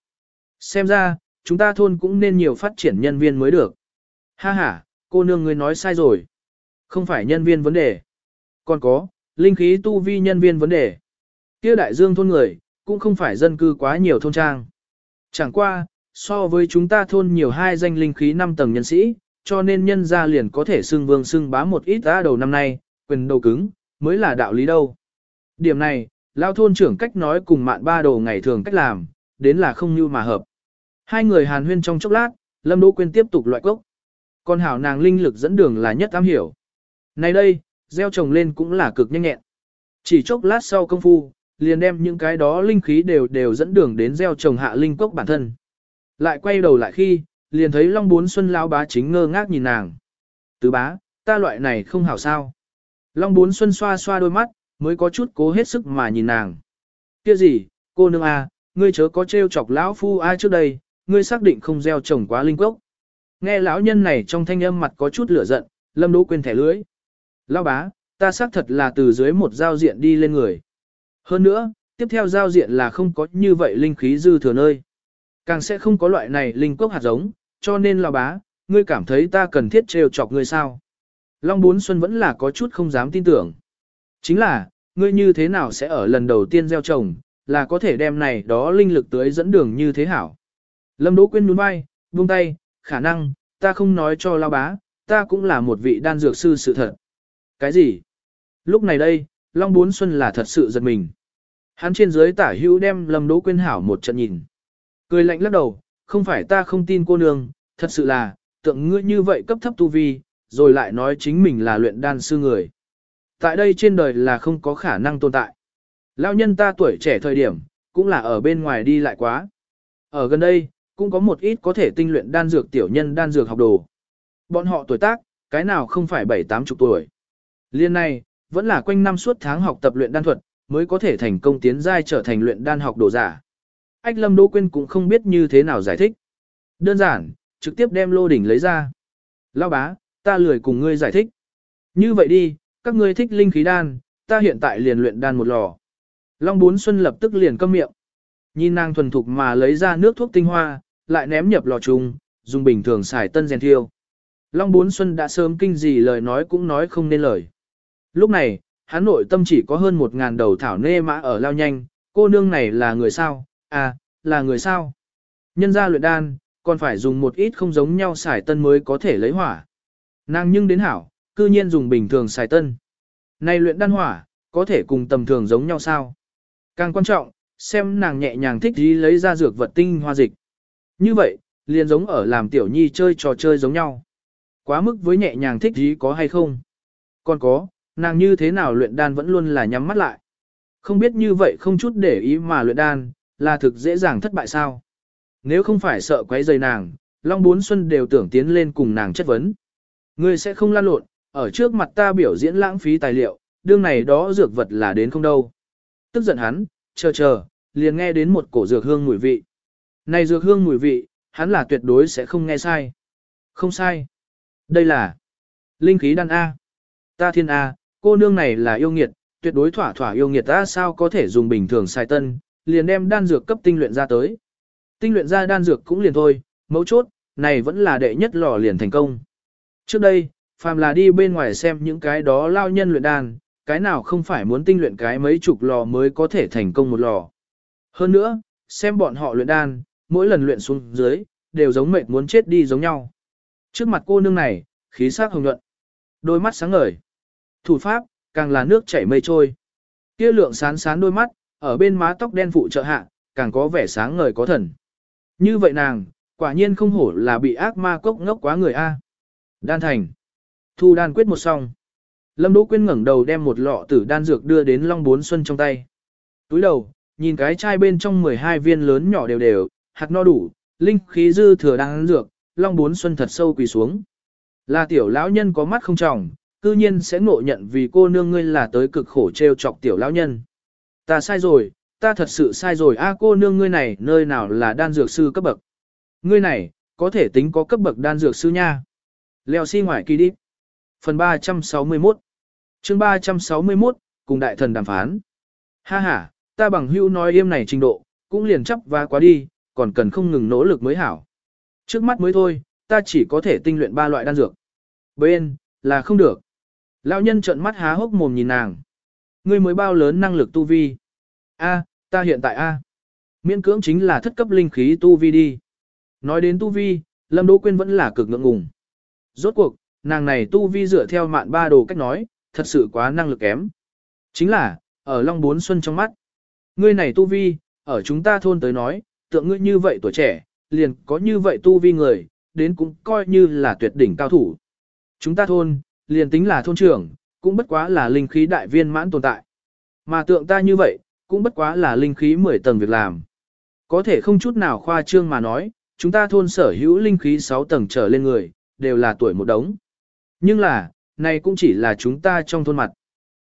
Xem ra, chúng ta thôn cũng nên nhiều phát triển nhân viên mới được. Ha ha, cô nương ngươi nói sai rồi. Không phải nhân viên vấn đề. Còn có, linh khí tu vi nhân viên vấn đề. Kia đại dương thôn người, cũng không phải dân cư quá nhiều thôn trang. Chẳng qua, so với chúng ta thôn nhiều hai danh linh khí 5 tầng nhân sĩ, cho nên nhân gia liền có thể xưng vương xưng bá một ít ra đầu năm nay, quyền đầu cứng, mới là đạo lý đâu. Điểm này, lao thôn trưởng cách nói cùng mạn ba đồ ngày thường cách làm, đến là không như mà hợp. Hai người hàn huyên trong chốc lát, Lâm Đỗ Quyên tiếp tục loại cốc. Còn hảo nàng linh lực dẫn đường là nhất am hiểu. Này đây, gieo trồng lên cũng là cực nhanh nhẹn. Chỉ chốc lát sau công phu, liền đem những cái đó linh khí đều đều dẫn đường đến gieo trồng hạ linh cốc bản thân. Lại quay đầu lại khi, liền thấy Long Bốn Xuân lão bá chính ngơ ngác nhìn nàng. Tứ bá, ta loại này không hảo sao. Long Bốn Xuân xoa xoa đôi mắt, mới có chút cố hết sức mà nhìn nàng. Kia gì, cô nương a, ngươi chớ có trêu chọc lão phu ai trước đây, ngươi xác định không gieo trồng quá linh cốc. Nghe lão nhân này trong thanh âm mặt có chút lửa giận, Lâm Đỗ quên thẻ lưới. Lão bá, ta xác thật là từ dưới một giao diện đi lên người. Hơn nữa, tiếp theo giao diện là không có như vậy linh khí dư thừa nơi. Càng sẽ không có loại này linh cốc hạt giống, cho nên lão bá, ngươi cảm thấy ta cần thiết trêu chọc ngươi sao? Long Bốn Xuân vẫn là có chút không dám tin tưởng. Chính là, ngươi như thế nào sẽ ở lần đầu tiên gieo trồng, là có thể đem này đó linh lực tới dẫn đường như thế hảo. Lâm Đỗ Quyên nhún vai, buông tay, khả năng, ta không nói cho lao bá, ta cũng là một vị đan dược sư sự thật. Cái gì? Lúc này đây, Long Bốn Xuân là thật sự giật mình. Hắn trên dưới tả hữu đem Lâm Đỗ Quyên hảo một trận nhìn. Cười lạnh lắc đầu, không phải ta không tin cô nương, thật sự là, tượng ngươi như vậy cấp thấp tu vi, rồi lại nói chính mình là luyện đan sư người. Tại đây trên đời là không có khả năng tồn tại. Lão nhân ta tuổi trẻ thời điểm, cũng là ở bên ngoài đi lại quá. Ở gần đây, cũng có một ít có thể tinh luyện đan dược tiểu nhân đan dược học đồ. Bọn họ tuổi tác, cái nào không phải bảy tám chục tuổi. Liên này, vẫn là quanh năm suốt tháng học tập luyện đan thuật, mới có thể thành công tiến giai trở thành luyện đan học đồ giả. Ách Lâm Đỗ Quyên cũng không biết như thế nào giải thích. Đơn giản, trực tiếp đem lô đỉnh lấy ra. lão bá, ta lười cùng ngươi giải thích. Như vậy đi, các ngươi thích linh khí đan, ta hiện tại liền luyện đan một lò. Long Bốn Xuân lập tức liền câm miệng. Nhìn nàng thuần thục mà lấy ra nước thuốc tinh hoa, lại ném nhập lò trùng, dùng bình thường xài tân rèn thiêu. Long Bốn Xuân đã sớm kinh gì lời nói cũng nói không nên lời. Lúc này, hắn nội tâm chỉ có hơn một ngàn đầu thảo nê mã ở lao nhanh, cô nương này là người sao, à, là người sao. Nhân gia luyện đan, còn phải dùng một ít không giống nhau xài tân mới có thể lấy hỏa. Nàng nhưng đến hảo, cư nhiên dùng bình thường xài tân. Này luyện đan hỏa, có thể cùng tầm thường giống nhau sao? Càng quan trọng, xem nàng nhẹ nhàng thích gì lấy ra dược vật tinh hoa dịch. Như vậy, liền giống ở làm tiểu nhi chơi trò chơi giống nhau. Quá mức với nhẹ nhàng thích gì có hay không? Còn có, nàng như thế nào luyện đan vẫn luôn là nhắm mắt lại. Không biết như vậy không chút để ý mà luyện đan, là thực dễ dàng thất bại sao? Nếu không phải sợ quấy rầy nàng, Long Bốn Xuân đều tưởng tiến lên cùng nàng chất vấn. Ngươi sẽ không lan lộn, ở trước mặt ta biểu diễn lãng phí tài liệu, đương này đó dược vật là đến không đâu. Tức giận hắn, chờ chờ, liền nghe đến một cổ dược hương mùi vị. Này dược hương mùi vị, hắn là tuyệt đối sẽ không nghe sai. Không sai. Đây là linh khí đan A. Ta thiên A, cô nương này là yêu nghiệt, tuyệt đối thỏa thỏa yêu nghiệt ta sao có thể dùng bình thường sai tân, liền đem đan dược cấp tinh luyện ra tới. Tinh luyện ra đan dược cũng liền thôi, mấu chốt, này vẫn là đệ nhất lò liền thành công. Trước đây, phàm là đi bên ngoài xem những cái đó lao nhân luyện đan, cái nào không phải muốn tinh luyện cái mấy chục lò mới có thể thành công một lò. Hơn nữa, xem bọn họ luyện đan, mỗi lần luyện xuống dưới, đều giống mệt muốn chết đi giống nhau. Trước mặt cô nương này, khí sắc hồng nhuận, đôi mắt sáng ngời. Thủ pháp, càng là nước chảy mây trôi. Kia lượng sán sán đôi mắt, ở bên má tóc đen phụ trợ hạ, càng có vẻ sáng ngời có thần. Như vậy nàng, quả nhiên không hổ là bị ác ma cốc ngốc quá người A. Đan thành. Thu đan quyết một xong. Lâm Đỗ Quyên ngẩng đầu đem một lọ tử đan dược đưa đến Long Bốn Xuân trong tay. Túi đầu, nhìn cái chai bên trong 12 viên lớn nhỏ đều đều, hạt no đủ, linh khí dư thừa đan dược, Long Bốn Xuân thật sâu quỳ xuống. Là tiểu lão nhân có mắt không trọng, cư nhiên sẽ ngộ nhận vì cô nương ngươi là tới cực khổ treo chọc tiểu lão nhân. Ta sai rồi, ta thật sự sai rồi a cô nương ngươi này nơi nào là đan dược sư cấp bậc. Ngươi này, có thể tính có cấp bậc đan dược sư nha. Leo xi si ngoài kỳ đi. Phần 361 chương 361, cùng đại thần đàm phán. Ha ha, ta bằng hữu nói yêm này trình độ, cũng liền chấp và quá đi, còn cần không ngừng nỗ lực mới hảo. Trước mắt mới thôi, ta chỉ có thể tinh luyện ba loại đan dược. Bên, là không được. Lão nhân trợn mắt há hốc mồm nhìn nàng. Ngươi mới bao lớn năng lực tu vi. A, ta hiện tại A. Miễn cưỡng chính là thất cấp linh khí tu vi đi. Nói đến tu vi, Lâm Đỗ Quyên vẫn là cực ngượng ngùng. Rốt cuộc, nàng này tu vi dựa theo mạn ba đồ cách nói, thật sự quá năng lực kém. Chính là, ở Long Bốn Xuân trong mắt. Ngươi này tu vi, ở chúng ta thôn tới nói, tượng ngươi như vậy tuổi trẻ, liền có như vậy tu vi người, đến cũng coi như là tuyệt đỉnh cao thủ. Chúng ta thôn, liền tính là thôn trưởng, cũng bất quá là linh khí đại viên mãn tồn tại. Mà tượng ta như vậy, cũng bất quá là linh khí 10 tầng việc làm. Có thể không chút nào khoa trương mà nói, chúng ta thôn sở hữu linh khí 6 tầng trở lên người, đều là tuổi một đống. Nhưng là, này cũng chỉ là chúng ta trong thôn mặt.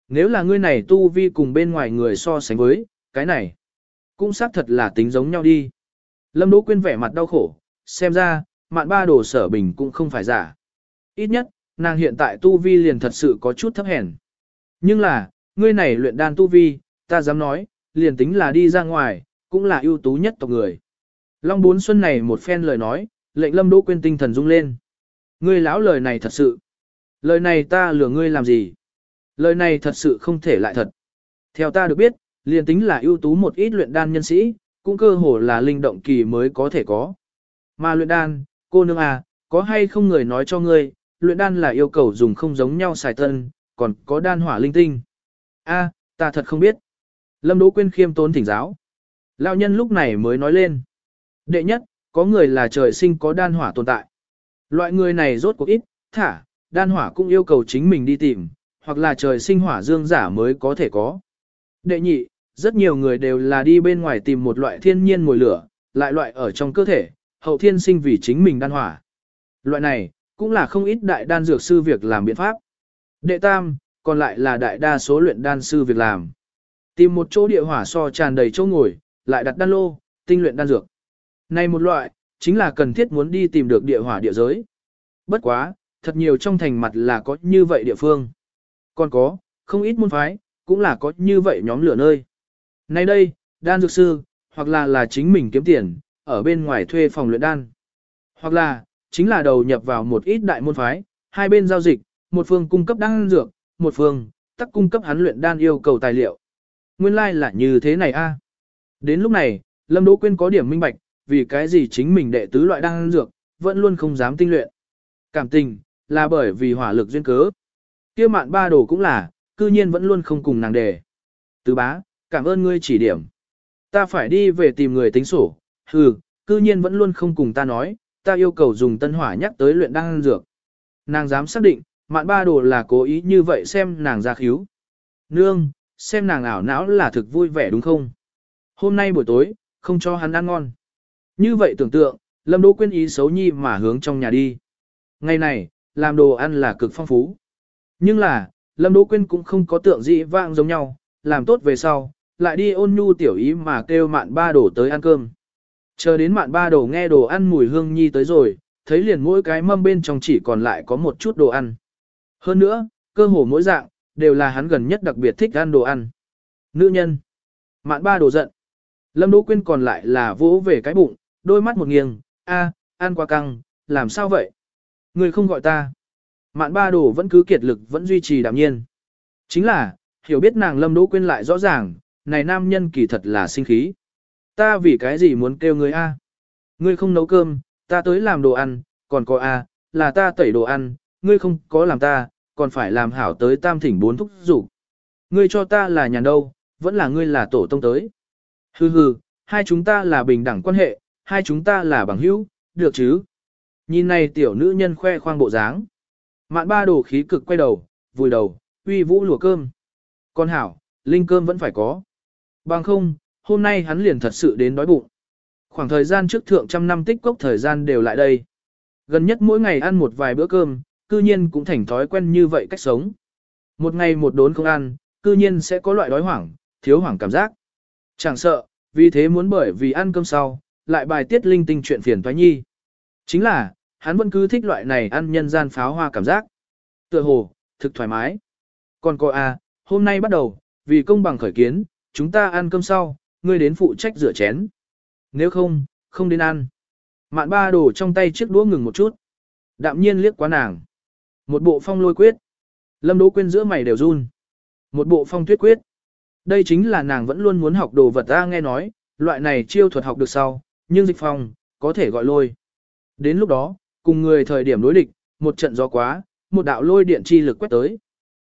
Nếu là ngươi này tu vi cùng bên ngoài người so sánh với, cái này, cũng xác thật là tính giống nhau đi. Lâm Đỗ Quyên vẻ mặt đau khổ, xem ra, mạn ba đồ sở bình cũng không phải giả. Ít nhất, nàng hiện tại tu vi liền thật sự có chút thấp hèn. Nhưng là, ngươi này luyện đan tu vi, ta dám nói, liền tính là đi ra ngoài, cũng là ưu tú nhất tộc người. Long Bốn Xuân này một phen lời nói, lệnh Lâm Đỗ Quyên tinh thần rung lên. Ngươi lão lời này thật sự. Lời này ta lừa ngươi làm gì? Lời này thật sự không thể lại thật. Theo ta được biết, liền tính là ưu tú một ít luyện đan nhân sĩ, cũng cơ hồ là linh động kỳ mới có thể có. Mà luyện đan, cô nương à, có hay không người nói cho ngươi, luyện đan là yêu cầu dùng không giống nhau xài tân, còn có đan hỏa linh tinh. A, ta thật không biết. Lâm Đỗ Quyên khiêm tốn thỉnh giáo. Lão nhân lúc này mới nói lên. Đệ nhất, có người là trời sinh có đan hỏa tồn tại. Loại người này rốt cuộc ít, thả, đan hỏa cũng yêu cầu chính mình đi tìm, hoặc là trời sinh hỏa dương giả mới có thể có. Đệ nhị, rất nhiều người đều là đi bên ngoài tìm một loại thiên nhiên mùi lửa, lại loại ở trong cơ thể, hậu thiên sinh vì chính mình đan hỏa. Loại này, cũng là không ít đại đan dược sư việc làm biện pháp. Đệ tam, còn lại là đại đa số luyện đan sư việc làm. Tìm một chỗ địa hỏa so tràn đầy chỗ ngồi, lại đặt đan lô, tinh luyện đan dược. Này một loại, chính là cần thiết muốn đi tìm được địa hỏa địa giới. Bất quá, thật nhiều trong thành mặt là có như vậy địa phương. Còn có, không ít môn phái, cũng là có như vậy nhóm lửa nơi. Nay đây, đan dược sư, hoặc là là chính mình kiếm tiền, ở bên ngoài thuê phòng luyện đan. Hoặc là, chính là đầu nhập vào một ít đại môn phái, hai bên giao dịch, một phương cung cấp đan dược, một phương, tắc cung cấp hắn luyện đan yêu cầu tài liệu. Nguyên lai like là như thế này a. Đến lúc này, Lâm Đỗ Quyên có điểm minh bạch, vì cái gì chính mình đệ tứ loại đan dược, vẫn luôn không dám tinh luyện. Cảm tình, là bởi vì hỏa lực duyên cớ. kia mạn ba đồ cũng là, cư nhiên vẫn luôn không cùng nàng đề. Tứ bá, cảm ơn ngươi chỉ điểm. Ta phải đi về tìm người tính sổ, hừ, cư nhiên vẫn luôn không cùng ta nói, ta yêu cầu dùng tân hỏa nhắc tới luyện đan dược. Nàng dám xác định, mạn ba đồ là cố ý như vậy xem nàng ra khíu. Nương, xem nàng ảo não là thực vui vẻ đúng không? Hôm nay buổi tối, không cho hắn ăn ngon. Như vậy tưởng tượng, Lâm Đỗ Quyên ý xấu nhi mà hướng trong nhà đi. Ngày này, làm đồ ăn là cực phong phú. Nhưng là, Lâm Đỗ Quyên cũng không có tượng dị vang giống nhau, làm tốt về sau, lại đi ôn nhu tiểu ý mà kêu mạn ba đồ tới ăn cơm. Chờ đến mạn ba đồ nghe đồ ăn mùi hương nhi tới rồi, thấy liền mỗi cái mâm bên trong chỉ còn lại có một chút đồ ăn. Hơn nữa, cơ hồ mỗi dạng, đều là hắn gần nhất đặc biệt thích ăn đồ ăn. Nữ nhân. Mạn ba đồ giận. Lâm Đỗ Quyên còn lại là vỗ về cái bụng, đôi mắt một nghiêng, a, ăn quá căng, làm sao vậy? Người không gọi ta. Mạn ba đồ vẫn cứ kiệt lực vẫn duy trì đạm nhiên. Chính là, hiểu biết nàng Lâm Đỗ Quyên lại rõ ràng, này nam nhân kỳ thật là sinh khí. Ta vì cái gì muốn kêu ngươi a? Ngươi không nấu cơm, ta tới làm đồ ăn, còn có a, là ta tẩy đồ ăn, ngươi không có làm ta, còn phải làm hảo tới tam thỉnh bốn thúc rủ. Ngươi cho ta là nhà đâu, vẫn là ngươi là tổ tông tới. Hừ hừ, hai chúng ta là bình đẳng quan hệ, hai chúng ta là bằng hữu, được chứ? Nhìn này tiểu nữ nhân khoe khoang bộ dáng. Mạn ba đồ khí cực quay đầu, vùi đầu, uy vũ lùa cơm. Con hảo, linh cơm vẫn phải có. Bằng không, hôm nay hắn liền thật sự đến đói bụng. Khoảng thời gian trước thượng trăm năm tích cốc thời gian đều lại đây. Gần nhất mỗi ngày ăn một vài bữa cơm, cư nhiên cũng thành thói quen như vậy cách sống. Một ngày một đốn không ăn, cư nhiên sẽ có loại đói hoảng, thiếu hoảng cảm giác. Chẳng sợ, vì thế muốn bởi vì ăn cơm sau, lại bài tiết linh tinh chuyện phiền toái nhi. Chính là, hắn vẫn cứ thích loại này ăn nhân gian pháo hoa cảm giác. Tựa hồ, thực thoải mái. Còn cô à, hôm nay bắt đầu, vì công bằng khởi kiến, chúng ta ăn cơm sau, ngươi đến phụ trách rửa chén. Nếu không, không đến ăn. Mạn ba đổ trong tay chiếc đũa ngừng một chút. Đạm nhiên liếc quá nàng. Một bộ phong lôi quyết. Lâm Đỗ Quyên giữa mày đều run. Một bộ phong tuyết quyết. Đây chính là nàng vẫn luôn muốn học đồ vật ta nghe nói, loại này chiêu thuật học được sau, nhưng dịch phong, có thể gọi lôi. Đến lúc đó, cùng người thời điểm đối địch, một trận gió quá, một đạo lôi điện chi lực quét tới.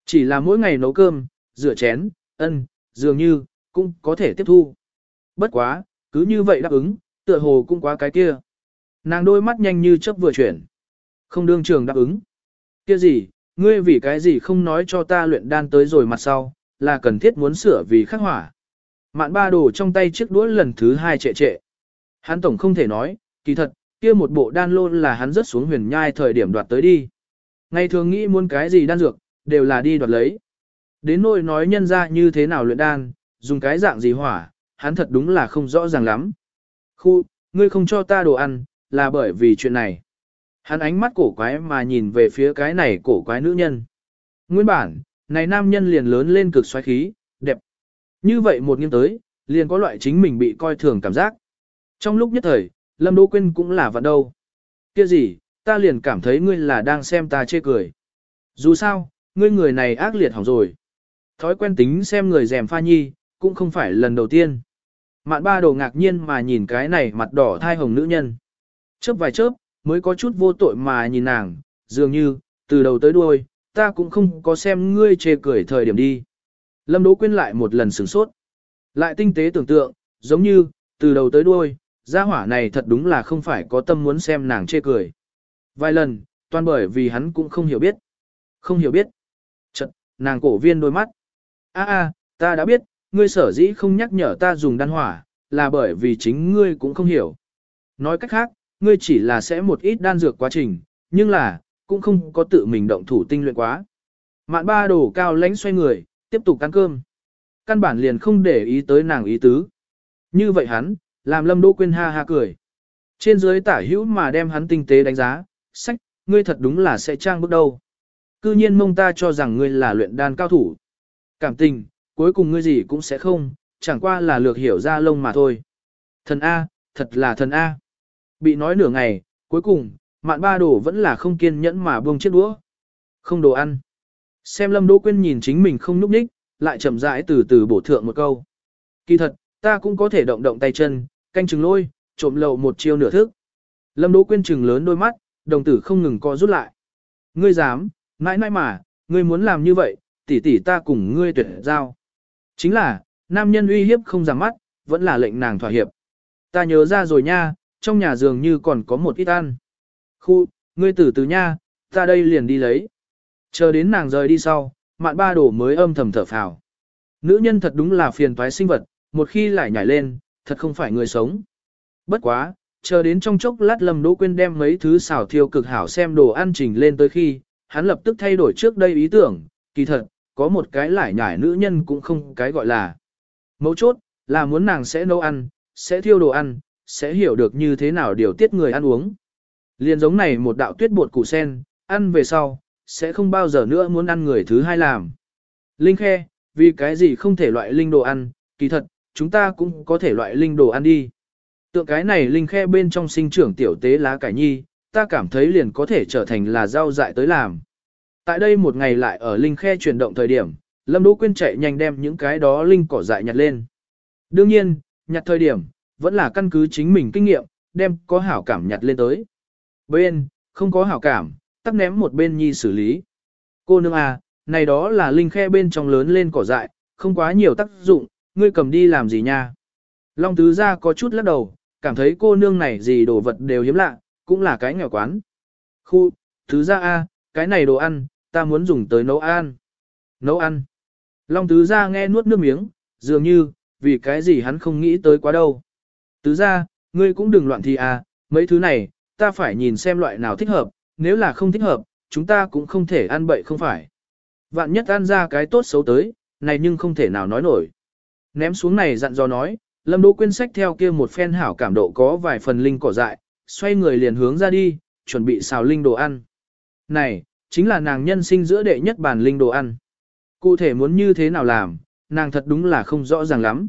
Chỉ là mỗi ngày nấu cơm, rửa chén, ân, dường như, cũng có thể tiếp thu. Bất quá, cứ như vậy đáp ứng, tựa hồ cũng quá cái kia. Nàng đôi mắt nhanh như chớp vừa chuyển. Không đương trường đáp ứng. Kia gì, ngươi vì cái gì không nói cho ta luyện đan tới rồi mặt sau, là cần thiết muốn sửa vì khắc hỏa. Mạn ba đồ trong tay chiếc đũa lần thứ hai trệ trệ. Hắn tổng không thể nói, kỳ thật, kia một bộ đan lôn là hắn rớt xuống huyền nhai thời điểm đoạt tới đi. Ngày thường nghĩ muốn cái gì đan dược, đều là đi đoạt lấy. Đến nỗi nói nhân ra như thế nào luyện đan, dùng cái dạng gì hỏa, hắn thật đúng là không rõ ràng lắm. Khu, ngươi không cho ta đồ ăn, là bởi vì chuyện này. Hắn ánh mắt cổ quái mà nhìn về phía cái này cổ quái nữ nhân. Nguyên bản, này nam nhân liền lớn lên cực xoáy khí, đẹp. Như vậy một nghiêng tới, liền có loại chính mình bị coi thường cảm giác. Trong lúc nhất thời, Lâm Đỗ Quyên cũng là vặn đâu. Kia gì, ta liền cảm thấy ngươi là đang xem ta chê cười. Dù sao, ngươi người này ác liệt hỏng rồi. Thói quen tính xem người dèm pha nhi, cũng không phải lần đầu tiên. Mạn ba đồ ngạc nhiên mà nhìn cái này mặt đỏ thai hồng nữ nhân. Chớp vài chớp, mới có chút vô tội mà nhìn nàng, dường như, từ đầu tới đuôi, ta cũng không có xem ngươi chê cười thời điểm đi. Lâm Đỗ Quyên lại một lần sửng sốt. Lại tinh tế tưởng tượng, giống như, từ đầu tới đuôi, gia hỏa này thật đúng là không phải có tâm muốn xem nàng chê cười. Vài lần, toàn bởi vì hắn cũng không hiểu biết. Không hiểu biết. Chật, nàng cổ viên đôi mắt. a a ta đã biết, ngươi sở dĩ không nhắc nhở ta dùng đan hỏa, là bởi vì chính ngươi cũng không hiểu. Nói cách khác, ngươi chỉ là sẽ một ít đan dược quá trình, nhưng là, cũng không có tự mình động thủ tinh luyện quá. Mạn ba đổ cao lánh xoay người, tiếp tục ăn cơm. Căn bản liền không để ý tới nàng ý tứ. Như vậy hắn, làm lâm đỗ quên ha ha cười. Trên dưới tả hữu mà đem hắn tinh tế đánh giá, sách, ngươi thật đúng là sẽ trang bước đâu. Cư nhiên mông ta cho rằng ngươi là luyện đan cao thủ. Cảm tình, cuối cùng ngươi gì cũng sẽ không, chẳng qua là lược hiểu ra lông mà thôi. Thần A, thật là thần A. Bị nói nửa ngày, cuối cùng, mạn ba đồ vẫn là không kiên nhẫn mà buông chiếc đũa. Không đồ ăn. Xem lâm đỗ quyên nhìn chính mình không núp đích, lại chậm rãi từ từ bổ thượng một câu. Kỳ thật, ta cũng có thể động động tay chân, canh chừng lôi, trộm lậu một chiêu nửa thức. Lâm đỗ quyên chừng lớn đôi mắt, đồng tử không ngừng co rút lại. Ngươi dám, mãi mãi mà, ngươi muốn làm như vậy, tỷ tỷ ta cùng ngươi tuyệt giao. Chính là, nam nhân uy hiếp không giảm mắt, vẫn là lệnh nàng thỏa hiệp. Ta nhớ ra rồi nha, trong nhà dường như còn có một ít ăn. Khu, ngươi tử từ nha, ta đây liền đi lấy. Chờ đến nàng rời đi sau, mạn ba đổ mới âm thầm thở phào. Nữ nhân thật đúng là phiền toái sinh vật, một khi lại nhảy lên, thật không phải người sống. Bất quá, chờ đến trong chốc lát Lâm Đỗ quên đem mấy thứ xào thiêu cực hảo xem đồ ăn trình lên tới khi, hắn lập tức thay đổi trước đây ý tưởng, kỳ thật, có một cái lại nhải nữ nhân cũng không cái gọi là. Mấu chốt, là muốn nàng sẽ nấu ăn, sẽ thiêu đồ ăn, sẽ hiểu được như thế nào điều tiết người ăn uống. Liên giống này một đạo tuyết bột củ sen, ăn về sau, sẽ không bao giờ nữa muốn ăn người thứ hai làm. Linh khe, vì cái gì không thể loại linh đồ ăn, kỳ thật, chúng ta cũng có thể loại linh đồ ăn đi. Tượng cái này linh khe bên trong sinh trưởng tiểu tế lá cải nhi, ta cảm thấy liền có thể trở thành là rau dại tới làm. Tại đây một ngày lại ở linh khe chuyển động thời điểm, Lâm Đỗ Quyên chạy nhanh đem những cái đó linh cỏ dại nhặt lên. Đương nhiên, nhặt thời điểm, vẫn là căn cứ chính mình kinh nghiệm, đem có hảo cảm nhặt lên tới. Bên, không có hảo cảm, tắt ném một bên nhi xử lý. Cô nương à, này đó là linh khe bên trong lớn lên cỏ dại, không quá nhiều tác dụng, ngươi cầm đi làm gì nha. Long tứ gia có chút lắc đầu, cảm thấy cô nương này gì đồ vật đều hiếm lạ, cũng là cái nghèo quán. Khu, thứ gia a, cái này đồ ăn, ta muốn dùng tới nấu ăn. Nấu ăn. Long tứ gia nghe nuốt nước miếng, dường như, vì cái gì hắn không nghĩ tới quá đâu. Tứ gia, ngươi cũng đừng loạn thì à, mấy thứ này, ta phải nhìn xem loại nào thích hợp, nếu là không thích hợp, chúng ta cũng không thể ăn bậy không phải. Vạn nhất ăn ra cái tốt xấu tới, này nhưng không thể nào nói nổi. Ném xuống này dặn dò nói, Lâm Đỗ Quyên sách theo kia một phen hảo cảm độ có vài phần linh cỏ dại, xoay người liền hướng ra đi, chuẩn bị xào linh đồ ăn. Này, chính là nàng nhân sinh giữa đệ nhất bản linh đồ ăn. Cụ thể muốn như thế nào làm, nàng thật đúng là không rõ ràng lắm.